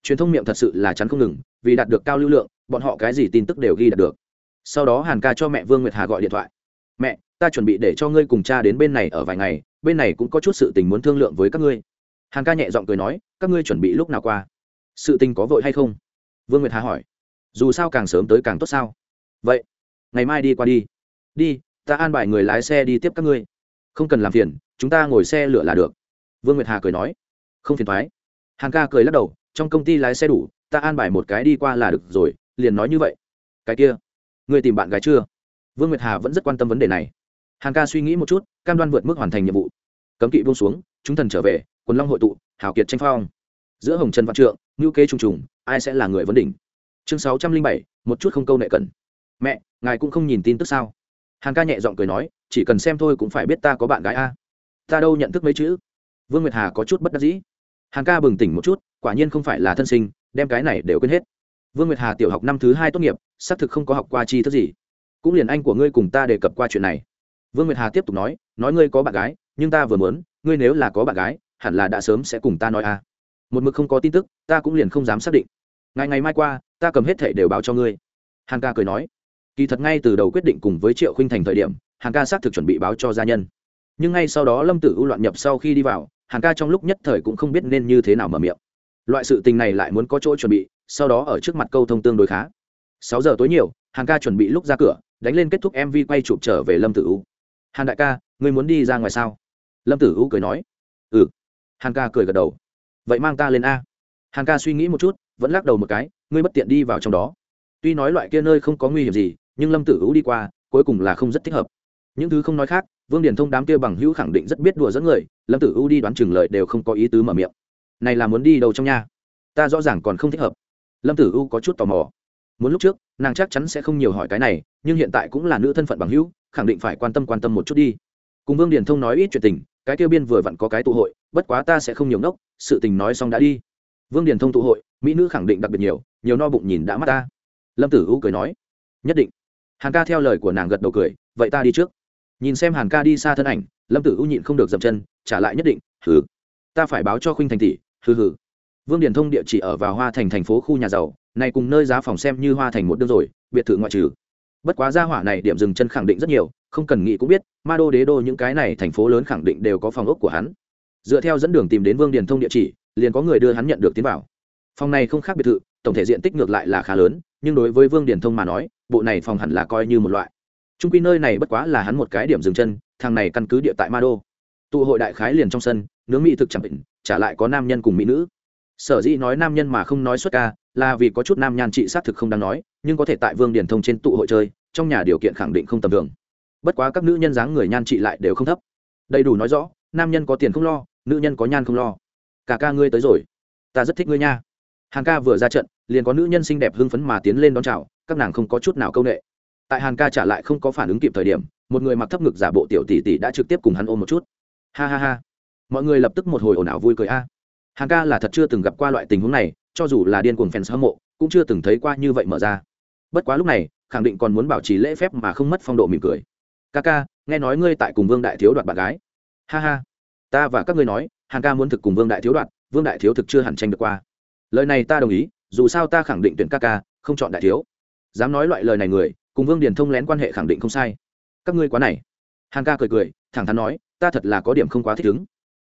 Truyền thông miệng thật sự là chắn không ngừng, vì đạt được cao lưu lượng, bọn họ cái gì tin tức đều ghi đạt được. Sau đó hàn ca cho mẹ vương nguyệt hà gọi điện thoại. Mẹ, ta chuẩn bị để cho ngươi cùng cha đến bên này ở vài ngày, bên này cũng có chút sự tình muốn thương lượng với các ngươi. Hàn ca nhẹ giọng cười nói, các ngươi chuẩn bị lúc nào qua? Sự tình có vội hay không? Vương nguyệt hà hỏi. Dù sao càng sớm tới càng tốt sao? Vậy, ngày mai đi qua đi. Đi, ta an bài người lái xe đi tiếp các ngươi. Không cần làm phiền chúng ta ngồi xe lửa là được. Vương nguyệt hà cười nói. Không phiền thoái. Hàn ca cười lắc đầu, trong công ty lái xe đủ, ta an bài một cái đi qua là được rồi, liền nói như vậy. Cái kia người tìm bạn gái chưa? Vương nguyệt hà vẫn rất quan tâm vấn đề này. Hàn ca suy nghĩ một chút, cam đoan vượt mức hoàn thành nhiệm vụ. Cấm kỵ buông xuống, chúng thần trở về, quần long hội tụ, hào kiệt tranh phong. Giữa hồng trần văn trượng ngữ kế trùng trùng, ai sẽ là người vấn đỉnh? Chương sáu trăm linh bảy, một chút không câu nệ cần mẹ, ngài cũng không nhìn tin tức sao? Hàn ca nhẹ giọng cười nói, chỉ cần xem thôi cũng phải biết ta có bạn gái a ta đâu nhận thức mấy chữ? Vương nguyệt hà có chút bất đắc dĩ. Hàng ca bừng tỉnh một chút, quả nhiên không phải là thân sinh, đem cái này đều quên hết. Vương nguyệt hà tiểu học năm thứ hai tốt nghiệp, xác thực không có học qua chi thức gì. Cũng liền anh của ngươi cùng ta đề cập qua chuyện này. Vương nguyệt hà tiếp tục nói nói ngươi có bạn gái, nhưng ta vừa muốn, ngươi nếu là có bạn gái, hẳn là đã sớm sẽ cùng ta nói à. Một mực không có tin tức, ta cũng liền không dám xác định. Ngày ngày mai qua, ta cầm hết thẻ đều báo cho ngươi. Hàn ca cười nói. Kỳ thật ngay từ đầu quyết định cùng với triệu khinh thành thời điểm, hàn ca xác thực chuẩn bị báo cho gia nhân nhưng ngay sau đó lâm tử u loạn nhập sau khi đi vào, hàn ca trong lúc nhất thời cũng không biết nên như thế nào mở miệng. Loại sự tình này lại muốn có chỗ chuẩn bị, sau đó ở trước mặt câu thông tương đối khá. Sáu giờ tối nhiều, hàn ca chuẩn bị lúc ra cửa, đánh lên kết thúc mv quay chụp trở về lâm tử u hàn đại ca, ngươi muốn đi ra ngoài sao? Lâm tử u cười nói. Ừ. Hàn ca cười gật đầu. Vậy mang ta lên a. Hàn ca suy nghĩ một chút, vẫn lắc đầu một cái, ngươi bất tiện đi vào trong đó. Tuy nói loại kia nơi không có nguy hiểm gì, nhưng lâm tử u đi qua, cuối cùng là không rất thích hợp. Những thứ không nói khác vương điển thông đám kia bằng hữu khẳng định rất biết đùa dẫn người, lâm tử u đi đoán chừng lợi đều không có ý tứ mở miệng. Này là muốn đi đâu trong nhà ta rõ ràng còn không thích hợp. Lâm tử u có chút tò mò. Muốn lúc trước, nàng chắc chắn sẽ không nhiều hỏi cái này, nhưng hiện tại cũng là nữ thân phận bằng hữu, khẳng định phải quan tâm quan tâm một chút đi. Cùng vương điển thông nói ít chuyện tình, cái tiêu biên vừa vặn có cái tụ hội, bất quá ta sẽ không nhiều ngốc, sự tình nói xong đã đi. Vương điển thông tụ hội, mỹ nữ khẳng định đặc biệt nhiều nhiều no bụng nhìn đã mắt ta. Lâm tử u cười nói, nhất định. Hàn ca theo lời của nàng gật đầu cười, vậy ta đi trước nhìn xem hàn ca đi xa thân ảnh, lâm tử u nhịn không được dậm chân, trả lại nhất định, hừ, ta phải báo cho khuynh thành tỷ, hừ hừ. Vương điển thông địa chỉ ở vào hoa thành thành phố khu nhà giàu này cùng nơi giá phòng xem như hoa thành một đêm rồi, biệt thự ngoại trừ. Bất quá gia hỏa này điểm dừng chân khẳng định rất nhiều, không cần nghĩ cũng biết, ma đô đế đô những cái này thành phố lớn khẳng định đều có phòng ốc của hắn. Dựa theo dẫn đường tìm đến vương điền thông địa chỉ, liền có người đưa hắn nhận được tiến vào. Phòng này không khác biệt thự, tổng thể diện tích ngược lại là khá lớn, nhưng đối với vương điền thông mà nói, bộ này phòng hẳn là coi như một loại trung quy nơi này bất quá là hắn một cái điểm dừng chân, thằng này căn cứ địa tại ma đô tụ hội đại khái liền trong sân, nướng mỹ thực chẳng định trả lại có nam nhân cùng mỹ nữ. Sở dĩ nói nam nhân mà không nói xuất ca, là vì có chút nam nhan trị xác thực không đáng nói, nhưng có thể tại vương điển thông trên tụ hội chơi, trong nhà điều kiện khẳng định không tầm thường. Bất quá các nữ nhân dáng người nhan trị lại đều không thấp. Đầy đủ nói rõ, nam nhân có tiền không lo, nữ nhân có nhan không lo. Cả ca ngươi tới rồi. Ta rất thích ngươi nha. Hàng ca vừa ra trận, liền có nữ nhân xinh đẹp hưng phấn mà tiến lên đón chào, các nàng không có chút nào công nghệ tại hàn ca trả lại không có phản ứng kịp thời điểm, một người mặc thấp ngực giả bộ tiểu tỷ tỷ đã trực tiếp cùng hắn ôm một chút. Ha ha ha. Mọi người lập tức một hồi ồn ào vui cười a. Hàn ca là thật chưa từng gặp qua loại tình huống này, cho dù là điên cuồng fans hâm mộ, cũng chưa từng thấy qua như vậy mở ra. Bất quá lúc này, khẳng định còn muốn bảo trì lễ phép mà không mất phong độ mỉm cười. Ca ca, nghe nói ngươi tại cùng vương đại thiếu đoạt bạn gái. Ha ha. Ta và các ngươi nói, hàn ca muốn thực cùng vương đại thiếu đoạt, vương đại thiếu thực chưa hẳn tranh được qua. Lời này ta đồng ý, dù sao ta khẳng định tuyển ca ca, không chọn đại thiếu. Dám nói loại lời này người cùng vương điền thông lén quan hệ khẳng định không sai. Các ngươi quá này. Hàn ca cười cười, thẳng thắn nói, ta thật là có điểm không quá thích ứng.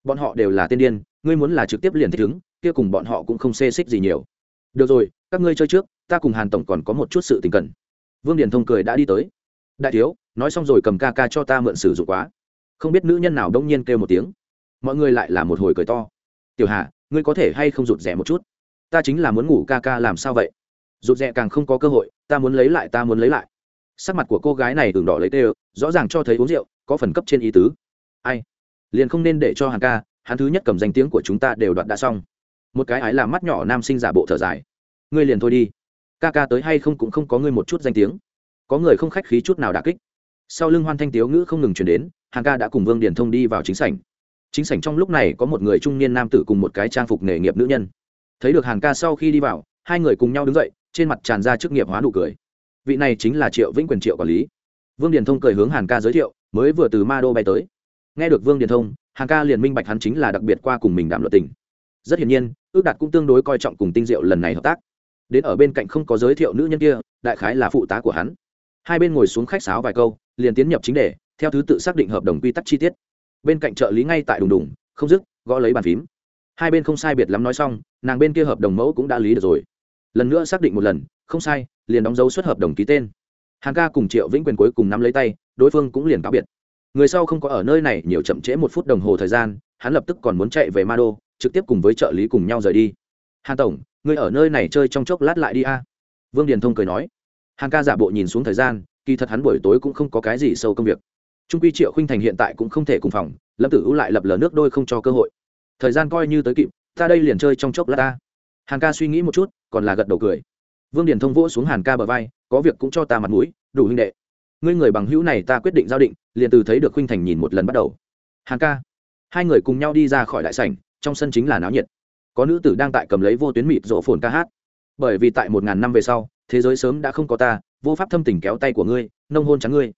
Bọn họ đều là tên điên, ngươi muốn là trực tiếp liền thích ứng, kia cùng bọn họ cũng không xê xích gì nhiều. Được rồi, các ngươi chơi trước, ta cùng hàn tổng còn có một chút sự tình cần. Vương điền thông cười đã đi tới. Đại thiếu, nói xong rồi cầm ca ca cho ta mượn sử dụng quá. Không biết nữ nhân nào đông nhiên kêu một tiếng. Mọi người lại là một hồi cười to. Tiểu hà, ngươi có thể hay không rụt rẻ một chút? Ta chính là muốn ngủ ca ca làm sao vậy? Rụt rẻ càng không có cơ hội, ta muốn lấy lại, ta muốn lấy lại sắc mặt của cô gái này đường đỏ lấy tê, rõ ràng cho thấy uống rượu, có phần cấp trên ý tứ. Ai? Liền không nên để cho hàng ca, hắn thứ nhất cầm danh tiếng của chúng ta đều đoạn đã xong. Một cái ái làm mắt nhỏ nam sinh giả bộ thở dài. Ngươi liền thôi đi. Ca ca tới hay không cũng không có ngươi một chút danh tiếng. Có người không khách khí chút nào đà kích. Sau lưng hoan thanh tiếu ngữ không ngừng chuyển đến hàng ca đã cùng vương điền thông đi vào chính sảnh. Chính sảnh trong lúc này có một người trung niên nam tử cùng một cái trang phục nghề nghiệp nữ nhân. Thấy được hàng ca sau khi đi vào, hai người cùng nhau đứng dậy, trên mặt tràn ra chức nghiệp hóa nụ cười vị này chính là triệu vĩnh quyền triệu quản lý. Vương điền thông cười hướng hàn ca giới thiệu, mới vừa từ ma đô bay tới. Nghe được vương điền thông, hàn ca liền minh bạch hắn chính là đặc biệt qua cùng mình đàm luật tình. Rất hiển nhiên, ước đạt cũng tương đối coi trọng cùng tinh diệu lần này hợp tác. Đến ở bên cạnh không có giới thiệu nữ nhân kia, đại khái là phụ tá của hắn. Hai bên ngồi xuống khách sáo vài câu, liền tiến nhập chính đề, theo thứ tự xác định hợp đồng quy tắc chi tiết. Bên cạnh trợ lý ngay tại đùng đùng, không dứt, gõ lấy bàn phím. Hai bên không sai biệt lắm nói xong, nàng bên kia hợp đồng mẫu cũng đã lý được rồi. Lần nữa xác định một lần, không sai liền đóng dấu xuất hợp đồng ký tên. Hàng ca cùng triệu vĩnh quyền cuối cùng nắm lấy tay, đối phương cũng liền cáo biệt. Người sau không có ở nơi này nhiều chậm trễ một phút đồng hồ thời gian, hắn lập tức còn muốn chạy về ma đô trực tiếp cùng với trợ lý cùng nhau rời đi. Hàn tổng người ở nơi này chơi trong chốc lát lại đi a. Vương điền thông cười nói. Hàn ca giả bộ nhìn xuống thời gian, kỳ thật hắn buổi tối cũng không có cái gì sâu công việc. Trung quy triệu khinh thành hiện tại cũng không thể cùng phòng, lâm tử ưu lại lập lờ nước đôi không cho cơ hội. Thời gian coi như tới kịp, ta đây liền chơi trong chốc lát ta. Hàn ca suy nghĩ một chút, còn là gật đầu cười vương điền thông vỗ xuống hàn ca bờ vai, có việc cũng cho ta mặt mũi, đủ huynh đệ. Ngươi người bằng hữu này ta quyết định giao định, liền từ thấy được khuynh thành nhìn một lần bắt đầu. Hàn ca, hai người cùng nhau đi ra khỏi đại sảnh, trong sân chính là náo nhiệt. Có nữ tử đang tại cầm lấy vô tuyến mịt rộ phồn ca hát. Bởi vì tại một ngàn năm về sau, thế giới sớm đã không có ta, vô pháp thâm tình kéo tay của ngươi, nông hôn trắng ngươi.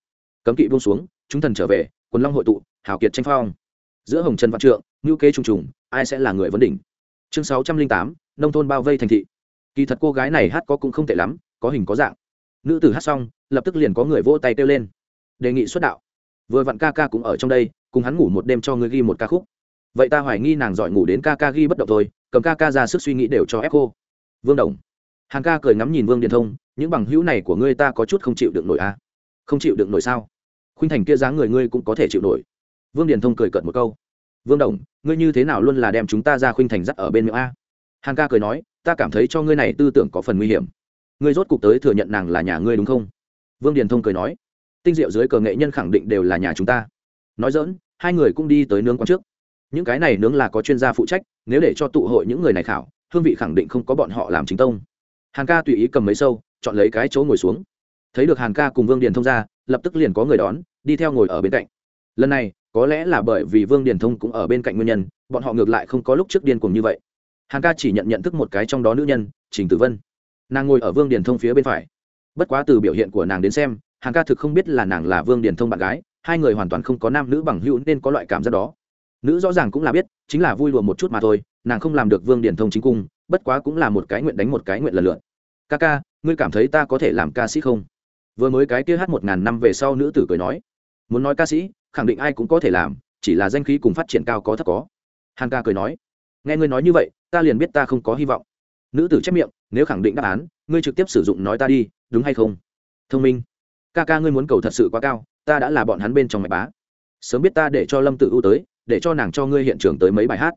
Cấm kỵ buông xuống, chúng thần trở về, quần long hội tụ, hào kiệt tranh phong. Giữa hồng trần văn trượng ngữ kế trùng trùng, ai sẽ là người vấn đỉnh? Chương sáu trăm linh tám, nông thôn bao vây thành thị kỳ thật cô gái này hát có cũng không tệ lắm, có hình có dạng. Nữ tử hát xong, lập tức liền có người vỗ tay kêu lên. Đề nghị xuất đạo. Vừa vặn ca ca cũng ở trong đây, cùng hắn ngủ một đêm cho người ghi một ca khúc. Vậy ta hoài nghi nàng giỏi ngủ đến ca ca ghi bất động thôi, cầm ca ca ra sức suy nghĩ đều cho ép cô. Vương đồng. Hàng ca cười ngắm nhìn vương điện thông, những bằng hữu này của ngươi ta có chút không chịu được nổi à? không chịu được nổi sao? Khuynh thành kia dáng người ngươi cũng có thể chịu nổi. Vương điền thông cười cợt một câu. Vương đồng, ngươi như thế nào luôn là đem chúng ta ra khuynh thành dắt ở bên miệng a? Hàng ca cười nói ta cảm thấy cho ngươi này tư tưởng có phần nguy hiểm. Ngươi rốt cục tới thừa nhận nàng là nhà ngươi đúng không? Vương điền thông cười nói. Tinh diệu dưới cờ nghệ nhân khẳng định đều là nhà chúng ta. Nói dỡn hai người cũng đi tới nướng quán trước. Những cái này nướng là có chuyên gia phụ trách, nếu để cho tụ hội những người này khảo, hương vị khẳng định không có bọn họ làm chính tông. Hàn ca tùy ý cầm mấy sâu, chọn lấy cái chỗ ngồi xuống. Thấy được hàn ca cùng vương điền thông ra, lập tức liền có người đón, đi theo ngồi ở bên cạnh. Lần này, có lẽ là bởi vì vương điền thông cũng ở bên cạnh nguyên nhân, bọn họ ngược lại không có lúc trước điên cùng như vậy hàn ca chỉ nhận nhận thức một cái trong đó nữ nhân, trình tử vân. Nàng ngồi ở vương điền thông phía bên phải. Bất quá từ biểu hiện của nàng đến xem, hàn ca thực không biết là nàng là vương điền thông bạn gái, hai người hoàn toàn không có nam nữ bằng hữu nên có loại cảm giác đó. Nữ rõ ràng cũng là biết, chính là vui lùa một chút mà thôi, nàng không làm được vương điền thông chính cung, bất quá cũng là một cái nguyện đánh một cái nguyện lần lượt. Ca ca, ngươi cảm thấy ta có thể làm ca sĩ không? Vừa mới cái kia hát một ngàn năm về sau nữ tử cười nói. Muốn nói ca sĩ, khẳng định ai cũng có thể làm, chỉ là danh khí cùng phát triển cao có thấp có. Hàn ca cười nói nghe ngươi nói như vậy, ta liền biết ta không có hy vọng. Nữ tử chép miệng, nếu khẳng định đáp án, ngươi trực tiếp sử dụng nói ta đi, đúng hay không? Thông minh. Ca ca ngươi muốn cầu thật sự quá cao, ta đã là bọn hắn bên trong mạch bá. Sớm biết ta để cho lâm tử ưu tới, để cho nàng cho ngươi hiện trường tới mấy bài hát.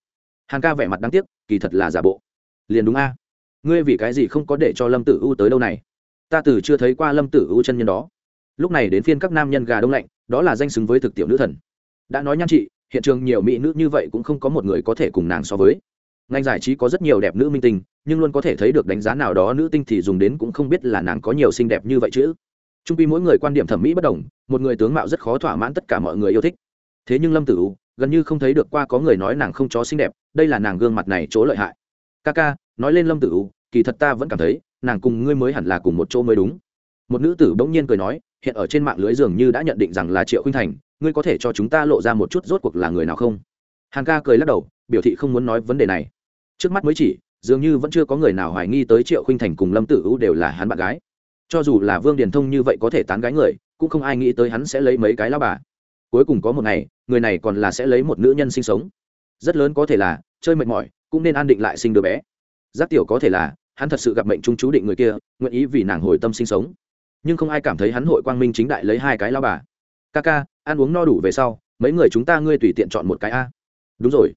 Hàn ca vẻ mặt đáng tiếc, kỳ thật là giả bộ. Liền đúng a. Ngươi vì cái gì không có để cho lâm tử ưu tới đâu này? Ta từ chưa thấy qua lâm tử ưu chân nhân đó. Lúc này đến phiên các nam nhân gà đông lạnh, đó là danh xứng với thực tiểu nữ thần. Đã nói nhan chị hiện trường nhiều mỹ nữ như vậy cũng không có một người có thể cùng nàng so với. Ngành giải trí có rất nhiều đẹp nữ minh tinh, nhưng luôn có thể thấy được đánh giá nào đó nữ tinh thì dùng đến cũng không biết là nàng có nhiều xinh đẹp như vậy chứ. Trung pi mỗi người quan điểm thẩm mỹ bất đồng, một người tướng mạo rất khó thỏa mãn tất cả mọi người yêu thích. Thế nhưng lâm tử u, gần như không thấy được qua có người nói nàng không chó xinh đẹp, đây là nàng gương mặt này chỗ lợi hại. Ca ca, nói lên lâm tử u, kỳ thật ta vẫn cảm thấy, nàng cùng ngươi mới hẳn là cùng một chỗ mới đúng. Một nữ tử bỗng nhiên cười nói, hiện ở trên mạng lưới dường như đã nhận định rằng là triệu khinh thành ngươi có thể cho chúng ta lộ ra một chút rốt cuộc là người nào không? Hàn ca cười lắc đầu, biểu thị không muốn nói vấn đề này. Trước mắt mới chỉ, dường như vẫn chưa có người nào hoài nghi tới triệu khuynh thành cùng lâm tử u đều là hắn bạn gái. Cho dù là vương điền thông như vậy có thể tán gái người, cũng không ai nghĩ tới hắn sẽ lấy mấy cái lao bà. Cuối cùng có một ngày, người này còn là sẽ lấy một nữ nhân sinh sống. Rất lớn có thể là, chơi mệt mỏi, cũng nên an định lại sinh đứa bé. Giác tiểu có thể là, hắn thật sự gặp mệnh trung chú định người kia, nguyện ý vì nàng hồi tâm sinh sống. Nhưng không ai cảm thấy hắn hội quang minh chính đại lấy hai cái lao bà ca ca, ăn uống no đủ về sau, mấy người chúng ta ngươi tùy tiện chọn một cái a. Đúng rồi.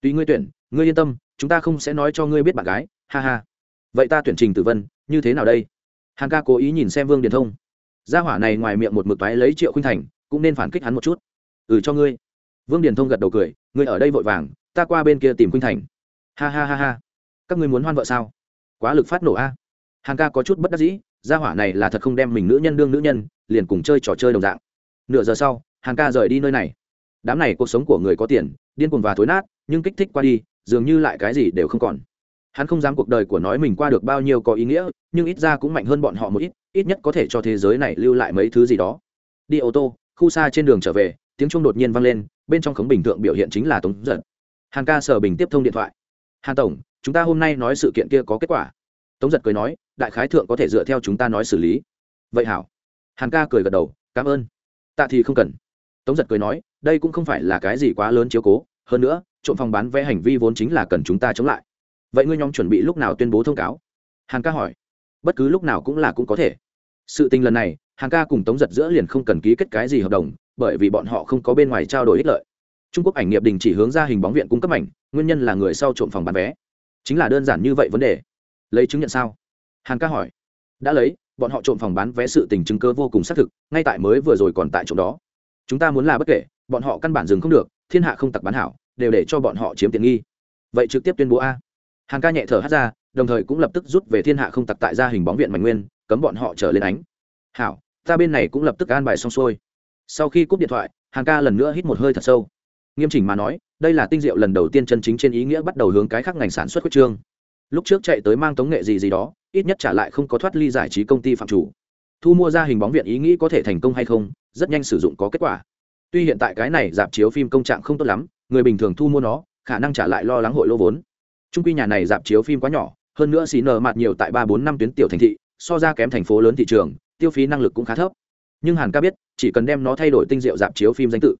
Tùy ngươi tuyển, ngươi yên tâm, chúng ta không sẽ nói cho ngươi biết bạn gái, ha ha. Vậy ta tuyển trình tử vân, như thế nào đây? Hằng ca cố ý nhìn xem vương điền thông. Gia hỏa này ngoài miệng một mực toái lấy triệu khuynh thành, cũng nên phản kích hắn một chút. Ừ cho ngươi. Vương điền thông gật đầu cười, ngươi ở đây vội vàng, ta qua bên kia tìm khuynh thành. Ha ha ha ha. Các ngươi muốn hoan vợ sao? Quá lực phát nổ a. Hằng ca có chút bất đắc dĩ, gia hỏa này là thật không đem mình nữ nhân đương nữ nhân, liền cùng chơi trò chơi đồng dạng nửa giờ sau hàng ca rời đi nơi này. Đám này cuộc sống của người có tiền, điên cuồng và thối nát, nhưng kích thích qua đi, dường như lại cái gì đều không còn. Hắn không dám cuộc đời của nói mình qua được bao nhiêu có ý nghĩa, nhưng ít ra cũng mạnh hơn bọn họ một ít ít nhất có thể cho thế giới này lưu lại mấy thứ gì đó. Đi ô tô, khu xa trên đường trở về, tiếng chuông đột nhiên vang lên, bên trong khống bình thượng biểu hiện chính là tống giật. Hàn ca sở bình tiếp thông điện thoại. Hàn tổng, chúng ta hôm nay nói sự kiện kia có kết quả. Tống giật cười nói, đại khái thượng có thể dựa theo chúng ta nói xử lý. Vậy hảo. Hàn ca cười gật đầu, cảm ơn tạ thì không cần. Tống giật cười nói, đây cũng không phải là cái gì quá lớn chiếu cố, hơn nữa, trộm phòng bán vé hành vi vốn chính là cần chúng ta chống lại. Vậy ngươi nhóm chuẩn bị lúc nào tuyên bố thông cáo? Hàn ca hỏi. Bất cứ lúc nào cũng là cũng có thể. Sự tình lần này, hàn ca cùng tống giật giữa liền không cần ký kết cái gì hợp đồng, bởi vì bọn họ không có bên ngoài trao đổi ích lợi. Trung quốc ảnh nghiệp đình chỉ hướng ra hình bóng viện cung cấp ảnh, nguyên nhân là người sau trộm phòng bán vé. Chính là đơn giản như vậy vấn đề. Lấy chứng nhận sao? Hàn ca hỏi. Đã lấy bọn họ trộm phòng bán vé sự tình chứng cơ vô cùng xác thực, ngay tại mới vừa rồi còn tại chỗ đó. Chúng ta muốn là bất kể, bọn họ căn bản dừng không được, thiên hạ không tặc bán hảo, đều để cho bọn họ chiếm tiện nghi. Vậy trực tiếp tuyên bố a. Hàng ca nhẹ thở hát ra, đồng thời cũng lập tức rút về thiên hạ không tặc tại gia hình bóng viện mạnh nguyên, cấm bọn họ trở lên ánh. Hảo, ta bên này cũng lập tức an bài xong xuôi. Sau khi cúp điện thoại hàng ca lần nữa hít một hơi thật sâu. Nghiêm chỉnh mà nói, đây là tinh diệu lần đầu tiên chân chính trên ý nghĩa bắt đầu hướng cái khác ngành sản xuất quyết trương lúc trước chạy tới mang tống nghệ gì gì đó, ít nhất trả lại không có thoát ly giải trí công ty phạm chủ. Thu mua ra hình bóng viện ý nghĩ có thể thành công hay không, rất nhanh sử dụng có kết quả. Tuy hiện tại cái này dạp chiếu phim công trạng không tốt lắm, người bình thường thu mua nó, khả năng trả lại lo lắng hội lô vốn. Trung quy nhà này dạp chiếu phim quá nhỏ, hơn nữa xì nợ mặt nhiều tại ba bốn năm tuyến tiểu thành thị, so ra kém thành phố lớn thị trường, tiêu phí năng lực cũng khá thấp. Nhưng hàn ca biết, chỉ cần đem nó thay đổi tinh diệu dạp chiếu phim danh tự,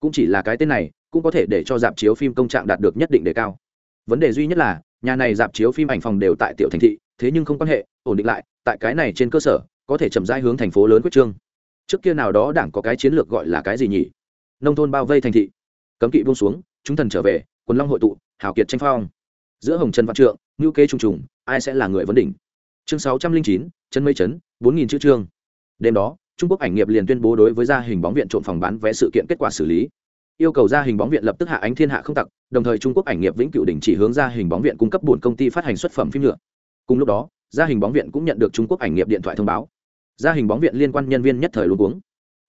cũng chỉ là cái tên này, cũng có thể để cho dạp chiếu phim công trạng đạt được nhất định đề cao. Vấn đề duy nhất là nhà này dạp chiếu phim ảnh phòng đều tại tiểu thành thị, thế nhưng không quan hệ, ổn định lại, tại cái này trên cơ sở, có thể chậm rãi hướng thành phố lớn quyết trương. Trước kia nào đó đảng có cái chiến lược gọi là cái gì nhỉ? Nông thôn bao vây thành thị. Cấm kỵ buông xuống, chúng thần trở về, quần long hội tụ, hào kiệt tranh phong. Giữa hồng trần văn trượng ngữ kế trùng trùng, ai sẽ là người vấn đỉnh? Chương sáu trăm linh chín, chân mây chấn, bốn nghìn chữ chương đêm đó, trung quốc ảnh nghiệp liền tuyên bố đối với gia hình bóng viện trộm phòng bán vé sự kiện kết quả xử lý yêu cầu gia hình bóng viện lập tức hạ ánh thiên hạ không tặc, đồng thời trung quốc ảnh nghiệp vĩnh cửu đình chỉ hướng gia hình bóng viện cung cấp buồn công ty phát hành xuất phẩm phim nhựa. Cùng lúc đó gia hình bóng viện cũng nhận được trung quốc ảnh nghiệp điện thoại thông báo. Gia hình bóng viện liên quan nhân viên nhất thời luôn uống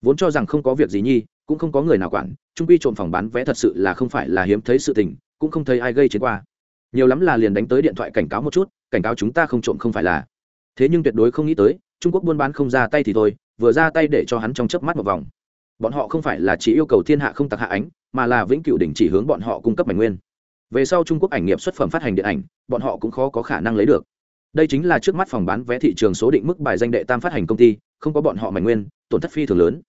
vốn cho rằng không có việc gì nhi, cũng không có người nào quản, trung quy trộm phòng bán vé thật sự là không phải là hiếm thấy sự tình, cũng không thấy ai gây chiến qua. Nhiều lắm là liền đánh tới điện thoại cảnh cáo một chút, cảnh cáo chúng ta không trộm không phải là. Thế nhưng tuyệt đối không nghĩ tới, trung quốc buôn bán không ra tay thì thôi, vừa ra tay để cho hắn trong chớp mắt một vòng bọn họ không phải là chỉ yêu cầu thiên hạ không tặc hạ ánh, mà là vĩnh cửu đỉnh chỉ hướng bọn họ cung cấp mảnh nguyên. Về sau trung quốc ảnh nghiệp xuất phẩm phát hành điện ảnh, bọn họ cũng khó có khả năng lấy được. Đây chính là trước mắt phòng bán vé thị trường số định mức bài danh đệ tam phát hành công ty, không có bọn họ mảnh nguyên, tổn thất phi thường lớn.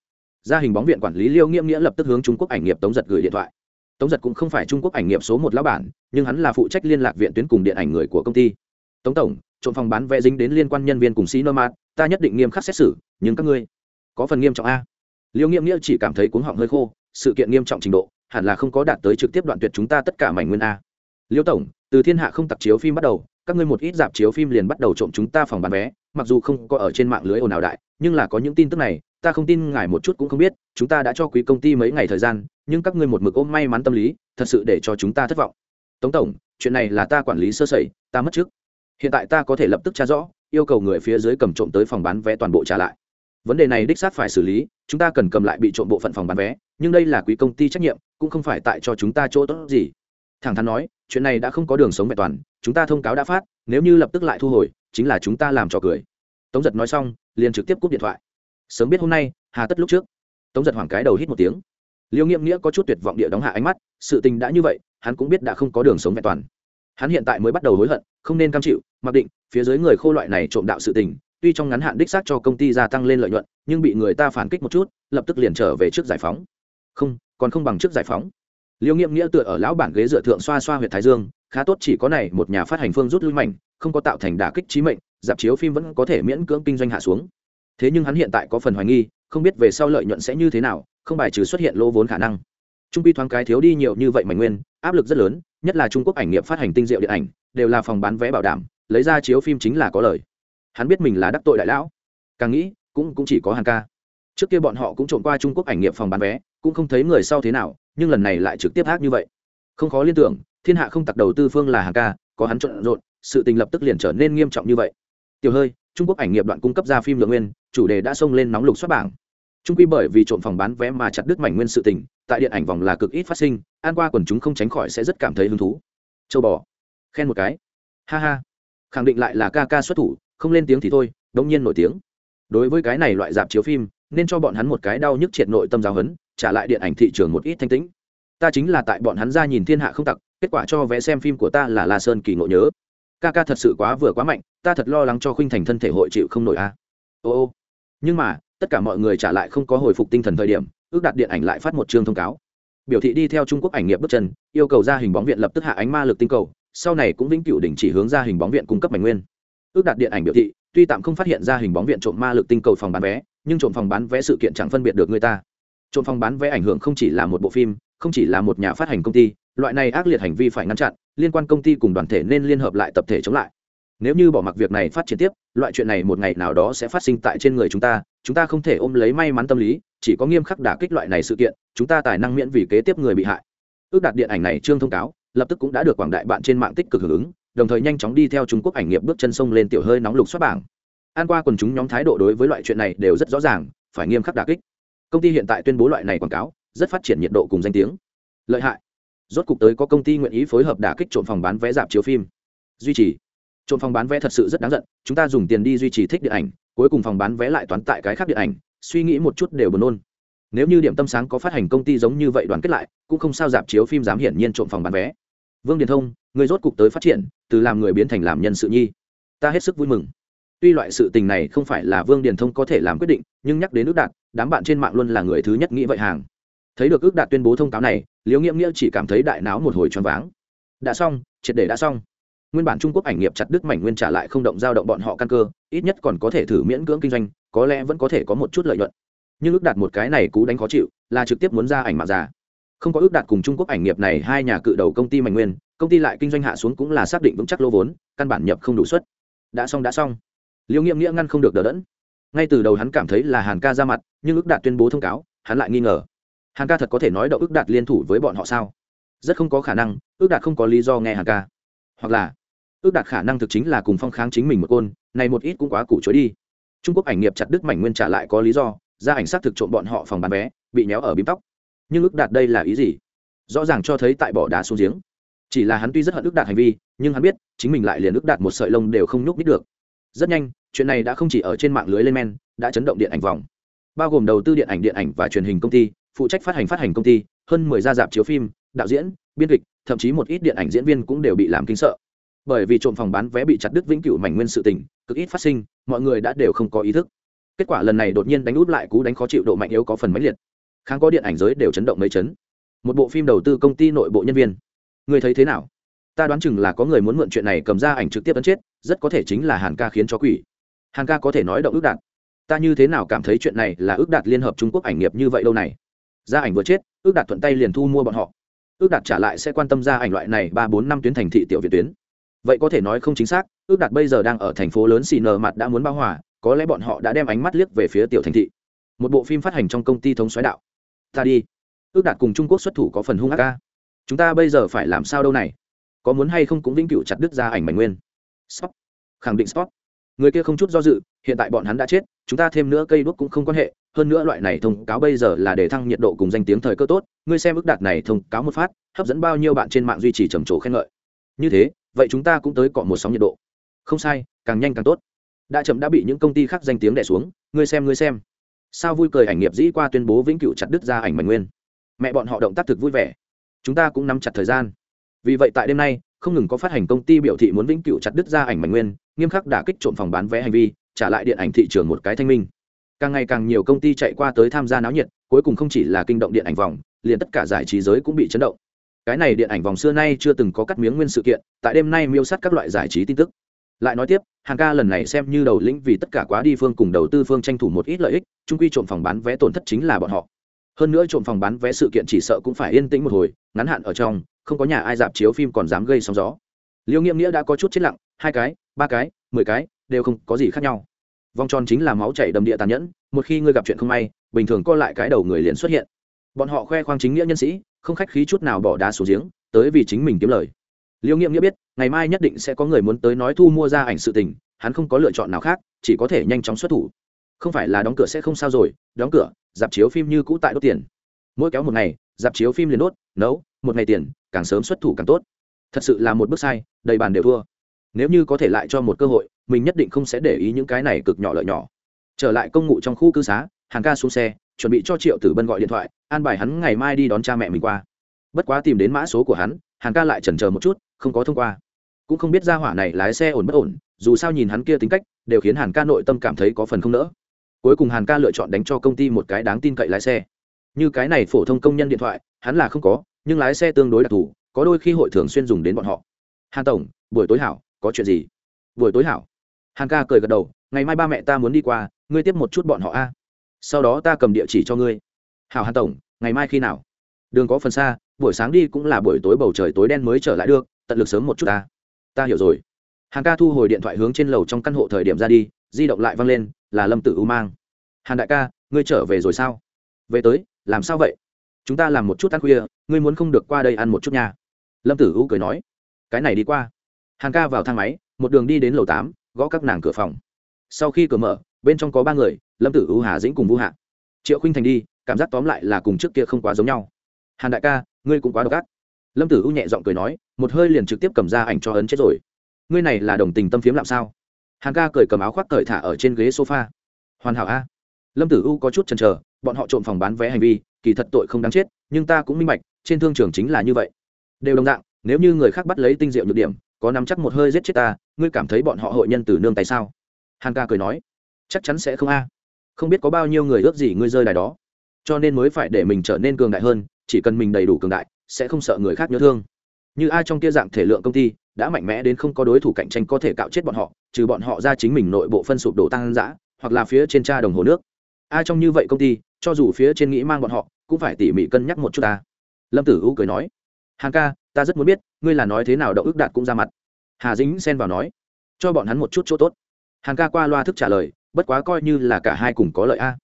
Gia hình bóng viện quản lý liêu nghiêm nghĩa lập tức hướng trung quốc ảnh nghiệp tống giật gửi điện thoại. Tống giật cũng không phải trung quốc ảnh nghiệp số một lão bản, nhưng hắn là phụ trách liên lạc viện tuyến cùng điện ảnh người của công ty. Tống tổng, trộm phòng bán vé dính đến liên quan nhân viên cùng sĩ nomad ta nhất định nghiêm khắc xét xử, nhưng các ngươi có phần nghiêm trọng a? Liêu nghiêm nghĩa chỉ cảm thấy cuống họng hơi khô, sự kiện nghiêm trọng trình độ, hẳn là không có đạt tới trực tiếp đoạn tuyệt chúng ta tất cả mảnh nguyên a. Liêu tổng, từ thiên hạ không tặc chiếu phim bắt đầu, các ngươi một ít dạp chiếu phim liền bắt đầu trộm chúng ta phòng bán vé, mặc dù không có ở trên mạng lưới ồn ào đại, nhưng là có những tin tức này, ta không tin ngài một chút cũng không biết, chúng ta đã cho quý công ty mấy ngày thời gian, nhưng các ngươi một mực ôm may mắn tâm lý, thật sự để cho chúng ta thất vọng. Tống tổng, chuyện này là ta quản lý sơ sẩy, ta mất trước hiện tại ta có thể lập tức tra rõ, yêu cầu người phía dưới cầm trộm tới phòng bán vé toàn bộ trả lại vấn đề này đích xác phải xử lý, chúng ta cần cầm lại bị trộm bộ phận phòng bán vé, nhưng đây là quý công ty trách nhiệm, cũng không phải tại cho chúng ta chỗ tốt gì. Thẳng thắn nói, chuyện này đã không có đường sống vẹn toàn, chúng ta thông cáo đã phát, nếu như lập tức lại thu hồi, chính là chúng ta làm trò cười. Tống giật nói xong, liền trực tiếp cúp điện thoại. Sớm biết hôm nay, hà tất lúc trước. Tống giật hoảng cái đầu hít một tiếng. Liêu nghiệm nghĩa có chút tuyệt vọng địa đóng hạ ánh mắt, sự tình đã như vậy, hắn cũng biết đã không có đường sống vẹn toàn. Hắn hiện tại mới bắt đầu hối hận, không nên cam chịu, mặc định, phía dưới người khô loại này trộm đạo sự tình tuy trong ngắn hạn đích xác cho công ty gia tăng lên lợi nhuận, nhưng bị người ta phản kích một chút, lập tức liền trở về trước giải phóng. Không, còn không bằng trước giải phóng. Liêu nghiệm nghĩa tựa ở lão bản ghế dựa thượng xoa xoa huyện thái dương, khá tốt chỉ có này, một nhà phát hành phương rút lui mảnh, không có tạo thành đả kích trí mệnh, dạp chiếu phim vẫn có thể miễn cưỡng kinh doanh hạ xuống. Thế nhưng hắn hiện tại có phần hoài nghi, không biết về sau lợi nhuận sẽ như thế nào, không bài trừ xuất hiện lỗ vốn khả năng. Trung pi thoáng cái thiếu đi nhiều như vậy mảnh nguyên, áp lực rất lớn, nhất là trung quốc ảnh nghiệp phát hành tinh diệu điện ảnh, đều là phòng bán vé bảo đảm, lấy ra chiếu phim chính là có lời hắn biết mình là đắc tội đại lão. Càng nghĩ, cũng cũng chỉ có hàng ca. Trước kia bọn họ cũng trộm qua trung quốc ảnh nghiệp phòng bán vé, cũng không thấy người sau thế nào, nhưng lần này lại trực tiếp ác như vậy. Không khó liên tưởng, thiên hạ không tặc đầu tư phương là hàng ca, có hắn trộn rộn, sự tình lập tức liền trở nên nghiêm trọng như vậy. Tiểu hơi, trung quốc ảnh nghiệp đoạn cung cấp ra phim lượng nguyên, chủ đề đã xông lên nóng lục xuất bảng. Trung quy bởi vì trộm phòng bán vé mà chặt đứt mảnh nguyên sự tình, tại điện ảnh vòng là cực ít phát sinh an qua quần chúng không tránh khỏi sẽ rất cảm thấy hứng thú. Châu bò. Khen một cái. Ha ha. Khẳng định lại là ca ca xuất thủ không lên tiếng thì thôi đông nhiên nổi tiếng. Đối với cái này loại dạp chiếu phim, nên cho bọn hắn một cái đau nhức triệt nội tâm giáo hấn, trả lại điện ảnh thị trường một ít thanh tĩnh. Ta chính là tại bọn hắn ra nhìn thiên hạ không tặc, kết quả cho vé xem phim của ta là la sơn kỳ ngộ nhớ. Ca ca thật sự quá vừa quá mạnh, ta thật lo lắng cho khuynh thành thân thể hội chịu không nổi a. Ô ô. Nhưng mà, tất cả mọi người trả lại không có hồi phục tinh thần thời điểm, ước đạt điện ảnh lại phát một chương thông cáo. Biểu thị đi theo trung quốc ảnh nghiệp bước chân, yêu cầu ra hình bóng viện lập tức hạ ánh ma lực tinh cầu, sau này cũng vĩnh cửu đình chỉ hướng ra hình bóng viện cung cấp mảnh nguyên ước đạt điện ảnh biểu thị, tuy tạm không phát hiện ra hình bóng viện trộm ma lực tinh cầu phòng bán vé, nhưng trộm phòng bán vé sự kiện chẳng phân biệt được người ta. Trộm phòng bán vé ảnh hưởng không chỉ là một bộ phim, không chỉ là một nhà phát hành công ty, loại này ác liệt hành vi phải ngăn chặn, liên quan công ty cùng đoàn thể nên liên hợp lại tập thể chống lại. Nếu như bỏ mặc việc này phát triển tiếp, loại chuyện này một ngày nào đó sẽ phát sinh tại trên người chúng ta chúng ta không thể ôm lấy may mắn tâm lý, chỉ có nghiêm khắc đả kích loại này sự kiện, chúng ta tài năng miễn vì kế tiếp người bị hại. Ước đạt điện ảnh này trương thông cáo, lập tức cũng đã được quảng đại bạn trên mạng tích cực hưởng ứng đồng thời nhanh chóng đi theo trung quốc ảnh nghiệp bước chân sông lên tiểu hơi nóng lục xuất bảng. An qua quần chúng nhóm thái độ đối với loại chuyện này đều rất rõ ràng, phải nghiêm khắc đả kích. Công ty hiện tại tuyên bố loại này quảng cáo, rất phát triển nhiệt độ cùng danh tiếng. Lợi hại. Rốt cục tới có công ty nguyện ý phối hợp đả kích trộm phòng bán vé dạp chiếu phim. Duy trì. Trộm phòng bán vé thật sự rất đáng giận, chúng ta dùng tiền đi duy trì thích điện ảnh, cuối cùng phòng bán vé lại toán tại cái khác điện ảnh, suy nghĩ một chút đều buồn nôn. Nếu như điểm tâm sáng có phát hành công ty giống như vậy đoàn kết lại, cũng không sao dạp chiếu phim dám hiển nhiên trộm phòng bán vé. Vương điền thông, người rốt cục tới phát triển từ làm người biến thành làm nhân sự nhi. Ta hết sức vui mừng. Tuy loại sự tình này không phải là vương điền thông có thể làm quyết định, nhưng nhắc đến ước đạt, đám bạn trên mạng luôn là người thứ nhất nghĩ vậy hàng. Thấy được ước đạt tuyên bố thông cáo này, liễu nghiễm nghĩa chỉ cảm thấy đại náo một hồi choáng váng. Đã xong, triệt để đã xong. Nguyên bản trung quốc ảnh nghiệp chặt đứt mảnh nguyên trả lại không động giao động bọn họ căn cơ, ít nhất còn có thể thử miễn cưỡng kinh doanh, có lẽ vẫn có thể có một chút lợi nhuận. Nhưng ước đạt một cái này cú đánh khó chịu, là trực tiếp muốn ra ảnh mạng giả không có ước đạt cùng trung quốc ảnh nghiệp này hai nhà cự đầu công ty mảnh nguyên công ty lại kinh doanh hạ xuống cũng là xác định vững chắc lô vốn, căn bản nhập không đủ suất. Đã xong đã xong. Liêu nghiệm nghĩa ngăn không được đỡ đẫn. Ngay từ đầu hắn cảm thấy là hàn ca ra mặt, nhưng ước đạt tuyên bố thông cáo, hắn lại nghi ngờ. Hàn ca thật có thể nói đậu ước đạt liên thủ với bọn họ sao? Rất không có khả năng, ước đạt không có lý do nghe hàn ca. Hoặc là, ước đạt khả năng thực chính là cùng phong kháng chính mình một côn, này một ít cũng quá củ chối đi. Trung quốc ảnh nghiệp chặt đứt mảnh nguyên trả lại có lý do, ra ảnh xác thực trộm bọn họ phòng bán vé, bị méo ở bím tóc. Nhưng ước đạt đây là ý gì? Rõ ràng cho thấy tại bỏ đá xuống giếng chỉ là hắn tuy rất hận ước đạt hành vi, nhưng hắn biết, chính mình lại liền ước đạt một sợi lông đều không nhúc nít được. Rất nhanh, chuyện này đã không chỉ ở trên mạng lưới lên men, đã chấn động điện ảnh vòng. Bao gồm đầu tư điện ảnh điện ảnh và truyền hình công ty, phụ trách phát hành phát hành công ty, hơn mười gia dạp chiếu phim, đạo diễn, biên kịch, thậm chí một ít điện ảnh diễn viên cũng đều bị làm kinh sợ. Bởi vì trộm phòng bán vé bị chặt đứt vĩnh cửu mảnh nguyên sự tình, cực ít phát sinh, mọi người đã đều không có ý thức. Kết quả lần này đột nhiên đánh út lại cú đánh khó chịu độ mạnh yếu có phần mãnh liệt. Kháng có điện ảnh giới đều chấn động mấy chấn. Một bộ phim đầu tư công ty nội bộ nhân viên. Ngươi thấy thế nào? Ta đoán chừng là có người muốn mượn chuyện này cầm ra ảnh trực tiếp ấn chết, rất có thể chính là hàn ca khiến cho quỷ. Hàn ca có thể nói động ước đạt. Ta như thế nào cảm thấy chuyện này là ước đạt liên hợp trung quốc ảnh nghiệp như vậy lâu này? Gia ảnh vừa chết, ước đạt thuận tay liền thu mua bọn họ. Ước đạt trả lại sẽ quan tâm ra ảnh loại này ba bốn năm tuyến thành thị tiểu việt tuyến. Vậy có thể nói không chính xác, ước đạt bây giờ đang ở thành phố lớn xì nờ mặt đã muốn bao hòa, có lẽ bọn họ đã đem ánh mắt liếc về phía tiểu thành thị. Một bộ phim phát hành trong công ty thống xoáy đạo. Ta đi. Ước đạt cùng trung quốc xuất thủ có phần hung ác ca chúng ta bây giờ phải làm sao đâu này? Có muốn hay không cũng vĩnh cửu chặt đứt ra ảnh mảnh nguyên. Stop. Khẳng định stop. Người kia không chút do dự, hiện tại bọn hắn đã chết, chúng ta thêm nữa cây đuốc cũng không quan hệ, hơn nữa loại này thông cáo bây giờ là để thăng nhiệt độ cùng danh tiếng thời cơ tốt, ngươi xem ước đạt này thông cáo một phát, hấp dẫn bao nhiêu bạn trên mạng duy trì trầm trồ khen ngợi. Như thế, vậy chúng ta cũng tới cọ một sóng nhiệt độ. Không sai, càng nhanh càng tốt. Đã chậm đã bị những công ty khác danh tiếng đẻ xuống, ngươi xem ngươi xem. Sao vui cười ảnh nghiệp dĩ qua tuyên bố vĩnh cửu chặt đứt ra ảnh mảnh nguyên. Mẹ bọn họ động tác thực vui vẻ chúng ta cũng nắm chặt thời gian. Vì vậy tại đêm nay, không ngừng có phát hành công ty biểu thị muốn vĩnh cửu chặt đứt ra ảnh mảnh nguyên, nghiêm khắc đả kích trộm phòng bán vé hành vi, trả lại điện ảnh thị trường một cái thanh minh. Càng ngày càng nhiều công ty chạy qua tới tham gia náo nhiệt, cuối cùng không chỉ là kinh động điện ảnh vòng, liền tất cả giải trí giới cũng bị chấn động. Cái này điện ảnh vòng xưa nay chưa từng có cắt miếng nguyên sự kiện, tại đêm nay miêu sát các loại giải trí tin tức. Lại nói tiếp, hàng ca lần này xem như đầu lĩnh vì tất cả quá đi phương cùng đầu tư phương tranh thủ một ít lợi ích trung quy trộm phòng bán vé tổn thất chính là bọn họ hơn nữa trộm phòng bán vé sự kiện chỉ sợ cũng phải yên tĩnh một hồi, ngắn hạn ở trong, không có nhà ai dạp chiếu phim còn dám gây sóng gió. Liêu nghiêm nghĩa đã có chút chết lặng, hai cái, ba cái, mười cái, đều không có gì khác nhau. Vòng tròn chính là máu chảy đầm địa tàn nhẫn, một khi ngươi gặp chuyện không may, bình thường co lại cái đầu người liền xuất hiện. Bọn họ khoe khoang chính nghĩa nhân sĩ, không khách khí chút nào bỏ đá xuống giếng, tới vì chính mình kiếm lời. Liêu nghiệm nghĩa biết, ngày mai nhất định sẽ có người muốn tới nói thu mua ra ảnh sự tình, hắn không có lựa chọn nào khác, chỉ có thể nhanh chóng xuất thủ không phải là đóng cửa sẽ không sao rồi, đóng cửa, dạp chiếu phim như cũ tại đốt tiền. Mỗi kéo một ngày, dạp chiếu phim liền đốt, nấu, một ngày tiền, càng sớm xuất thủ càng tốt. Thật sự là một bước sai, đầy bàn đều thua. Nếu như có thể lại cho một cơ hội, mình nhất định không sẽ để ý những cái này cực nhỏ lợi nhỏ. Trở lại công ngụ trong khu cư xá, hàng ca xuống xe, chuẩn bị cho triệu tử bân gọi điện thoại, an bài hắn ngày mai đi đón cha mẹ mình qua. Bất quá tìm đến mã số của hắn, hàng ca lại chần chờ một chút, không có thông qua. Cũng không biết ra hỏa này lái xe ổn bất ổn, dù sao nhìn hắn kia tính cách, đều khiến hàn ca nội tâm cảm thấy có phần không nỡ cuối cùng hàn ca lựa chọn đánh cho công ty một cái đáng tin cậy lái xe. Như cái này phổ thông công nhân điện thoại, hắn là không có, nhưng lái xe tương đối đặc thù, có đôi khi hội thường xuyên dùng đến bọn họ. Hàn tổng, buổi tối hảo, có chuyện gì? Buổi tối hảo. Hàn ca cười gật đầu, ngày mai ba mẹ ta muốn đi qua, ngươi tiếp một chút bọn họ a. Sau đó ta cầm địa chỉ cho ngươi. Hảo hàn tổng, ngày mai khi nào? Đường có phần xa, buổi sáng đi cũng là buổi tối bầu trời tối đen mới trở lại được, tận lực sớm một chút ta. Ta hiểu rồi. Hàn ca thu hồi điện thoại hướng trên lầu trong căn hộ thời điểm ra đi di động lại văng lên, là lâm tử u mang. Hàn đại ca, ngươi trở về rồi sao? Về tới, làm sao vậy? Chúng ta làm một chút ăn khuya, ngươi muốn không được qua đây ăn một chút nha. Lâm tử u cười nói. Cái này đi qua. Hàn ca vào thang máy, một đường đi đến lầu tám, gõ các nàng cửa phòng. Sau khi cửa mở, bên trong có ba người, lâm tử u, hà dĩnh cùng vũ hạ. Triệu khinh thành đi, cảm giác tóm lại là cùng trước kia không quá giống nhau. Hàn đại ca, ngươi cũng quá độc ác. Lâm tử u nhẹ giọng cười nói, một hơi liền trực tiếp cầm ra ảnh cho ấn chết rồi. Ngươi này là đồng tình tâm phiếm làm sao? Hàn ca cởi cầm áo khoác cởi thả ở trên ghế sofa. Hoàn hảo a. Lâm tử u có chút chần chờ, bọn họ trộm phòng bán vé hành vi, kỳ thật tội không đáng chết, nhưng ta cũng minh bạch, trên thương trường chính là như vậy. Đều đồng dạng, nếu như người khác bắt lấy tinh diệu nhược điểm, có nắm chắc một hơi giết chết ta, ngươi cảm thấy bọn họ hội nhân từ nương tay sao? Hàn ca cười nói, chắc chắn sẽ không a. Không biết có bao nhiêu người ước gì ngươi rơi đài đó. Cho nên mới phải để mình trở nên cường đại hơn, chỉ cần mình đầy đủ cường đại, sẽ không sợ người khác nhớ thương như ai trong kia dạng thể lượng công ty, đã mạnh mẽ đến không có đối thủ cạnh tranh có thể cạo chết bọn họ, trừ bọn họ ra chính mình nội bộ phân sụp đổ tăng giã hoặc là phía trên cha đồng hồ nước. Ai trong như vậy công ty, cho dù phía trên nghĩ mang bọn họ, cũng phải tỉ mỉ cân nhắc một chút ta. Lâm tử u cười nói. Hàng ca, ta rất muốn biết, ngươi là nói thế nào đậu ước đạt cũng ra mặt. Hà dính xen vào nói. Cho bọn hắn một chút chỗ tốt. Hàng ca qua loa thức trả lời. Bất quá coi như là cả hai cùng có lợi a.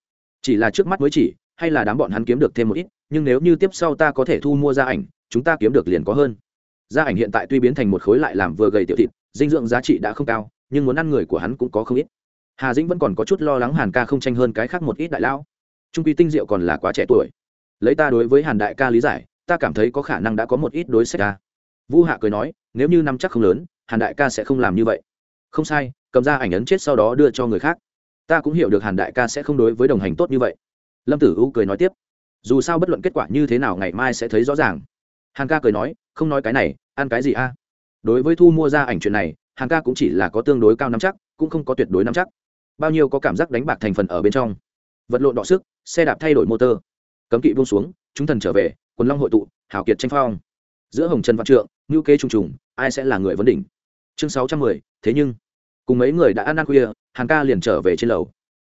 Chỉ là trước mắt mới chỉ, hay là đám bọn hắn kiếm được thêm một ít, nhưng nếu như tiếp sau ta có thể thu mua ra ảnh, chúng ta kiếm được liền có hơn gia ảnh hiện tại tuy biến thành một khối lại làm vừa gầy tiểu thịt, dinh dưỡng giá trị đã không cao, nhưng muốn ăn người của hắn cũng có không ít. Hà dĩnh vẫn còn có chút lo lắng hàn ca không tranh hơn cái khác một ít đại lão. Trung quy tinh diệu còn là quá trẻ tuổi. Lấy ta đối với hàn đại ca lý giải, ta cảm thấy có khả năng đã có một ít đối sách ca vũ hạ cười nói, nếu như năm chắc không lớn, hàn đại ca sẽ không làm như vậy. Không sai, cầm ra ảnh ấn chết sau đó đưa cho người khác. Ta cũng hiểu được hàn đại ca sẽ không đối với đồng hành tốt như vậy. Lâm tử u cười nói tiếp, dù sao bất luận kết quả như thế nào ngày mai sẽ thấy rõ ràng. Hàn ca cười nói không nói cái này, ăn cái gì a? Đối với thu mua ra ảnh chuyện này hàng ca cũng chỉ là có tương đối cao nắm chắc, cũng không có tuyệt đối nắm chắc. Bao nhiêu có cảm giác đánh bạc thành phần ở bên trong. Vật lộn đọ sức, xe đạp thay đổi motor. Cấm kỵ buông xuống, chúng thần trở về, quần long hội tụ hảo kiệt tranh phong. Giữa hồng trần văn trượng ngữ kế trùng trùng, ai sẽ là người vấn đỉnh? Chương sáu trăm mười, thế nhưng, cùng mấy người đã ăn ăn khuya hàng ca liền trở về trên lầu.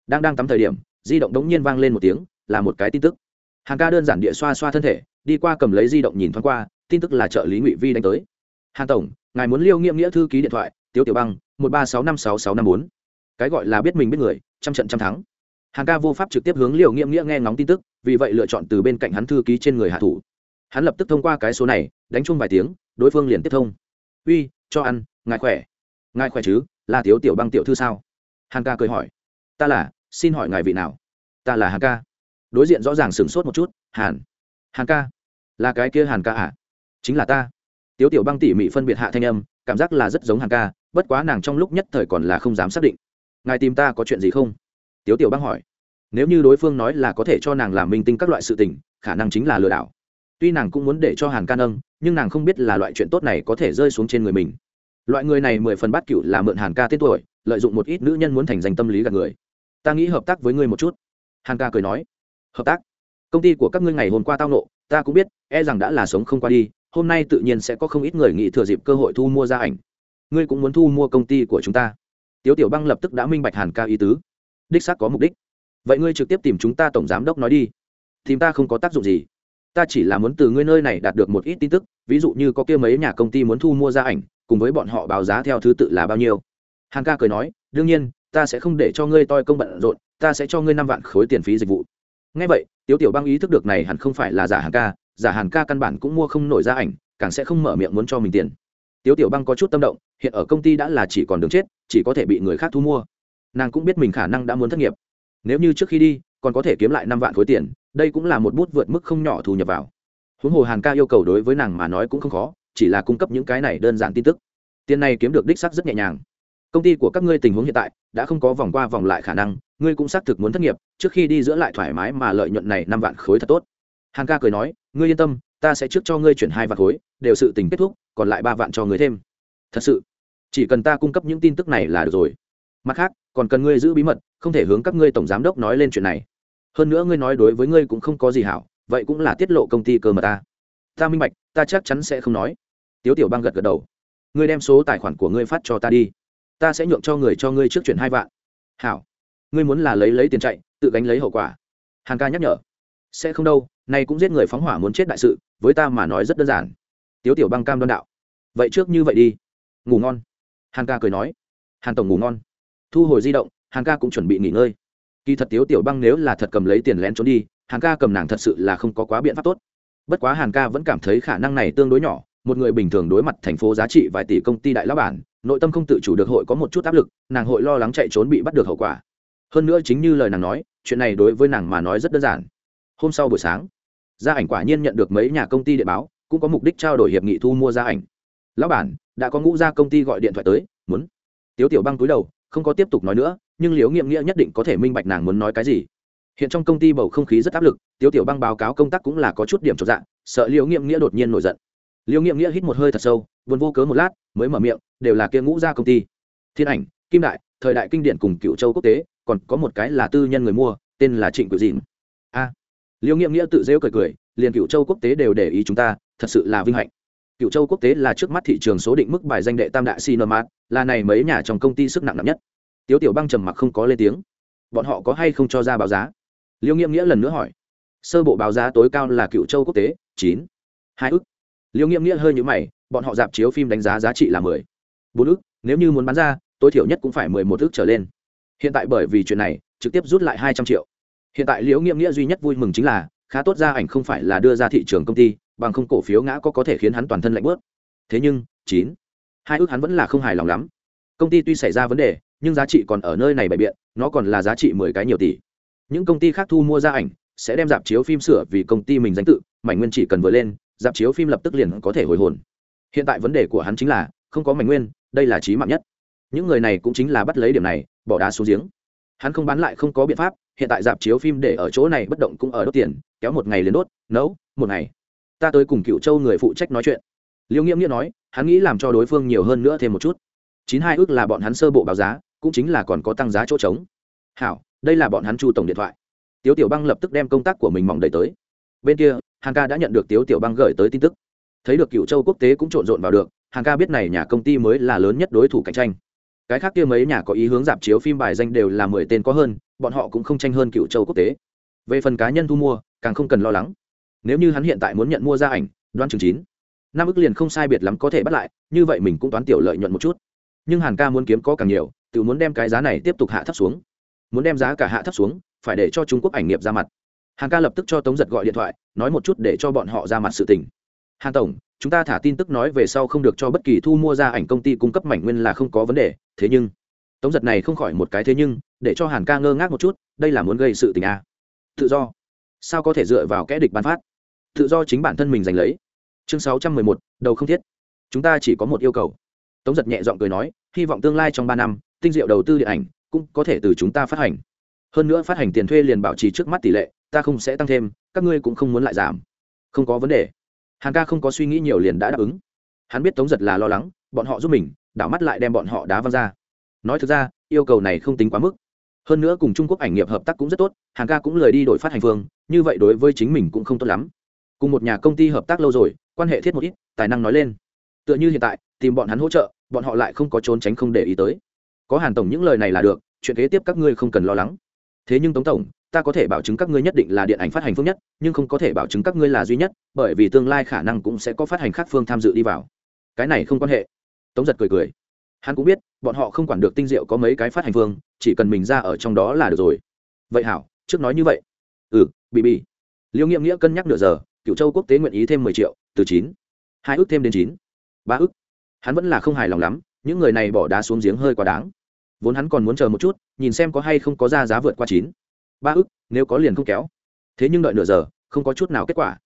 Đang đang tắm thời điểm, di động đống nhiên vang lên một tiếng, là một cái tin tức. Hàng ca đơn giản địa xoa xoa thân thể, đi qua cầm lấy di động nhìn thoáng qua tin tức là trợ lý ngụy vi đánh tới. Hàn tổng, ngài muốn liêu nghiệm nghĩa thư ký điện thoại, tiếu tiểu băng, một ba sáu năm sáu sáu năm bốn. Cái gọi là biết mình biết người, trăm trận trăm thắng. Hàn ca vô pháp trực tiếp hướng liều nghiệm nghĩa nghe ngóng tin tức, vì vậy lựa chọn từ bên cạnh hắn thư ký trên người hạ thủ. Hắn lập tức thông qua cái số này, đánh chung vài tiếng, đối phương liền tiếp thông. Uy, cho ăn, ngài khỏe. Ngài khỏe chứ, là thiếu tiểu băng tiểu thư sao? Hàn ca cười hỏi. Ta là, xin hỏi ngài vị nào? Ta là hàn ca. Đối diện rõ ràng sửng sốt một chút, hàn. Hàn ca? Là cái kia hàn ca à? Chính là ta. Tiếu tiểu băng tỉ mỉ phân biệt hạ thanh âm, cảm giác là rất giống hàn ca, bất quá nàng trong lúc nhất thời còn là không dám xác định. Ngài tìm ta có chuyện gì không? Tiếu tiểu băng hỏi. Nếu như đối phương nói là có thể cho nàng làm minh tinh các loại sự tình, khả năng chính là lừa đảo. Tuy nàng cũng muốn để cho hàn ca nâng, nhưng nàng không biết là loại chuyện tốt này có thể rơi xuống trên người mình. Loại người này mười phần bát cựu là mượn hàn ca tên tuổi, lợi dụng một ít nữ nhân muốn thành danh tâm lý gạt người. Ta nghĩ hợp tác với ngươi một chút. Hàn ca cười nói. Hợp tác? Công ty của các ngươi ngày hôm qua tao nộ ta cũng biết e rằng đã là sống không qua đi hôm nay tự nhiên sẽ có không ít người nghĩ thừa dịp cơ hội thu mua ra ảnh. Ngươi cũng muốn thu mua công ty của chúng ta. Tiếu tiểu băng lập tức đã minh bạch hàn ca ý tứ. Đích xác có mục đích. Vậy ngươi trực tiếp tìm chúng ta tổng giám đốc nói đi. Tìm ta không có tác dụng gì. Ta chỉ là muốn từ ngươi nơi này đạt được một ít tin tức, ví dụ như có kia mấy nhà công ty muốn thu mua ra ảnh, cùng với bọn họ báo giá theo thứ tự là bao nhiêu. Hàn ca cười nói, đương nhiên, ta sẽ không để cho ngươi toi công bận rộn, ta sẽ cho ngươi năm vạn khối tiền phí dịch vụ. Ngay vậy, tiếu tiểu băng ý thức được này hẳn không phải là giả hàn ca giả hàn ca căn bản cũng mua không nổi ra ảnh, càng sẽ không mở miệng muốn cho mình tiền. Tiếu tiểu băng có chút tâm động, hiện ở công ty đã là chỉ còn đường chết, chỉ có thể bị người khác thu mua. Nàng cũng biết mình khả năng đã muốn thất nghiệp. Nếu như trước khi đi, còn có thể kiếm lại năm vạn khối tiền, đây cũng là một bút vượt mức không nhỏ thu nhập vào. Huống hồ hàn ca yêu cầu đối với nàng mà nói cũng không khó, chỉ là cung cấp những cái này đơn giản tin tức. Tiền này kiếm được đích sắc rất nhẹ nhàng. Công ty của các ngươi tình huống hiện tại, đã không có vòng qua vòng lại khả năng, ngươi cũng xác thực muốn thất nghiệp, trước khi đi giữa lại thoải mái mà lợi nhuận này năm vạn khối thật tốt hàn ca cười nói, ngươi yên tâm, ta sẽ trước cho ngươi chuyển hai vạn khối, đều sự tình kết thúc, còn lại ba vạn cho ngươi thêm. Thật sự? Chỉ cần ta cung cấp những tin tức này là được rồi. Mặt khác, còn cần ngươi giữ bí mật, không thể hướng các ngươi tổng giám đốc nói lên chuyện này. Hơn nữa ngươi nói đối với ngươi cũng không có gì hảo, vậy cũng là tiết lộ công ty cơ mà ta. Ta minh bạch, ta chắc chắn sẽ không nói. Tiếu tiểu bang gật gật đầu. Ngươi đem số tài khoản của ngươi phát cho ta đi. Ta sẽ nhượng cho người cho ngươi trước chuyển hai vạn. Hảo. Ngươi muốn là lấy lấy tiền chạy, tự gánh lấy hậu quả. Hàng ca nhắc nhở. Sẽ không đâu nay cũng giết người phóng hỏa muốn chết đại sự, với ta mà nói rất đơn giản. Tiếu tiểu băng cam đoan đạo. Vậy trước như vậy đi. Ngủ ngon. Hàn ca cười nói. Hàn tổng ngủ ngon. Thu hồi di động, hàn ca cũng chuẩn bị nghỉ ngơi. Kỳ thật tiếu tiểu băng nếu là thật cầm lấy tiền lén trốn đi, hàn ca cầm nàng thật sự là không có quá biện pháp tốt. Bất quá hàn ca vẫn cảm thấy khả năng này tương đối nhỏ, một người bình thường đối mặt thành phố giá trị vài tỷ công ty đại lão bản, nội tâm không tự chủ được hội có một chút áp lực, nàng hội lo lắng chạy trốn bị bắt được hậu quả. Hơn nữa chính như lời nàng nói, chuyện này đối với nàng mà nói rất đơn giản hôm sau buổi sáng, gia ảnh quả nhiên nhận được mấy nhà công ty điện báo, cũng có mục đích trao đổi hiệp nghị thu mua gia ảnh. Lão bản, đã có ngũ gia công ty gọi điện thoại tới, muốn. Tiếu tiểu băng túi đầu, không có tiếp tục nói nữa, nhưng liếu nghiệm nghĩa nhất định có thể minh bạch nàng muốn nói cái gì. Hiện trong công ty bầu không khí rất áp lực, tiếu tiểu băng báo cáo công tác cũng là có chút điểm trọn dạng, sợ liễu nghiệm nghĩa đột nhiên nổi giận. Liễu nghiệm nghĩa hít một hơi thật sâu, buồn vô cớ một lát, mới mở miệng, đều là kia ngũ gia công ty. Thiên ảnh, kim đại, thời đại kinh điển cùng cựu châu quốc tế, còn có một cái là tư nhân người mua, tên là trịnh cự dịn Liêu nghiệm nghĩa tự dễ cười cười, liền cựu châu quốc tế đều để ý chúng ta, thật sự là vinh hạnh. Cựu châu quốc tế là trước mắt thị trường số định mức bài danh đệ tam đại cinemat là này mấy nhà trong công ty sức nặng nặng nhất. Tiếu tiểu băng trầm mặc không có lên tiếng. Bọn họ có hay không cho ra báo giá? Liêu nghiệm nghĩa lần nữa hỏi. Sơ bộ báo giá tối cao là cựu châu quốc tế, chín, hai ức. Liêu nghiệm nghĩa hơi nhữ mày, bọn họ dạp chiếu phim đánh giá giá trị là mười, bốn ức, nếu như muốn bán ra, tối thiểu nhất cũng phải mười một ức trở lên. Hiện tại bởi vì chuyện này, trực tiếp rút lại hai trăm triệu hiện tại liễu nghiệm nghĩa duy nhất vui mừng chính là, khá tốt ra ảnh không phải là đưa ra thị trường công ty, bằng không cổ phiếu ngã có có thể khiến hắn toàn thân lạnh bớt thế nhưng, chín, hai ước hắn vẫn là không hài lòng lắm. Công ty tuy xảy ra vấn đề, nhưng giá trị còn ở nơi này bày biện, nó còn là giá trị mười cái nhiều tỷ. Những công ty khác thu mua ra ảnh, sẽ đem dạp chiếu phim sửa vì công ty mình danh tự, mảnh nguyên chỉ cần vừa lên, dạp chiếu phim lập tức liền có thể hồi hồn. Hiện tại vấn đề của hắn chính là, không có mảnh nguyên, đây là trí mạng nhất. Những người này cũng chính là bắt lấy điểm này, bỏ đá xuống giếng. Hắn không bán lại không có biện pháp hiện tại dạp chiếu phim để ở chỗ này bất động cũng ở đốt tiền, kéo một ngày liền đốt, nấu, một ngày. Ta tới cùng cựu châu người phụ trách nói chuyện. Liêu nghiễm nghĩa nói, hắn nghĩ làm cho đối phương nhiều hơn nữa thêm một chút. Chín hai ước là bọn hắn sơ bộ báo giá, cũng chính là còn có tăng giá chỗ trống. Hảo, đây là bọn hắn chu tổng điện thoại. Tiếu tiểu băng lập tức đem công tác của mình mỏng đầy tới. Bên kia, hàng ca đã nhận được tiếu tiểu băng gửi tới tin tức. Thấy được cựu châu quốc tế cũng trộn rộn vào được, hàng ca biết này nhà công ty mới là lớn nhất đối thủ cạnh tranh. Cái khác kia mấy nhà có ý hướng giảm chiếu phim bài danh đều là mười tên có hơn bọn họ cũng không tranh hơn cựu châu quốc tế. Về phần cá nhân thu mua, càng không cần lo lắng. Nếu như hắn hiện tại muốn nhận mua ra ảnh đoan chừng chín. Năm ức liền không sai biệt lắm có thể bắt lại, như vậy mình cũng toán tiểu lợi nhuận một chút. Nhưng hàn ca muốn kiếm có càng nhiều, tự muốn đem cái giá này tiếp tục hạ thấp xuống. Muốn đem giá cả hạ thấp xuống, phải để cho trung quốc ảnh nghiệp ra mặt. Hàn ca lập tức cho tống giật gọi điện thoại, nói một chút để cho bọn họ ra mặt sự tình. Hàn tổng, chúng ta thả tin tức nói về sau không được cho bất kỳ thu mua ra ảnh công ty cung cấp mảnh nguyên là không có vấn đề, thế nhưng tống giật này không khỏi một cái thế nhưng, để cho hàn ca ngơ ngác một chút, đây là muốn gây sự tình à. tự do. Sao có thể dựa vào kẽ địch bán phát? Tự do chính bản thân mình giành lấy. Chương sáu trăm mười một, đầu không thiết. Chúng ta chỉ có một yêu cầu. Tống giật nhẹ g i ọ n g cười nói, hy vọng tương lai trong ba năm, tinh diệu đầu tư điện ảnh cũng có thể từ chúng ta phát hành. Hơn nữa phát hành tiền thuê liền bảo trì trước mắt tỷ lệ, ta không sẽ tăng thêm, các ngươi cũng không muốn lại giảm. Không có vấn đề. Hàn ca không có suy nghĩ nhiều liền đã đáp ứng. Hắn biết tống giật là lo lắng, bọn họ giúp mình, đảo mắt lại đem bọn họ đá văng ra nói thực ra, yêu cầu này không tính quá mức. Hơn nữa cùng trung quốc ảnh nghiệp hợp tác cũng rất tốt, hàng ca cũng lời đi đổi phát hành phương, như vậy đối với chính mình cũng không tốt lắm. Cùng một nhà công ty hợp tác lâu rồi, quan hệ thiết một ít, tài năng nói lên. Tựa như hiện tại, tìm bọn hắn hỗ trợ, bọn họ lại không có trốn tránh không để ý tới. Có hàn tổng những lời này là được, chuyện kế tiếp các ngươi không cần lo lắng. Thế nhưng tống tổng, ta có thể bảo chứng các ngươi nhất định là điện ảnh phát hành phương nhất, nhưng không có thể bảo chứng các ngươi là duy nhất, bởi vì tương lai khả năng cũng sẽ có phát hành khác phương tham dự đi vào. Cái này không quan hệ. Tống giật cười cười hắn cũng biết bọn họ không quản được tinh diệu có mấy cái phát hành phương chỉ cần mình ra ở trong đó là được rồi. Vậy hảo trước nói như vậy. Ừ bị bị. Liêu nghiệm nghĩa cân nhắc nửa giờ cựu châu quốc tế nguyện ý thêm mười triệu từ chín. Hai ước thêm đến chín. Ba ước. Hắn vẫn là không hài lòng lắm những người này bỏ đá xuống giếng hơi quá đáng. Vốn hắn còn muốn chờ một chút nhìn xem có hay không có ra giá vượt qua chín. Ba ước, nếu có liền không kéo. Thế nhưng đợi nửa giờ không có chút nào kết quả.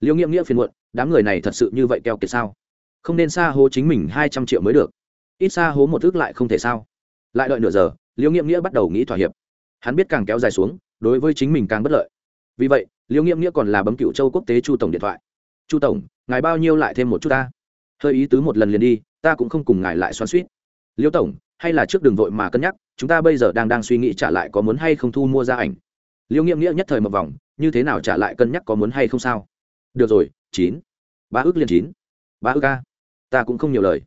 Liêu nghiệm nghĩa phiền muộn đám người này thật sự như vậy keo kiệt sao? Không nên xa hô chính mình hai trăm triệu mới được ít xa hố một thước lại không thể sao. Lại đợi nửa giờ, liêu nghiệm nghĩa bắt đầu nghĩ thỏa hiệp. Hắn biết càng kéo dài xuống, đối với chính mình càng bất lợi. Vì vậy, liêu nghiệm nghĩa còn là bấm cựu châu quốc tế chu tổng điện thoại. Chu tổng, ngài bao nhiêu lại thêm một chút ta? Hơi ý tứ một lần liền đi, ta cũng không cùng ngài lại xoan suýt liêu tổng, hay là trước đường vội mà cân nhắc, chúng ta bây giờ đang đang suy nghĩ trả lại có muốn hay không thu mua ra ảnh. Liêu nghiệm nghĩa nhất thời một vòng, như thế nào trả lại cân nhắc có muốn hay không sao? Được rồi, chín. Ba ước liền chín. Ba ước ca ta cũng không nhiều lời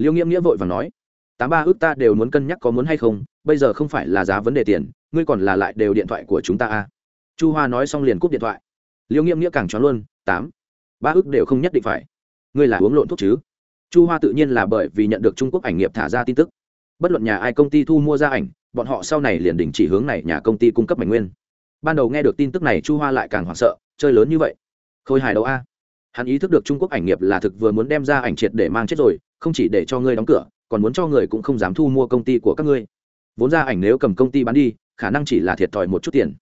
liêu nghiễm nghĩa vội và nói, tám ba ước ta đều muốn cân nhắc có muốn hay không, bây giờ không phải là giá vấn đề tiền, ngươi còn là lại đều điện thoại của chúng ta à? chu hoa nói xong liền cúp điện thoại. Liêu nghiễm nghĩa càng cho luôn, tám, ba ước đều không nhất định phải. Ngươi là uống lộn thuốc chứ? Chu hoa tự nhiên là bởi vì nhận được trung quốc ảnh nghiệp thả ra tin tức. Bất luận nhà ai công ty thu mua ra ảnh, bọn họ sau này liền đình chỉ hướng này nhà công ty cung cấp mảnh nguyên. Ban đầu nghe được tin tức này, chu hoa lại càng hoảng sợ, chơi lớn như vậy, khôi hài đâu a. Hắn ý thức được trung quốc ảnh nghiệp là thực vừa muốn đem ra ảnh triệt để mang chết rồi không chỉ để cho ngươi đóng cửa, còn muốn cho người cũng không dám thu mua công ty của các ngươi. Vốn ra ảnh nếu cầm công ty bán đi, khả năng chỉ là thiệt thòi một chút tiền.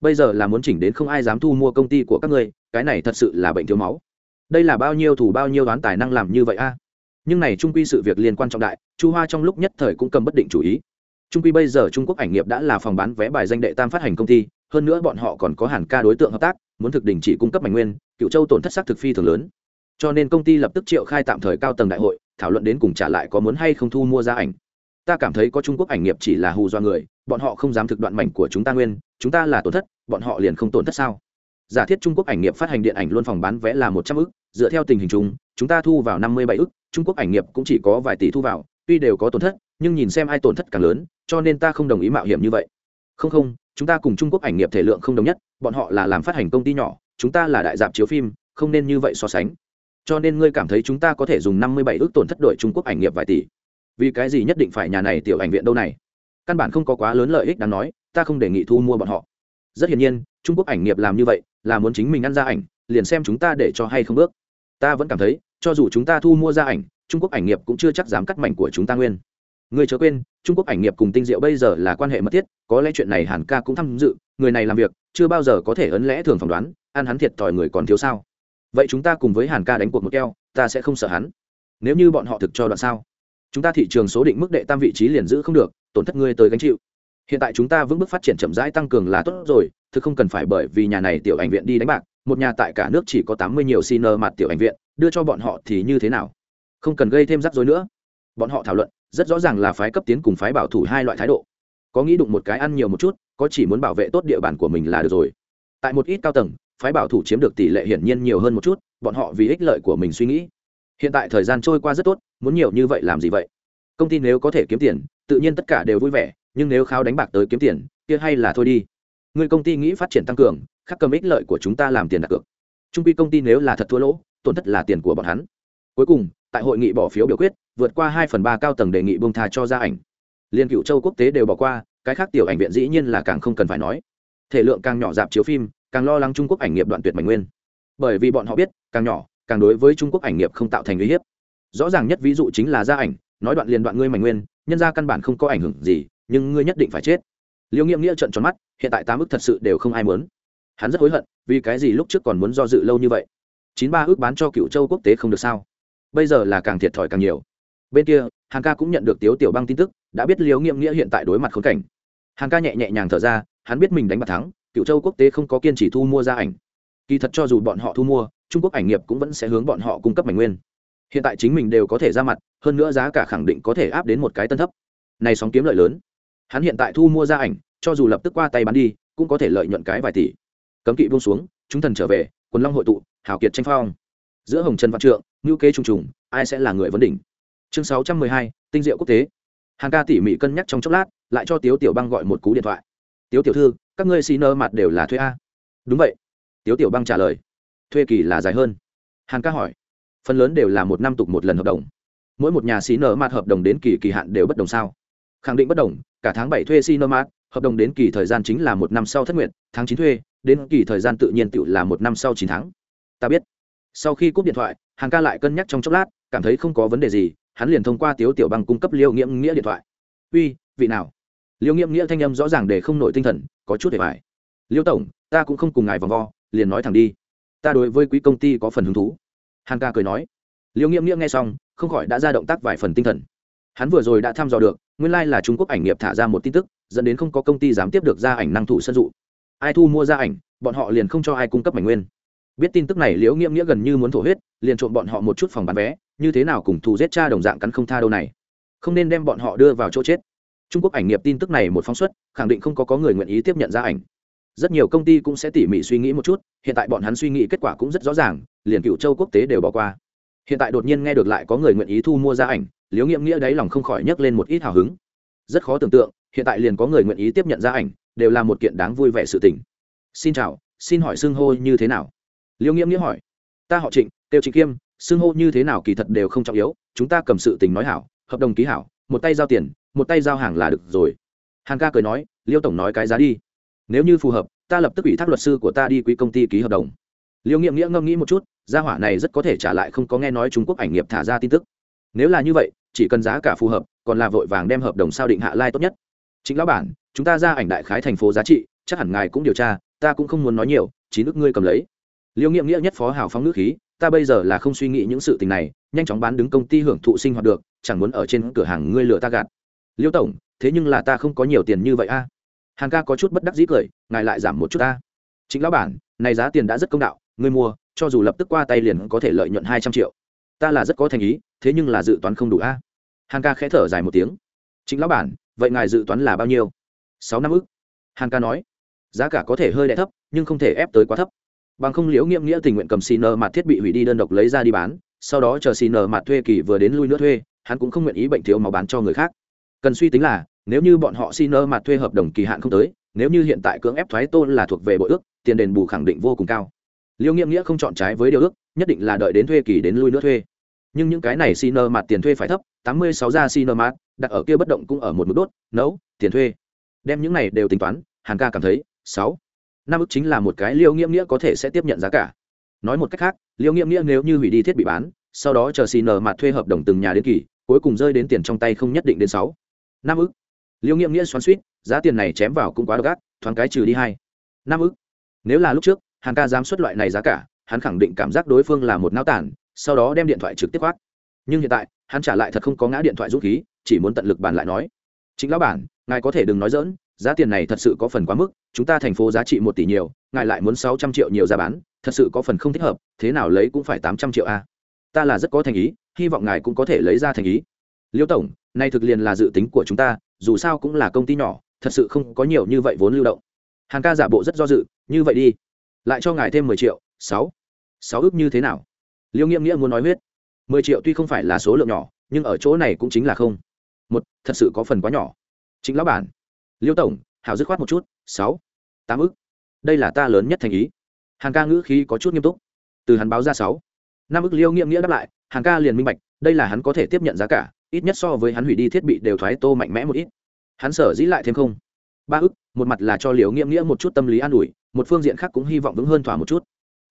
Bây giờ là muốn chỉnh đến không ai dám thu mua công ty của các ngươi, cái này thật sự là bệnh thiếu máu. Đây là bao nhiêu thủ bao nhiêu đoán tài năng làm như vậy a? Nhưng này trung quy sự việc liên quan trọng đại, chu hoa trong lúc nhất thời cũng cầm bất định chủ ý. Trung quy bây giờ trung quốc ảnh nghiệp đã là phòng bán vé bài danh đệ tam phát hành công ty, hơn nữa bọn họ còn có hẳn ca đối tượng hợp tác, muốn thực đình chỉ cung cấp mảnh nguyên, cựu châu tổn thất sắc thực phi thường lớn. Cho nên công ty lập tức triệu khai tạm thời cao tầng đại hội thảo luận đến cùng trả lại có muốn hay không thu mua ra ảnh. Ta cảm thấy có trung quốc ảnh nghiệp chỉ là hù do người, bọn họ không dám thực đoạn mảnh của chúng ta nguyên, chúng ta là tổn thất, bọn họ liền không tổn thất sao? Giả thiết trung quốc ảnh nghiệp phát hành điện ảnh luôn phòng bán vé là một trăm ức, dựa theo tình hình chung, chúng ta thu vào năm mươi bảy ức, trung quốc ảnh nghiệp cũng chỉ có vài tỷ thu vào, tuy đều có tổn thất, nhưng nhìn xem ai tổn thất càng lớn, cho nên ta không đồng ý mạo hiểm như vậy. Không không, chúng ta cùng trung quốc ảnh nghiệp thể lượng không đồng nhất, bọn họ là làm phát hành công ty nhỏ, chúng ta là đại dạp chiếu phim, không nên như vậy so sánh cho nên ngươi cảm thấy chúng ta có thể dùng năm mươi bảy ước tổn thất đội trung quốc ảnh nghiệp vài tỷ. Vì cái gì nhất định phải nhà này tiểu ảnh viện đâu này? Căn bản không có quá lớn lợi ích đáng nói, ta không đề nghị thu mua bọn họ. Rất hiển nhiên, trung quốc ảnh nghiệp làm như vậy, là muốn chính mình ăn ra ảnh, liền xem chúng ta để cho hay không bước ta vẫn cảm thấy, cho dù chúng ta thu mua ra ảnh, trung quốc ảnh nghiệp cũng chưa chắc dám cắt mảnh của chúng ta nguyên. Người chớ quên, trung quốc ảnh nghiệp cùng tinh diệu bây giờ là quan hệ mật thiết, có lẽ chuyện này hàn ca cũng tham dự, người này làm việc, chưa bao giờ có thể ấn lẽ thường phỏng đoán, ăn hắn thiệt thòi người còn thiếu sao vậy chúng ta cùng với hàn ca đánh cuộc một keo, ta sẽ không sợ hắn. Nếu như bọn họ thực cho đoạn sao, chúng ta thị trường số định mức đệ tam vị trí liền giữ không được, tổn thất ngươi tới gánh chịu. Hiện tại chúng ta vững bước phát triển chậm rãi tăng cường là tốt rồi, thực không cần phải bởi vì nhà này tiểu ảnh viện đi đánh bạc, một nhà tại cả nước chỉ có tám mươi nhiều xin mặt tiểu ảnh viện, đưa cho bọn họ thì như thế nào? Không cần gây thêm rắc rối nữa. Bọn họ thảo luận, rất rõ ràng là phái cấp tiến cùng phái bảo thủ hai loại thái độ. Có nghĩ đụng một cái ăn nhiều một chút, có chỉ muốn bảo vệ tốt địa bàn của mình là được rồi. Tại một ít cao tầng phái bảo thủ chiếm được tỷ lệ hiển nhiên nhiều hơn một chút, bọn họ vì ích lợi của mình suy nghĩ. Hiện tại thời gian trôi qua rất tốt, muốn nhiều như vậy làm gì vậy? Công ty nếu có thể kiếm tiền, tự nhiên tất cả đều vui vẻ, nhưng nếu khao đánh bạc tới kiếm tiền, kia hay là thôi đi. Người công ty nghĩ phát triển tăng cường, khắc cầm ích lợi của chúng ta làm tiền đặt cược. Trung quy công ty nếu là thật thua lỗ, tổn thất là tiền của bọn hắn. Cuối cùng, tại hội nghị bỏ phiếu biểu quyết, vượt qua hai phần ba cao tầng đề nghị bông tha cho ra ảnh. Liên cựu châu quốc tế đều bỏ qua, cái khác tiểu ảnh viện dĩ nhiên là càng không cần phải nói. Thể lượng càng nhỏ dạp chiếu phim càng lo lắng trung quốc ảnh nghiệp đoạn tuyệt mảnh nguyên. Bởi vì bọn họ biết, càng nhỏ, càng đối với trung quốc ảnh nghiệp không tạo thành uy hiếp. Rõ ràng nhất ví dụ chính là gia ảnh, nói đoạn liền đoạn ngươi mảnh nguyên, nhân ra căn bản không có ảnh hưởng gì, nhưng ngươi nhất định phải chết. Liêu nghiệm nghĩa trận tròn mắt, hiện tại tám ức thật sự đều không ai muốn. Hắn rất hối hận, vì cái gì lúc trước còn muốn do dự lâu như vậy? Chín ba ước bán cho cựu châu quốc tế không được sao? Bây giờ là càng thiệt thòi càng nhiều. Bên kia hàng ca cũng nhận được tiếu tiểu băng tin tức, đã biết liêu nghiệm nghĩa hiện tại đối mặt khốn cảnh. Hàng ca nhẹ nhẹ nhàng thở ra, hắn biết mình đánh bạc thắng cựu châu quốc tế không có kiên trì thu mua ra ảnh. Kỳ thật cho dù bọn họ thu mua, trung quốc ảnh nghiệp cũng vẫn sẽ hướng bọn họ cung cấp mảnh nguyên. Hiện tại chính mình đều có thể ra mặt, hơn nữa giá cả khẳng định có thể áp đến một cái tân thấp. Này sóng kiếm lợi lớn. Hắn hiện tại thu mua ra ảnh, cho dù lập tức qua tay bán đi, cũng có thể lợi nhuận cái vài tỷ. Cấm kỵ buông xuống, chúng thần trở về, quần long hội tụ, hào kiệt tranh phong. Giữa hồng trần văn trượng ngữ kế trùng trùng, ai sẽ là người vấn đỉnh? Chương sáu trăm mười hai, tinh diệu quốc tế. Hàng ca tỉ mỉ cân nhắc trong chốc lát, lại cho tiếu tiểu băng gọi một cú điện thoại. Tiếu tiểu thư các ngươi xì nơ mặt đều là thuê a. Đúng vậy. Tiếu tiểu băng trả lời. Thuê kỳ là dài hơn. Hàn ca hỏi. Phần lớn đều là một năm tục một lần hợp đồng. Mỗi một nhà xì nơ mặt hợp đồng đến kỳ kỳ hạn đều bất đồng sao? Khẳng định bất đồng, cả tháng bảy thuê xì nơ mặt, hợp đồng đến kỳ thời gian chính là một năm sau thất nguyện tháng chín thuê, đến kỳ thời gian tự nhiên tự là một năm sau chín tháng. Ta biết. Sau khi cúp điện thoại hàng ca lại cân nhắc trong chốc lát, cảm thấy không có vấn đề gì, hắn liền thông qua tiếu tiểu băng cung cấp liêu nghiễm nghĩa điện thoại. Uy, vị nào? Liêu nghiễm nghĩa thanh âm rõ ràng để không nổi tinh thần, có chút để phải liêu tổng, ta cũng không cùng ngài vòng vo, liền nói thẳng đi. Ta đối với quý công ty có phần hứng thú. Hàn ca cười nói. Liêu nghiễm nghĩa nghe xong, không khỏi đã ra động tác vài phần tinh thần. Hắn vừa rồi đã thăm dò được, nguyên lai、like、là trung quốc ảnh nghiệp thả ra một tin tức, dẫn đến không có công ty dám tiếp được ra ảnh năng thủ sân dụ. Ai thu mua ra ảnh, bọn họ liền không cho ai cung cấp mảnh nguyên. Biết tin tức này liễu nghiễm nghĩa gần như muốn thổ huyết, liền trộm bọn họ một chút phòng bán vé, như thế nào cùng thù giết cha đồng dạng cắn không tha đâu này. Không nên đem bọn họ đưa vào chỗ chết trung quốc ảnh nghiệp tin tức này một phóng xuất, khẳng định không có có người nguyện ý tiếp nhận ra ảnh. Rất nhiều công ty cũng sẽ tỉ mỉ suy nghĩ một chút, hiện tại bọn hắn suy nghĩ kết quả cũng rất rõ ràng, liền cựu châu quốc tế đều bỏ qua. Hiện tại đột nhiên nghe được lại có người nguyện ý thu mua ra ảnh liếu nghiệm nghĩa đáy lòng không khỏi nhấc lên một ít hào hứng. Rất khó tưởng tượng, hiện tại liền có người nguyện ý tiếp nhận ra ảnh, đều là một kiện đáng vui vẻ sự tình. Xin chào, xin hỏi xưng hô như thế nào? Liêu nghiễm nghĩa hỏi. Ta họ trịnh, tiêu trịnh kiêm, xưng hô như thế nào kỳ thật đều không trọng yếu, chúng ta cầm sự tình nói hảo, hợp đồng ký hảo một tay giao tiền, một tay giao hàng là được rồi. Hàng ca cười nói, liêu tổng nói cái giá đi. Nếu như phù hợp, ta lập tức ủy thác luật sư của ta đi quý công ty ký hợp đồng. Liêu nghiệm nghĩa ngâm nghĩ một chút, gia hỏa này rất có thể trả lại không có nghe nói trung quốc ảnh nghiệp thả ra tin tức. Nếu là như vậy, chỉ cần giá cả phù hợp, còn là vội vàng đem hợp đồng sao định hạ lai tốt nhất. Chính lão bản, chúng ta ra ảnh đại khái thành phố giá trị, chắc hẳn ngài cũng điều tra, ta cũng không muốn nói nhiều chỉ nước ngươi cầm lấy. Liêu nghiệm nghĩa nhất phó hào phóng nước khí, ta bây giờ là không suy nghĩ những sự tình này, nhanh chóng bán đứng công ty hưởng thụ sinh hoạt được chẳng muốn ở trên cửa hàng ngươi lừa ta gạt. Liêu tổng, thế nhưng là ta không có nhiều tiền như vậy a. Hàng ca có chút bất đắc dĩ cười, ngài lại giảm một chút ta. Chính lão bản, này giá tiền đã rất công đạo, ngươi mua, cho dù lập tức qua tay liền có thể lợi nhuận hai trăm triệu. Ta là rất có thành ý, thế nhưng là dự toán không đủ a. Hàng ca khẽ thở dài một tiếng. Chính lão bản, vậy ngài dự toán là bao nhiêu? Sáu năm ức. Hàng ca nói. Giá cả có thể hơi đ thấp, nhưng không thể ép tới quá thấp. Bằng không liễu nghiêm nghĩa tình nguyện cầm xì nờ mặt thiết bị hủy đi đơn độc lấy ra đi bán, sau đó chờ xì nờ mặt thuê kỳ vừa đến lui nữa thuê hắn cũng không nguyện ý bệnh thiếu máu bán cho người khác. Cần suy tính là, nếu như bọn họ xin nợ mặt thuê hợp đồng kỳ hạn không tới, nếu như hiện tại cưỡng ép thoái tôn là thuộc về bộ ước, tiền đền bù khẳng định vô cùng cao. Liêu nghiêm nghĩa không chọn trái với điều ước, nhất định là đợi đến thuê kỳ đến lui nữa thuê. Nhưng những cái này xin nơ mặt tiền thuê phải thấp, tám mươi sáu ra xin nơ mặt đặt ở kia bất động cũng ở một mức đốt, nấu, tiền thuê. Đem những này đều tính toán, hàn ca cảm thấy, sáu. Năm ức chính là một cái liêu nghiêm nghĩa có thể sẽ tiếp nhận giá cả. Nói một cách khác, liêu nghiêm nghĩa nếu như hủy đi thiết bị bán, sau đó chờ xin nợ mặt thuê hợp đồng từng nhà đến kỳ cuối cùng rơi đến tiền trong tay không nhất định đến sáu. Năm ức. Liêu nghiệm nghĩa xoắn suýt giá tiền này chém vào cũng quá đắt, thoáng cái trừ đi hai. Năm ức. Nếu là lúc trước hàng ca dám xuất loại này giá cả hắn khẳng định cảm giác đối phương là một náo tản sau đó đem điện thoại trực tiếp khoác. Nhưng hiện tại hắn trả lại thật không có ngã điện thoại rút khí chỉ muốn tận lực bàn lại nói. Chính lão bản ngài có thể đừng nói dỡn giá tiền này thật sự có phần quá mức chúng ta thành phố giá trị một tỷ nhiều ngài lại muốn sáu trăm triệu nhiều giá bán thật sự có phần không thích hợp thế nào lấy cũng phải tám trăm triệu a. Ta là rất có thành ý hy vọng ngài cũng có thể lấy ra thành ý. Liêu tổng, nay thực liền là dự tính của chúng ta, dù sao cũng là công ty nhỏ, thật sự không có nhiều như vậy vốn lưu động. Hàng ca giả bộ rất do dự, như vậy đi. Lại cho ngài thêm mười triệu, sáu. Sáu ước như thế nào? Liêu nghiệm nghĩa muốn nói huyết. Mười triệu tuy không phải là số lượng nhỏ, nhưng ở chỗ này cũng chính là không. Một, thật sự có phần quá nhỏ. Chính lão bản. Liêu tổng hào dứt khoát một chút, sáu. Tám ước. Đây là ta lớn nhất thành ý. Hàng ca ngữ khí có chút nghiêm túc. Từ hắn báo ra sáu năm ức liêu nghiệm nghĩa đáp lại, hàng ca liền minh bạch, đây là hắn có thể tiếp nhận giá cả, ít nhất so với hắn hủy đi thiết bị đều thoái tô mạnh mẽ một ít. Hắn sở dĩ lại thêm không. Ba ức, một mặt là cho liễu nghiệm nghĩa một chút tâm lý an ủi, một phương diện khác cũng hy vọng vững hơn thỏa một chút.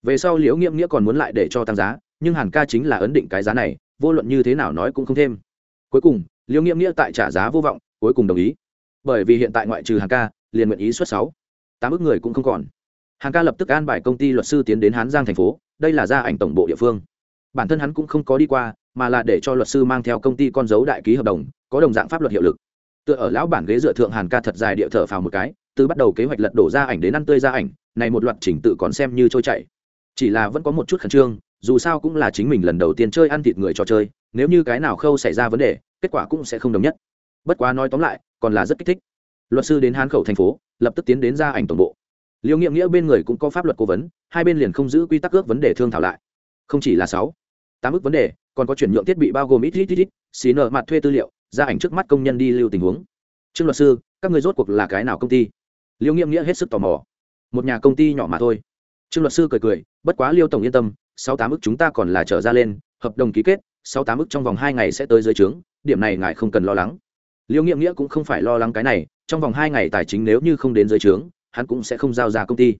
Về sau liễu nghiệm nghĩa còn muốn lại để cho tăng giá, nhưng hàn ca chính là ấn định cái giá này, vô luận như thế nào nói cũng không thêm. Cuối cùng liễu nghiệm nghĩa tại trả giá vô vọng, cuối cùng đồng ý. Bởi vì hiện tại ngoại trừ hàn ca, liền nguyện ý xuất sáu. Tám ức người cũng không còn hàn ca lập tức an bài công ty luật sư tiến đến hán giang thành phố, đây là gia ảnh tổng bộ địa phương. Bản thân hắn cũng không có đi qua, mà là để cho luật sư mang theo công ty con dấu đại ký hợp đồng, có đồng dạng pháp luật hiệu lực. Tựa ở lão bản ghế dựa thượng hàn ca thật dài địa thở phào một cái, từ bắt đầu kế hoạch lật đổ ra ảnh đến ăn tươi ra ảnh, này một loạt trình tự còn xem như trôi chảy. Chỉ là vẫn có một chút khẩn trương, dù sao cũng là chính mình lần đầu tiên chơi ăn thịt người trò chơi, nếu như cái nào khâu xảy ra vấn đề, kết quả cũng sẽ không đồng nhất. Bất quá nói tóm lại, còn là rất kích thích. Luật sư đến hán khẩu thành phố, lập tức tiến đến ra ảnh tổng bộ liêu nghiệm nghĩa bên người cũng có pháp luật cố vấn, hai bên liền không giữ quy tắc ước vấn đề thương thảo lại. Không chỉ là sáu, tám ước vấn đề, còn có chuyển nhượng thiết bị bao gồm ít ít ít ít, xí nợ, mặt thuê tư liệu, ra ảnh trước mắt công nhân đi lưu tình huống. Trương luật sư, các người rốt cuộc là cái nào công ty? Liêu nghiệm nghĩa hết sức tò mò. Một nhà công ty nhỏ mà thôi. Trương luật sư cười cười, bất quá liêu tổng yên tâm, sáu, tám ước chúng ta còn là trở ra lên, hợp đồng ký kết, sáu, tám ước trong vòng hai ngày sẽ tới dưới trướng, điểm này ngài không cần lo lắng. Liêu nghiệm nghĩa cũng không phải lo lắng cái này, trong vòng hai ngày tài chính nếu như không đến dưới trướng hắn cũng sẽ không giao ra công ty.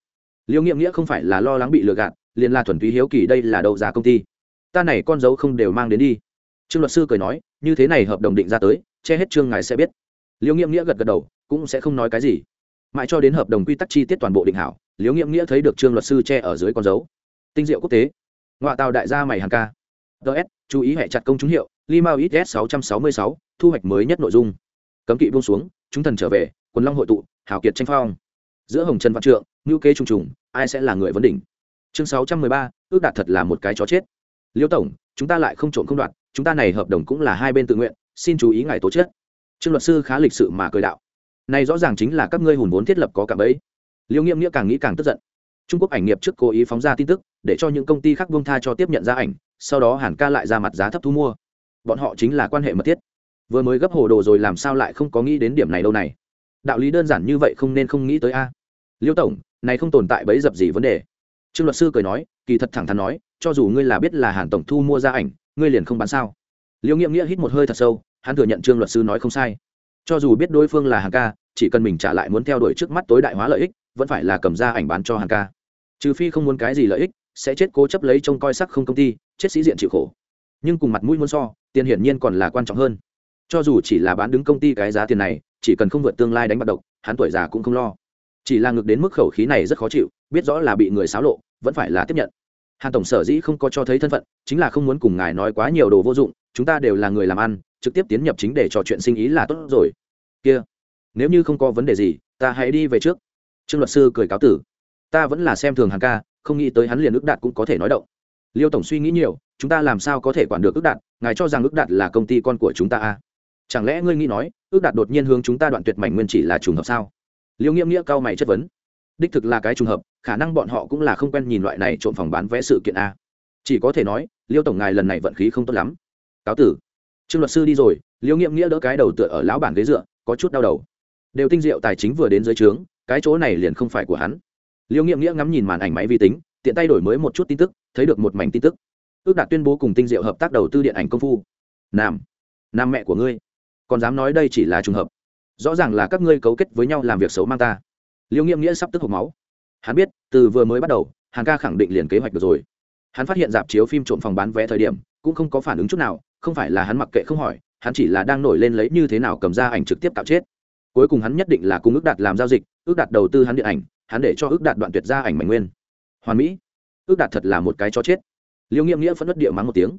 Liêu nghiệm nghĩa không phải là lo lắng bị lừa gạt, liền là thuần túy hiếu kỳ đây là đâu ra công ty. Ta này con dấu không đều mang đến đi. Trương luật sư cười nói, như thế này hợp đồng định ra tới, che hết trương ngài sẽ biết. Liêu nghiệm nghĩa gật gật đầu, cũng sẽ không nói cái gì. Mãi cho đến hợp đồng quy tắc chi tiết toàn bộ định hảo, liêu nghiệm nghĩa thấy được trương luật sư che ở dưới con dấu. Tinh diệu quốc tế. Ngoại tàu đại gia mày hàng ca. Ts chú ý hệ chặt công chúng hiệu, limao ít s sáu trăm sáu mươi sáu, thu hoạch mới nhất nội dung. Cấm kỵ buông xuống, chúng thần trở về, quần long hội tụ hảo kiệt tranh phong giữa hồng trần văn trượng ngữ kế Trung trùng, ai sẽ là người vấn đỉnh? Chương sáu trăm mười ba, ước đạt thật là một cái chó chết. Liêu tổng, chúng ta lại không trộm không đoạt, chúng ta này hợp đồng cũng là hai bên tự nguyện, xin chú ý ngài tố chết trương luật sư khá lịch sự mà cười đạo. Này rõ ràng chính là các ngươi hùn vốn thiết lập có cả bấy liêu nghiêm nghĩa càng nghĩ càng tức giận. Trung quốc ảnh nghiệp trước cố ý phóng ra tin tức, để cho những công ty khác buông tha cho tiếp nhận ra ảnh, sau đó hàn ca lại ra mặt giá thấp thu mua. Bọn họ chính là quan hệ mật thiết. Vừa mới gấp hồ đồ rồi làm sao lại không có nghĩ đến điểm này đâu này đạo lý đơn giản như vậy không nên không nghĩ tới a. Liêu tổng, này không tồn tại bấy dập gì vấn đề. Trương luật sư cười nói, kỳ thật thẳng thắn nói, cho dù ngươi là biết là hàn tổng thu mua ra ảnh, ngươi liền không bán sao. Liêu nghiệm nghĩa hít một hơi thật sâu, hắn thừa nhận trương luật sư nói không sai. Cho dù biết đối phương là hàng ca, chỉ cần mình trả lại muốn theo đuổi trước mắt tối đại hóa lợi ích, vẫn phải là cầm ra ảnh bán cho hàng ca. Trừ phi không muốn cái gì lợi ích, sẽ chết cố chấp lấy trông coi sắc không công ty, chết sĩ diện chịu khổ. Nhưng cùng mặt mũi muốn so, tiền hiển nhiên còn là quan trọng hơn cho dù chỉ là bán đứng công ty cái giá tiền này, chỉ cần không vượt tương lai đánh bạc độc, hắn tuổi già cũng không lo. Chỉ là ngược đến mức khẩu khí này rất khó chịu, biết rõ là bị người xáo lộ, vẫn phải là tiếp nhận. Hàn tổng sở dĩ không có cho thấy thân phận, chính là không muốn cùng ngài nói quá nhiều đồ vô dụng, chúng ta đều là người làm ăn, trực tiếp tiến nhập chính để trò chuyện sinh ý là tốt rồi. Kia, nếu như không có vấn đề gì, ta hãy đi về trước. Trương luật sư cười cáo tử. Ta vẫn là xem thường hàng ca, không nghĩ tới hắn liền ước đạt cũng có thể nói động. Liêu tổng suy nghĩ nhiều, chúng ta làm sao có thể quản được ước đạt, ngài cho rằng ước đạt là công ty con của chúng ta à? Chẳng lẽ ngươi nghĩ nói, ước đạt đột nhiên hướng chúng ta đoạn tuyệt mảnh nguyên chỉ là trùng hợp sao? Liêu nghiêm nghĩa cao mày chất vấn. Đích thực là cái trùng hợp, khả năng bọn họ cũng là không quen nhìn loại này trộm phòng bán vé sự kiện a. Chỉ có thể nói, liêu tổng ngài lần này vận khí không tốt lắm. Cáo tử. Trương luật sư đi rồi, liêu nghiêm nghĩa đỡ cái đầu tựa ở lão bản ghế dựa, có chút đau đầu. Đều tinh diệu tài chính vừa đến dưới trướng, cái chỗ này liền không phải của hắn. Liêu nghiêm nghĩa ngắm nhìn màn ảnh máy vi tính, tiện tay đổi mới một chút tin tức, thấy được một mảnh tin tức. Ước đạt tuyên bố cùng tinh diệu hợp tác đầu tư điện ảnh công phu. Nam. Nam mẹ của ngươi còn dám nói đây chỉ là trùng hợp. Rõ ràng là các ngươi cấu kết với nhau làm việc xấu mang ta. Liêu nghiêm nghĩa sắp tức hộp máu. Hắn biết, từ vừa mới bắt đầu hàng ca khẳng định liền kế hoạch được rồi. Hắn phát hiện dạp chiếu phim trộm phòng bán vé thời điểm, cũng không có phản ứng chút nào, không phải là hắn mặc kệ không hỏi, hắn chỉ là đang nổi lên lấy như thế nào cầm ra ảnh trực tiếp tạo chết. Cuối cùng hắn nhất định là cùng ước đạt làm giao dịch, ước đạt đầu tư hắn điện ảnh, hắn để cho ước đạt đoạn tuyệt ra ảnh mạnh nguyên. Hoàn mỹ, ước đạt thật là một cái cho chết. Liêu nghiêm nghĩa phẫn nứt địa mắng một tiếng.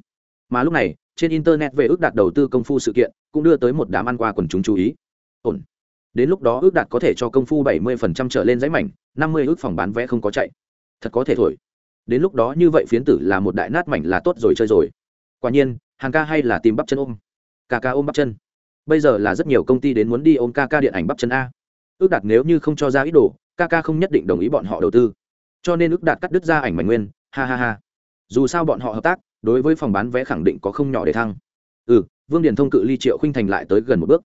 Mà lúc này trên internet về ước đạt đầu tư công phu sự kiện, cũng đưa tới một đám ăn qua quần chúng chú ý. Ổn. Đến lúc đó ước đạt có thể cho công phu bảy mươi trở lên giấy mảnh, năm mươi ước phòng bán vé không có chạy. Thật có thể thổi. Đến lúc đó như vậy phiến tử là một đại nát mảnh là tốt rồi chơi rồi. Quả nhiên, hàng ca hay là tìm bắp chân ôm. Ca ca ôm bắp chân. Bây giờ là rất nhiều công ty đến muốn đi ôm ca ca điện ảnh bắp chân a. Ước đạt nếu như không cho ra ít đồ, ca ca không nhất định đồng ý bọn họ đầu tư. Cho nên ước đạt cắt đứt ra ảnh mảnh nguyên. Ha ha ha. Dù sao bọn họ hợp tác đối với phòng bán vé khẳng định có không nhỏ để thăng. Ừ vương điền thông cự ly triệu khinh thành lại tới gần một bước.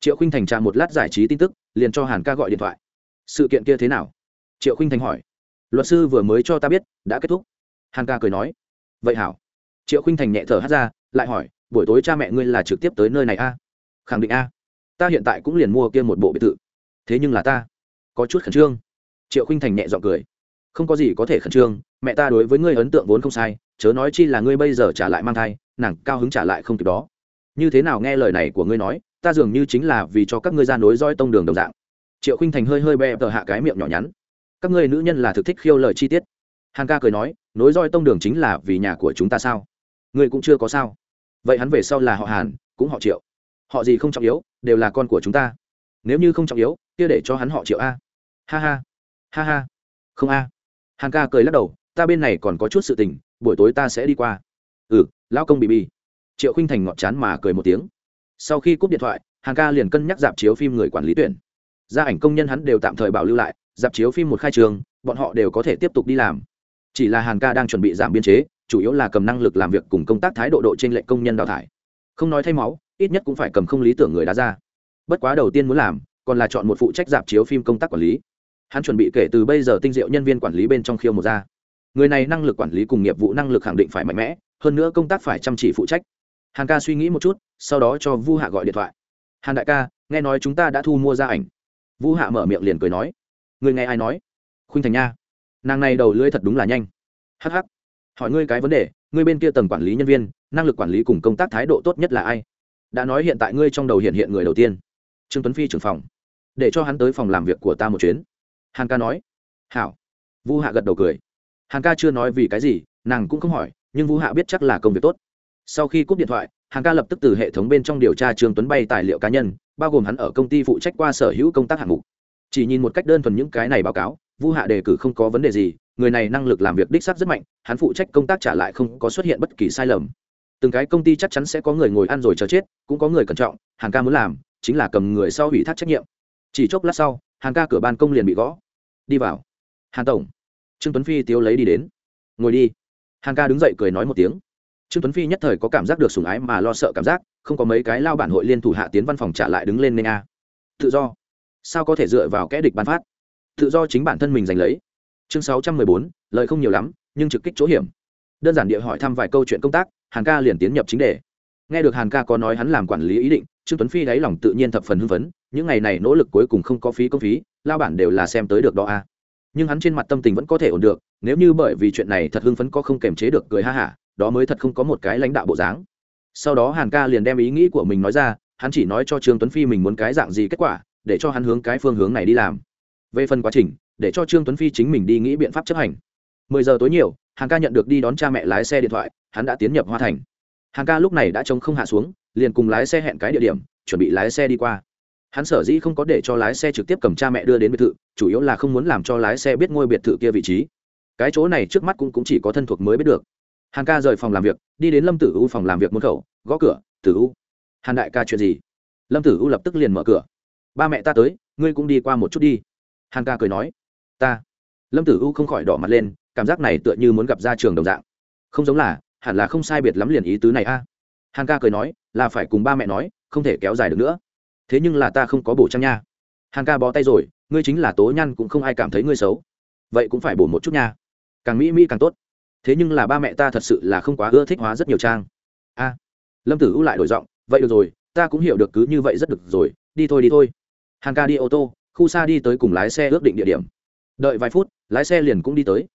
Triệu khinh thành tra một lát giải trí tin tức, liền cho hàn ca gọi điện thoại. Sự kiện kia thế nào? Triệu khinh thành hỏi. Luật sư vừa mới cho ta biết, đã kết thúc. Hàn ca cười nói. Vậy hảo. Triệu khinh thành nhẹ thở hát ra, lại hỏi, buổi tối cha mẹ ngươi là trực tiếp tới nơi này a? Khẳng định a. Ta hiện tại cũng liền mua kia một bộ biệt thự. Thế nhưng là ta. Có chút khẩn trương. Triệu khinh thành nhẹ g i ọ n g cười. Không có gì có thể khẩn trương, mẹ ta đối với ngươi ấn tượng vốn không sai chớ nói chi là ngươi bây giờ trả lại mang thai, nàng cao hứng trả lại không kịp đó. Như thế nào nghe lời này của ngươi nói, ta dường như chính là vì cho các ngươi ra nối roi tông đường đồng dạng. Triệu khinh thành hơi hơi bẹp tờ hạ cái miệng nhỏ nhắn. Các ngươi nữ nhân là thực thích khiêu lời chi tiết. Hàn ca cười nói, nối roi tông đường chính là vì nhà của chúng ta sao? Ngươi cũng chưa có sao. Vậy hắn về sau là họ hàn, cũng họ triệu. Họ gì không trọng yếu, đều là con của chúng ta. Nếu như không trọng yếu, kia để cho hắn họ triệu a. Ha ha. Ha ha. Không a. Hàng ca cười lắc đầu, ta bên này còn có chút sự tình buổi tối ta sẽ đi qua. Ừ lão công bị bi triệu khinh thành ngọt chán mà cười một tiếng. Sau khi cúp điện thoại hàng ca liền cân nhắc dạp chiếu phim người quản lý tuyển. Gia ảnh công nhân hắn đều tạm thời bảo lưu lại, dạp chiếu phim một khai trường, bọn họ đều có thể tiếp tục đi làm. Chỉ là hàng ca đang chuẩn bị giảm biên chế, chủ yếu là cầm năng lực làm việc cùng công tác thái độ độ trên lệnh công nhân đào thải. Không nói thay máu, ít nhất cũng phải cầm không lý tưởng người đá ra. Bất quá đầu tiên muốn làm, còn là chọn một phụ trách dạp chiếu phim công tác quản lý. Hắn chuẩn bị kể từ bây giờ tinh diệu nhân viên quản lý bên trong khiêu một ra người này năng lực quản lý cùng nghiệp vụ năng lực khẳng định phải mạnh mẽ, hơn nữa công tác phải chăm chỉ phụ trách. Hàn ca suy nghĩ một chút, sau đó cho vu hạ gọi điện thoại. Hàn đại ca, nghe nói chúng ta đã thu mua ra ảnh. Vu hạ mở miệng liền cười nói. Người nghe ai nói? Khuynh thành nha. Nàng này đầu lưỡi thật đúng là nhanh. Hh hỏi ngươi cái vấn đề, ngươi bên kia tầng quản lý nhân viên, năng lực quản lý cùng công tác thái độ tốt nhất là ai? Đã nói hiện tại ngươi trong đầu hiện hiện người đầu tiên. Trương tuấn phi trưởng phòng. Để cho hắn tới phòng làm việc của ta một chuyến. Hàn ca nói. Hảo. Vu hạ gật đầu cười hàn ca chưa nói vì cái gì, nàng cũng không hỏi, nhưng vu hạ biết chắc là công việc tốt. Sau khi cúp điện thoại, hàn ca lập tức từ hệ thống bên trong điều tra trương tuấn bay tài liệu cá nhân, bao gồm hắn ở công ty phụ trách qua sở hữu công tác hạng mục. Chỉ nhìn một cách đơn thuần những cái này báo cáo vu hạ đề cử không có vấn đề gì, người này năng lực làm việc đích xác rất mạnh, hắn phụ trách công tác trả lại không có xuất hiện bất kỳ sai lầm. Từng cái công ty chắc chắn sẽ có người ngồi ăn rồi chờ chết, cũng có người cẩn trọng hàng ca muốn làm, chính là cầm người sau ủy thác trách nhiệm. Chỉ chốc lát sau hàng ca cửa ban công liền bị gõ. Đi vào. Hàn tổng trương tuấn phi tiếu lấy đi đến. Ngồi đi. Hàng ca đứng dậy cười nói một tiếng. Trương tuấn phi nhất thời có cảm giác được sùng ái mà lo sợ cảm giác, không có mấy cái lao bản hội liên thủ hạ tiến văn phòng trả lại đứng lên nên a. Tự do. Sao có thể dựa vào kẽ địch bán phát? Tự do chính bản thân mình giành lấy. Chương sáu trăm mười bốn, lời không nhiều lắm, nhưng trực kích chỗ hiểm. Đơn giản địa hỏi thăm vài câu chuyện công tác hàn ca liền tiến nhập chính đề. Nghe được hàn ca có nói hắn làm quản lý ý định, trương tuấn phi đáy lòng tự nhiên thập phần hưng phấn, những ngày này nỗ lực cuối cùng không có phí công phí, lao bản đều là xem tới được đó a. à nhưng hắn trên mặt tâm tình vẫn có thể ổn được, nếu như bởi vì chuyện này thật hưng phấn có không kềm chế được cười ha hả, đó mới thật không có một cái lãnh đạo bộ dáng. Sau đó hàn ca liền đem ý nghĩ của mình nói ra, hắn chỉ nói cho trương tuấn phi mình muốn cái dạng gì kết quả, để cho hắn hướng cái phương hướng này đi làm. Về phần quá trình, để cho trương tuấn phi chính mình đi nghĩ biện pháp chấp hành. Mười giờ tối nhiều, Hàn ca nhận được đi đón cha mẹ lái xe điện thoại, hắn đã tiến nhập hoa thành. Hàn ca lúc này đã trông không hạ xuống, liền cùng lái xe hẹn cái địa điểm, chuẩn bị lái xe đi qua hắn sở dĩ không có để cho lái xe trực tiếp cầm cha mẹ đưa đến biệt thự chủ yếu là không muốn làm cho lái xe biết ngôi biệt thự kia vị trí. Cái chỗ này trước mắt cũng, cũng chỉ có thân thuộc mới biết được. Hàn ca rời phòng làm việc đi đến lâm tử u phòng làm việc môn khẩu gõ cửa tử u hàn đại ca chuyện gì? Lâm tử u lập tức liền mở cửa. Ba mẹ ta tới ngươi cũng đi qua một chút đi. Hàn ca cười nói. Ta. Lâm tử u không khỏi đỏ mặt lên cảm giác này tựa như muốn gặp ra trường đồng dạng. Không giống là hẳn là không sai biệt lắm liền ý tứ này a. À. hàn ca cười nói là phải cùng ba mẹ nói không thể kéo dài được nữa thế nhưng là ta không có bổ trang nha. Hàn ca bó tay rồi, ngươi chính là tố nhăn cũng không ai cảm thấy ngươi xấu. Vậy cũng phải bổ một chút nha. Càng mỹ mỹ càng tốt. Thế nhưng là ba mẹ ta thật sự là không quá ưa thích hóa rất nhiều trang. A, lâm tử u lại đổi giọng, vậy được rồi, ta cũng hiểu được cứ như vậy rất được rồi, đi thôi đi thôi. Hàn ca đi ô tô, khu xa đi tới cùng lái xe ước định địa điểm. Đợi vài phút, lái xe liền cũng đi tới.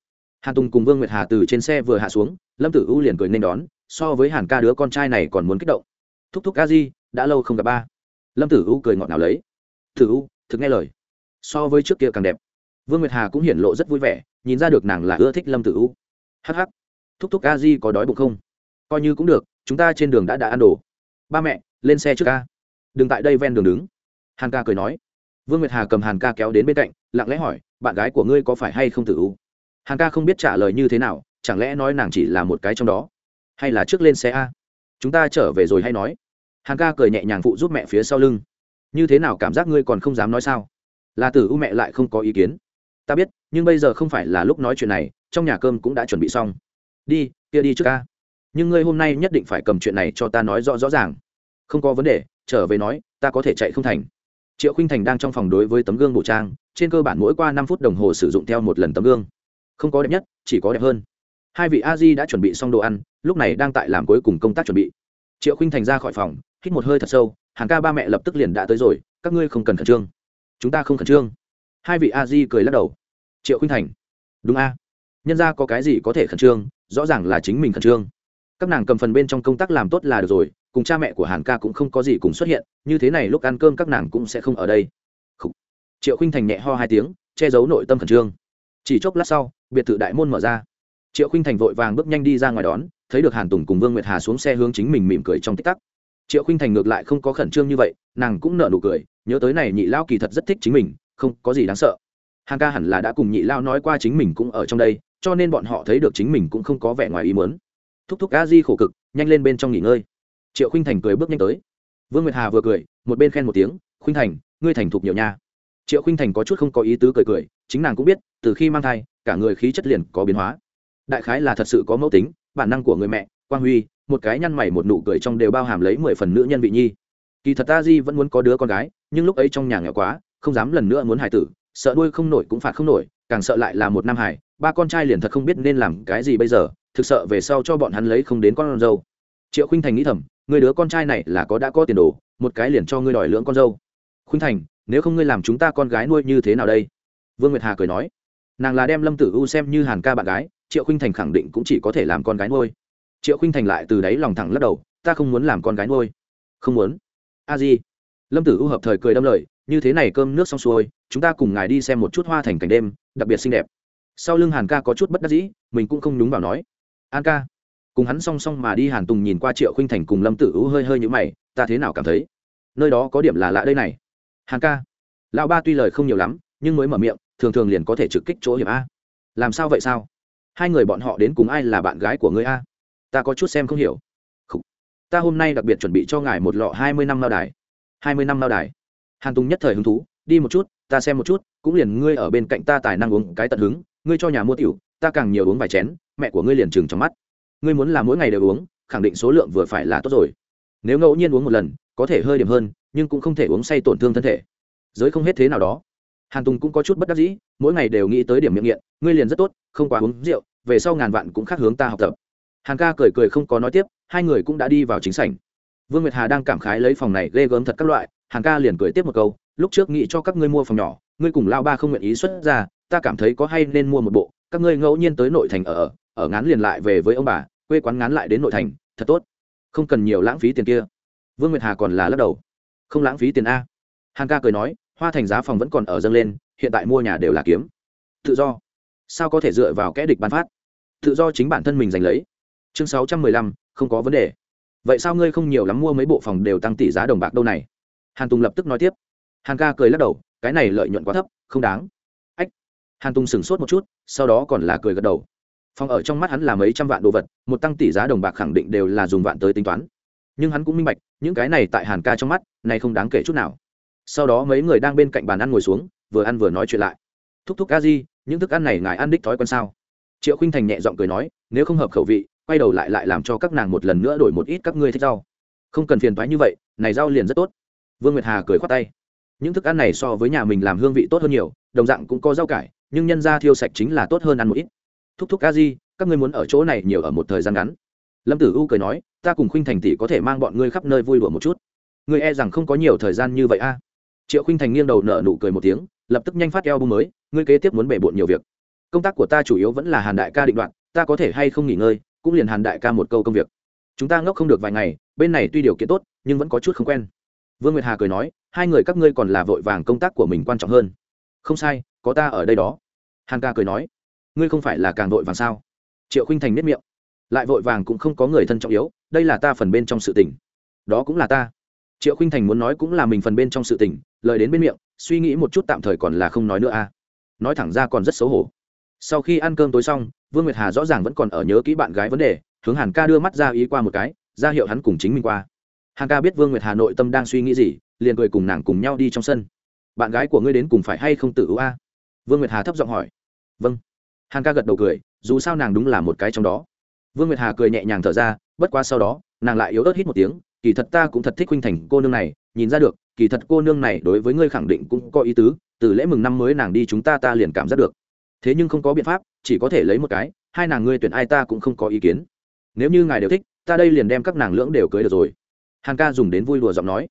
Hàn tùng cùng vương nguyệt hà từ trên xe vừa hạ xuống, lâm tử u liền cười nên đón, so với hàn ca đứa con trai này còn muốn kích động. Thúc thúc ca di, đã lâu không gặp ba lâm tử u cười ngọt nào lấy. Tử u, thực nghe lời. So với trước kia càng đẹp. Vương nguyệt hà cũng hiển lộ rất vui vẻ, nhìn ra được nàng là ưa thích lâm tử u. Hh thúc thúc ca di có đói bụng không? Coi như cũng được, chúng ta trên đường đã đã ăn đồ. Ba mẹ, lên xe trước ca. Đừng tại đây ven đường đứng. Hàn ca cười nói. Vương nguyệt hà cầm hàn ca kéo đến bên cạnh, lặng lẽ hỏi, bạn gái của ngươi có phải hay không tử u? Hàn ca không biết trả lời như thế nào, chẳng lẽ nói nàng chỉ là một cái trong đó, hay là trước lên xe a? Chúng ta trở về rồi hay nói? Hàn ca cười nhẹ nhàng phụ giúp mẹ phía sau lưng. Như thế nào cảm giác ngươi còn không dám nói sao? Là tử u mẹ lại không có ý kiến. Ta biết, nhưng bây giờ không phải là lúc nói chuyện này, trong nhà cơm cũng đã chuẩn bị xong. Đi, kia đi trước ca. Nhưng ngươi hôm nay nhất định phải cầm chuyện này cho ta nói rõ rõ ràng. Không có vấn đề, trở về nói, ta có thể chạy không thành. Triệu khinh thành đang trong phòng đối với tấm gương bổ trang, trên cơ bản mỗi qua năm phút đồng hồ sử dụng theo một lần tấm gương. Không có đẹp nhất, chỉ có đẹp hơn. Hai vị a di đã chuẩn bị xong đồ ăn, lúc này đang tại làm cuối cùng công tác chuẩn bị triệu khinh thành ra khỏi phòng, hít một hơi thật sâu, hàng ca ba mẹ lập tức liền đã tới rồi, các ngươi không cần khẩn trương. Chúng ta không khẩn trương. Hai vị a di cười lắc đầu. Triệu khinh thành. Đúng a. Nhân ra có cái gì có thể khẩn trương, rõ ràng là chính mình khẩn trương. Các nàng cầm phần bên trong công tác làm tốt là được rồi, cùng cha mẹ của hàn ca cũng không có gì cùng xuất hiện, như thế này lúc ăn cơm các nàng cũng sẽ không ở đây. Triệu khinh thành nhẹ ho hai tiếng, che giấu nội tâm khẩn trương. Chỉ chốc lát sau, biệt thự đại môn mở ra. Triệu khinh thành vội vàng bước nhanh đi ra ngoài đón thấy được hàn tùng cùng vương nguyệt hà xuống xe hướng chính mình mỉm cười trong tích tắc. Triệu khinh thành ngược lại không có khẩn trương như vậy, nàng cũng nở nụ cười, nhớ tới này nhị lao kỳ thật rất thích chính mình, không có gì đáng sợ. Hàn ca hẳn là đã cùng nhị lao nói qua chính mình cũng ở trong đây, cho nên bọn họ thấy được chính mình cũng không có vẻ ngoài ý muốn. Thúc thúc a di khổ cực, nhanh lên bên trong nghỉ ngơi. Triệu khinh thành cười bước nhanh tới. Vương nguyệt hà vừa cười, một bên khen một tiếng khinh thành, ngươi thành thục nhiều nha. Triệu khinh thành có chút không có ý tứ cười cười, chính nàng cũng biết, từ khi mang thai, cả người khí chất liền có biến hóa. Đại khái là thật sự có mẫu tính bản năng của người mẹ, quang huy, một cái nhăn mày một nụ cười trong đều bao hàm lấy mười phần nữ nhân vị nhi. Kỳ thật ta di vẫn muốn có đứa con gái, nhưng lúc ấy trong nhà nghèo quá, không dám lần nữa muốn hài tử, sợ nuôi không nổi cũng phạt không nổi, càng sợ lại là một nam hải ba con trai liền thật không biết nên làm cái gì bây giờ, thực sợ về sau cho bọn hắn lấy không đến con dâu. Triệu khinh thành nghĩ thầm, người đứa con trai này là có đã có tiền đồ, một cái liền cho ngươi đòi lưỡng con dâu. Khinh thành, nếu không ngươi làm chúng ta con gái nuôi như thế nào đây? Vương nguyệt hà cười nói, nàng là đem lâm tử u xem như hàn ca bạn gái triệu khinh thành khẳng định cũng chỉ có thể làm con gái nuôi. Triệu khinh thành lại từ đáy lòng thẳng lắc đầu, ta không muốn làm con gái nuôi. Không muốn? A di. Lâm tử u hợp thời cười đâm lời, như thế này cơm nước xong xuôi, chúng ta cùng ngài đi xem một chút hoa thành cảnh đêm, đặc biệt xinh đẹp. Sau lưng hàn ca có chút bất đắc dĩ, mình cũng không nhúng vào nói, an ca. Cùng hắn song song mà đi hàn tùng nhìn qua triệu khinh thành cùng lâm tử u hơi hơi như mày, ta thế nào cảm thấy? Nơi đó có điểm là lạ đây này. Hàn ca. Lão ba tuy lời không nhiều lắm, nhưng mới mở miệng, thường thường liền có thể trực kích chỗ hiểm a. Làm sao vậy sao? Hai người bọn họ đến cùng ai là bạn gái của ngươi a? Ta có chút xem không hiểu. Ta hôm nay đặc biệt chuẩn bị cho ngài một lọ hai mươi năm lao đài. hai mươi năm lao đài. Hàn tùng nhất thời hứng thú, đi một chút, ta xem một chút, cũng liền ngươi ở bên cạnh ta tài năng uống cái tận hứng, ngươi cho nhà mua tiểu, ta càng nhiều uống vài chén, mẹ của ngươi liền chừng trong mắt. Ngươi muốn là mỗi ngày đều uống, khẳng định số lượng vừa phải là tốt rồi. Nếu ngẫu nhiên uống một lần, có thể hơi điểm hơn, nhưng cũng không thể uống say tổn thương thân thể. Giới không hết thế nào đó. Hàn tùng cũng có chút bất đắc dĩ, mỗi ngày đều nghĩ tới điểm miệng nghiện, ngươi liền rất tốt, không quá uống rượu về sau ngàn vạn cũng khác hướng ta học tập. Hàn ca cười cười không có nói tiếp, hai người cũng đã đi vào chính sảnh. Vương nguyệt hà đang cảm khái lấy phòng này ghê gớm thật các loại, hàn ca liền cười tiếp một câu, lúc trước nghĩ cho các ngươi mua phòng nhỏ, ngươi cùng lao ba không nguyện ý xuất ra, ta cảm thấy có hay nên mua một bộ, các ngươi ngẫu nhiên tới nội thành ở ở ngán liền lại về với ông bà, quê quán ngán lại đến nội thành, thật tốt. Không cần nhiều lãng phí tiền kia. Vương nguyệt hà còn là lắc đầu. Không lãng phí tiền a. Hàn ca cười nói, hoa thành giá phòng vẫn còn ở dâng lên, hiện tại mua nhà đều là kiếm. Tự do sao có thể dựa vào kẽ địch bán phát? Tự do chính bản thân mình giành lấy. Chương sáu trăm mười lăm, không có vấn đề. Vậy sao ngươi không nhiều lắm mua mấy bộ phòng đều tăng tỷ giá đồng bạc đâu này? Hàn tùng lập tức nói tiếp. Hàn ca cười lắc đầu, cái này lợi nhuận quá thấp, không đáng. Ách. Hàn tùng sửng sốt một chút, sau đó còn là cười gật đầu. Phòng ở trong mắt hắn là mấy trăm vạn đồ vật, một tăng tỷ giá đồng bạc khẳng định đều là dùng vạn tới tính toán. Nhưng hắn cũng minh bạch, những cái này tại hàn ca trong mắt, này không đáng kể chút nào. Sau đó mấy người đang bên cạnh bàn ăn ngồi xuống, vừa ăn vừa nói chuyện lại. Thúc thúc a di những thức ăn này ngài ăn đích thói quen sao? Triệu khinh thành nhẹ giọng cười nói, nếu không hợp khẩu vị, quay đầu lại lại làm cho các nàng một lần nữa đổi một ít các ngươi thích rau. Không cần phiền thoái như vậy, này rau liền rất tốt. Vương nguyệt hà cười khoát tay. Những thức ăn này so với nhà mình làm hương vị tốt hơn nhiều, đồng dạng cũng có rau cải, nhưng nhân ra thiêu sạch chính là tốt hơn ăn một ít. Thúc thúc ca di, các ngươi muốn ở chỗ này nhiều ở một thời gian ngắn. Lâm tử u cười nói, ta cùng khinh thành tỷ có thể mang bọn ngươi khắp nơi vui đùa một chút. Ngươi e rằng không có nhiều thời gian như vậy a. Triệu khinh thành nghiêng đầu nở nụ cười một tiếng lập tức nhanh phát eo bung mới, ngươi kế tiếp muốn bể bộn nhiều việc. Công tác của ta chủ yếu vẫn là hàn đại ca định đoạn ta có thể hay không nghỉ ngơi, cũng liền hàn đại ca một câu công việc. Chúng ta ngốc không được vài ngày, bên này tuy điều kiện tốt, nhưng vẫn có chút không quen. Vương nguyệt hà cười nói, hai người các ngươi còn là vội vàng công tác của mình quan trọng hơn. Không sai, có ta ở đây đó. Hàn ca cười nói, ngươi không phải là càng vội vàng sao? Triệu khinh thành nếp miệng, lại vội vàng cũng không có người thân trọng yếu, đây là ta phần bên trong sự tình. Đó cũng là ta triệu khinh thành muốn nói cũng là mình phần bên trong sự tình, lời đến bên miệng, suy nghĩ một chút tạm thời còn là không nói nữa a nói thẳng ra còn rất xấu hổ. Sau khi ăn cơm tối xong, vương nguyệt hà rõ ràng vẫn còn ở nhớ kỹ bạn gái vấn đề, hướng hàn ca đưa mắt ra ý qua một cái, ra hiệu hắn cùng chính mình qua. Hàn ca biết vương nguyệt hà nội tâm đang suy nghĩ gì, liền cười cùng nàng cùng nhau đi trong sân. Bạn gái của ngươi đến cùng phải hay không tự ưu a? Vương nguyệt hà thấp giọng hỏi. Vâng. Hàn ca gật đầu cười, dù sao nàng đúng là một cái trong đó. Vương nguyệt hà cười nhẹ nhàng thở ra, bất quá sau đó, nàng lại yếu ớt hít một tiếng kỳ thật ta cũng thật thích huynh thành cô nương này, nhìn ra được, kỳ thật cô nương này đối với ngươi khẳng định cũng có ý tứ, từ lễ mừng năm mới nàng đi chúng ta ta liền cảm giác được. Thế nhưng không có biện pháp, chỉ có thể lấy một cái, hai nàng ngươi tuyển ai ta cũng không có ý kiến. Nếu như ngài đều thích, ta đây liền đem các nàng lưỡng đều cưới được rồi. Hàn ca dùng đến vui đùa giọng nói.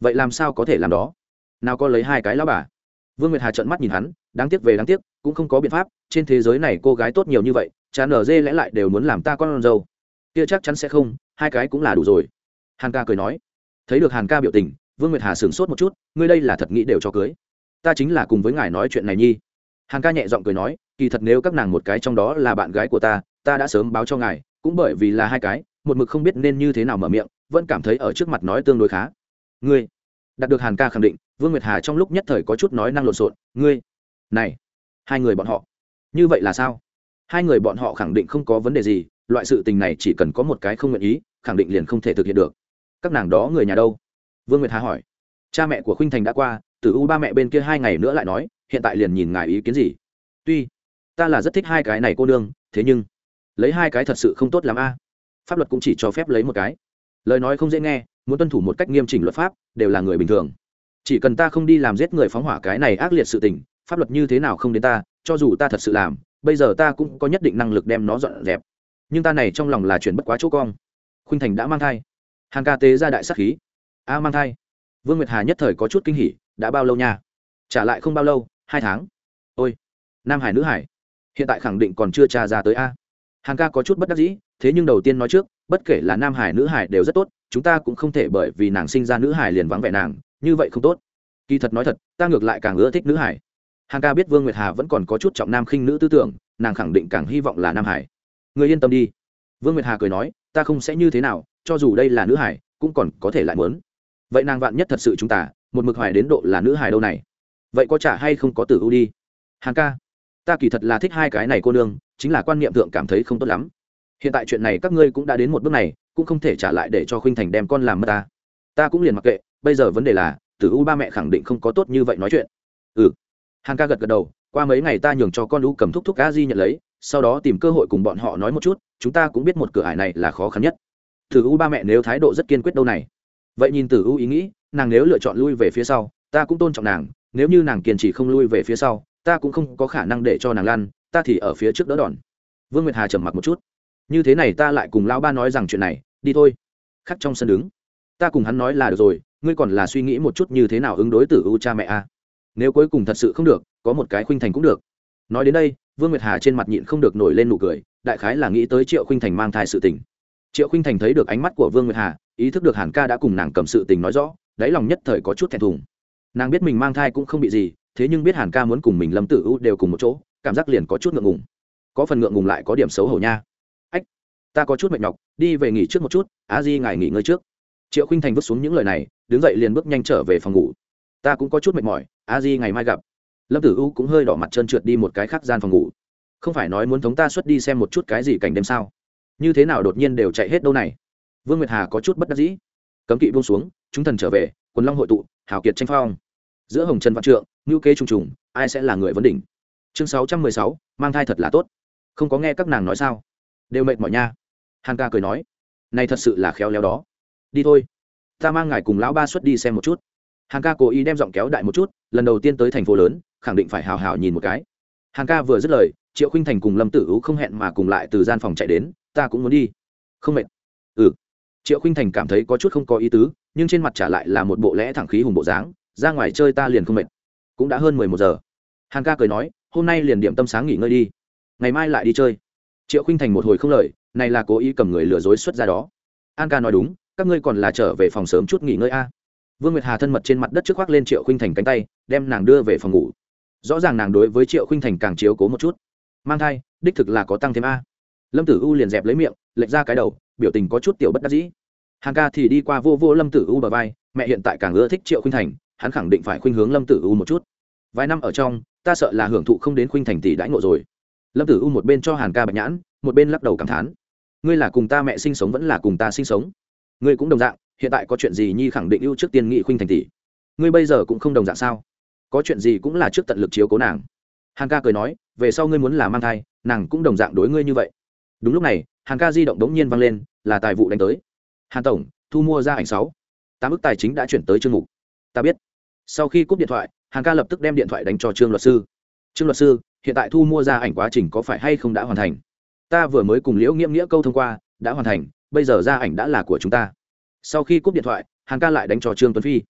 Vậy làm sao có thể làm đó? Nào có lấy hai cái lão bà. Vương nguyệt hà trợn mắt nhìn hắn, đáng tiếc về đáng tiếc, cũng không có biện pháp, trên thế giới này cô gái tốt nhiều như vậy, chán ở dê lẽ lại đều muốn làm ta con dâu. Kia chắc chắn sẽ không, hai cái cũng là đủ rồi hàn ca cười nói, thấy được hàn ca biểu tình, vương nguyệt hà sửng sốt một chút, ngươi đây là thật nghĩ đều cho cưới. Ta chính là cùng với ngài nói chuyện này nhi. Hàn ca nhẹ giọng cười nói, kỳ thật nếu các nàng một cái trong đó là bạn gái của ta ta đã sớm báo cho ngài, cũng bởi vì là hai cái, một mực không biết nên như thế nào mở miệng, vẫn cảm thấy ở trước mặt nói tương đối khá. Ngươi? Đạt được hàn ca khẳng định, vương nguyệt hà trong lúc nhất thời có chút nói năng lộn xộn, ngươi? Này, hai người bọn họ, như vậy là sao? Hai người bọn họ khẳng định không có vấn đề gì, loại sự tình này chỉ cần có một cái không nguyện ý, khẳng định liền không thể thực hiện được các nàng đó người nhà đâu? Vương nguyệt hà hỏi. Cha mẹ của khuynh thành đã qua từ u ba mẹ bên kia hai ngày nữa lại nói, hiện tại liền nhìn ngài ý kiến gì? Tuy, ta là rất thích hai cái này cô nương, thế nhưng, lấy hai cái thật sự không tốt l ắ m a. Pháp luật cũng chỉ cho phép lấy một cái. Lời nói không dễ nghe, muốn tuân thủ một cách nghiêm chỉnh luật pháp, đều là người bình thường. Chỉ cần ta không đi làm giết người phóng hỏa cái này ác liệt sự tình, pháp luật như thế nào không đến ta, cho dù ta thật sự làm, bây giờ ta cũng có nhất định năng lực đem nó dọn dẹp. Nhưng ta này trong lòng là chuyện bất quá chỗ cong. Khuynh thành đã mang thai hàn ca tế ra đại sắc khí. A mang thai. Vương nguyệt hà nhất thời có chút kinh hỉ, đã bao lâu nha? Trả lại không bao lâu, hai tháng. Ôi, nam hải nữ hải. Hiện tại khẳng định còn chưa tra ra tới a. Hàn ca có chút bất đắc dĩ, thế nhưng đầu tiên nói trước, bất kể là nam hải nữ hải đều rất tốt, chúng ta cũng không thể bởi vì nàng sinh ra nữ hải liền vắng vẻ nàng, như vậy không tốt. Kỳ thật nói thật, ta ngược lại càng ưa thích nữ hải. Hàn ca biết vương nguyệt hà vẫn còn có chút trọng nam khinh nữ tư tưởng, nàng khẳng định càng hy vọng là nam hải. Người yên tâm đi. Vương nguyệt hà cười nói ta không sẽ như thế nào, cho dù đây là nữ hải, cũng còn có thể lại muốn. Vậy nàng vạn nhất thật sự chúng ta, một mực hoài đến độ là nữ hải đâu này? Vậy có trả hay không có tử ưu đi? Hàng ca, ta kỳ thật là thích hai cái này cô nương, chính là quan niệm thượng cảm thấy không tốt lắm. Hiện tại chuyện này các ngươi cũng đã đến một bước này, cũng không thể trả lại để cho khuynh thành đem con làm mất ta. Ta cũng liền mặc kệ, bây giờ vấn đề là, tử u ba mẹ khẳng định không có tốt như vậy nói chuyện. Ừ. Hàng ca gật gật đầu, qua mấy ngày ta nhường cho con u cầm thúc thúc a di nhận lấy sau đó tìm cơ hội cùng bọn họ nói một chút, chúng ta cũng biết một cửa ải này là khó khăn nhất. Tử u ba mẹ nếu thái độ rất kiên quyết đâu này. Vậy nhìn tử u ý nghĩ, nàng nếu lựa chọn lui về phía sau, ta cũng tôn trọng nàng, nếu như nàng kiên trì không lui về phía sau, ta cũng không có khả năng để cho nàng lăn, ta thì ở phía trước đỡ đòn. Vương nguyệt hà trầm mặc một chút. Như thế này ta lại cùng lão ba nói rằng chuyện này, đi thôi. Khắc trong sân đứng. Ta cùng hắn nói là được rồi, ngươi còn là suy nghĩ một chút như thế nào ứng đối tử u cha mẹ a nếu cuối cùng thật sự không được, có một cái khuynh thành cũng được. Nói đến đây vương nguyệt hà trên mặt nhịn không được nổi lên nụ cười, đại khái là nghĩ tới triệu khinh thành mang thai sự tình. Triệu khinh thành thấy được ánh mắt của vương nguyệt hà, ý thức được hàn ca đã cùng nàng cầm sự tình nói rõ, đáy lòng nhất thời có chút thẹn thùng. Nàng biết mình mang thai cũng không bị gì, thế nhưng biết hàn ca muốn cùng mình lâm tử u đều cùng một chỗ, cảm giác liền có chút ngượng ngùng. Có phần ngượng ngùng lại có điểm xấu hổ nha. Ách, ta có chút mệt nhọc, đi về nghỉ trước một chút á di ngài nghỉ ngơi trước. Triệu khinh thành vứt xuống những lời này, đứng dậy liền bước nhanh trở về phòng ngủ. Ta cũng có chút mệt mỏi, a di ngày mai gặp lâm tử u cũng hơi đỏ mặt trơn trượt đi một cái khác gian phòng ngủ. Không phải nói muốn thống ta xuất đi xem một chút cái gì cảnh đêm sao? Như thế nào đột nhiên đều chạy hết đâu này? Vương nguyệt hà có chút bất đắc dĩ. Cấm kỵ buông xuống, chúng thần trở về, quần long hội tụ, hào kiệt tranh phong. Giữa hồng trần văn trượng ngữ kế trùng trùng, ai sẽ là người vấn đỉnh? Chương sáu trăm mười sáu, mang thai thật là tốt. Không có nghe các nàng nói sao? Đều mệt mỏi nha. Hàn ca cười nói. Này thật sự là khéo léo đó. Đi thôi. Ta mang ngài cùng lão ba xuất đi xem một chút hàn ca cố ý đem giọng kéo đại một chút, lần đầu tiên tới thành phố lớn, khẳng định phải hào hào nhìn một cái. Hàn ca vừa dứt lời, triệu khinh thành cùng lâm tử U không hẹn mà cùng lại từ gian phòng chạy đến, ta cũng muốn đi. Không mệt. Ừ. Triệu khinh thành cảm thấy có chút không có ý tứ, nhưng trên mặt trả lại là một bộ lẽ thẳng khí hùng bộ dáng, ra ngoài chơi ta liền không mệt. Cũng đã hơn mười một giờ. Hàn ca cười nói, hôm nay liền điểm tâm sáng nghỉ ngơi đi. Ngày mai lại đi chơi. Triệu khinh thành một hồi không lời, này là cố ý cầm người lừa dối xuất ra đó. An ca nói đúng, các ngươi còn là trở về phòng sớm chút nghỉ ngơi a vương nguyệt hà thân mật trên mặt đất trước khoác lên triệu khinh thành cánh tay, đem nàng đưa về phòng ngủ. Rõ ràng nàng đối với triệu khinh thành càng chiếu cố một chút. Mang thai, đích thực là có tăng thêm a. Lâm tử u liền dẹp lấy miệng, lệch ra cái đầu, biểu tình có chút tiểu bất đắc dĩ. Hàng ca thì đi qua vô vô lâm tử u bờ vai, mẹ hiện tại càng ưa thích triệu khinh thành, hắn khẳng định phải khuynh hướng lâm tử u một chút. Vài năm ở trong, ta sợ là hưởng thụ không đến khuynh thành tỷ đãi ngộ rồi. Lâm tử u một bên cho hàn ca bạch nhãn, một bên lắc đầu cảm thán. Ngươi là cùng ta mẹ sinh sống vẫn là cùng ta sinh sống. Ngươi cũng đồng dạng hiện tại có chuyện gì nhi khẳng định ưu trước tiên nghị khuynh thành tỷ. Ngươi bây giờ cũng không đồng dạng sao? Có chuyện gì cũng là trước tận lực chiếu cố nàng. Hằng ca cười nói, về sau ngươi muốn là mang thai, nàng cũng đồng dạng đối ngươi như vậy. Đúng lúc này hằng ca di động đống nhiên vang lên, là tài vụ đánh tới. Hàn tổng, thu mua ra ảnh sáu. Tám ức tài chính đã chuyển tới chương mục. Ta biết. Sau khi cúp điện thoại hằng ca lập tức đem điện thoại đánh cho trương luật sư. Trương luật sư, hiện tại thu mua ra ảnh quá trình có phải hay không đã hoàn thành? Ta vừa mới cùng liễu nghiễm nghĩa câu thông qua, đã hoàn thành, bây giờ ra ảnh đã là của chúng ta sau khi cúp điện thoại, hàn ca lại đánh cho trương tuấn phi.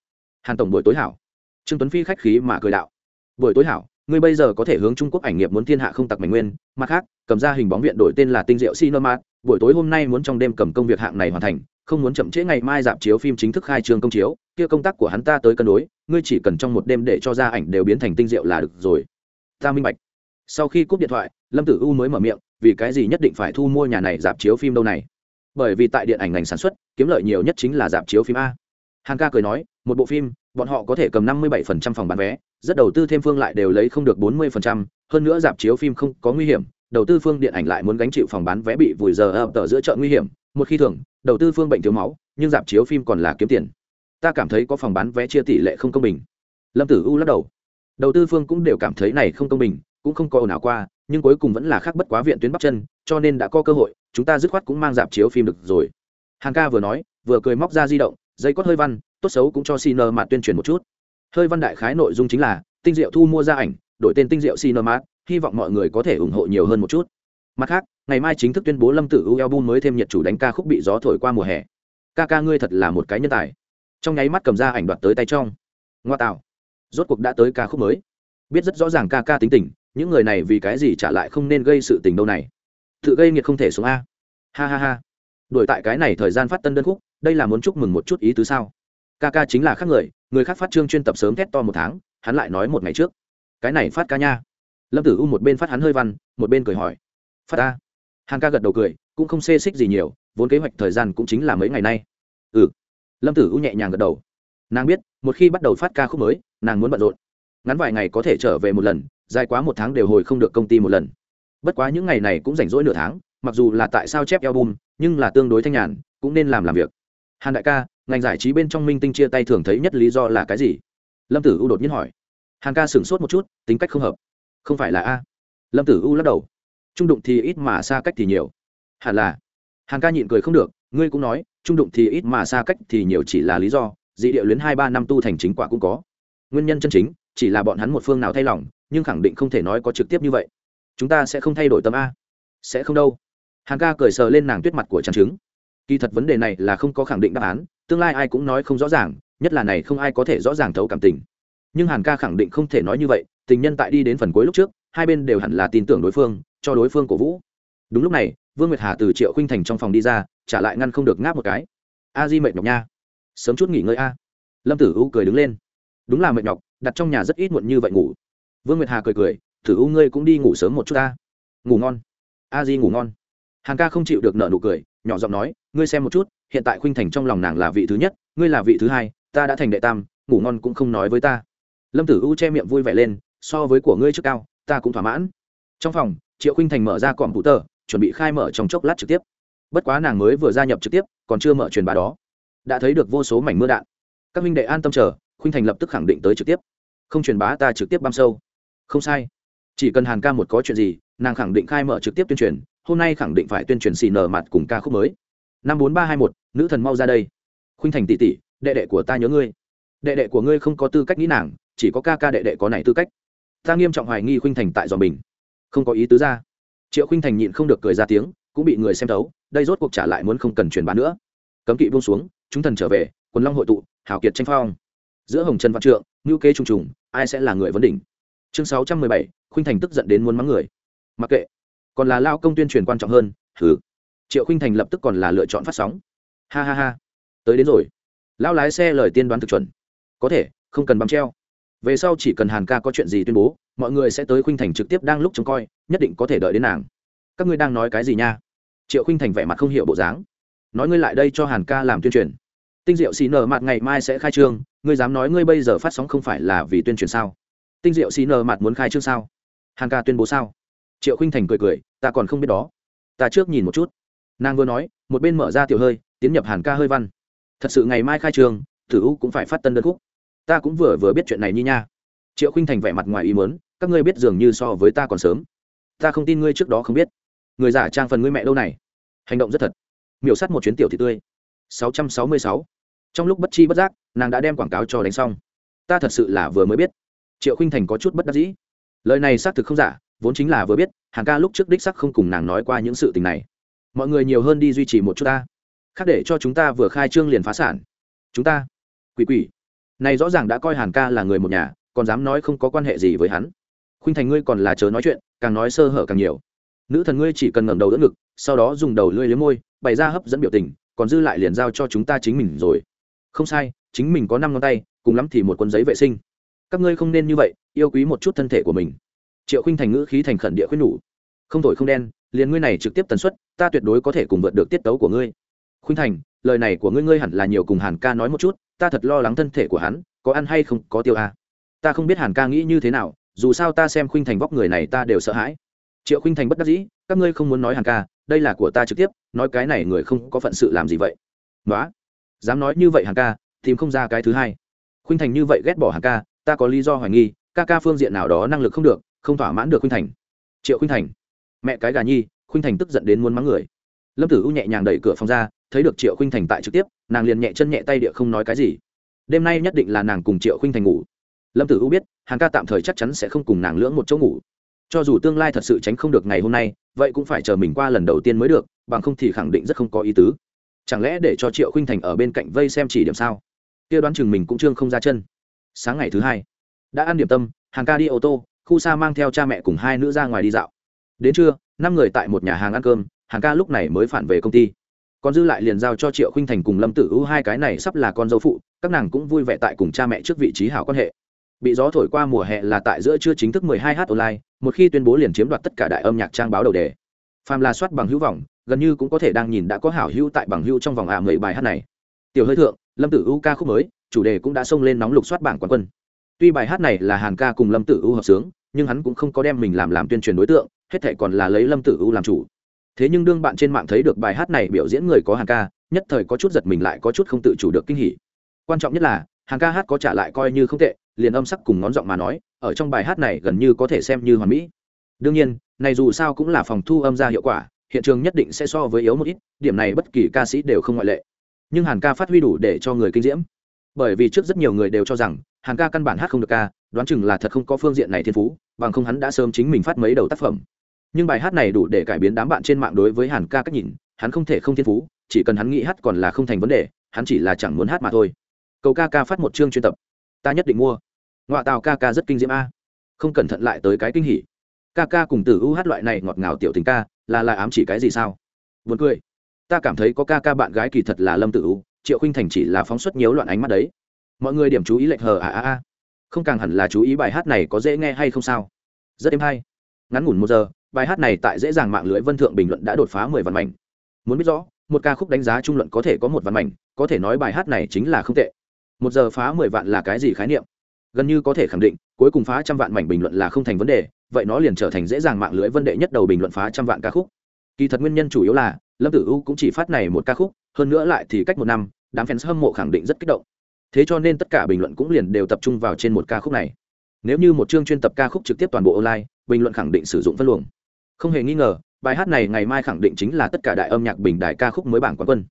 Hàn tổng buổi tối hảo. Trương tuấn phi khách khí mà cười đạo. Buổi tối hảo, ngươi bây giờ có thể hướng trung quốc ảnh nghiệp muốn thiên hạ không tặc mảnh nguyên, mặt khác, cầm ra hình bóng viện đổi tên là tinh diệu cinema, buổi tối hôm nay muốn trong đêm cầm công việc hạng này hoàn thành, không muốn chậm trễ ngày mai dạp chiếu phim chính thức khai trương công chiếu, kia công tác của hắn ta tới cân đối, ngươi chỉ cần trong một đêm để cho ra ảnh đều biến thành tinh diệu là được rồi. Ta minh bạch. Sau khi cúp điện thoại, lâm tử u mới mở miệng, vì cái gì nhất định phải thu mua nhà này dạp chiếu phim đâu này? Bởi vì tại điện ảnh ngành sản xuất, kiếm lợi nhiều nhất chính là dạp chiếu phim a. Hàng ca cười nói, một bộ phim, bọn họ có thể cầm năm mươi bảy phần trăm phòng bán vé, rất đầu tư thêm phương lại đều lấy không được bốn mươi phần trăm, hơn nữa dạp chiếu phim không có nguy hiểm, đầu tư phương điện ảnh lại muốn gánh chịu phòng bán vé bị vùi giờ ập tờ giữa chợ nguy hiểm, một khi thường đầu tư phương bệnh thiếu máu, nhưng dạp chiếu phim còn là kiếm tiền. Ta cảm thấy có phòng bán vé chia tỷ lệ không công bình. Lâm tử u lắc đầu. Đầu tư phương cũng đều cảm thấy này không công bình, cũng không có ồn ào qua nhưng cuối cùng vẫn là khác bất quá viện tuyến bắc chân, cho nên đã có cơ hội, chúng ta dứt khoát cũng mang dạp chiếu phim được rồi. Hàng ca vừa nói, vừa cười móc ra di động, dây cót hơi văn, tốt xấu cũng cho xin mà tuyên truyền một chút. Hơi văn đại khái nội dung chính là, tinh diệu thu mua ra ảnh, đổi tên tinh diệu cinemat hy vọng mọi người có thể ủng hộ nhiều hơn một chút. Mặt khác, ngày mai chính thức tuyên bố lâm tử u album mới thêm nhật chủ đánh ca khúc bị gió thổi qua mùa hè. Ca ca ngươi thật là một cái nhân tài. Trong nháy mắt cầm ra ảnh đoạt tới tay trong. Ngoa tạo. Rốt cuộc đã tới ca khúc mới. Biết rất rõ ràng ca ca tính tình những người này vì cái gì trả lại không nên gây sự tình đâu này? Tự gây nghiệt không thể xuống a. Ha ha ha. Đổi tại cái này thời gian phát tân đơn khúc, đây là muốn chúc mừng một chút ý tứ sao? Ca ca chính là khác người người khác phát chương chuyên tập sớm thét to một tháng, hắn lại nói một ngày trước. Cái này phát ca nha. Lâm tử u một bên phát hắn hơi văn, một bên cười hỏi. Phát ta. Hàn ca gật đầu cười, cũng không xê xích gì nhiều, vốn kế hoạch thời gian cũng chính là mấy ngày nay. Ừ. Lâm tử u nhẹ nhàng gật đầu. Nàng biết, một khi bắt đầu phát ca khúc mới, nàng muốn bận rộn. Ngắn vài ngày có thể trở về một lần dài quá một tháng đều hồi không được công ty một lần. Bất quá những ngày này cũng rảnh rỗi nửa tháng, mặc dù là tại sao chép album, nhưng là tương đối thanh nhàn, cũng nên làm làm việc. Hàn đại ca, ngành giải trí bên trong minh tinh chia tay thường thấy nhất lý do là cái gì? Lâm tử u đột nhiên hỏi. Hàn ca sửng sốt một chút, tính cách không hợp. Không phải là a. Lâm tử u lắc đầu. Trung đụng thì ít mà xa cách thì nhiều. Hẳn là. Hàn ca nhịn cười không được, ngươi cũng nói, trung đụng thì ít mà xa cách thì nhiều chỉ là lý do, dị địa luyến hai ba năm tu thành chính quả cũng có. Nguyên nhân chân chính chỉ là bọn hắn một phương nào thay lòng, nhưng khẳng định không thể nói có trực tiếp như vậy. Chúng ta sẽ không thay đổi tâm a. Sẽ không đâu. Hàn ca cười sờ lên nàng tuyết mặt của trang trứng. Kỳ thật vấn đề này là không có khẳng định đáp án, tương lai ai cũng nói không rõ ràng, nhất là này không ai có thể rõ ràng thấu cảm tình. Nhưng hàn ca khẳng định không thể nói như vậy, tình nhân tại đi đến phần cuối lúc trước, hai bên đều hẳn là tin tưởng đối phương, cho đối phương cổ vũ. Đúng lúc này, vương nguyệt hà từ triệu khinh thành trong phòng đi ra, trả lại ngăn không được ngáp một cái. A di mệt nhọc nha. Sớm chút nghỉ ngơi a. Lâm tử u cười đứng lên đúng là mệt nhọc, đặt trong nhà rất ít muộn như vậy ngủ. Vương nguyệt hà cười cười, thử u ngươi cũng đi ngủ sớm một chút ta. Ngủ ngon. A di ngủ ngon. Hàng ca không chịu được nợ nụ cười, nhỏ giọng nói, ngươi xem một chút, hiện tại khuynh thành trong lòng nàng là vị thứ nhất, ngươi là vị thứ hai, ta đã thành đệ tam, ngủ ngon cũng không nói với ta. Lâm tử u che miệng vui vẻ lên, so với của ngươi trước cao, ta cũng thỏa mãn. Trong phòng, triệu khinh thành mở ra cọm vũ tờ, chuẩn bị khai mở trong chốc lát trực tiếp. Bất quá nàng mới vừa gia nhập trực tiếp, còn chưa mở truyền bá đó. Đã thấy được vô số mảnh mưa đạn. Các minh đệ an tâm chờ khuynh thành lập tức khẳng định tới trực tiếp. Không truyền bá ta trực tiếp băm sâu. Không sai. Chỉ cần hàn ca một có chuyện gì, nàng khẳng định khai mở trực tiếp tuyên truyền, hôm nay khẳng định phải tuyên truyền xì nở mặt cùng ca khúc mới. Năm bốn ba hai một, nữ thần mau ra đây. Khuynh thành tỷ tỷ, đệ đệ của ta nhớ ngươi. Đệ đệ của ngươi không có tư cách nghĩ nàng, chỉ có ca ca đệ đệ có này tư cách. Ta nghiêm trọng hoài nghi khuynh thành tại dò mình. Không có ý tứ ra. Triệu khuynh thành nhịn không được cười ra tiếng, cũng bị người xem thấu, đây rốt cuộc trả lại muốn không cần truyền bá nữa. Cấm kỵ buông xuống, chúng thần trở về, quần long hội tụ hảo kiệt tranh phong giữa hồng trần văn trượng ngữ kế trùng trùng, ai sẽ là người vấn đỉnh? Chương sáu trăm mười bảy, khuynh thành tức giận đến muốn mắng người. Mặc kệ, còn là lao công tuyên truyền quan trọng hơn thử triệu khuynh thành lập tức còn là lựa chọn phát sóng. Ha ha ha. Tới đến rồi. Lão lái xe lời tiên đoán thực chuẩn. Có thể, không cần bấm treo. Về sau chỉ cần hàn ca có chuyện gì tuyên bố, mọi người sẽ tới khuynh thành trực tiếp đang lúc trông coi, nhất định có thể đợi đến nàng. Các ngươi đang nói cái gì nha? Triệu khuynh thành vẻ mặt không hiểu bộ dáng. Nói ngươi lại đây cho hàn ca làm tuyên truyền tinh diệu xì nở mặt ngày mai sẽ khai trương, ngươi dám nói ngươi bây giờ phát sóng không phải là vì tuyên truyền sao? Tinh diệu xì nở mặt muốn khai trương sao? Hằng ca tuyên bố sao? Triệu khinh thành cười cười, ta còn không biết đó. Ta trước nhìn một chút. Nàng vừa nói, một bên mở ra tiểu hơi, tiến nhập hàn ca hơi văn. Thật sự ngày mai khai trường Thử u cũng phải phát tân đơn khúc. Ta cũng vừa vừa biết chuyện này như nha. Triệu khinh thành vẻ mặt ngoài ý mớn các ngươi biết dường như so với ta còn sớm. Ta không tin ngươi trước đó không biết. Người giả trang phần ngươi mẹ đâu này. Hành động rất thật. Miểu sắt một chuyến tiểu thị tươi. 666. trong lúc bất chi bất giác, nàng đã đem quảng cáo cho đánh xong. Ta thật sự là vừa mới biết. Triệu khinh thành có chút bất đắc dĩ. Lời này xác thực không giả, vốn chính là vừa biết, hàng ca lúc trước đích xác không cùng nàng nói qua những sự tình này. Mọi người nhiều hơn đi duy trì một chút ta. Khác để cho chúng ta vừa khai trương liền phá sản. Chúng ta. Quỷ quỷ. Này rõ ràng đã coi hàn ca là người một nhà, còn dám nói không có quan hệ gì với hắn. Khuynh thành ngươi còn là chớ nói chuyện, càng nói sơ hở càng nhiều. Nữ thần ngươi chỉ cần ngẩng đầu đỡ ngực, sau đó dùng đầu lưỡi liếm môi, bày ra hấp dẫn biểu tình còn dư lại liền giao cho chúng ta chính mình rồi. Không sai, chính mình có năm ngón tay, cùng lắm thì một cuốn giấy vệ sinh. Các ngươi không nên như vậy, yêu quý một chút thân thể của mình. Triệu khinh thành ngữ khí thành khẩn địa khuyên nhủ. Không thổi không đen, liền ngươi này trực tiếp tần suất, ta tuyệt đối có thể cùng vượt được tiết tấu của ngươi. Khuynh thành, lời này của ngươi ngươi hẳn là nhiều cùng hàn ca nói một chút, ta thật lo lắng thân thể của hắn, có ăn hay không, có tiêu à. ta không biết hàn ca nghĩ như thế nào, dù sao ta xem khuynh thành vóc người này ta đều sợ hãi. Triệu khuynh thành bất đắc dĩ, các ngươi không muốn nói hàn ca đây là của ta trực tiếp, nói cái này người không có phận sự làm gì vậy? Nói dám nói như vậy hàn ca, tìm không ra cái thứ hai. Khuynh thành như vậy ghét bỏ hàn ca, ta có lý do hoài nghi, ca ca phương diện nào đó năng lực không được, không thỏa mãn được khuynh thành. Triệu khuynh thành, mẹ cái gà nhi, khuynh thành tức giận đến muốn mắng người. Lâm tử u nhẹ nhàng đẩy cửa phòng ra, thấy được triệu khuynh thành tại trực tiếp, nàng liền nhẹ chân nhẹ tay địa không nói cái gì. Đêm nay nhất định là nàng cùng triệu khuynh thành ngủ. Lâm tử u biết, hàng ca tạm thời chắc chắn sẽ không cùng nàng lưỡng một chỗ ngủ. Cho dù tương lai thật sự tránh không được ngày hôm nay vậy cũng phải chờ mình qua lần đầu tiên mới được, bằng không thì khẳng định rất không có ý tứ. Chẳng lẽ để cho triệu khinh thành ở bên cạnh vây xem chỉ điểm sao? Kia đoán chừng mình cũng trương không ra chân. Sáng ngày thứ hai, đã ăn điểm tâm, hàng ca đi ô tô, khu xa mang theo cha mẹ cùng hai nữ ra ngoài đi dạo. Đến trưa, năm người tại một nhà hàng ăn cơm, hàng ca lúc này mới phản về công ty. Còn dư lại liền giao cho triệu khinh thành cùng lâm tử u hai cái này sắp là con dâu phụ, các nàng cũng vui vẻ tại cùng cha mẹ trước vị trí hảo quan hệ bị gió thổi qua mùa hè là tại giữa trưa chính thức 12 h online, một khi tuyên bố liền chiếm đoạt tất cả đại âm nhạc trang báo đầu đề. Phàm là soát bằng hữu vọng, gần như cũng có thể đang nhìn đã có hảo hữu tại bằng hữu trong vòng ạ người bài hát này. Tiểu hơi thượng, lâm tử u ca khúc mới, chủ đề cũng đã xông lên nóng lục soát bảng quán quân. Tuy bài hát này là hàn ca cùng lâm tử u hợp sướng, nhưng hắn cũng không có đem mình làm làm tuyên truyền đối tượng, hết thảy còn là lấy lâm tử u làm chủ. Thế nhưng đương bạn trên mạng thấy được bài hát này biểu diễn người có hàn ca, nhất thời có chút giật mình lại có chút không tự chủ được kinh hỉ. Quan trọng nhất là, hàn ca hát có trả lại coi như không tệ liền âm sắc cùng ngón giọng mà nói, ở trong bài hát này gần như có thể xem như hoàn mỹ. Đương nhiên, này dù sao cũng là phòng thu âm ra hiệu quả, hiện trường nhất định sẽ so với yếu một ít, điểm này bất kỳ ca sĩ đều không ngoại lệ. Nhưng hàn ca phát huy đủ để cho người kinh diễm. Bởi vì trước rất nhiều người đều cho rằng, hàn ca căn bản hát không được ca, đoán chừng là thật không có phương diện này thiên phú, bằng không hắn đã sớm chính mình phát mấy đầu tác phẩm. Nhưng bài hát này đủ để cải biến đám bạn trên mạng đối với hàn ca cách nhìn, hắn không thể không thiên phú, chỉ cần hắn nghĩ hát còn là không thành vấn đề, hắn chỉ là chẳng muốn hát mà thôi. Cầu ca ca phát một chương chuyên tập ta nhất định mua. Ngoại tàu ca ca rất kinh diễm a. Không cẩn thận lại tới cái kinh hỉ. Ca ca cùng tử u hát loại này ngọt ngào tiểu tình ca, là lại ám chỉ cái gì sao? Buồn cười. Ta cảm thấy có ca ca bạn gái kỳ thật là lâm tử u, triệu khinh thành chỉ là phóng xuất nhiều loạn ánh mắt đấy. Mọi người điểm chú ý lệch hờ à à à không càng hẳn là chú ý bài hát này có dễ nghe hay không sao? Rất êm hay. Ngắn ngủn một giờ, bài hát này tại dễ dàng mạng lưới vân thượng bình luận đã đột phá mười vạn mảnh. Muốn biết rõ, một ca khúc đánh giá trung luận có thể có một vạn mảnh, có thể nói bài hát này chính là không tệ một giờ phá mười vạn là cái gì khái niệm? Gần như có thể khẳng định, cuối cùng phá trăm vạn mảnh bình luận là không thành vấn đề, vậy nó liền trở thành dễ dàng mạng lưới vấn đề nhất đầu bình luận phá trăm vạn ca khúc. Kỳ thật nguyên nhân chủ yếu là, lâm tử u cũng chỉ phát này một ca khúc, hơn nữa lại thì cách một năm, đám fans hâm mộ khẳng định rất kích động. Thế cho nên tất cả bình luận cũng liền đều tập trung vào trên một ca khúc này. Nếu như một chương chuyên tập ca khúc trực tiếp toàn bộ online, bình luận khẳng định sử dụng phân luồng. Không hề nghi ngờ, bài hát này ngày mai khẳng định chính là tất cả đại âm nhạc bình đại ca khúc mới bảng quán quân.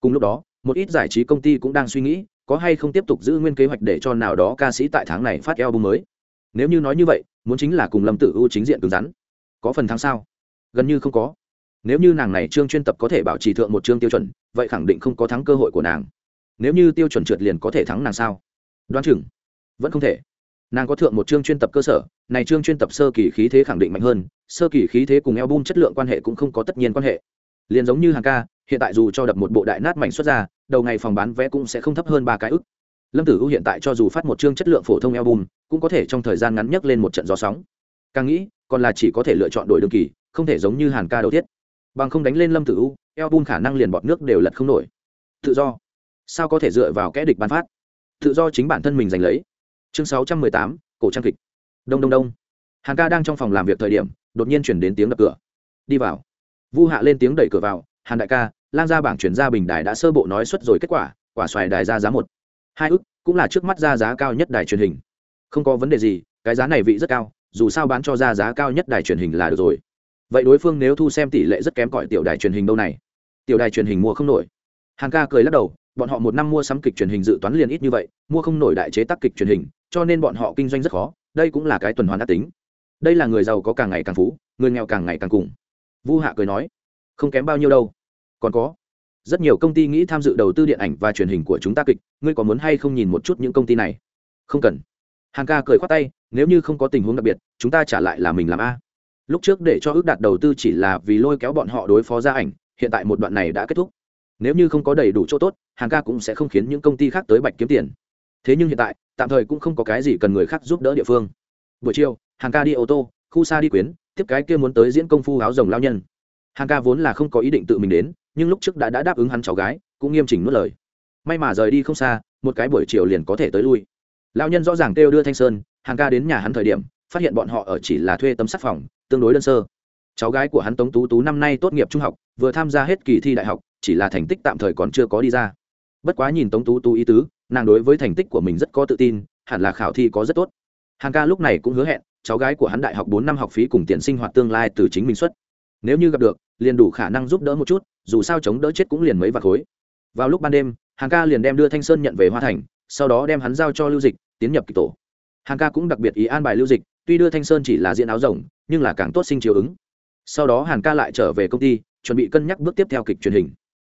Cùng lúc đó, một ít giải trí công ty cũng đang suy nghĩ có hay không tiếp tục giữ nguyên kế hoạch để cho nào đó ca sĩ tại tháng này phát album mới? Nếu như nói như vậy, muốn chính là cùng lâm tử u chính diện cứng rắn. Có phần thắng sao? Gần như không có. Nếu như nàng này chương chuyên tập có thể bảo trì thượng một chương tiêu chuẩn, vậy khẳng định không có thắng cơ hội của nàng. Nếu như tiêu chuẩn trượt liền có thể thắng nàng sao? Đoán chừng. Vẫn không thể. Nàng có thượng một chương chuyên tập cơ sở, này chương chuyên tập sơ kỳ khí thế khẳng định mạnh hơn, sơ kỳ khí thế cùng album chất lượng quan hệ cũng không có tất nhiên quan hệ. Liền giống như hàng ca, hiện tại dù cho đập một bộ đại nát mảnh xuất ra đầu ngày phòng bán vé cũng sẽ không thấp hơn ba cái ức. Lâm tử u hiện tại cho dù phát một chương chất lượng phổ thông album, cũng có thể trong thời gian ngắn nhất lên một trận gió sóng. Càng nghĩ, còn là chỉ có thể lựa chọn đổi đường kỳ, không thể giống như hàn ca đầu tiết bằng không đánh lên lâm tử u album khả năng liền bọt nước đều lật không nổi. Tự do. Sao có thể dựa vào kẽ địch ban phát? Tự do chính bản thân mình giành lấy. Chương sáu trăm mười tám, cổ trang kịch. Đông đông đông. Hàn ca đang trong phòng làm việc thời điểm, đột nhiên chuyển đến tiếng đập cửa. Đi vào. Vu hạ lên tiếng đẩy cửa vào, hàn đại ca Lang gia bảng chuyển ra bình đài đã sơ bộ nói xuất rồi kết quả quả xoài đài ra giá một. Hai ức, cũng là trước mắt ra giá cao nhất đài truyền hình. Không có vấn đề gì, cái giá này vị rất cao, dù sao bán cho ra giá cao nhất đài truyền hình là được rồi. Vậy đối phương nếu thu xem tỷ lệ rất kém cỏi tiểu đài truyền hình đâu này? Tiểu đài truyền hình mua không nổi. Hàng ca cười lắc đầu, bọn họ một năm mua sắm kịch truyền hình dự toán liền ít như vậy, mua không nổi đại chế tác kịch truyền hình, cho nên bọn họ kinh doanh rất khó, đây cũng là cái tuần hoàn đắc tính. Đây là người giàu có càng ngày càng phú, người nghèo càng ngày càng cùng. Vu hạ cười nói, không kém bao nhiêu đâu còn có. Rất nhiều công ty nghĩ tham dự đầu tư điện ảnh và truyền hình của chúng ta kịch, ngươi có muốn hay không nhìn một chút những công ty này? Không cần. Hàn ca cười khoát tay, nếu như không có tình huống đặc biệt, chúng ta trả lại là mình làm a. Lúc trước để cho ước đạt đầu tư chỉ là vì lôi kéo bọn họ đối phó ra ảnh, hiện tại một đoạn này đã kết thúc. Nếu như không có đầy đủ chỗ tốt hàng ca cũng sẽ không khiến những công ty khác tới bạch kiếm tiền. Thế nhưng hiện tại, tạm thời cũng không có cái gì cần người khác giúp đỡ địa phương. Buổi chiều hàng ca đi ô tô, khu xa đi quyến, tiếp cái kia muốn tới diễn công phu áo rồng lao nhân. Hàng ca vốn là không có ý định tự mình đến nhưng lúc trước đã, đã đáp ứng hắn cháu gái cũng nghiêm chỉnh nuốt lời. May mà rời đi không xa một cái buổi chiều liền có thể tới lui. Lao nhân rõ ràng kêu đưa thanh sơn hàng ca đến nhà hắn thời điểm phát hiện bọn họ ở chỉ là thuê tấm sắt phòng tương đối đơn sơ. Cháu gái của hắn tống tú tú năm nay tốt nghiệp trung học vừa tham gia hết kỳ thi đại học chỉ là thành tích tạm thời còn chưa có đi ra. Bất quá nhìn tống tú tú ý tứ nàng đối với thành tích của mình rất có tự tin hẳn là khảo thi có rất tốt. Hàng ca lúc này cũng hứa hẹn cháu gái của hắn đại học bốn năm học phí cùng tiền sinh hoạt tương lai từ chính mình xuất. Nếu như gặp được liền đủ khả năng giúp đỡ một chút, dù sao chống đỡ chết cũng liền mấy vạt khối. Vào lúc ban đêm, hàng ca liền đem đưa thanh sơn nhận về hoa thành, sau đó đem hắn giao cho lưu dịch, tiến nhập kịch tổ. Hàng ca cũng đặc biệt ý an bài lưu dịch, tuy đưa thanh sơn chỉ là diện áo rồng, nhưng là càng tốt sinh chiều ứng. Sau đó hàn ca lại trở về công ty, chuẩn bị cân nhắc bước tiếp theo kịch truyền hình.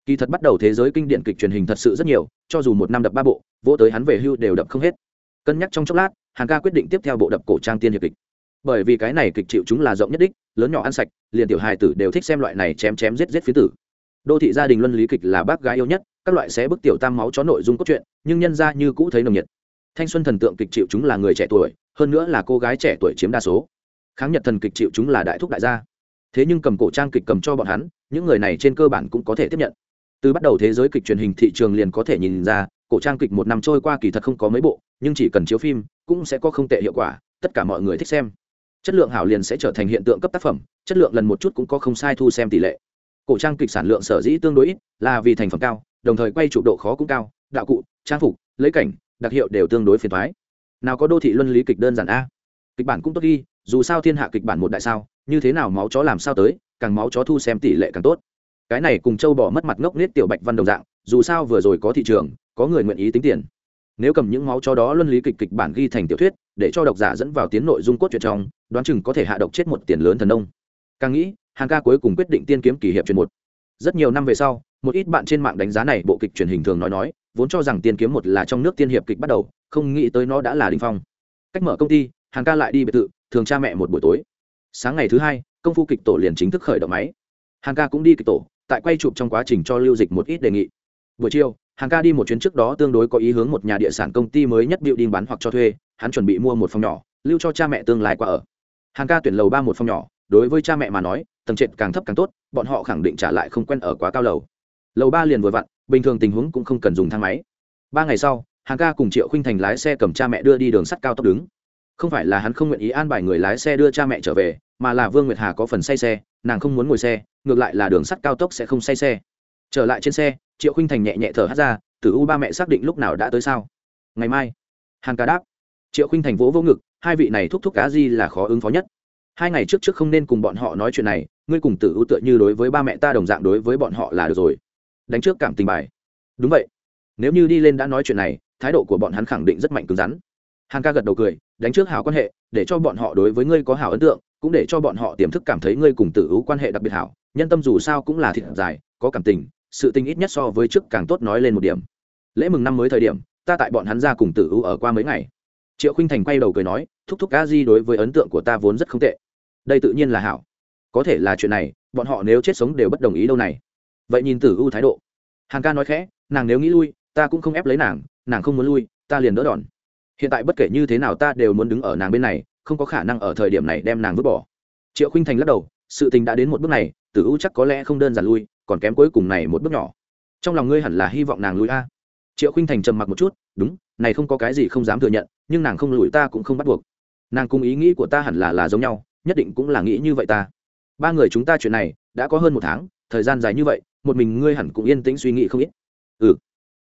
Kỳ thật bắt đầu thế giới kinh điển kịch truyền hình thật sự rất nhiều, cho dù một năm đập ba bộ, vỗ tới hắn về hưu đều đập không hết. Cân nhắc trong chốc lát hàn ca quyết định tiếp theo bộ đập cổ trang tiên hiệp kịch. Bởi vì cái này kịch chịu chúng là rộng nhất đích lớn nhỏ ăn sạch, liền tiểu hài tử đều thích xem loại này chém chém giết giết phía tử. Đô thị gia đình luân lý kịch là bác gái yêu nhất, các loại sẽ bức tiểu tam máu chó nội dung cốt truyện, nhưng nhân ra như cũ thấy nồng nhiệt. Thanh xuân thần tượng kịch chịu chúng là người trẻ tuổi, hơn nữa là cô gái trẻ tuổi chiếm đa số. Kháng nhật thần kịch chịu chúng là đại thúc đại gia. Thế nhưng cầm cổ trang kịch cầm cho bọn hắn, những người này trên cơ bản cũng có thể tiếp nhận. Từ bắt đầu thế giới kịch truyền hình thị trường liền có thể nhìn ra, cổ trang kịch một năm trôi qua kỳ thật không có mấy bộ, nhưng chỉ cần chiếu phim, cũng sẽ có không tệ hiệu quả, tất cả mọi người thích xem chất lượng hảo liền sẽ trở thành hiện tượng cấp tác phẩm chất lượng lần một chút cũng có không sai thu xem tỷ lệ. Cổ trang kịch sản lượng sở dĩ tương đối ít là vì thành phẩm cao đồng thời quay chụp độ khó cũng cao đạo cụ trang phục lấy cảnh đặc hiệu đều tương đối phiền thoái nào có đô thị luân lý kịch đơn giản a? Kịch bản cũng tốt đi, dù sao thiên hạ kịch bản một đại sao như thế nào máu chó làm sao tới càng máu chó thu xem tỷ lệ càng tốt. Cái này cùng châu bỏ mất mặt ngốc nết tiểu bạch văn đồng dạng dù sao vừa rồi có thị trường có người nguyện ý tính tiền. Nếu cầm những máu chó đó luân lý kịch kịch bản ghi thành tiểu thuyết để cho độc giả dẫn vào tiến nội dung cốt truyện trong, đoán chừng có thể hạ độc chết một tiền lớn thần nông. Càng nghĩ hàng ca cuối cùng quyết định tiên kiếm kỷ hiệp truyền một. Rất nhiều năm về sau, một ít bạn trên mạng đánh giá này bộ kịch truyền hình thường nói nói, vốn cho rằng tiên kiếm một là trong nước tiên hiệp kịch bắt đầu, không nghĩ tới nó đã là đình phong. Cách mở công ty hàng ca lại đi biệt thự, thường cha mẹ một buổi tối. Sáng ngày thứ hai, công phu kịch tổ liền chính thức khởi động máy. Hàng ca cũng đi kịch tổ, tại quay chụp trong quá trình cho lưu dịch một ít đề nghị. Buổi chiều hàng ca đi một chuyến trước đó tương đối có ý hướng một nhà địa sản công ty mới nhất building bán hoặc cho thuê hắn chuẩn bị mua một phòng nhỏ, lưu cho cha mẹ tương lai qua ở. Hàng ca tuyển lầu ba một phòng nhỏ, đối với cha mẹ mà nói, tầng trệt càng thấp càng tốt, bọn họ khẳng định trả lại không quen ở quá cao lầu. Lầu ba liền vừa vặn, bình thường tình huống cũng không cần dùng thang máy. Ba ngày sau, hàng ca cùng triệu khinh thành lái xe cầm cha mẹ đưa đi đường sắt cao tốc đứng. Không phải là hắn không nguyện ý an bài người lái xe đưa cha mẹ trở về, mà là vương nguyệt hà có phần say xe, nàng không muốn ngồi xe, ngược lại là đường sắt cao tốc sẽ không say xe. Trở lại trên xe, triệu khinh thành nhẹ nhẹ thở hát ra từ u ba mẹ xác định lúc nào đã tới sao? Ngày mai. Hàn ca đáp triệu khinh thành vỗ vô ngực, hai vị này thúc thúc cá di là khó ứng phó nhất. Hai ngày trước trước không nên cùng bọn họ nói chuyện này, ngươi cùng tử ưu tựa như đối với ba mẹ ta đồng dạng đối với bọn họ là được rồi. Đánh trước cảm tình bài. Đúng vậy. Nếu như đi lên đã nói chuyện này, thái độ của bọn hắn khẳng định rất mạnh cứng rắn. Hàng ca gật đầu cười, đánh trước hảo quan hệ, để cho bọn họ đối với ngươi có hảo ấn tượng, cũng để cho bọn họ tiềm thức cảm thấy ngươi cùng tử ưu quan hệ đặc biệt hảo, nhân tâm dù sao cũng là thịt dài có cảm tình, sự tình ít nhất so với trước càng tốt nói lên một điểm. Lễ mừng năm mới thời điểm, ta tại bọn hắn ra cùng tử ưu ở qua mấy ngày triệu khinh thành quay đầu cười nói, thúc thúc ca di đối với ấn tượng của ta vốn rất không tệ. Đây tự nhiên là hảo. Có thể là chuyện này, bọn họ nếu chết sống đều bất đồng ý đâu này. Vậy nhìn tử U thái độ. Hàng ca nói khẽ, nàng nếu nghĩ lui, ta cũng không ép lấy nàng nàng không muốn lui, ta liền đỡ đòn. Hiện tại bất kể như thế nào ta đều muốn đứng ở nàng bên này, không có khả năng ở thời điểm này đem nàng vứt bỏ. Triệu khinh thành lắc đầu, sự tình đã đến một bước này, tử U chắc có lẽ không đơn giản lui, còn kém cuối cùng này một bước nhỏ. Trong lòng ngươi hẳn là hy vọng nàng lui a. Triệu khinh thành trầm mặc một chút, đúng, này không có cái gì không dám thừa nhận nhưng nàng không lùi ta cũng không bắt buộc. Nàng cùng ý nghĩ của ta hẳn là là giống nhau, nhất định cũng là nghĩ như vậy ta. Ba người chúng ta chuyện này đã có hơn một tháng, thời gian dài như vậy, một mình ngươi hẳn cũng yên tĩnh suy nghĩ không ít. Ừ.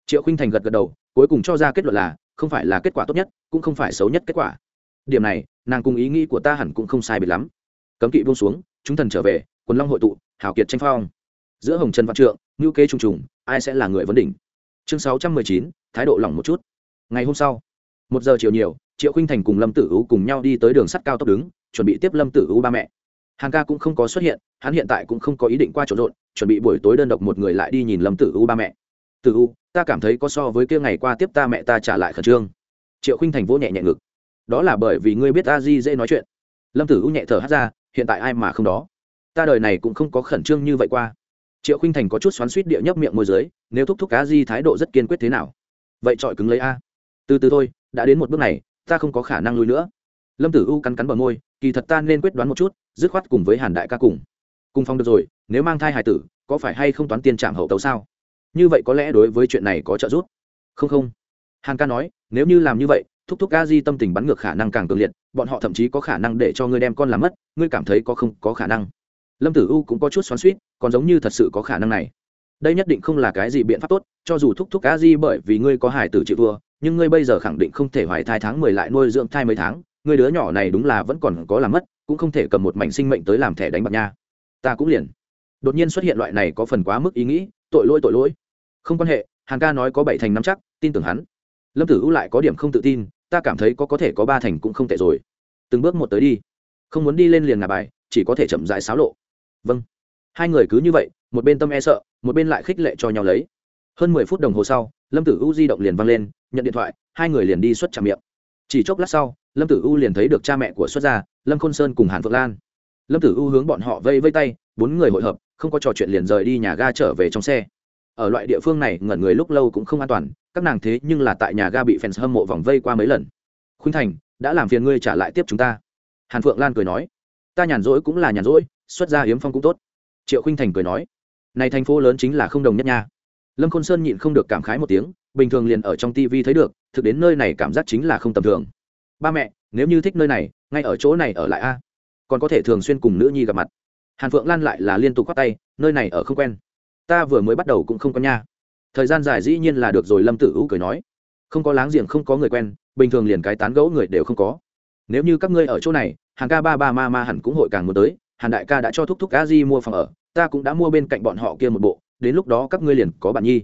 Triệu khinh thành gật gật đầu, cuối cùng cho ra kết luận là, không phải là kết quả tốt nhất, cũng không phải xấu nhất kết quả. Điểm này, nàng cùng ý nghĩ của ta hẳn cũng không sai biệt lắm. Cấm kỵ buông xuống, chúng thần trở về, quần long hội tụ hảo kiệt tranh phong. Giữa hồng trần văn trượng ngữ kế trùng trùng, ai sẽ là người vấn đỉnh? Chương sáu trăm mười chín, thái độ lỏng một chút. Ngày hôm sau một giờ chiều nhiều, triệu khinh thành cùng lâm tử u cùng nhau đi tới đường sắt cao tốc đứng, chuẩn bị tiếp lâm tử u ba mẹ. Hàng ca cũng không có xuất hiện, hắn hiện tại cũng không có ý định qua trộn rộn, chuẩn bị buổi tối đơn độc một người lại đi nhìn lâm tử u ba mẹ. Tử u ta cảm thấy có so với kia ngày qua tiếp ta mẹ ta trả lại khẩn trương. Triệu khinh thành vỗ nhẹ nhẹ ngực. Đó là bởi vì ngươi biết a di dễ nói chuyện. Lâm tử u nhẹ thở hát ra, hiện tại ai mà không đó? Ta đời này cũng không có khẩn trương như vậy qua. Triệu khinh thành có chút xoắn suýt địa nhấp miệng môi giới, nếu thúc thúc a di thái độ rất kiên quyết thế nào? Vậy trọi cứng lấy a từ từ thôi, đã đến một bước này, ta không có khả năng lui nữa. Lâm tử u cắn cắn bờ môi, kỳ thật ta nên quyết đoán một chút, dứt khoát cùng với hàn đại ca cùng. Cùng phong được rồi, nếu mang thai hải tử, có phải hay không toán tiền trạm hậu tấu sao? Như vậy có lẽ đối với chuyện này có trợ giúp. Không không. Hàn ca nói, nếu như làm như vậy, thúc thúc a di tâm tình bắn ngược khả năng càng cường liệt, bọn họ thậm chí có khả năng để cho ngươi đem con làm mất, ngươi cảm thấy có không có khả năng. Lâm tử u cũng có chút xoắn suýt còn giống như thật sự có khả năng này. Đây nhất định không là cái gì biện pháp tốt, cho dù thúc thúc a di bởi vì ngươi có hải tử chịu thua nhưng ngươi bây giờ khẳng định không thể hoài thai tháng mười lại nuôi dưỡng thai mấy tháng, ngươi đứa nhỏ này đúng là vẫn còn có làm mất, cũng không thể cầm một mảnh sinh mệnh tới làm thẻ đánh bạc nha. Ta cũng liền. Đột nhiên xuất hiện loại này có phần quá mức ý nghĩ, tội lỗi tội lỗi. Không quan hệ hàng ca nói có bảy thành năm chắc, tin tưởng hắn. Lâm tử u lại có điểm không tự tin, ta cảm thấy có có thể có ba thành cũng không tệ rồi. Từng bước một tới đi. Không muốn đi lên liền ngà bài, chỉ có thể chậm dại xáo lộ. Vâng. Hai người cứ như vậy, một bên tâm e sợ, một bên lại khích lệ cho nhau lấy hơn mười phút đồng hồ sau, lâm tử u di động liền văng lên, nhận điện thoại, hai người liền đi xuất trạm miệng. Chỉ chốc lát sau, lâm tử u liền thấy được cha mẹ của xuất gia, lâm khôn sơn cùng hàn phượng lan. Lâm tử u hướng bọn họ vây vây tay, bốn người hội hợp, không có trò chuyện liền rời đi nhà ga trở về trong xe. Ở loại địa phương này, ngẩn người lúc lâu cũng không an toàn, các nàng thế nhưng là tại nhà ga bị fans hâm mộ vòng vây qua mấy lần. Khuynh thành, đã làm phiền ngươi trả lại tiếp chúng ta. Hàn phượng lan cười nói, ta nhàn rỗi cũng là nhàn rỗi, xuất gia hiếm phong cũng tốt. Triệu khuynh thành cười nói, này thành phố lớn chính là không đồng nhất nha lâm khôn sơn nhịn không được cảm khái một tiếng, bình thường liền ở trong tv thấy được, thực đến nơi này cảm giác chính là không tầm thường. Ba mẹ, nếu như thích nơi này, ngay ở chỗ này ở lại a. Còn có thể thường xuyên cùng nữ nhi gặp mặt. Hàn phượng lan lại là liên tục khoác tay, nơi này ở không quen. Ta vừa mới bắt đầu cũng không có nha. Thời gian dài dĩ nhiên là được rồi, lâm tử hữu cười nói. Không có láng giềng, không có người quen, bình thường liền cái tán gẫu người đều không có. Nếu như các ngươi ở chỗ này hàng ca ba ba ma ma hẳn cũng hội càng muốn tới, hàn đại ca đã cho thúc thúc a di mua phòng ở, ta cũng đã mua bên cạnh bọn họ kia một bộ đến lúc đó các ngươi liền có bạn nhi.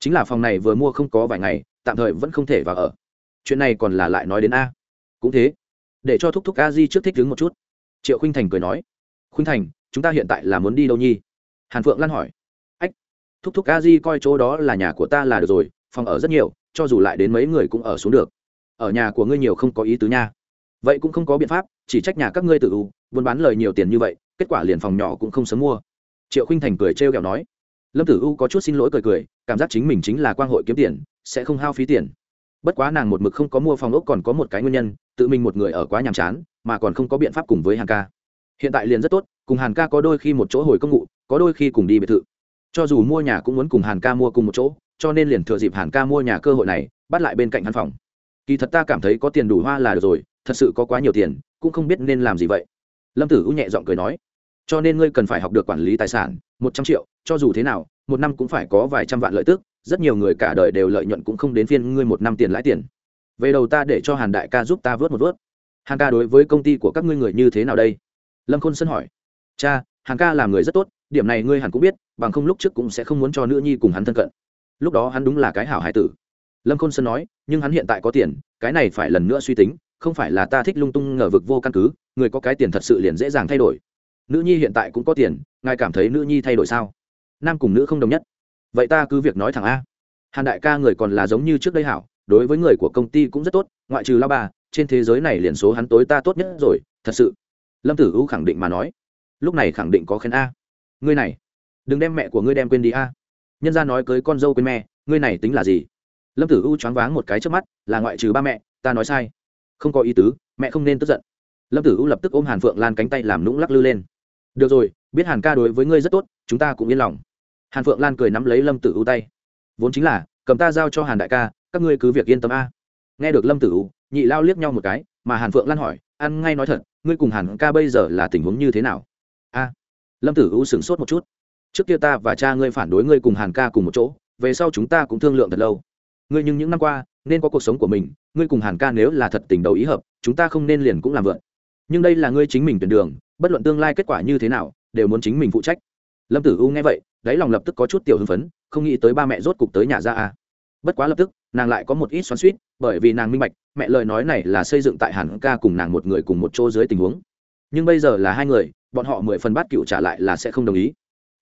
Chính là phòng này vừa mua không có vài ngày, tạm thời vẫn không thể vào ở. Chuyện này còn là lại nói đến a. Cũng thế. Để cho thúc thúc a di trước thích đứng một chút. Triệu khinh thành cười nói. Khinh thành, chúng ta hiện tại là muốn đi đâu nhi? Hàn phượng lan hỏi. Ách. Thúc thúc a di coi chỗ đó là nhà của ta là được rồi, phòng ở rất nhiều, cho dù lại đến mấy người cũng ở xuống được. Ở nhà của ngươi nhiều không có ý tứ nha. Vậy cũng không có biện pháp, chỉ trách nhà các ngươi tự u buôn bán lời nhiều tiền như vậy, kết quả liền phòng nhỏ cũng không sớm mua. Triệu khinh thành cười trêu ghẹo nói lâm tử u có chút xin lỗi cười cười, cảm giác chính mình chính là quang hội kiếm tiền, sẽ không hao phí tiền. Bất quá nàng một mực không có mua phòng ốc còn có một cái nguyên nhân, tự mình một người ở quá nhàm chán, mà còn không có biện pháp cùng với hàn ca. Hiện tại liền rất tốt, cùng hàn ca có đôi khi một chỗ hồi công ngụ có đôi khi cùng đi biệt thự. Cho dù mua nhà cũng muốn cùng hàn ca mua cùng một chỗ, cho nên liền thừa dịp hàn ca mua nhà cơ hội này, bắt lại bên cạnh hắn phòng. Kỳ thật ta cảm thấy có tiền đủ hoa là được rồi, thật sự có quá nhiều tiền, cũng không biết nên làm gì vậy. Lâm tử u nhẹ giọng cười nói cho nên ngươi cần phải học được quản lý tài sản, một trăm triệu, cho dù thế nào, một năm cũng phải có vài trăm vạn lợi tức, rất nhiều người cả đời đều lợi nhuận cũng không đến phiên ngươi một năm tiền lãi tiền. Về đầu ta để cho hàn đại ca giúp ta vớt một vớt. Hàn ca đối với công ty của các ngươi người như thế nào đây? Lâm khôn sân hỏi. Cha, hàn ca là người rất tốt, điểm này ngươi hẳn cũng biết, bằng không lúc trước cũng sẽ không muốn cho nữ nhi cùng hắn thân cận. Lúc đó hắn đúng là cái hảo hải tử. Lâm khôn sơn nói, nhưng hắn hiện tại có tiền, cái này phải lần nữa suy tính, không phải là ta thích lung tung ngờ vực vô căn cứ, người có cái tiền thật sự liền dễ dàng thay đổi nữ nhi hiện tại cũng có tiền, ngài cảm thấy nữ nhi thay đổi sao? Nam cùng nữ không đồng nhất. Vậy ta cứ việc nói thẳng a. Hàn đại ca người còn là giống như trước đây hảo, đối với người của công ty cũng rất tốt, ngoại trừ lao bà, trên thế giới này liền số hắn tối ta tốt nhất rồi, thật sự. Lâm tử u khẳng định mà nói. Lúc này khẳng định có khen a. Ngươi này, đừng đem mẹ của ngươi đem quên đi a. Nhân ra nói cưới con dâu quên mẹ, ngươi này tính là gì? Lâm tử u choáng váng một cái trước mắt, là ngoại trừ ba mẹ, ta nói sai. Không có ý tứ, mẹ không nên tức giận. Lâm tử u lập tức ôm hàn phượng lan cánh tay làm nũng lắc lư lên được rồi, biết hàn ca đối với ngươi rất tốt, chúng ta cũng yên lòng. Hàn phượng lan cười nắm lấy lâm tử u tay. Vốn chính là, cầm ta giao cho hàn đại ca, các ngươi cứ việc yên tâm a. Nghe được lâm tử u, nhị lao liếc nhau một cái, mà hàn phượng lan hỏi, ăn ngay nói thật, ngươi cùng hàn ca bây giờ là tình huống như thế nào? A. Lâm tử u sửng sốt một chút. Trước kia ta và cha ngươi phản đối ngươi cùng hàn ca cùng một chỗ, về sau chúng ta cũng thương lượng thật lâu. Ngươi nhưng những năm qua, nên có cuộc sống của mình, ngươi cùng hàn ca nếu là thật tình đầu ý hợp, chúng ta không nên liền cũng làm vượn nhưng đây là ngươi chính mình tuyển đường bất luận tương lai kết quả như thế nào, đều muốn chính mình phụ trách. Lâm tử u nghe vậy, đáy lòng lập tức có chút tiểu hưng phấn, không nghĩ tới ba mẹ rốt cục tới nhà ra à. bất quá lập tức, nàng lại có một ít xoắn suýt bởi vì nàng minh bạch, mẹ lời nói này là xây dựng tại hàn ca cùng nàng một người cùng một chỗ dưới tình huống. Nhưng bây giờ là hai người, bọn họ mười phần bát cựu trả lại là sẽ không đồng ý.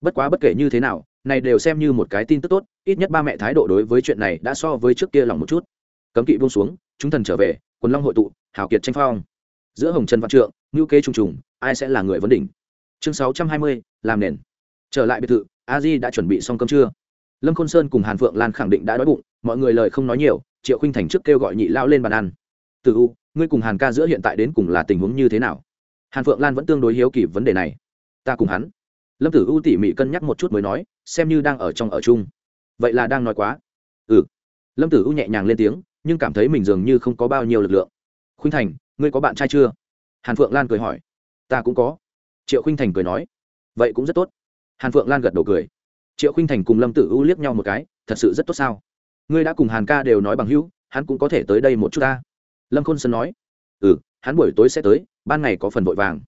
Bất quá bất kể như thế nào, này đều xem như một cái tin tức tốt, ít nhất ba mẹ thái độ đối với chuyện này đã so với trước kia lòng một chút. Cấm kỵ buông xuống, chúng thần trở về, quần long hội tụ hảo kiệt tranh phong giữa hồng trần văn trượng ngữ kế trùng trùng, ai sẽ là người vấn đỉnh? Chương sáu trăm hai mươi, làm nền. Trở lại biệt thự, a di đã chuẩn bị xong cơm trưa. Lâm khôn sơn cùng hàn phượng lan khẳng định đã đói bụng, mọi người lời không nói nhiều, triệu khinh thành trước kêu gọi nhị lao lên bàn ăn. Từ u, ngươi cùng hàn ca giữa hiện tại đến cùng là tình huống như thế nào? Hàn phượng lan vẫn tương đối hiếu kỳ vấn đề này. Ta cùng hắn. Lâm tử u tỉ mỉ cân nhắc một chút mới nói, xem như đang ở trong ở chung. Vậy là đang nói quá. Ừ. Lâm tử u nhẹ nhàng lên tiếng, nhưng cảm thấy mình dường như không có bao nhiêu lực lượng. Khuynh thành ngươi có bạn trai chưa? Hàn phượng lan cười hỏi. Ta cũng có. Triệu khinh thành cười nói. Vậy cũng rất tốt. Hàn phượng lan gật đầu cười. Triệu khinh thành cùng lâm tử u liếc nhau một cái, thật sự rất tốt sao? Ngươi đã cùng hàn ca đều nói bằng hữu, hắn cũng có thể tới đây một chút ta. Lâm khôn sơn nói. Ừ hắn buổi tối sẽ tới, ban ngày có phần vội vàng.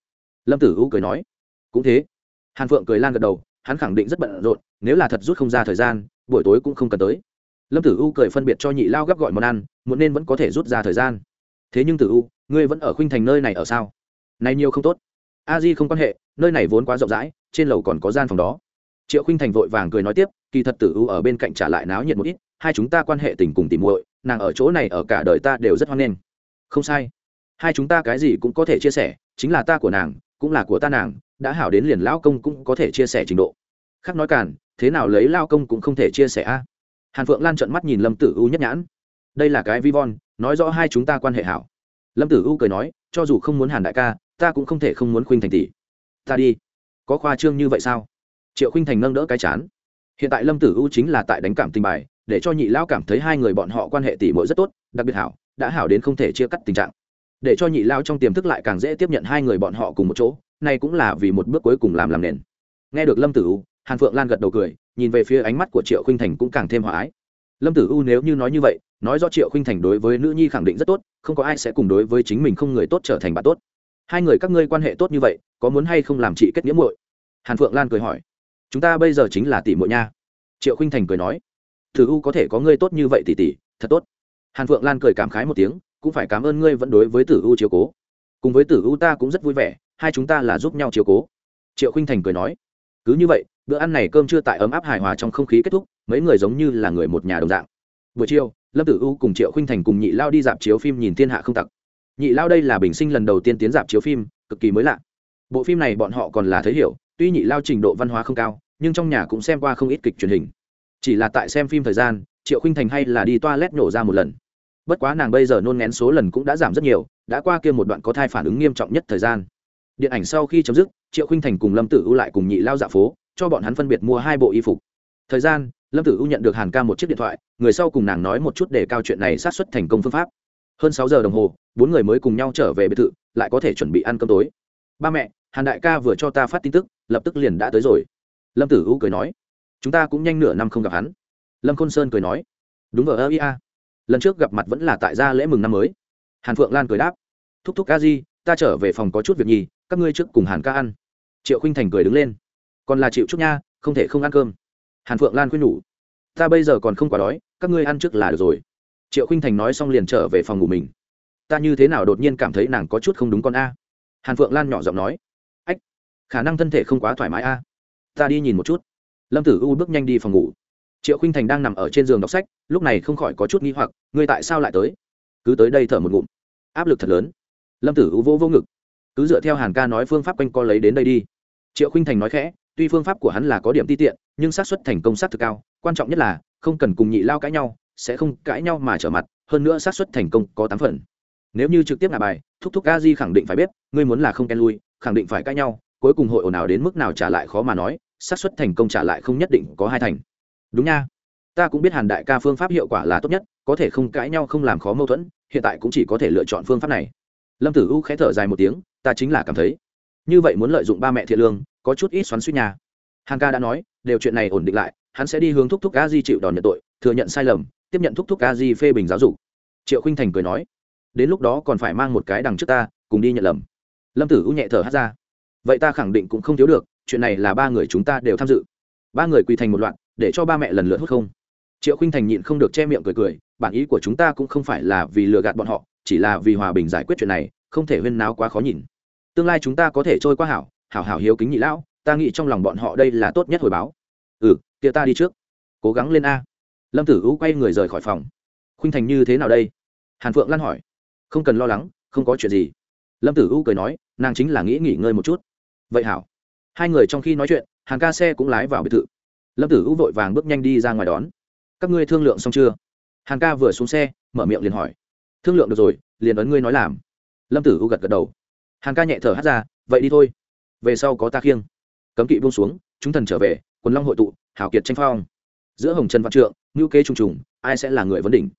Lâm tử u cười nói. Cũng thế. Hàn phượng cười lan gật đầu, hắn khẳng định rất bận rộn, nếu là thật rút không ra thời gian, buổi tối cũng không cần tới. Lâm tử u cười phân biệt cho nhị lao gấp gọi món ăn, muốn nên vẫn có thể rút ra thời gian thế nhưng tử u, ngươi vẫn ở khuynh thành nơi này ở sao? Này nhiều không tốt. A di không quan hệ, nơi này vốn quá rộng rãi, trên lầu còn có gian phòng đó. Triệu khuynh thành vội vàng cười nói tiếp, kỳ thật tử u ở bên cạnh trả lại náo nhiệt một ít, hai chúng ta quan hệ tình cùng tìm muội, nàng ở chỗ này ở cả đời ta đều rất hoan nghênh. Không sai. Hai chúng ta cái gì cũng có thể chia sẻ, chính là ta của nàng, cũng là của ta nàng, đã hảo đến liền lao công cũng có thể chia sẻ trình độ. Khác nói càn, thế nào lấy lao công cũng không thể chia sẻ a. Hàn phượng lan trợn mắt nhìn lâm tử u nhất nhãn. Đây là cái vi von nói rõ hai chúng ta quan hệ hảo. Lâm tử u cười nói, cho dù không muốn hàn đại ca, ta cũng không thể không muốn khuynh thành tỷ. Ta đi. Có khoa trương như vậy sao? Triệu khuynh thành nâng đỡ cái chán. Hiện tại lâm tử u chính là tại đánh cảm tình bài, để cho nhị lao cảm thấy hai người bọn họ quan hệ tỷ muội rất tốt, đặc biệt hảo, đã hảo đến không thể chia cắt tình trạng. Để cho nhị lao trong tiềm thức lại càng dễ tiếp nhận hai người bọn họ cùng một chỗ, này cũng là vì một bước cuối cùng làm làm nền. Nghe được lâm tử u, hàn phượng lan gật đầu cười, nhìn về phía ánh mắt của triệu khuynh thành cũng càng thêm hòa ái lâm tử u nếu như nói như vậy, nói do triệu khinh thành đối với nữ nhi khẳng định rất tốt, không có ai sẽ cùng đối với chính mình không người tốt trở thành bạn tốt. Hai người các ngươi quan hệ tốt như vậy, có muốn hay không làm chị kết nghĩa muội? Hàn phượng lan cười hỏi. Chúng ta bây giờ chính là tỷ muội nha. Triệu khinh thành cười nói. Tử u có thể có ngươi tốt như vậy tỷ tỷ, thật tốt. Hàn phượng lan cười cảm khái một tiếng, cũng phải cảm ơn ngươi vẫn đối với tử u chiếu cố. Cùng với tử u ta cũng rất vui vẻ, hai chúng ta là giúp nhau chiếu cố. Triệu khinh thành cười nói. Cứ như vậy, bữa ăn này cơm chưa tại ấm áp hài hòa trong không khí kết thúc mấy người giống như là người một nhà đồng dạng. Buổi chiều, lâm tử u cùng triệu khinh thành cùng nhị lao đi dạp chiếu phim nhìn thiên hạ không tặc. Nhị lao đây là bình sinh lần đầu tiên tiến dạp chiếu phim, cực kỳ mới lạ. Bộ phim này bọn họ còn là thấy hiểu, tuy nhị lao trình độ văn hóa không cao, nhưng trong nhà cũng xem qua không ít kịch truyền hình. Chỉ là tại xem phim thời gian, triệu khinh thành hay là đi toa lét nổ ra một lần. Bất quá nàng bây giờ nôn ngén số lần cũng đã giảm rất nhiều, đã qua kia một đoạn có thai phản ứng nghiêm trọng nhất thời gian. Điện ảnh sau khi chấm dứt, triệu khinh thành cùng lâm tử U lại cùng nhị lao dạ phố, cho bọn hắn phân biệt mua hai bộ y phục. Thời gian lâm tử u nhận được hàn ca một chiếc điện thoại, người sau cùng nàng nói một chút để cao chuyện này sát xuất thành công phương pháp. Hơn sáu giờ đồng hồ, bốn người mới cùng nhau trở về biệt thự, lại có thể chuẩn bị ăn cơm tối. Ba mẹ, hàn đại ca vừa cho ta phát tin tức, lập tức liền đã tới rồi. Lâm tử u cười nói. Chúng ta cũng nhanh nửa năm không gặp hắn. Lâm khôn sơn cười nói. Đúng vào ơ ia lần trước gặp mặt vẫn là tại gia lễ mừng năm mới. Hàn phượng lan cười đáp. Thúc thúc ca di, ta trở về phòng có chút việc nhì, các ngươi trước cùng hàn ca ăn. Triệu khinh thành cười đứng lên. Còn là chịu chút nha, không thể không ăn cơm hàn phượng lan khuyên nhủ, ta bây giờ còn không quá đói, các ngươi ăn trước là được rồi. Triệu khinh thành nói xong liền trở về phòng ngủ mình. Ta như thế nào đột nhiên cảm thấy nàng có chút không đúng con a? Hàn phượng lan nhỏ giọng nói. Ách, khả năng thân thể không quá thoải mái a. Ta đi nhìn một chút. Lâm tử u bước nhanh đi phòng ngủ. Triệu khinh thành đang nằm ở trên giường đọc sách, lúc này không khỏi có chút nghi hoặc, ngươi tại sao lại tới? Cứ tới đây thở một ngụm. Áp lực thật lớn. Lâm tử u vô vô ngực. Cứ dựa theo hàn ca nói phương pháp quanh co lấy đến đây đi. Triệu khinh thành nói khẽ tuy phương pháp của hắn là có điểm ti tiện, nhưng xác suất thành công xác thực cao, quan trọng nhất là, không cần cùng nhị lao cãi nhau, sẽ không cãi nhau mà trở mặt, hơn nữa xác suất thành công có tám phần. Nếu như trực tiếp là bài, thúc thúc a di khẳng định phải biết, ngươi muốn là không ken lui, khẳng định phải cãi nhau, cuối cùng hội ồn ào đến mức nào trả lại khó mà nói, xác suất thành công trả lại không nhất định có hai thành. Đúng nha. Ta cũng biết hàn đại ca phương pháp hiệu quả là tốt nhất, có thể không cãi nhau không làm khó mâu thuẫn, hiện tại cũng chỉ có thể lựa chọn phương pháp này. Lâm tử u khẽ thở dài một tiếng, ta chính là cảm thấy như vậy muốn lợi dụng ba mẹ thiện lương, có chút ít xoắn suýt nhà hàng ca đã nói, đều chuyện này ổn định lại, hắn sẽ đi hướng thúc thúc a di chịu đòn nhận tội, thừa nhận sai lầm, tiếp nhận thúc thúc a di phê bình giáo dục. Triệu khinh thành cười nói, đến lúc đó còn phải mang một cái đằng trước ta, cùng đi nhận lầm. Lâm tử u nhẹ thở hát ra, vậy ta khẳng định cũng không thiếu được, chuyện này là ba người chúng ta đều tham dự. Ba người quỳ thành một loạt để cho ba mẹ lần lượt hút không. Triệu khinh thành nhịn không được che miệng cười cười, bản ý của chúng ta cũng không phải là vì lừa gạt bọn họ, chỉ là vì hòa bình giải quyết chuyện này, không thể huyên náo quá khó nhìn tương lai chúng ta có thể trôi qua hảo hảo hảo hiếu kính nhị lão, ta nghĩ trong lòng bọn họ đây là tốt nhất hồi báo. Ừ kia ta đi trước. Cố gắng lên a. Lâm tử u quay người rời khỏi phòng. Khuynh thành như thế nào đây? Hàn phượng lan hỏi. Không cần lo lắng, không có chuyện gì. Lâm tử u cười nói, nàng chính là nghĩ nghỉ ngơi một chút. Vậy hảo. Hai người trong khi nói chuyện, hàng ca xe cũng lái vào biệt thự. Lâm tử u vội vàng bước nhanh đi ra ngoài đón. Các ngươi thương lượng xong chưa? Hàng ca vừa xuống xe, mở miệng liền hỏi. Thương lượng được rồi, liền ấn ngươi nói làm. Lâm tử u gật gật đầu hàng ca nhẹ thở hát ra, vậy đi thôi. Về sau có ta khiêng. Cấm kỵ buông xuống, chúng thần trở về, quần long hội tụ hảo kiệt tranh phong. Giữa hồng trần văn trượng ngữ kế trùng trùng, ai sẽ là người vấn đỉnh?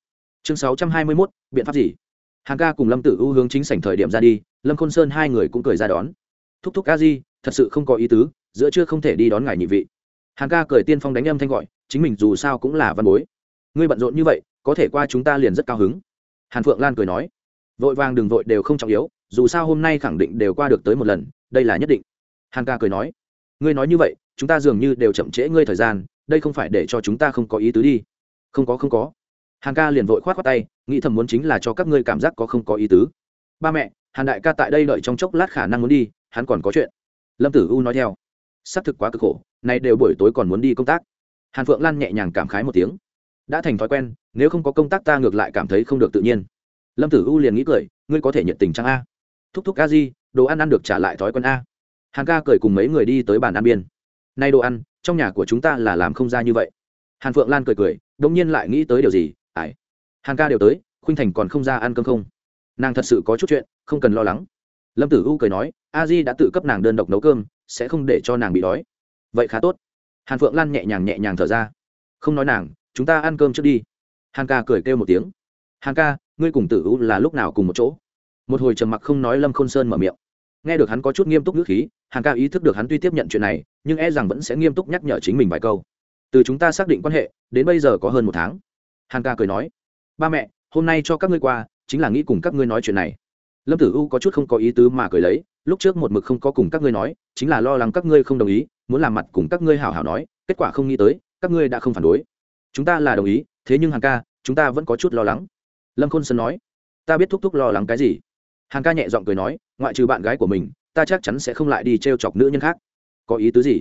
Chương sáu trăm hai mươi mốt, biện pháp gì? Hàng ca cùng lâm tử u hướng chính sảnh thời điểm ra đi, lâm khôn sơn hai người cũng cười ra đón. Thúc thúc ca di, thật sự không có ý tứ, giữa chưa không thể đi đón ngài nhị vị. Hàng ca cười tiên phong đánh âm thanh gọi, chính mình dù sao cũng là văn bối. Ngươi bận rộn như vậy, có thể qua chúng ta liền rất cao hứng. Hàn phượng lan cười nói, vội vàng đừng vội đều không trọng yếu dù sao hôm nay khẳng định đều qua được tới một lần, đây là nhất định. Hàn ca cười nói, ngươi nói như vậy, chúng ta dường như đều chậm trễ ngươi thời gian, đây không phải để cho chúng ta không có ý tứ đi. Không có không có. Hàn ca liền vội k h o á t khoác tay, nghĩ thầm muốn chính là cho các ngươi cảm giác có không có ý tứ. Ba mẹ, hàn đại ca tại đây đợi trong chốc lát khả năng muốn đi, hắn còn có chuyện. Lâm tử u nói theo, xác thực quá cực khổ, nay đều buổi tối còn muốn đi công tác. Hàn phượng lan nhẹ nhàng cảm khái một tiếng, đã thành thói quen, nếu không có công tác ta ngược lại cảm thấy không được tự nhiên. Lâm tử u liền nghĩ cười, ngươi có thể nhiệt tình chăng a? Thúc thúc a di, đồ ăn ăn được trả lại thói quen a. Hàn ca cười cùng mấy người đi tới bàn ăn biên. Nay đồ ăn, trong nhà của chúng ta là làm không ra như vậy. Hàn phượng lan cười cười đ ỗ n g nhiên lại nghĩ tới điều gì, ải. Hàn ca đều tới, khuynh thành còn không ra ăn cơm không? Nàng thật sự có chút chuyện, không cần lo lắng. Lâm tử u cười nói, a di đã tự cấp nàng đơn độc nấu cơm, sẽ không để cho nàng bị đói. Vậy khá tốt. Hàn phượng lan nhẹ nhàng nhẹ nhàng thở ra. Không nói nàng, chúng ta ăn cơm trước đi. Hàn ca cười kêu một tiếng. Hàn ca, ngươi cùng tử u là lúc nào cùng một chỗ? Một hồi trầm mặc không nói lâm khôn sơn mở miệng. Nghe được hắn có chút nghiêm túc ngữ khí, hàn ca ý thức được hắn tuy tiếp nhận chuyện này, nhưng e rằng vẫn sẽ nghiêm túc nhắc nhở chính mình vài câu. Từ chúng ta xác định quan hệ, đến bây giờ có hơn một tháng. Hàn ca cười nói, ba mẹ, hôm nay cho các ngươi qua, chính là nghĩ cùng các ngươi nói chuyện này. Lâm tử u có chút không có ý tứ mà cười lấy, lúc trước một mực không có cùng các ngươi nói, chính là lo lắng các ngươi không đồng ý, muốn làm mặt cùng các ngươi hảo hảo nói, kết quả không nghĩ tới, các ngươi đã không phản đối. Chúng ta là đồng ý, thế nhưng hàn ca, chúng ta vẫn có chút lo lắng. Lâm khôn sơn nói, ta biết thúc thúc lo lắng cái gì hàn ca nhẹ giọng cười nói, ngoại trừ bạn gái của mình, ta chắc chắn sẽ không lại đi t r e o chọc nữ nhân khác. Có ý tứ gì?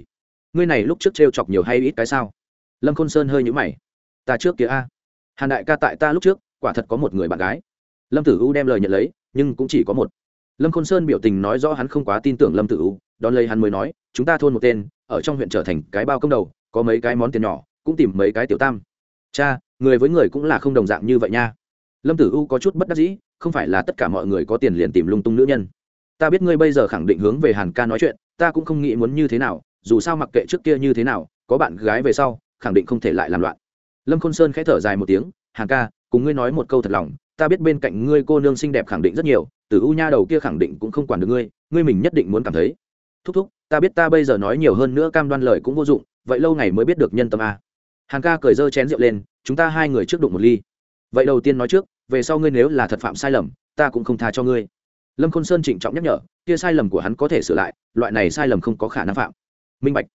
Ngươi này lúc trước t r e o chọc nhiều hay ít cái sao? Lâm khôn sơn hơi nhũ mày. Ta trước kia a. Hàn đại ca tại ta lúc trước, quả thật có một người bạn gái. Lâm tử u đem lời nhận lấy, nhưng cũng chỉ có một. Lâm khôn sơn biểu tình nói rõ hắn không quá tin tưởng lâm tử u, đón lấy hắn mới nói, chúng ta thôn một tên, ở trong huyện trở thành cái bao công đầu, có mấy cái món tiền nhỏ, cũng tìm mấy cái tiểu tam. Cha, người với người cũng là không đồng dạng như vậy nha. Lâm tử u có chút bất đắc dĩ không phải là tất cả mọi người có tiền liền tìm lung tung nữ nhân. Ta biết ngươi bây giờ khẳng định hướng về hàn ca nói chuyện, ta cũng không nghĩ muốn như thế nào, dù sao mặc kệ trước kia như thế nào, có bạn gái về sau, khẳng định không thể lại làm loạn. Lâm khôn sơn khẽ thở dài một tiếng, Hàn ca, cùng ngươi nói một câu thật lòng, ta biết bên cạnh ngươi cô nương xinh đẹp khẳng định rất nhiều, từ u nha đầu kia khẳng định cũng không quản được ngươi ngươi mình nhất định muốn cảm thấy. Thúc thúc, ta biết ta bây giờ nói nhiều hơn nữa cam đoan lời cũng vô dụng, vậy lâu ngày mới biết được nhân tâm a. Hàn ca cười dơ chén rượu lên, chúng ta hai người trước đụng một ly. Vậy đầu tiên nói trước về sau ngươi nếu là thật phạm sai lầm, ta cũng không tha cho ngươi. Lâm khôn sơn trịnh trọng nhắc nhở, kia sai lầm của hắn có thể sửa lại, loại này sai lầm không có khả năng phạm. Minh bạch.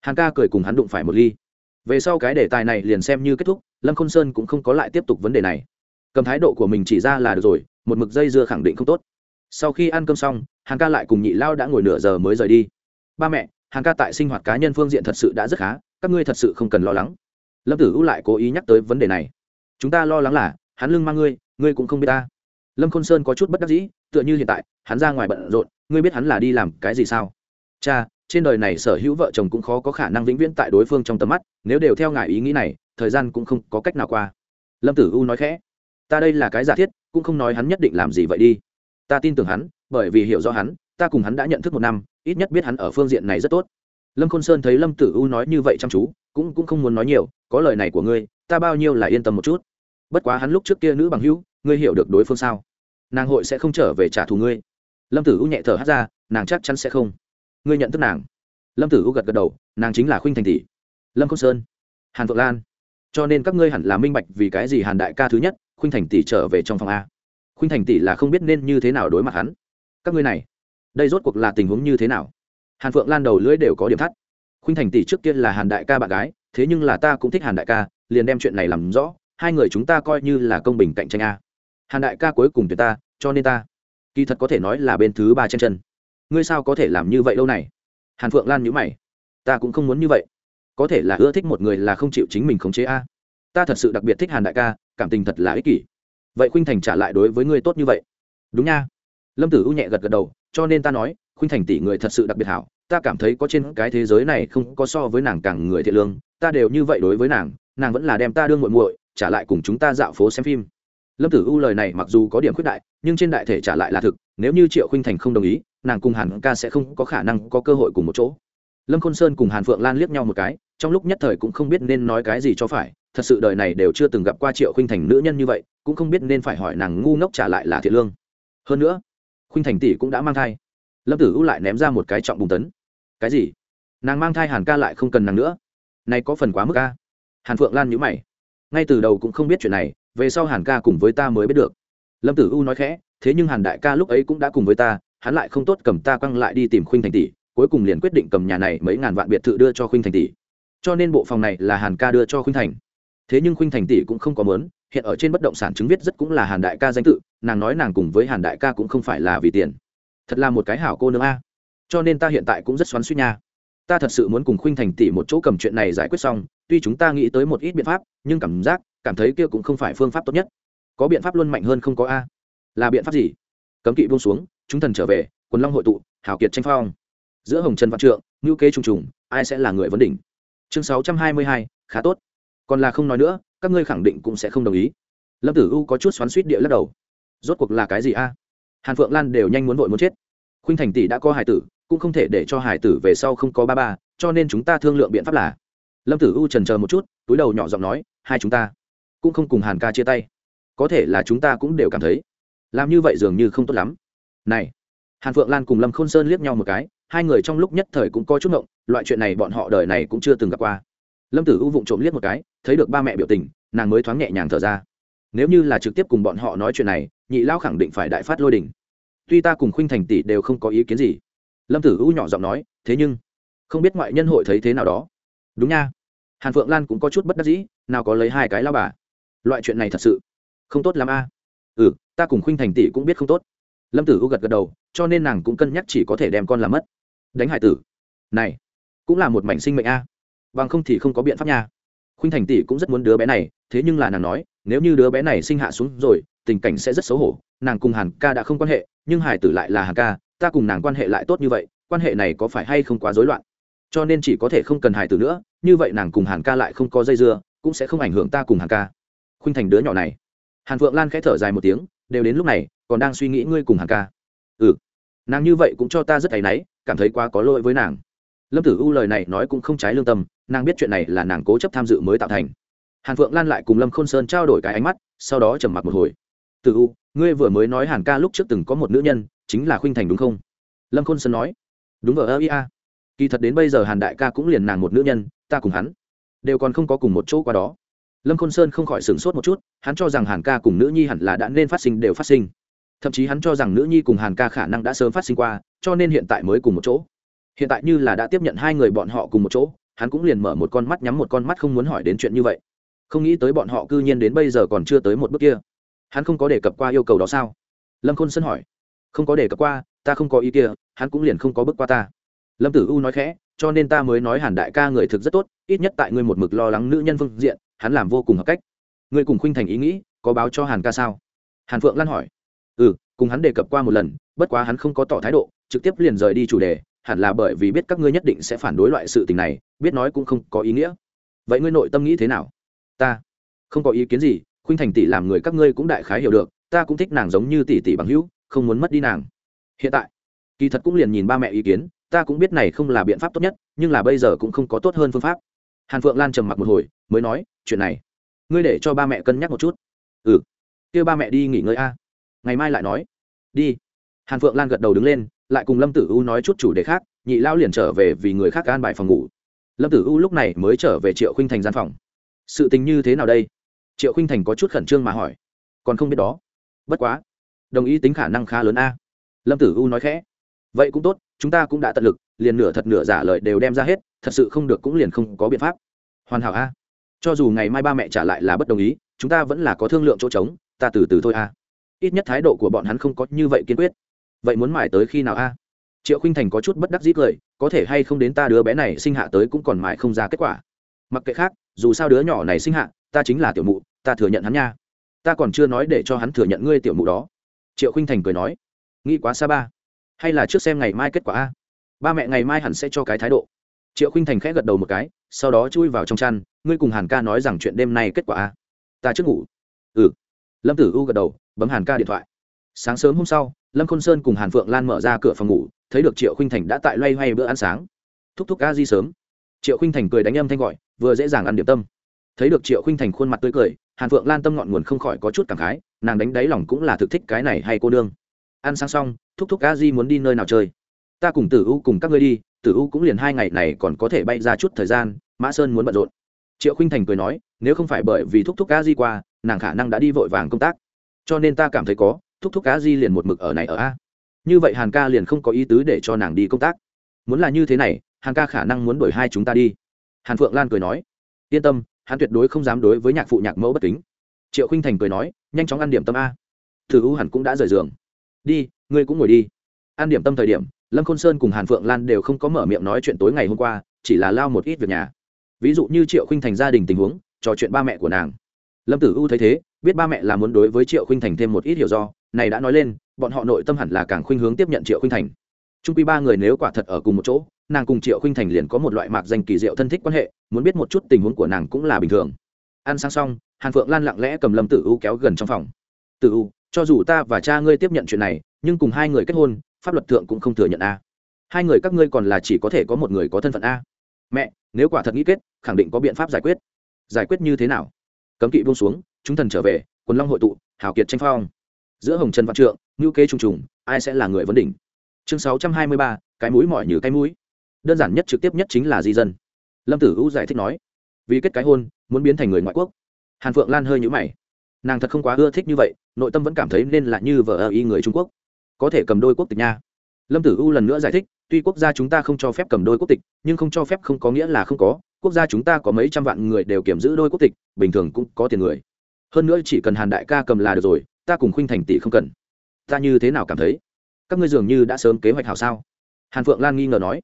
Hàn ca cười cùng hắn đụng phải một ly. Về sau cái đề tài này liền xem như kết thúc, lâm khôn sơn cũng không có lại tiếp tục vấn đề này. Cầm thái độ của mình chỉ ra là được rồi, một mực dây dưa khẳng định không tốt. Sau khi ăn cơm xong, hàn ca lại cùng nhị lao đã ngồi nửa giờ mới rời đi. Ba mẹ, hàn ca tại sinh hoạt cá nhân phương diện thật sự đã rất khá, các ngươi thật sự không cần lo lắng. Lâm tử u lại cố ý nhắc tới vấn đề này. Chúng ta lo lắng là hắn lưng mang ngươi ngươi cũng không biết ta. Lâm khôn sơn có chút bất đắc dĩ, tựa như hiện tại, hắn ra ngoài bận rộn, ngươi biết hắn là đi làm cái gì sao? Cha, trên đời này sở hữu vợ chồng cũng khó có khả năng vĩnh viễn tại đối phương trong tầm mắt, nếu đều theo ngài ý nghĩ này, thời gian cũng không có cách nào qua. Lâm tử u nói khẽ, ta đây là cái giả thiết, cũng không nói hắn nhất định làm gì vậy đi. Ta tin tưởng hắn, bởi vì hiểu rõ hắn, ta cùng hắn đã nhận thức một năm, ít nhất biết hắn ở phương diện này rất tốt. Lâm khôn sơn thấy lâm tử u nói như vậy chăm chú, cũng cũng không muốn nói nhiều, có lời này của ngươi, ta bao nhiêu là yên tâm một chút bất quá hắn lúc trước kia nữ bằng hữu, ngươi hiểu được đối phương sao? Nàng hội sẽ không trở về trả thù ngươi. Lâm tử u nhẹ thở hát ra, nàng chắc chắn sẽ không. Ngươi nhận thức nàng. Lâm tử u gật gật đầu, nàng chính là khuynh thành tỷ. Lâm công sơn. Hàn vượng lan. Cho nên các ngươi hẳn là minh bạch vì cái gì hàn đại ca thứ nhất, khuynh thành tỷ trở về trong phòng a. Khuynh thành tỷ là không biết nên như thế nào đối mặt hắn. Các ngươi này, đây rốt cuộc là tình huống như thế nào? Hàn phượng lan đầu lưỡi đều có điểm thắt. Khuynh thành tỷ trước kia là hàn đại ca bạn gái, thế nhưng là ta cũng thích hàn đại ca, liền đem chuyện này làm rõ hai người chúng ta coi như là công bình cạnh tranh a. Hàn đại ca cuối cùng tuyệt ta, cho nên ta, kỳ thật có thể nói là bên thứ ba chân chân. Ngươi sao có thể làm như vậy lâu này? Hàn phượng lan nhữ mày. Ta cũng không muốn như vậy. Có thể là ưa thích một người là không chịu chính mình khống chế a. Ta thật sự đặc biệt thích hàn đại ca, cảm tình thật là ích kỷ. Vậy khuynh thành trả lại đối với ngươi tốt như vậy? Đúng nha. Lâm tử u nhẹ gật gật đầu, cho nên ta nói, khuynh thành tỷ người thật sự đặc biệt hảo. Ta cảm thấy có trên cái thế giới này không có so với nàng càng người thiện lương. Ta đều như vậy đối với nàng nàng vẫn là đem ta đương muội muội trả lại cùng chúng ta dạo phố xem phim. Lâm tử u lời này mặc dù có điểm khuyết đại, nhưng trên đại thể trả lại là thực, nếu như triệu Khinh thành không đồng ý, nàng cùng hàn ca sẽ không có khả năng có cơ hội cùng một chỗ. Lâm khôn sơn cùng hàn phượng lan liếc nhau một cái, trong lúc nhất thời cũng không biết nên nói cái gì cho phải, thật sự đời này đều chưa từng gặp qua triệu Khinh thành nữ nhân như vậy, cũng không biết nên phải hỏi nàng ngu ngốc trả lại là thiện lương. Hơn nữa Khinh thành tỷ cũng đã mang thai. Lâm tử u lại ném ra một cái trọng bùng tấn. Cái gì? Nàng mang thai hàn ca lại không cần nàng nữa. Này có phần quá mức ca hàn phượng lan nhữ mày ngay từ đầu cũng không biết chuyện này, về sau hàn ca cùng với ta mới biết được. Lâm tử u nói khẽ, thế nhưng hàn đại ca lúc ấy cũng đã cùng với ta, hắn lại không tốt cầm ta quăng lại đi tìm khuynh thành tỷ, cuối cùng liền quyết định cầm nhà này mấy ngàn vạn biệt thự đưa cho khuynh thành tỷ. Cho nên bộ phòng này là hàn ca đưa cho khuynh thành. Thế nhưng khuynh thành tỷ cũng không có mớn hiện ở trên bất động sản chứng viết rất cũng là hàn đại ca danh tự, nàng nói nàng cùng với hàn đại ca cũng không phải là vì tiền. Thật là một cái hảo cô nương a. Cho nên ta hiện tại cũng rất xoắn suýt nha ta thật sự muốn cùng khuynh thành tỷ một chỗ cầm chuyện này giải quyết xong, tuy chúng ta nghĩ tới một ít biện pháp, nhưng cảm giác, cảm thấy kia cũng không phải phương pháp tốt nhất. Có biện pháp luôn mạnh hơn không có a. Là biện pháp gì? Cấm kỵ buông xuống, chúng thần trở về, quần long hội tụ hảo kiệt tranh phong. Giữa hồng trần văn trượng ngữ kế trùng trùng, ai sẽ là người vấn đỉnh? Chương sáu trăm hai mươi hai, khá tốt. Còn là không nói nữa, các ngươi khẳng định cũng sẽ không đồng ý. Lâm tử u có chút xoắn suýt địa lắc đầu. Rốt cuộc là cái gì a? Hàn phượng lan đều nhanh muốn vội muốn chết. Khuynh thành tỷ đã có hải tử cũng không thể để cho hải tử về sau không có ba ba, cho nên chúng ta thương lượng biện pháp là, lâm tử u trần chờ một chút, túi đầu nhỏ giọng nói, hai chúng ta cũng không cùng hàn ca chia tay. Có thể là chúng ta cũng đều cảm thấy, làm như vậy dường như không tốt lắm. Này, hàn phượng lan cùng lâm khôn sơn liếc nhau một cái, hai người trong lúc nhất thời cũng có chút ngộng, loại chuyện này bọn họ đời này cũng chưa từng gặp qua. Lâm tử u vụng trộm liếc một cái, thấy được ba mẹ biểu tình, nàng mới thoáng nhẹ nhàng thở ra. Nếu như là trực tiếp cùng bọn họ nói chuyện này, nhị lão khẳng định phải đại phát lôi đình. Tuy ta cùng khuynh thành tỷ đều không có ý kiến gì lâm tử u nhỏ giọng nói, thế nhưng, không biết ngoại nhân hội thấy thế nào đó. Đúng nha. Hàn phượng lan cũng có chút bất đắc dĩ, nào có lấy hai cái lao bà? Loại chuyện này thật sự không tốt l ắ m a. Ừ ta cùng khuynh thành tỷ cũng biết không tốt. Lâm tử u gật gật đầu, cho nên nàng cũng cân nhắc chỉ có thể đem con làm mất. Đánh hải tử. Này, cũng là một mảnh sinh mệnh a. Bằng không thì không có biện pháp nha. Khuynh thành tỷ cũng rất muốn đứa bé này, thế nhưng là nàng nói, nếu như đứa bé này sinh hạ xuống rồi, tình cảnh sẽ rất xấu hổ. Nàng cùng hàn ca đã không quan hệ, nhưng hải tử lại là hàn ca ta cùng nàng quan hệ lại tốt như vậy, quan hệ này có phải hay không quá rối loạn? Cho nên chỉ có thể không cần hải tử nữa, như vậy nàng cùng hàn ca lại không có dây dưa, cũng sẽ không ảnh hưởng ta cùng hàn ca. Khuynh thành đứa nhỏ này. Hàn phượng lan khẽ thở dài một tiếng, đều đến lúc này, còn đang suy nghĩ ngươi cùng hàn ca. Ừ. Nàng như vậy cũng cho ta rất áy náy, cảm thấy quá có lỗi với nàng. Lâm tử u lời này nói cũng không trái lương tâm, nàng biết chuyện này là nàng cố chấp tham dự mới tạo thành. Hàn phượng lan lại cùng lâm khôn sơn trao đổi cái ánh mắt, sau đó trầm mặc một hồi. Tử u, ngươi vừa mới nói hàn ca lúc trước từng có một nữ nhân chính là khuynh thành đúng không? Lâm khôn sơn nói. Đúng vờ ơ ia kỳ thật đến bây giờ hàn đại ca cũng liền nàng một nữ nhân, ta cùng hắn đều còn không có cùng một chỗ qua đó. Lâm khôn sơn không khỏi sửng sốt một chút, hắn cho rằng hàn ca cùng nữ nhi hẳn là đã nên phát sinh đều phát sinh. Thậm chí hắn cho rằng nữ nhi cùng hàn ca khả năng đã sớm phát sinh qua, cho nên hiện tại mới cùng một chỗ. Hiện tại như là đã tiếp nhận hai người bọn họ cùng một chỗ, hắn cũng liền mở một con mắt nhắm một con mắt không muốn hỏi đến chuyện như vậy. Không nghĩ tới bọn họ cư nhiên đến bây giờ còn chưa tới một bước kia. Hắn không có đề cập qua yêu cầu đó sao? Lâm khôn sơn hỏi không có đề cập qua, ta không có ý kia, hắn cũng liền không có bước qua ta. Lâm tử u nói khẽ, cho nên ta mới nói hàn đại ca người thực rất tốt, ít nhất tại ngươi một mực lo lắng nữ nhân phương diện, hắn làm vô cùng hợp cách. Ngươi cùng khuynh thành ý nghĩ, có báo cho hàn ca sao? Hàn phượng lan hỏi. Ừ cùng hắn đề cập qua một lần, bất quá hắn không có tỏ thái độ, trực tiếp liền rời đi chủ đề, hẳn là bởi vì biết các ngươi nhất định sẽ phản đối loại sự tình này, biết nói cũng không có ý nghĩa. Vậy ngươi nội tâm nghĩ thế nào? Ta không có ý kiến gì, khuynh thành tỷ làm người các ngươi cũng đại khái hiểu được, ta cũng thích nàng giống như tỷ tỷ bằng hữu không muốn mất đi nàng. Hiện tại, kỳ thật cũng liền nhìn ba mẹ ý kiến, ta cũng biết này không là biện pháp tốt nhất, nhưng là bây giờ cũng không có tốt hơn phương pháp. Hàn phượng lan trầm mặc một hồi, mới nói, chuyện này, ngươi để cho ba mẹ cân nhắc một chút. Ừ. Kêu ba mẹ đi nghỉ ngơi a. Ngày mai lại nói. Đi. Hàn phượng lan gật đầu đứng lên, lại cùng lâm tử u nói chút chủ đề khác, nhị lao liền trở về vì người khác gan bài phòng ngủ. Lâm tử u lúc này mới trở về triệu khinh thành gian phòng. Sự tình như thế nào đây? Triệu khinh thành có chút khẩn trương mà hỏi. Còn không biết đó. Bất quá đồng ý tính khả năng khá lớn a. Lâm tử u nói khẽ. Vậy cũng tốt, chúng ta cũng đã tận lực, liền nửa thật nửa giả lời đều đem ra hết, thật sự không được cũng liền không có biện pháp. Hoàn hảo a. Cho dù ngày mai ba mẹ trả lại là bất đồng ý, chúng ta vẫn là có thương lượng chỗ trống, ta từ từ thôi a. Ít nhất thái độ của bọn hắn không có như vậy kiên quyết. Vậy muốn mải tới khi nào a? Triệu khinh thành có chút bất đắc dĩ cười, có thể hay không đến ta đứa bé này sinh hạ tới cũng còn mãi không ra kết quả. Mặc kệ khác, dù sao đứa nhỏ này sinh hạ, ta chính là tiểu mụ, ta thừa nhận hắn nha. Ta còn chưa nói để cho hắn thừa nhận ngươi tiểu mụ đó triệu khinh thành cười nói, nghĩ quá xa ba. Hay là trước xem ngày mai kết quả a? Ba mẹ ngày mai hẳn sẽ cho cái thái độ. Triệu khinh thành khẽ gật đầu một cái, sau đó chui vào trong chăn, ngươi cùng hàn ca nói rằng chuyện đêm nay kết quả a? Ta trước ngủ. Ừ. Lâm tử u gật đầu, bấm hàn ca điện thoại. Sáng sớm hôm sau, lâm khôn sơn cùng hàn phượng lan mở ra cửa phòng ngủ, thấy được triệu khinh thành đã tại loay hoay bữa ăn sáng. Thúc thúc ca di sớm. Triệu khinh thành cười đánh âm thanh gọi, vừa dễ dàng ăn điểm tâm. Thấy được triệu khinh thành khuôn mặt tươi cười hàn phượng lan tâm ngọn nguồn không khỏi có chút cảm khái, nàng đánh đáy lòng cũng là thực thích cái này hay cô đương ăn sáng xong, thúc thúc a di muốn đi nơi nào chơi? Ta cùng tử u cùng các ngươi đi, tử u cũng liền hai ngày này còn có thể bay ra chút thời gian, mã sơn muốn bận rộn. Triệu khinh thành cười nói, nếu không phải bởi vì thúc thúc a di qua, nàng khả năng đã đi vội vàng công tác. Cho nên ta cảm thấy có, thúc thúc a di liền một mực ở này ở a. Như vậy hàn ca liền không có ý tứ để cho nàng đi công tác. Muốn là như thế này, hàn ca khả năng muốn đuổi hai chúng ta đi. Hàn phượng lan cười nói, yên tâm hắn tuyệt đối không dám đối với nhạc phụ nhạc mẫu bất kính. Triệu khinh thành cười nói, nhanh chóng ăn điểm tâm a. Thử u hẳn cũng đã rời giường. Đi, ngươi cũng ngồi đi. Ăn điểm tâm thời điểm, lâm khôn sơn cùng hàn phượng lan đều không có mở miệng nói chuyện tối ngày hôm qua, chỉ là lao một ít việc nhà. Ví dụ như triệu khinh thành gia đình tình huống, trò chuyện ba mẹ của nàng. Lâm tử u thấy thế, biết ba mẹ là muốn đối với triệu khinh thành thêm một ít hiểu do, này đã nói lên, bọn họ nội tâm hẳn là càng khuynh hướng tiếp nhận triệu khinh thành trung quy ba người nếu quả thật ở cùng một chỗ, nàng cùng triệu khinh thành liền có một loại mạc danh kỳ diệu thân thích quan hệ, muốn biết một chút tình huống của nàng cũng là bình thường. Ăn sáng xong, hàn phượng lan lặng lẽ cầm lâm tử u kéo gần trong phòng. Tử u, cho dù ta và cha ngươi tiếp nhận chuyện này, nhưng cùng hai người kết hôn, pháp luật thượng cũng không thừa nhận a. Hai người các ngươi còn là chỉ có thể có một người có thân phận a. Mẹ, nếu quả thật nghĩ kết, khẳng định có biện pháp giải quyết. Giải quyết như thế nào? Cấm kỵ buông xuống, chúng thần trở về, quần long hội tụ, hào kiệt tranh phong. Giữa hồng trần văn trượng, ngữ kế trùng trùng, ai sẽ là người vấn đỉnh? Chương sáu trăm hai mươi ba, cái mũi mỏi như cái mũi. Đơn giản nhất trực tiếp nhất chính là di dân. Lâm tử u giải thích nói, vì kết cái hôn, muốn biến thành người ngoại quốc. Hàn phượng lan hơi nhũ mày. Nàng thật không quá ưa thích như vậy, nội tâm vẫn cảm thấy nên là như vợ ở y người trung quốc. Có thể cầm đôi quốc tịch nha. Lâm tử u lần nữa giải thích, tuy quốc gia chúng ta không cho phép cầm đôi quốc tịch, nhưng không cho phép không có nghĩa là không có. Quốc gia chúng ta có mấy trăm vạn người đều kiểm giữ đôi quốc tịch, bình thường cũng có tiền người. Hơn nữa chỉ cần hàn đại ca cầm là được rồi, ta cùng khuynh thành tỷ không cần. Ta như thế nào cảm thấy? Các ngươi dường như đã sớm kế hoạch hảo sao? Hàn phượng lan nghi ngờ nói.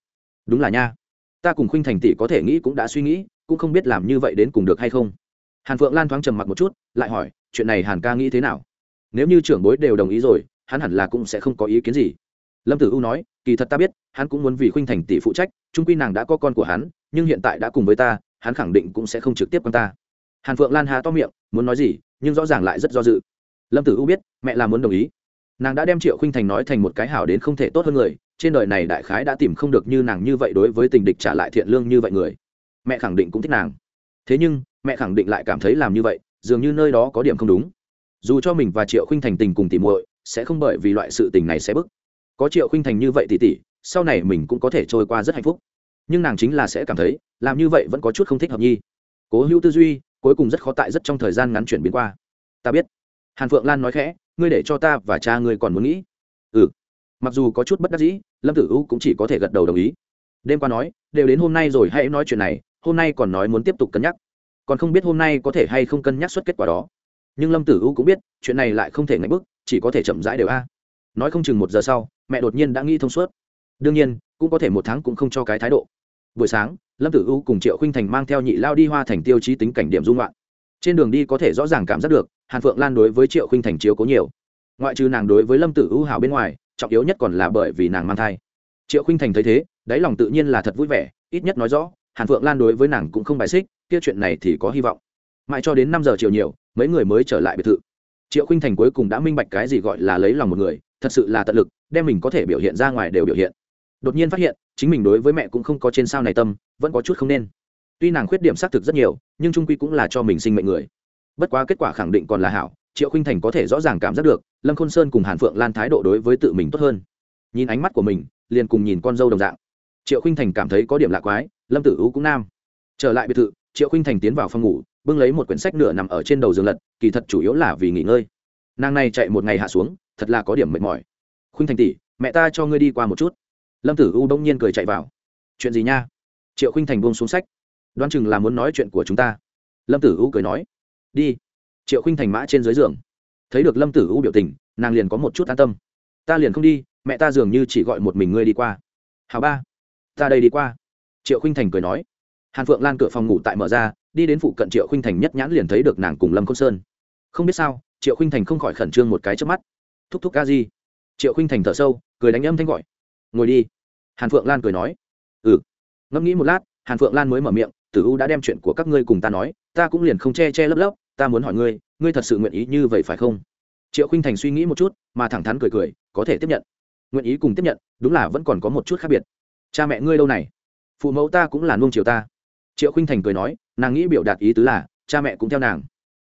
Đúng là nha. Ta cùng khuynh thành tỷ có thể nghĩ cũng đã suy nghĩ, cũng không biết làm như vậy đến cùng được hay không. Hàn phượng lan thoáng trầm mặc một chút, lại hỏi, chuyện này hàn ca nghĩ thế nào? Nếu như trưởng bối đều đồng ý rồi, hắn hẳn là cũng sẽ không có ý kiến gì. Lâm tử u nói, kỳ thật ta biết, hắn cũng muốn vì khuynh thành tỷ phụ trách trung quy nàng đã có con của hắn, nhưng hiện tại đã cùng với ta, hắn khẳng định cũng sẽ không trực tiếp con ta. Hàn phượng lan hà to miệng, muốn nói gì, nhưng rõ ràng lại rất do dự. Lâm tử u biết, mẹ là muốn đồng ý nàng đã đem triệu khinh thành nói thành một cái hảo đến không thể tốt hơn người, trên đời này đại khái đã tìm không được như nàng như vậy đối với tình địch trả lại thiện lương như vậy người. Mẹ khẳng định cũng thích nàng. Thế nhưng, mẹ khẳng định lại cảm thấy làm như vậy, dường như nơi đó có điểm không đúng. Dù cho mình và triệu khinh thành tình cùng tìm muội, sẽ không bởi vì loại sự tình này sẽ bức. Có triệu khinh thành như vậy tỉ tỉ, sau này mình cũng có thể trôi qua rất hạnh phúc. Nhưng nàng chính là sẽ cảm thấy, làm như vậy vẫn có chút không thích hợp nhi. Cố hữu tư duy, cuối cùng rất khó tại rất trong thời gian ngắn chuyển biến qua. Ta biết. Hàn phượng lan nói khẽ ngươi để cho ta và cha ngươi còn muốn nghĩ. Ừ. Mặc dù có chút bất đắc dĩ, lâm tử u cũng chỉ có thể gật đầu đồng ý. Đêm qua nói, đều đến hôm nay rồi, hãy nói chuyện này, hôm nay còn nói muốn tiếp tục cân nhắc. Còn không biết hôm nay có thể hay không cân nhắc suất kết quả đó. Nhưng lâm tử u cũng biết, chuyện này lại không thể ngạch bức, chỉ có thể chậm rãi đều a. Nói không chừng một giờ sau, mẹ đột nhiên đã nghĩ thông suốt. Đương nhiên, cũng có thể một tháng cũng không cho cái thái độ. Buổi sáng, lâm tử u cùng triệu khinh thành mang theo nhị lao đi hoa thành tiêu chí tính cảnh điểm dung loạn trên đường đi có thể rõ ràng cảm giác được, hàn phượng lan đối với triệu khinh thành chiếu cố nhiều. Ngoại trừ nàng đối với lâm tử u hào bên ngoài, trọng yếu nhất còn là bởi vì nàng mang thai. Triệu khinh thành thấy thế, đáy lòng tự nhiên là thật vui vẻ, ít nhất nói rõ, hàn phượng lan đối với nàng cũng không bài xích, kia chuyện này thì có hy vọng. Mãi cho đến năm giờ chiều nhiều, mấy người mới trở lại biệt thự. Triệu khinh thành cuối cùng đã minh bạch cái gì gọi là lấy lòng một người, thật sự là tận lực, đem mình có thể biểu hiện ra ngoài đều biểu hiện. Đột nhiên phát hiện, chính mình đối với mẹ cũng không có trên sao này tâm, vẫn có chút không nên tuy nàng khuyết điểm xác thực rất nhiều, nhưng trung quy cũng là cho mình sinh mệnh người. Bất quá kết quả khẳng định còn là hảo, triệu khinh thành có thể rõ ràng cảm giác được, lâm khôn sơn cùng hàn phượng lan thái độ đối với tự mình tốt hơn. Nhìn ánh mắt của mình, liền cùng nhìn con dâu đồng dạng. Triệu khinh thành cảm thấy có điểm lạ quái, lâm tử u cũng nam. Trở lại biệt thự, triệu khinh thành tiến vào phòng ngủ, bưng lấy một quyển sách nửa nằm ở trên đầu giường lật, kỳ thật chủ yếu là vì nghỉ ngơi. Nàng này chạy một ngày hạ xuống, thật là có điểm mệt mỏi. Khinh thành tỷ, mẹ ta cho ngươi đi qua một chút. Lâm tử u bỗng nhiên cười chạy vào. Chuyện gì nha? Triệu Khinh thành buông xuống sách đoán chừng là muốn nói chuyện của chúng ta. Lâm tử u cười nói, đi. Triệu Khinh thành mã trên dưới giường. Thấy được lâm tử u biểu tình, nàng liền có một chút an tâm. Ta liền không đi, mẹ ta dường như chỉ gọi một mình ngươi đi qua. Hào ba, ta đây đi qua. Triệu Khinh thành cười nói. Hàn phượng lan cửa phòng ngủ tại mở ra, đi đến phụ cận triệu Khinh thành nhất nhãn liền thấy được nàng cùng lâm khôn sơn. Không biết sao, triệu Khinh thành không khỏi khẩn trương một cái trước mắt. Thúc thúc ca di. Triệu Khinh thành thở sâu, cười đánh âm thanh gọi. Ngồi đi. Hàn phượng lan cười nói. Ừ. Ngẫm nghĩ một lát, hàn phượng lan mới mở miệng tử u đã đem chuyện của các ngươi cùng ta nói, ta cũng liền không che che lấp lấp, ta muốn hỏi ngươi ngươi thật sự nguyện ý như vậy phải không? Triệu khinh thành suy nghĩ một chút, mà thẳng thắn cười cười, có thể tiếp nhận. Nguyện ý cùng tiếp nhận, đúng là vẫn còn có một chút khác biệt. Cha mẹ ngươi lâu này, phụ mẫu ta cũng là nuông chiều ta. Triệu khinh thành cười nói, nàng nghĩ biểu đạt ý tứ là, cha mẹ cũng theo nàng.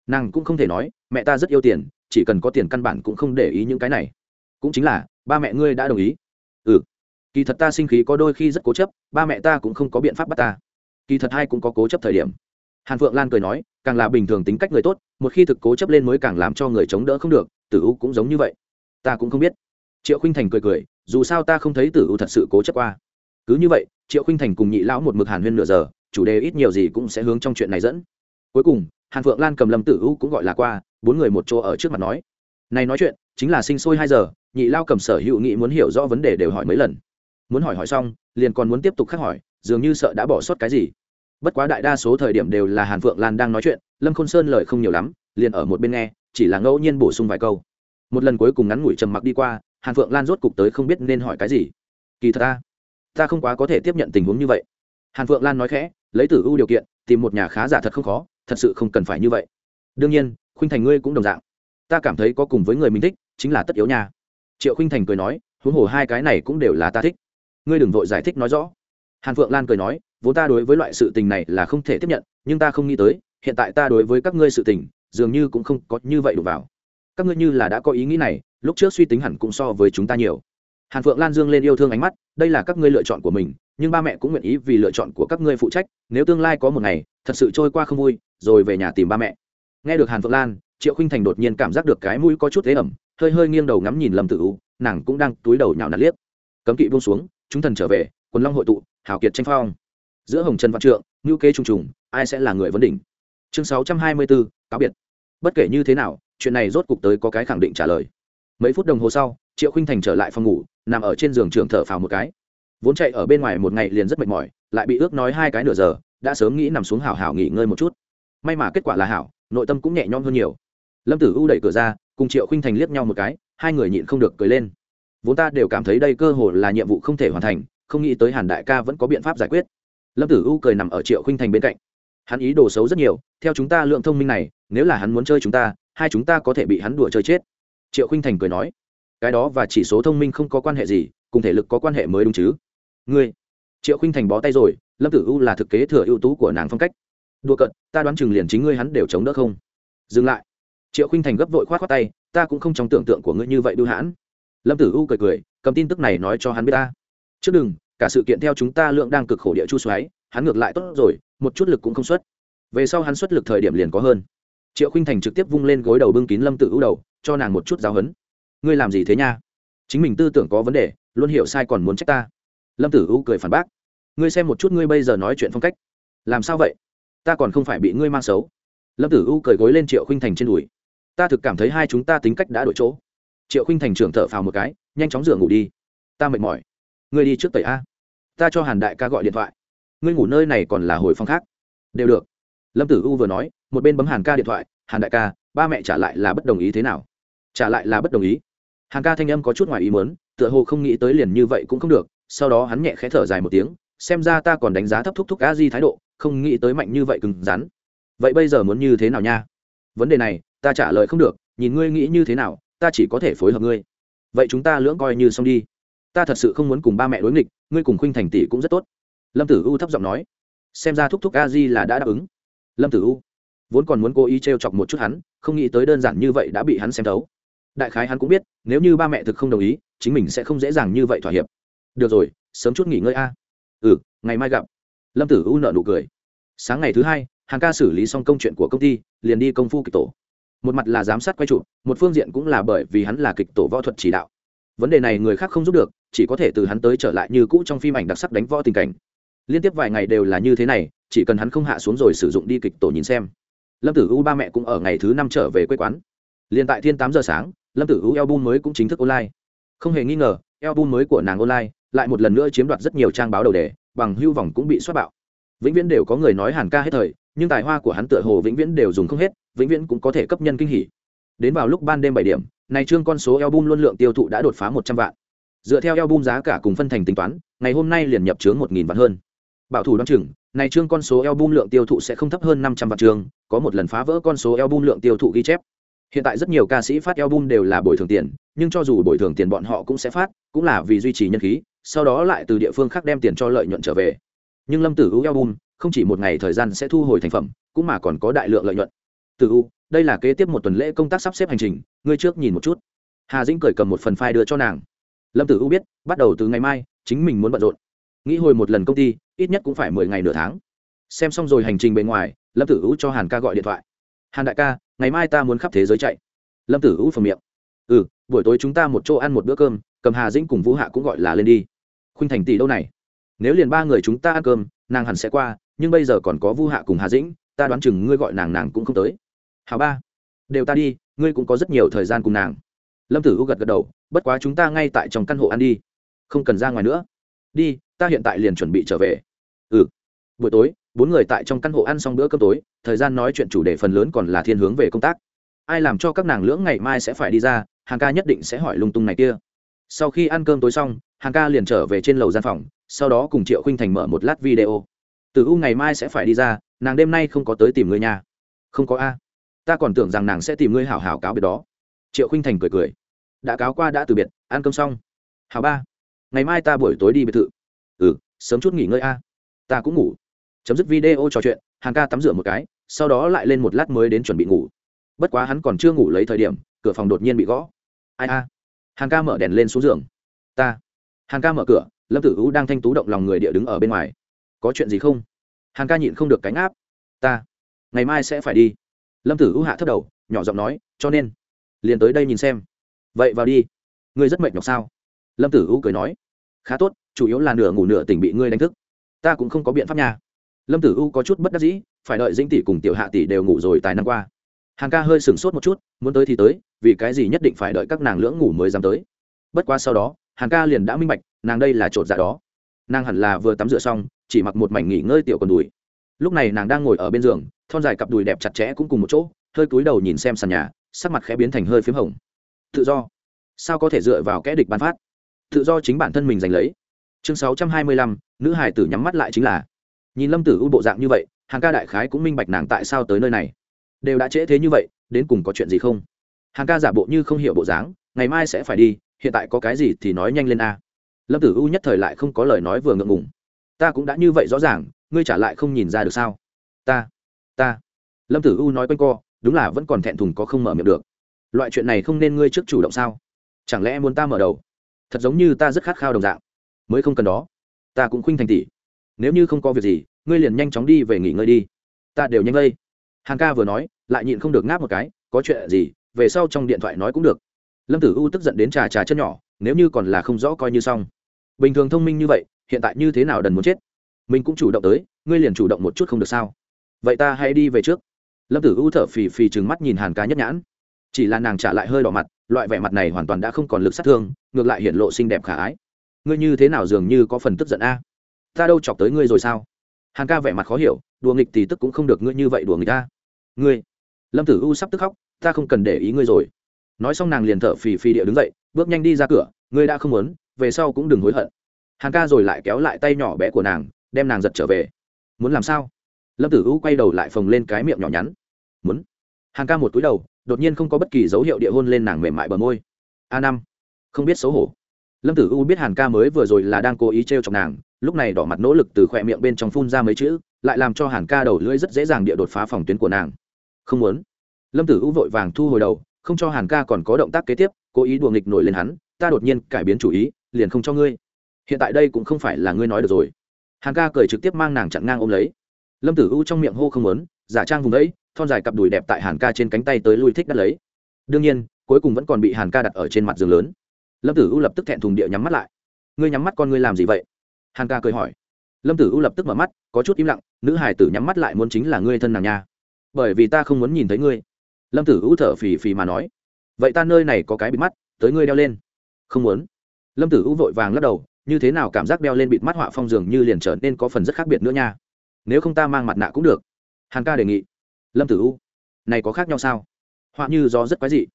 Nàng cũng không thể nói, mẹ ta rất yêu tiền, chỉ cần có tiền căn bản cũng không để ý những cái này. Cũng chính là, ba mẹ ngươi đã đồng ý. Ừ kỳ thật ta sinh khí có đôi khi rất cố chấp, ba mẹ ta cũng không có biện pháp bắt ta kỳ thật hai cũng có cố chấp thời điểm. Hàn phượng lan cười nói, càng là bình thường tính cách người tốt, một khi thực cố chấp lên mới càng làm cho người chống đỡ không được, tử u cũng giống như vậy. Ta cũng không biết. Triệu khinh thành cười cười, dù sao ta không thấy tử u thật sự cố chấp qua. Cứ như vậy, triệu khinh thành cùng nhị lão một mực hàn huyên nửa giờ, chủ đề ít nhiều gì cũng sẽ hướng trong chuyện này dẫn. Cuối cùng, hàn phượng lan cầm lâm tử u cũng gọi là qua, bốn người một chỗ ở trước mặt nói. Này nói chuyện, chính là sinh sôi hai giờ, nhị lao cầm sở hữu nghị muốn hiểu rõ vấn đề đều hỏi mấy lần. Muốn hỏi hỏi xong, liền còn muốn tiếp tục khắc hỏi dường như sợ đã bỏ sót cái gì. Bất quá đại đa số thời điểm đều là hàn phượng lan đang nói chuyện, lâm khôn sơn lời không nhiều lắm, liền ở một bên nghe, chỉ là ngẫu nhiên bổ sung vài câu. Một lần cuối cùng ngắn ngủi trầm mặc đi qua, hàn phượng lan rốt cục tới không biết nên hỏi cái gì. Kỳ thật ta ta không quá có thể tiếp nhận tình huống như vậy. Hàn phượng lan nói khẽ, lấy tử ưu điều kiện, tìm một nhà khá giả thật không khó, thật sự không cần phải như vậy. Đương nhiên, khuynh thành ngươi cũng đồng dạng. Ta cảm thấy có cùng với người mình thích, chính là tất yếu nhà triệu khuynh thành cười nói, huống hồ hai cái này cũng đều là ta thích. Ngươi đừng vội giải thích nói rõ hàn phượng lan cười nói, vốn ta đối với loại sự tình này là không thể tiếp nhận, nhưng ta không nghĩ tới, hiện tại ta đối với các ngươi sự tình, dường như cũng không có như vậy đủ vào. Các ngươi như là đã có ý nghĩ này, lúc trước suy tính hẳn cũng so với chúng ta nhiều. Hàn phượng lan dương lên yêu thương ánh mắt, đây là các ngươi lựa chọn của mình, nhưng ba mẹ cũng nguyện ý vì lựa chọn của các ngươi phụ trách, nếu tương lai có một ngày, thật sự trôi qua không vui, rồi về nhà tìm ba mẹ. Nghe được hàn phượng lan, triệu khinh thành đột nhiên cảm giác được cái mũi có chút thế ẩm, hơi hơi nghiêng đầu ngắm nhìn lâm tử u, nàng cũng đang túi đầu nhào nạt liếc. Cấm kỵ buông xuống, chúng thần trở về quần long hội tụ, hào kiệt tranh phong. Giữa hồng trần văn trượng ngữ kế trung trùng, ai sẽ là người vấn đỉnh? Chương sáu trăm hai mươi bốn cáo biệt. Bất kể như thế nào, chuyện này rốt cục tới có cái khẳng định trả lời. Mấy phút đồng hồ sau, triệu khinh thành trở lại phòng ngủ, nằm ở trên giường trường thở phào một cái. Vốn chạy ở bên ngoài một ngày liền rất mệt mỏi, lại bị ước nói hai cái nửa giờ, đã sớm nghĩ nằm xuống hảo hảo nghỉ ngơi một chút. May mà kết quả là hảo, nội tâm cũng nhẹ nhõm hơn nhiều. Lâm tử u đẩy cửa ra, cùng triệu khinh thành liếc nhau một cái, hai người nhịn không được cười lên. Vốn ta đều cảm thấy đây cơ hội là nhiệm vụ không thể hoàn thành không nghĩ tới hàn đại ca vẫn có biện pháp giải quyết lâm tử u cười nằm ở triệu khinh thành bên cạnh hắn ý đồ xấu rất nhiều theo chúng ta lượng thông minh này nếu là hắn muốn chơi chúng ta hai chúng ta có thể bị hắn đùa chơi chết triệu khinh thành cười nói cái đó và chỉ số thông minh không có quan hệ gì cùng thể lực có quan hệ mới đúng chứ ngươi triệu khinh thành bó tay rồi lâm tử u là thực kế thừa ưu tú của nàng phong cách đùa cận ta đoán chừng liền chính ngươi hắn đều chống đỡ không dừng lại triệu khinh thành gấp vội k h o á t khoác tay ta cũng không trong tưởng tượng của ngươi như vậy bưu hãn lâm tử u cười cười cầm tin tức này nói cho hắn biết ta trước đừng, cả sự kiện theo chúng ta lượng đang cực khổ địa chu xoáy, hắn ngược lại tốt rồi, một chút lực cũng không xuất. Về sau hắn xuất lực thời điểm liền có hơn. Triệu khinh thành trực tiếp vung lên gối đầu bưng kín lâm tử u đầu, cho nàng một chút giáo hấn ngươi làm gì thế nha? Chính mình tư tưởng có vấn đề, luôn hiểu sai còn muốn trách ta. Lâm tử u cười phản bác. Ngươi xem một chút ngươi bây giờ nói chuyện phong cách. Làm sao vậy? Ta còn không phải bị ngươi mang xấu. Lâm tử u cười gối lên triệu khinh thành trên đùi. Ta thực cảm thấy hai chúng ta tính cách đã đổi chỗ. Triệu khinh thành trưởng thở phào một cái, nhanh chóng rửa ngủ đi. Ta mệt mỏi ngươi đi trước tẩy a. Ta cho hàn đại ca gọi điện thoại. Ngươi ngủ nơi này còn là hồi phong khác. Đều được. Lâm tử u vừa nói, một bên bấm hàn ca điện thoại. Hàn đại ca, ba mẹ trả lại là bất đồng ý thế nào? Trả lại là bất đồng ý. Hàn ca thanh âm có chút ngoài ý mớn tựa hồ không nghĩ tới liền như vậy cũng không được. Sau đó hắn nhẹ khẽ thở dài một tiếng, xem ra ta còn đánh giá thấp thúc thúc a di thái độ, không nghĩ tới mạnh như vậy cứng rắn. Vậy bây giờ muốn như thế nào nha? Vấn đề này, ta trả lời không được. Nhìn ngươi nghĩ như thế nào, ta chỉ có thể phối hợp ngươi. Vậy chúng ta lưỡng coi như xong đi ta thật sự không muốn cùng ba mẹ đối nghịch, ngươi cùng khuynh thành tỷ cũng rất tốt. Lâm tử u thấp giọng nói. Xem ra thúc thúc a di là đã đáp ứng. Lâm tử u, vốn còn muốn cố ý t r e o chọc một chút hắn, không nghĩ tới đơn giản như vậy đã bị hắn xem thấu. Đại khái hắn cũng biết, nếu như ba mẹ thực không đồng ý, chính mình sẽ không dễ dàng như vậy thỏa hiệp. Được rồi, sớm chút nghỉ ngơi a. Ừ ngày mai gặp. Lâm tử u nợ nụ cười. Sáng ngày thứ hai, hàng ca xử lý xong công chuyện của công ty, liền đi công phu kịch tổ. Một mặt là giám sát quay trụ một phương diện cũng là bởi vì hắn là kịch tổ võ thuật chỉ đạo vấn đề này người khác không giúp được, chỉ có thể từ hắn tới trở lại như cũ trong phim ảnh đặc sắc đánh võ tình cảnh. Liên tiếp vài ngày đều là như thế này, chỉ cần hắn không hạ xuống rồi sử dụng đi kịch tổ nhìn xem. Lâm tử u ba mẹ cũng ở ngày thứ năm trở về quê quán. Liền tại thiên tám giờ sáng, lâm tử u album mới cũng chính thức online. Không hề nghi ngờ, album mới của nàng online lại một lần nữa chiếm đoạt rất nhiều trang báo đầu đề, bằng hưu vòng cũng bị xoát bạo. Vĩnh viễn đều có người nói hàn ca hết thời, nhưng tài hoa của hắn tựa hồ vĩnh viễn đều dùng không hết, vĩnh viễn cũng có thể cấp nhân kinh hỉ. Đến vào lúc ban đêm bảy điểm này trương con số album luôn lượng tiêu thụ đã đột phá một trăm vạn. Dựa theo album giá cả cùng phân thành tính toán, ngày hôm nay liền nhập chướng một nghìn vạn hơn. Bảo thủ đoán chừng, này trương con số album lượng tiêu thụ sẽ không thấp hơn năm trăm vạn trường có một lần phá vỡ con số album lượng tiêu thụ ghi chép. Hiện tại rất nhiều ca sĩ phát album đều là bồi thường tiền, nhưng cho dù bồi thường tiền bọn họ cũng sẽ phát, cũng là vì duy trì nhân khí, sau đó lại từ địa phương khác đem tiền cho lợi nhuận trở về. Nhưng lâm tử u album, không chỉ một ngày thời gian sẽ thu hồi thành phẩm, cũng mà còn có đại lượng lợi nhuận. Tử u, đây là kế tiếp một tuần lễ công tác sắp xếp hành trình ngươi trước nhìn một chút. Hà dĩnh cởi cầm một phần file đưa cho nàng. Lâm tử u biết, bắt đầu từ ngày mai, chính mình muốn bận rộn. Nghĩ hồi một lần công ty, ít nhất cũng phải mười ngày nửa tháng. Xem xong rồi hành trình bên ngoài, lâm tử u cho hàn ca gọi điện thoại. Hàn đại ca, ngày mai ta muốn khắp thế giới chạy. Lâm tử u phần miệng. Ừ buổi tối chúng ta một chỗ ăn một bữa cơm, cầm hà dĩnh cùng vũ hạ cũng gọi là lên đi. Khuynh thành tỷ đâu này? Nếu liền ba người chúng ta ăn cơm, nàng hẳn sẽ qua, nhưng bây giờ còn có vu hạ cùng hà dĩnh, ta đoán chừng ngươi gọi nàng nàng cũng không tới. Hào ba đều ta đi, ngươi cũng có rất nhiều thời gian cùng nàng. Lâm tử u gật gật đầu, bất quá chúng ta ngay tại trong căn hộ ăn đi. Không cần ra ngoài nữa. Đi, ta hiện tại liền chuẩn bị trở về. Ừ. Buổi tối, bốn người tại trong căn hộ ăn xong bữa cơm tối, thời gian nói chuyện chủ đề phần lớn còn là thiên hướng về công tác. Ai làm cho các nàng lưỡng ngày mai sẽ phải đi ra, hàng ca nhất định sẽ hỏi lung tung này kia. Sau khi ăn cơm tối xong, hàng ca liền trở về trên lầu gian phòng, sau đó cùng triệu khinh thành mở một lát video. Từ u ngày mai sẽ phải đi ra, nàng đêm nay không có tới tìm người nhà. Không có a ta còn tưởng rằng nàng sẽ tìm ngươi hảo hảo cáo biệt đó. Triệu khinh thành cười cười. Đã cáo qua đã từ biệt, ăn cơm xong. Hảo ba, ngày mai ta buổi tối đi biệt thự. Ừ sớm chút nghỉ ngơi a. Ta cũng ngủ. Chấm dứt video trò chuyện hàng ca tắm rửa một cái, sau đó lại lên một lát mới đến chuẩn bị ngủ. Bất quá hắn còn chưa ngủ lấy thời điểm, cửa phòng đột nhiên bị gõ. Ai a? Hàng ca mở đèn lên xuống giường. Ta. Hàng ca mở cửa, lâm tử u đang thanh tú động lòng người địa đứng ở bên ngoài. Có chuyện gì không? Hàng ca nhịn không được cánh áp. Ta. Ngày mai sẽ phải đi lâm tử u hạ thấp đầu, nhỏ giọng nói, cho nên, liền tới đây nhìn xem. Vậy vào đi. Ngươi rất mệt nhọc sao? Lâm tử u cười nói, khá tốt, chủ yếu là nửa ngủ nửa tỉnh bị ngươi đánh thức. Ta cũng không có biện pháp nha. Lâm tử u có chút bất đắc dĩ, phải đợi dĩnh tỷ cùng tiểu hạ tỷ đều ngủ rồi tài năm qua. Hàng ca hơi sửng sốt một chút, muốn tới thì tới, vì cái gì nhất định phải đợi các nàng lưỡng ngủ mới dám tới. Bất quá sau đó, hàng ca liền đã minh bạch, nàng đây là chột dạ đó. Nàng hẳn là vừa tắm rửa xong, chỉ mặc một mảnh nghỉ ngơi tiểu còn đùi. Lúc này nàng đang ngồi ở bên giường thon dài cặp đùi đẹp chặt chẽ cũng cùng một chỗ, hơi cúi đầu nhìn xem sàn nhà, sắc mặt khẽ biến thành hơi p h í m hồng. Tự do. Sao có thể dựa vào kẽ địch bán phát? Tự do chính bản thân mình giành lấy. Chương sáu trăm hai mươi lăm, nữ hải tử nhắm mắt lại chính là. Nhìn lâm tử u bộ dạng như vậy, hàng ca đại khái cũng minh bạch nàng tại sao tới nơi này. Đều đã trễ thế như vậy, đến cùng có chuyện gì không? Hàng ca giả bộ như không hiểu bộ dáng, ngày mai sẽ phải đi, hiện tại có cái gì thì nói nhanh lên a. Lâm tử u nhất thời lại không có lời nói vừa ngượng ngùng. Ta cũng đã như vậy rõ ràng, ngươi trả lại không nhìn ra được sao? Ta ta. Lâm tử u nói quanh co, đúng là vẫn còn thẹn thùng có không mở miệng được. Loại chuyện này không nên ngươi trước chủ động sao? Chẳng lẽ muốn ta mở đầu? Thật giống như ta rất khát khao đồng dạng. Mới không cần đó. Ta cũng khuynh thành tỷ. Nếu như không có việc gì, ngươi liền nhanh chóng đi về nghỉ ngơi đi. Ta đều nhanh lây hàng ca vừa nói, lại nhịn không được ngáp một cái, có chuyện gì, về sau trong điện thoại nói cũng được. Lâm tử u tức giận đến trà trà chân nhỏ, nếu như còn là không rõ coi như xong. Bình thường thông minh như vậy, hiện tại như thế nào đần muốn chết? Mình cũng chủ động tới, ngươi liền chủ động một chút không được sao? Vậy ta hãy đi về trước. Lâm tử u thở phì phì trừng mắt nhìn hàn ca nhất nhãn. Chỉ là nàng trả lại hơi đỏ mặt, loại vẻ mặt này hoàn toàn đã không còn lực sát thương, ngược lại hiện lộ xinh đẹp khả ái. Ngươi như thế nào dường như có phần tức giận a? Ta đâu chọc tới ngươi rồi sao? Hàn ca vẻ mặt khó hiểu, đùa nghịch thì tức cũng không được ngươi như vậy đùa người ta ngươi! Lâm tử u sắp tức khóc, ta không cần để ý ngươi rồi. Nói xong nàng liền thở phì phì địa đứng dậy, bước nhanh đi ra cửa, ngươi đã không muốn, về sau cũng đừng hối hận. Hàn ca rồi lại kéo lại tay nhỏ bé của nàng, đem nàng giật trở về. Muốn làm sao? Lâm tử u quay đầu lại phồng lên cái miệng nhỏ nhắn. Muốn. Hàng ca một túi đầu, đột nhiên không có bất kỳ dấu hiệu địa hôn lên nàng mềm mại bờ môi. A năm. Không biết xấu hổ. Lâm tử u biết hàn ca mới vừa rồi là đang cố ý t r e o chọc nàng, lúc này đỏ mặt nỗ lực từ khỏe miệng bên trong phun ra mấy chữ, lại làm cho hàn ca đầu lưỡi rất dễ dàng địa đột phá phòng tuyến của nàng. Không muốn. Lâm tử u vội vàng thu hồi đầu, không cho hàn ca còn có động tác kế tiếp, cố ý đùa nghịch nổi lên hắn, ta đột nhiên cải biến chủ ý, liền không cho ngươi. Hiện tại đây cũng không phải là ngươi nói được rồi. Hàn ca cười trực tiếp mang nàng chặn ngang ôm lấy lâm tử u trong miệng hô không muốn, giả trang vùng đấy, thon dài cặp đùi đẹp tại hàn ca trên cánh tay tới lui thích đắt lấy. Đương nhiên, cuối cùng vẫn còn bị hàn ca đặt ở trên mặt giường lớn. Lâm tử u lập tức thẹn thùng địa nhắm mắt lại. Ngươi nhắm mắt con ngươi làm gì vậy? Hàn ca cười hỏi. Lâm tử u lập tức mở mắt, có chút im lặng, nữ hải tử nhắm mắt lại muốn chính là ngươi thân nàng nha. Bởi vì ta không muốn nhìn thấy ngươi. Lâm tử u thở phì phì mà nói. Vậy ta nơi này có cái bịt mắt, tới ngươi đeo lên. Không muốn. Lâm tử u vội vàng lắc đầu, như thế nào cảm giác đeo lên bịt mắt họa phong dường như liền trở nên có phần rất khác biệt nữa nha nếu không ta mang mặt nạ cũng được. Hàn ca đề nghị. Lâm tử u, này có khác nhau sao? Họa như gió rất quái dị.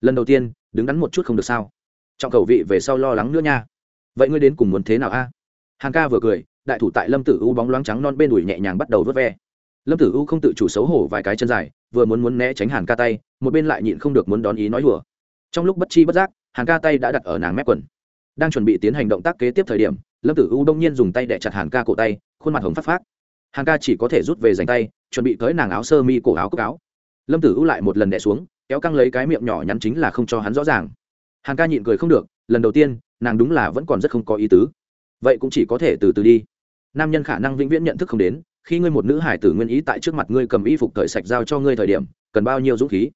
Lần đầu tiên, đứng đắn một chút không được sao? Trọng cầu vị về sau lo lắng nữa nha. Vậy ngươi đến cùng muốn thế nào a? Hàn ca vừa cười, đại thủ tại lâm tử u bóng loáng trắng non bên đùi nhẹ nhàng bắt đầu vớt ve. Lâm tử u không tự chủ xấu hổ vài cái chân dài, vừa muốn muốn né tránh hàn ca tay, một bên lại nhịn không được muốn đón ý nói hùa trong lúc bất chi bất giác, hàn ca tay đã đặt ở nàng mép quần. Đang chuẩn bị tiến hành động tác kế tiếp thời điểm, lâm tử u đông nhiên dùng tay đẻ chặt hàn ca cổ tay, khuôn mặt hồng phát phát Hàng ca chỉ có thể rút về dành tay, chuẩn bị tới nàng áo sơ mi cổ áo cốc áo. Lâm tử u lại một lần đẻ xuống, kéo căng lấy cái miệng nhỏ nhắn chính là không cho hắn rõ ràng. Hàng ca nhịn cười không được, lần đầu tiên, nàng đúng là vẫn còn rất không có ý tứ. Vậy cũng chỉ có thể từ từ đi. Nam nhân khả năng vĩnh viễn nhận thức không đến, khi ngươi một nữ hải tử nguyên ý tại trước mặt ngươi cầm y phục thời sạch giao cho ngươi thời điểm, cần bao nhiêu dũng khí?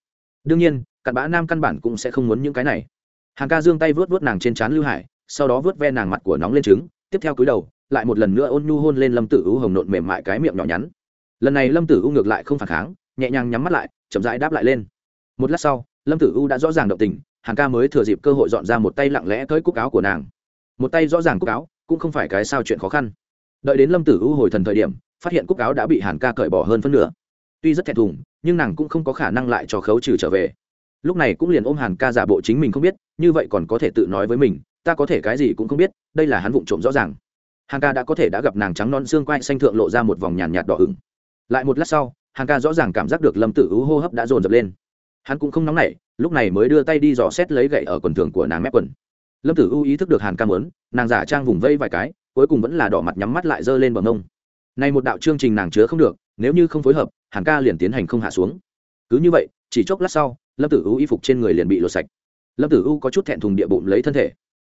Đương nhiên, cặn bã nam căn bản cũng sẽ không muốn những cái này. Hàng ca giương tay vớt vớt nàng trên trán lưu hải, sau đó vớt ve nàng mặt của nóng lên trứng, tiếp theo cúi đầu lại một lần nữa ôn nhu hôn lên lâm tử u hồng nộn mềm mại cái miệng nhỏ nhắn. Lần này lâm tử u ngược lại không phản kháng, nhẹ nhàng nhắm mắt lại, chậm rãi đáp lại lên. Một lát sau, lâm tử u đã rõ ràng động tình hàng ca mới thừa dịp cơ hội dọn ra một tay lặng lẽ tới cúc áo của nàng. Một tay rõ ràng cúc áo, cũng không phải cái sao chuyện khó khăn. Đợi đến lâm tử u hồi thần thời điểm, phát hiện cúc áo đã bị hàn ca cởi bỏ hơn phân nửa. Tuy rất thẹn thùng, nhưng nàng cũng không có khả năng lại cho khấu trừ trở về. Lúc này cũng liền ôm hàn ca giả bộ chính mình không biết, như vậy còn có thể tự nói với mình, ta có thể cái gì cũng không biết, đây là hắn vụng trộm rõ ràng hàn ca đã có thể đã gặp nàng trắng non xương quai xanh thượng lộ ra một vòng nhàn nhạt đỏ ửng. Lại một lát sau hàn ca rõ ràng cảm giác được lâm tử u hô hấp đã dồn dập lên. Hắn cũng không nóng nảy, lúc này mới đưa tay đi dò xét lấy gậy ở quần thường của nàng mép quần. Lâm tử u ý thức được hàn ca mớn nàng giả trang vùng vây vài cái, cuối cùng vẫn là đỏ mặt nhắm mắt lại giơ lên bờ mông. Này một đạo chương trình nàng chứa không được, nếu như không phối hợp, hàn ca liền tiến hành không hạ xuống. Cứ như vậy, chỉ chốc lát sau, lâm tử u y phục trên người liền bị lột sạch. Lâm tử u có chút thẹn thùng địa bụng lấy thân thể.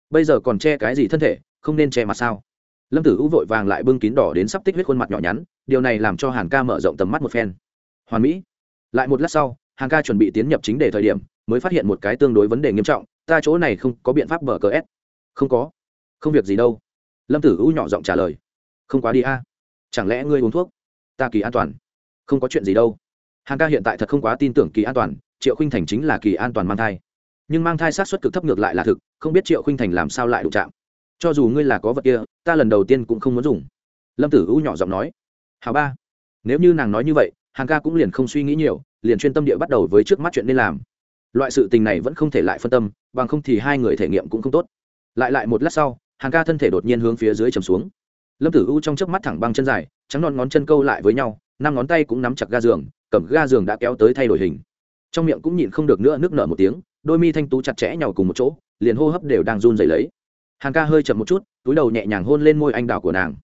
Bây giờ còn che cái gì thân thể, không nên che mặt sao? Lâm tử u vội vàng lại bưng kín đỏ đến sắp tích huyết khuôn mặt nhỏ nhắn, điều này làm cho hàn ca mở rộng tầm mắt một phen. Hoàn mỹ, lại một lát sau, hàn ca chuẩn bị tiến nhập chính đề thời điểm, mới phát hiện một cái tương đối vấn đề nghiêm trọng, ta chỗ này không có biện pháp mở cờ s. Không có. Không việc gì đâu. Lâm tử u nhỏ giọng trả lời. Không quá đi a. Chẳng lẽ ngươi uống thuốc? Ta kỳ an toàn. Không có chuyện gì đâu. Hàn ca hiện tại thật không quá tin tưởng kỳ an toàn, triệu khinh thành chính là kỳ an toàn mang thai. Nhưng mang thai sát xuất cực thấp ngược lại là thực, không biết triệu khinh thành làm sao lại đụng chạm cho dù ngươi là có vật kia, ta lần đầu tiên cũng không muốn dùng. Lâm tử u nhỏ giọng nói. Hào ba, nếu như nàng nói như vậy hàng ca cũng liền không suy nghĩ nhiều, liền chuyên tâm địa bắt đầu với trước mắt chuyện nên làm. Loại sự tình này vẫn không thể lại phân tâm, bằng không thì hai người thể nghiệm cũng không tốt. Lại lại một lát sau hàng ca thân thể đột nhiên hướng phía dưới chầm xuống. Lâm tử u trong chớp mắt thẳng băng chân dài, trắng non ngón chân câu lại với nhau, năm ngón tay cũng nắm chặt ga giường, cầm ga giường đã kéo tới thay đổi hình. Trong miệng cũng nhịn không được nữa nước nở một tiếng, đôi mi thanh tú chặt chẽ nhau cùng một chỗ, liền hô hấp đều đang run dày lấy hàng ca hơi chậm một chút, túi đầu nhẹ nhàng hôn lên môi anh đào của nàng.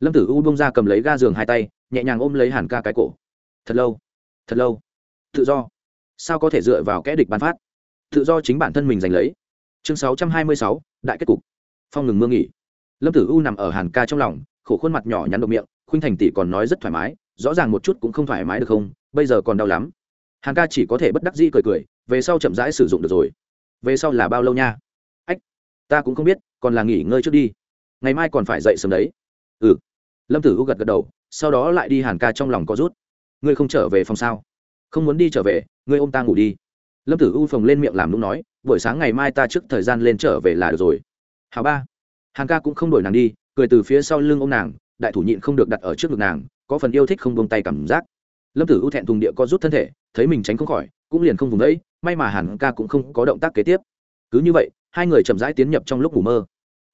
Lâm tử u bông ra cầm lấy ga giường hai tay, nhẹ nhàng ôm lấy hàn ca cái cổ. Thật lâu thật lâu. Tự do. Sao có thể dựa vào kẽ địch bán phát? Tự do chính bản thân mình giành lấy. Chương sáu trăm hai mươi sáu, đại kết cục. Phong ngừng mưa nghỉ. Lâm tử u nằm ở hàn ca trong lòng, khổ khuôn mặt nhỏ nhắn độc miệng, khuynh thành tỷ còn nói rất thoải mái, rõ ràng một chút cũng không thoải mái được không, bây giờ còn đau lắm. Hàn ca chỉ có thể bất đắc dĩ cười cười, về sau chậm rãi sử dụng được rồi. Về sau là bao lâu nha? Ách, ta cũng không biết còn là nghỉ ngơi trước đi. Ngày mai còn phải dậy sớm đấy. Ừ. Lâm tử u gật gật đầu, sau đó lại đi hàn ca trong lòng có rút. Ngươi không trở về phòng sao? Không muốn đi trở về, ngươi ôm ta ngủ đi. Lâm tử u phồng lên miệng làm nũng nói, buổi sáng ngày mai ta trước thời gian lên trở về là được rồi. Hào ba. Hàn ca cũng không đổi nàng đi, cười từ phía sau lưng ô m nàng, đại thủ nhịn không được đặt ở trước ngực nàng, có phần yêu thích không buông tay cảm giác. Lâm tử u thẹn thùng địa co rút thân thể, thấy mình tránh không khỏi, cũng liền không vùng đấy may mà hàn ca cũng không có động tác kế tiếp. Cứ như vậy hai người chậm rãi tiến nhập trong lúc ngủ mơ.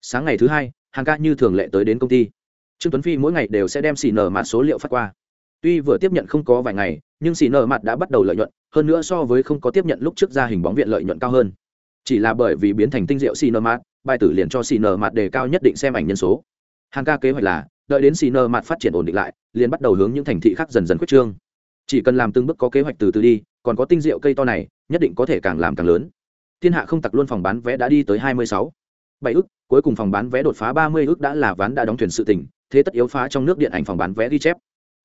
Sáng ngày thứ hai, hàng ca như thường lệ tới đến công ty. Trương tuấn phi mỗi ngày đều sẽ đem xì nở mặt số liệu phát qua. Tuy vừa tiếp nhận không có vài ngày, nhưng xì nở mặt đã bắt đầu lợi nhuận, hơn nữa so với không có tiếp nhận lúc trước ra hình bóng viện lợi nhuận cao hơn. Chỉ là bởi vì biến thành tinh diệu xì nở mặt bài tử liền cho xì nở mặt đề cao nhất định xem ảnh nhân số. Hàng ca kế hoạch là, đợi đến xì nở mặt phát triển ổn định lại, liền bắt đầu hướng những thành thị khác dần dần quyết trương. Chỉ cần làm từng bước có kế hoạch từ từ đi, còn có tinh diệu cây to này, nhất định có thể càng làm càng lớn thiên hạ không tặc luôn phòng bán vé đã đi tới hai mươi sáu bảy ức cuối cùng phòng bán vé đột phá ba mươi ức đã là ván đã đóng thuyền sự tỉnh thế tất yếu phá trong nước điện ảnh phòng bán vé ghi chép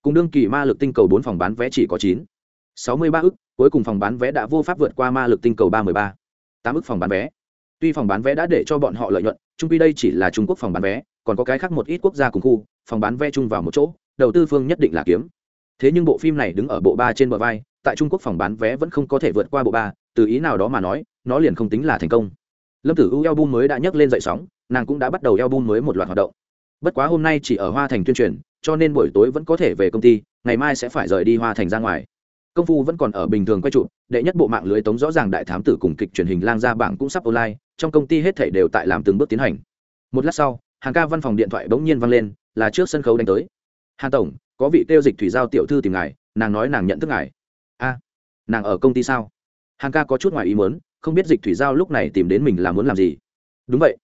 cùng đương kỳ ma lực tinh cầu bốn phòng bán vé chỉ có chín sáu mươi ba ức cuối cùng phòng bán vé đã vô pháp vượt qua ma lực tinh cầu ba mươi ba tám ức phòng bán vé tuy phòng bán vé đã để cho bọn họ lợi nhuận trung quy đây chỉ là trung quốc phòng bán vé còn có cái khác một ít quốc gia cùng khu phòng bán vé chung vào một chỗ đầu tư phương nhất định là kiếm thế nhưng bộ phim này đứng ở bộ ba trên bờ vai tại trung quốc phòng bán vé vẫn không có thể vượt qua bộ ba từ ý nào đó mà nói nó liền không tính là thành công. Lâm tử u album mới đã nhấc lên dậy sóng, nàng cũng đã bắt đầu album mới một loạt hoạt động. Bất quá hôm nay chỉ ở hoa thành tuyên truyền, cho nên buổi tối vẫn có thể về công ty, ngày mai sẽ phải rời đi hoa thành ra ngoài. Công phu vẫn còn ở bình thường quay trụ, đệ nhất bộ mạng lưới tống rõ ràng đại thám tử cùng kịch truyền hình lang ra bảng cũng sắp online, trong công ty hết thảy đều tại làm từng bước tiến hành. Một lát sau, hàng ca văn phòng điện thoại bỗng nhiên vang lên, là trước sân khấu đánh tới. Hàn tổng, có vị tiêu dịch thủy giao tiểu thư tìm ngài, nàng nói nàng nhận thức ngài. A, nàng ở công ty sao? Hàn ca có chút ngoài ý muốn không biết dịch thủy giao lúc này tìm đến mình là muốn làm gì. Đúng vậy.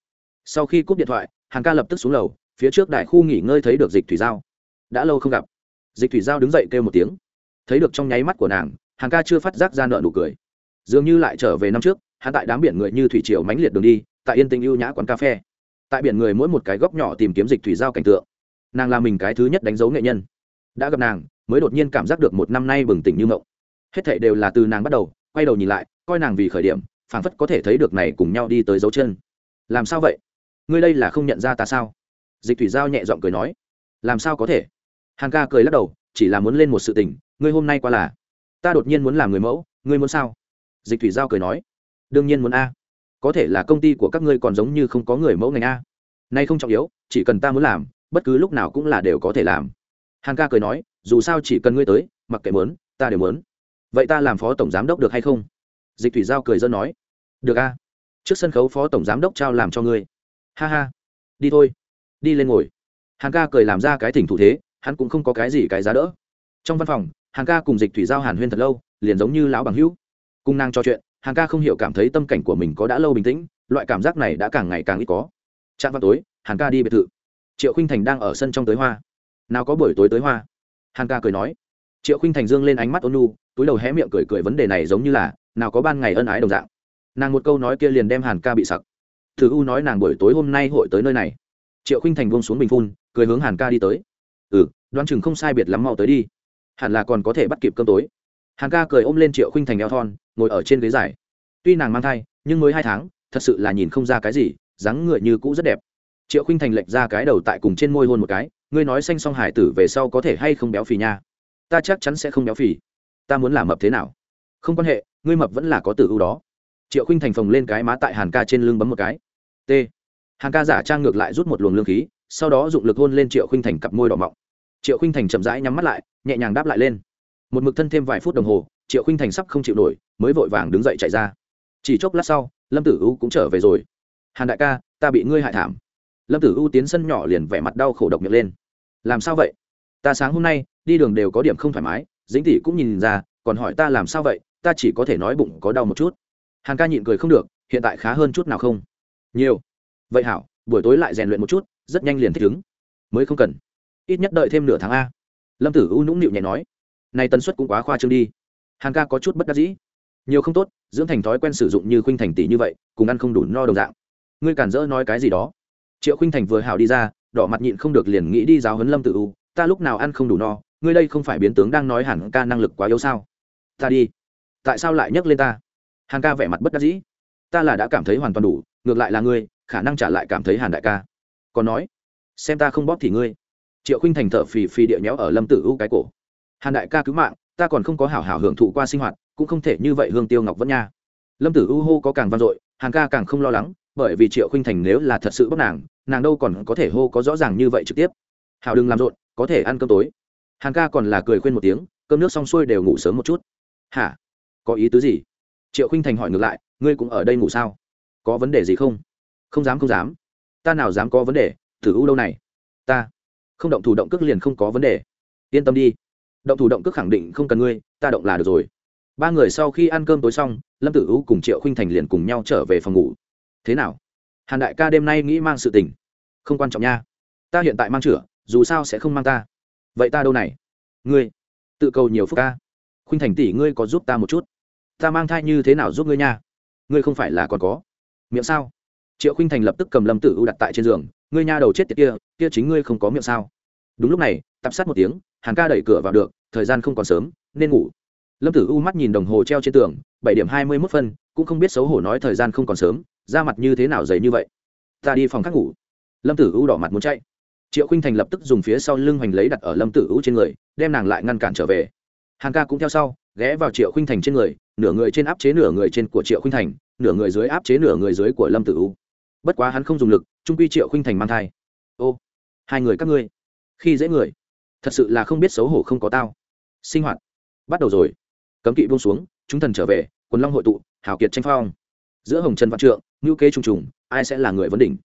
Sau khi cúp điện thoại hàng ca lập tức xuống lầu, phía trước đại khu nghỉ ngơi thấy được dịch thủy giao. Đã lâu không gặp. Dịch thủy giao đứng dậy kêu một tiếng. Thấy được trong nháy mắt của nàng hàng ca chưa phát giác ra nợ nụ cười. Dường như lại trở về năm trước, hắn tại đám biển người như thủy triều mãnh liệt đường đi, tại yên tình ưu nhã quán cà phê. Tại biển người mỗi một cái góc nhỏ tìm kiếm dịch thủy giao cảnh tượng. Nàng là mình cái thứ nhất đánh dấu nghệ nhân. Đã gặp nàng, mới đột nhiên cảm giác được một năm nay bừng tỉnh như mộng. Hết thảy đều là từ nàng bắt đầu, quay đầu nhìn lại coi nàng vì khởi điểm, phảng phất có thể thấy được này cùng nhau đi tới dấu chân. Làm sao vậy? Ngươi đây là không nhận ra ta sao? Dịch thủy giao nhẹ giọng cười nói. Làm sao có thể? Hàn ca cười lắc đầu, chỉ là muốn lên một sự tình, ngươi hôm nay qua là. Ta đột nhiên muốn làm người mẫu, ngươi muốn sao? Dịch thủy giao cười nói. Đương nhiên muốn a. Có thể là công ty của các ngươi còn giống như không có người mẫu ngành a. Nay không trọng yếu, chỉ cần ta muốn làm, bất cứ lúc nào cũng là đều có thể làm. Hàn ca cười nói, dù sao chỉ cần ngươi tới, mặc kệ mớn ta đều mớn vậy ta làm phó tổng giám đốc được hay không? Dịch thủy giao cười dân nói, được a, trước sân khấu phó tổng giám đốc trao làm cho ngươi. Ha ha, đi thôi, đi lên ngồi. Hàng ca cười làm ra cái thỉnh thủ thế, hắn cũng không có cái gì cái giá đỡ. Trong văn phòng, hàng ca cùng dịch thủy giao hàn huyên thật lâu, liền giống như lão bằng hữu. Cung năng trò chuyện, hàng ca không hiểu cảm thấy tâm cảnh của mình có đã lâu bình tĩnh, loại cảm giác này đã càng ngày càng ít có. Trạm vào tối, hàng ca đi biệt thự. Triệu khinh thành đang ở sân trong tới hoa. Nào có buổi tối tới hoa? Hàng ca cười nói. Triệu khinh thành dương lên ánh mắt ôn nu túi đầu hé miệng cười cười vấn đề này giống như là nào có ban ngày ân ái đồng dạng. Nàng một câu nói kia liền đem hàn ca bị sặc. Thử u nói nàng buổi tối hôm nay hội tới nơi này. Triệu khinh thành buông xuống bình phun, cười hướng hàn ca đi tới. Ừ đoán chừng không sai biệt lắm mau tới đi. Hẳn là còn có thể bắt kịp cơm tối. Hàn ca cười ôm lên triệu khinh thành eo thon, ngồi ở trên ghế dài. Tuy nàng mang thai, nhưng mới hai tháng, thật sự là nhìn không ra cái gì, dáng người như cũ rất đẹp. Triệu khinh thành lệch ra cái đầu tại cùng trên môi hôn một cái, ngươi nói xanh xong hải tử về sau có thể hay không béo phì nha? Ta chắc chắn sẽ không béo phì. Ta muốn làm mập thế nào? Không quan hệ, ngươi mập vẫn là có tử ưu đó. Triệu khinh thành phồng lên cái má tại hàn ca trên lưng bấm một cái. T. Hàn ca giả trang ngược lại rút một luồng lương khí, sau đó dụng lực hôn lên triệu khinh thành cặp môi đỏ mọng. Triệu khinh thành chậm rãi nhắm mắt lại, nhẹ nhàng đáp lại lên. Một mực thân thêm vài phút đồng hồ, triệu khinh thành sắp không chịu nổi, mới vội vàng đứng dậy chạy ra. Chỉ chốc lát sau, lâm tử u cũng trở về rồi. Hàn đại ca, ta bị ngươi hại thảm. Lâm tử u tiến sân nhỏ liền vẻ mặt đau khổ độc miệng lên. Làm sao vậy? Ta sáng hôm nay, đi đường đều có điểm không thoải mái. Dính tỷ cũng nhìn ra, còn hỏi ta làm sao vậy? Ta chỉ có thể nói bụng có đau một chút. Hàn ca nhịn cười không được, hiện tại khá hơn chút nào không? Nhiều. Vậy hảo, buổi tối lại rèn luyện một chút, rất nhanh liền thích ứng. Mới không cần. Ít nhất đợi thêm nửa tháng a. Lâm tử u nũng nịu nhẹ nói. Này tần suất cũng quá khoa trương đi. Hàn ca có chút bất đắc dĩ. Nhiều không tốt, dưỡng thành thói quen sử dụng như khuynh thành tỷ như vậy, cùng ăn không đủ no đồng dạng. Ngươi cản rỡ nói cái gì đó. Triệu khuynh thành vừa hào đi ra, đỏ mặt nhịn không được liền nghĩ đi giáo huấn lâm tử u. Ta lúc nào ăn không đủ no, ngươi đây không phải biến tướng đang nói hẳn ca năng lực quá yếu sao? Ta đi tại sao lại nhắc lên ta? Hàn ca vẻ mặt bất đắc dĩ. Ta là đã cảm thấy hoàn toàn đủ, ngược lại là ngươi, khả năng trả lại cảm thấy hàn đại ca. Còn nói, xem ta không bóp thì ngươi. Triệu khinh thành thở phì phì địa nhéo ở lâm tử u cái cổ. Hàn đại ca cứu mạng, ta còn không có hảo hảo hưởng thụ qua sinh hoạt, cũng không thể như vậy hương tiêu ngọc vẫn nha. Lâm tử u hô có càng vang dội, hàn ca càng không lo lắng, bởi vì triệu khinh thành nếu là thật sự bóp nàng nàng đâu còn có thể hô có rõ ràng như vậy trực tiếp. Hảo đừng làm rộn, có thể ăn cơm tối. Hàn ca còn là cười khuyên một tiếng, cơm nước xong xuôi đều ngủ sớm một chút. Hả? Có ý tứ gì? Triệu khinh thành hỏi ngược lại, ngươi cũng ở đây ngủ sao? Có vấn đề gì không? Không dám không dám. Ta nào dám có vấn đề? Thử u đâu này? Ta. Không động thủ động cước liền không có vấn đề. Yên tâm đi. Động thủ động cước khẳng định không cần ngươi, ta động là được rồi. Ba người sau khi ăn cơm tối xong, lâm tử u cùng triệu khinh thành liền cùng nhau trở về phòng ngủ. Thế nào? Hàn đại ca đêm nay nghĩ mang sự tình. Không quan trọng nha. Ta hiện tại mang chửa dù sao sẽ không mang ta. Vậy ta đâu này? Ngươi. Tự cầu nhiều phúc ca. Khuynh thành tỷ ngươi có giúp ta một chút ta mang thai như thế nào giúp ngươi nha? Ngươi không phải là còn có. Miệng sao? Triệu khinh thành lập tức cầm lâm tử u đặt tại trên giường. Ngươi nha đầu chết tiệt kia kia chính ngươi không có miệng sao? Đúng lúc này, tạp sát một tiếng hàng ca đẩy cửa vào được, thời gian không còn sớm, nên ngủ. Lâm tử u mắt nhìn đồng hồ treo trên tường, bảy điểm hai mươi mốt phân, cũng không biết xấu hổ nói thời gian không còn sớm, da mặt như thế nào dày như vậy. Ta đi phòng khác ngủ. Lâm tử u đỏ mặt muốn chạy. Triệu khinh thành lập tức dùng phía sau lưng hoành lấy đặt ở lâm tử u trên người, đem nàng lại ngăn cản trở về. Hàng ca cũng theo sau ghé vào triệu khinh thành trên người, nửa người trên áp chế nửa người trên của triệu khinh thành, nửa người dưới áp chế nửa người dưới của lâm tử u. Bất quá hắn không dùng lực, trung quy triệu khinh thành mang thai. Ô, hai người các ngươi, khi dễ người, thật sự là không biết xấu hổ không có tao. Sinh hoạt, bắt đầu rồi. Cấm kỵ buông xuống, chúng thần trở về, quần long hội tụ, hào kiệt tranh phong. Giữa hồng trần văn trượng ngữ kế trùng trùng, ai sẽ là người vấn đỉnh?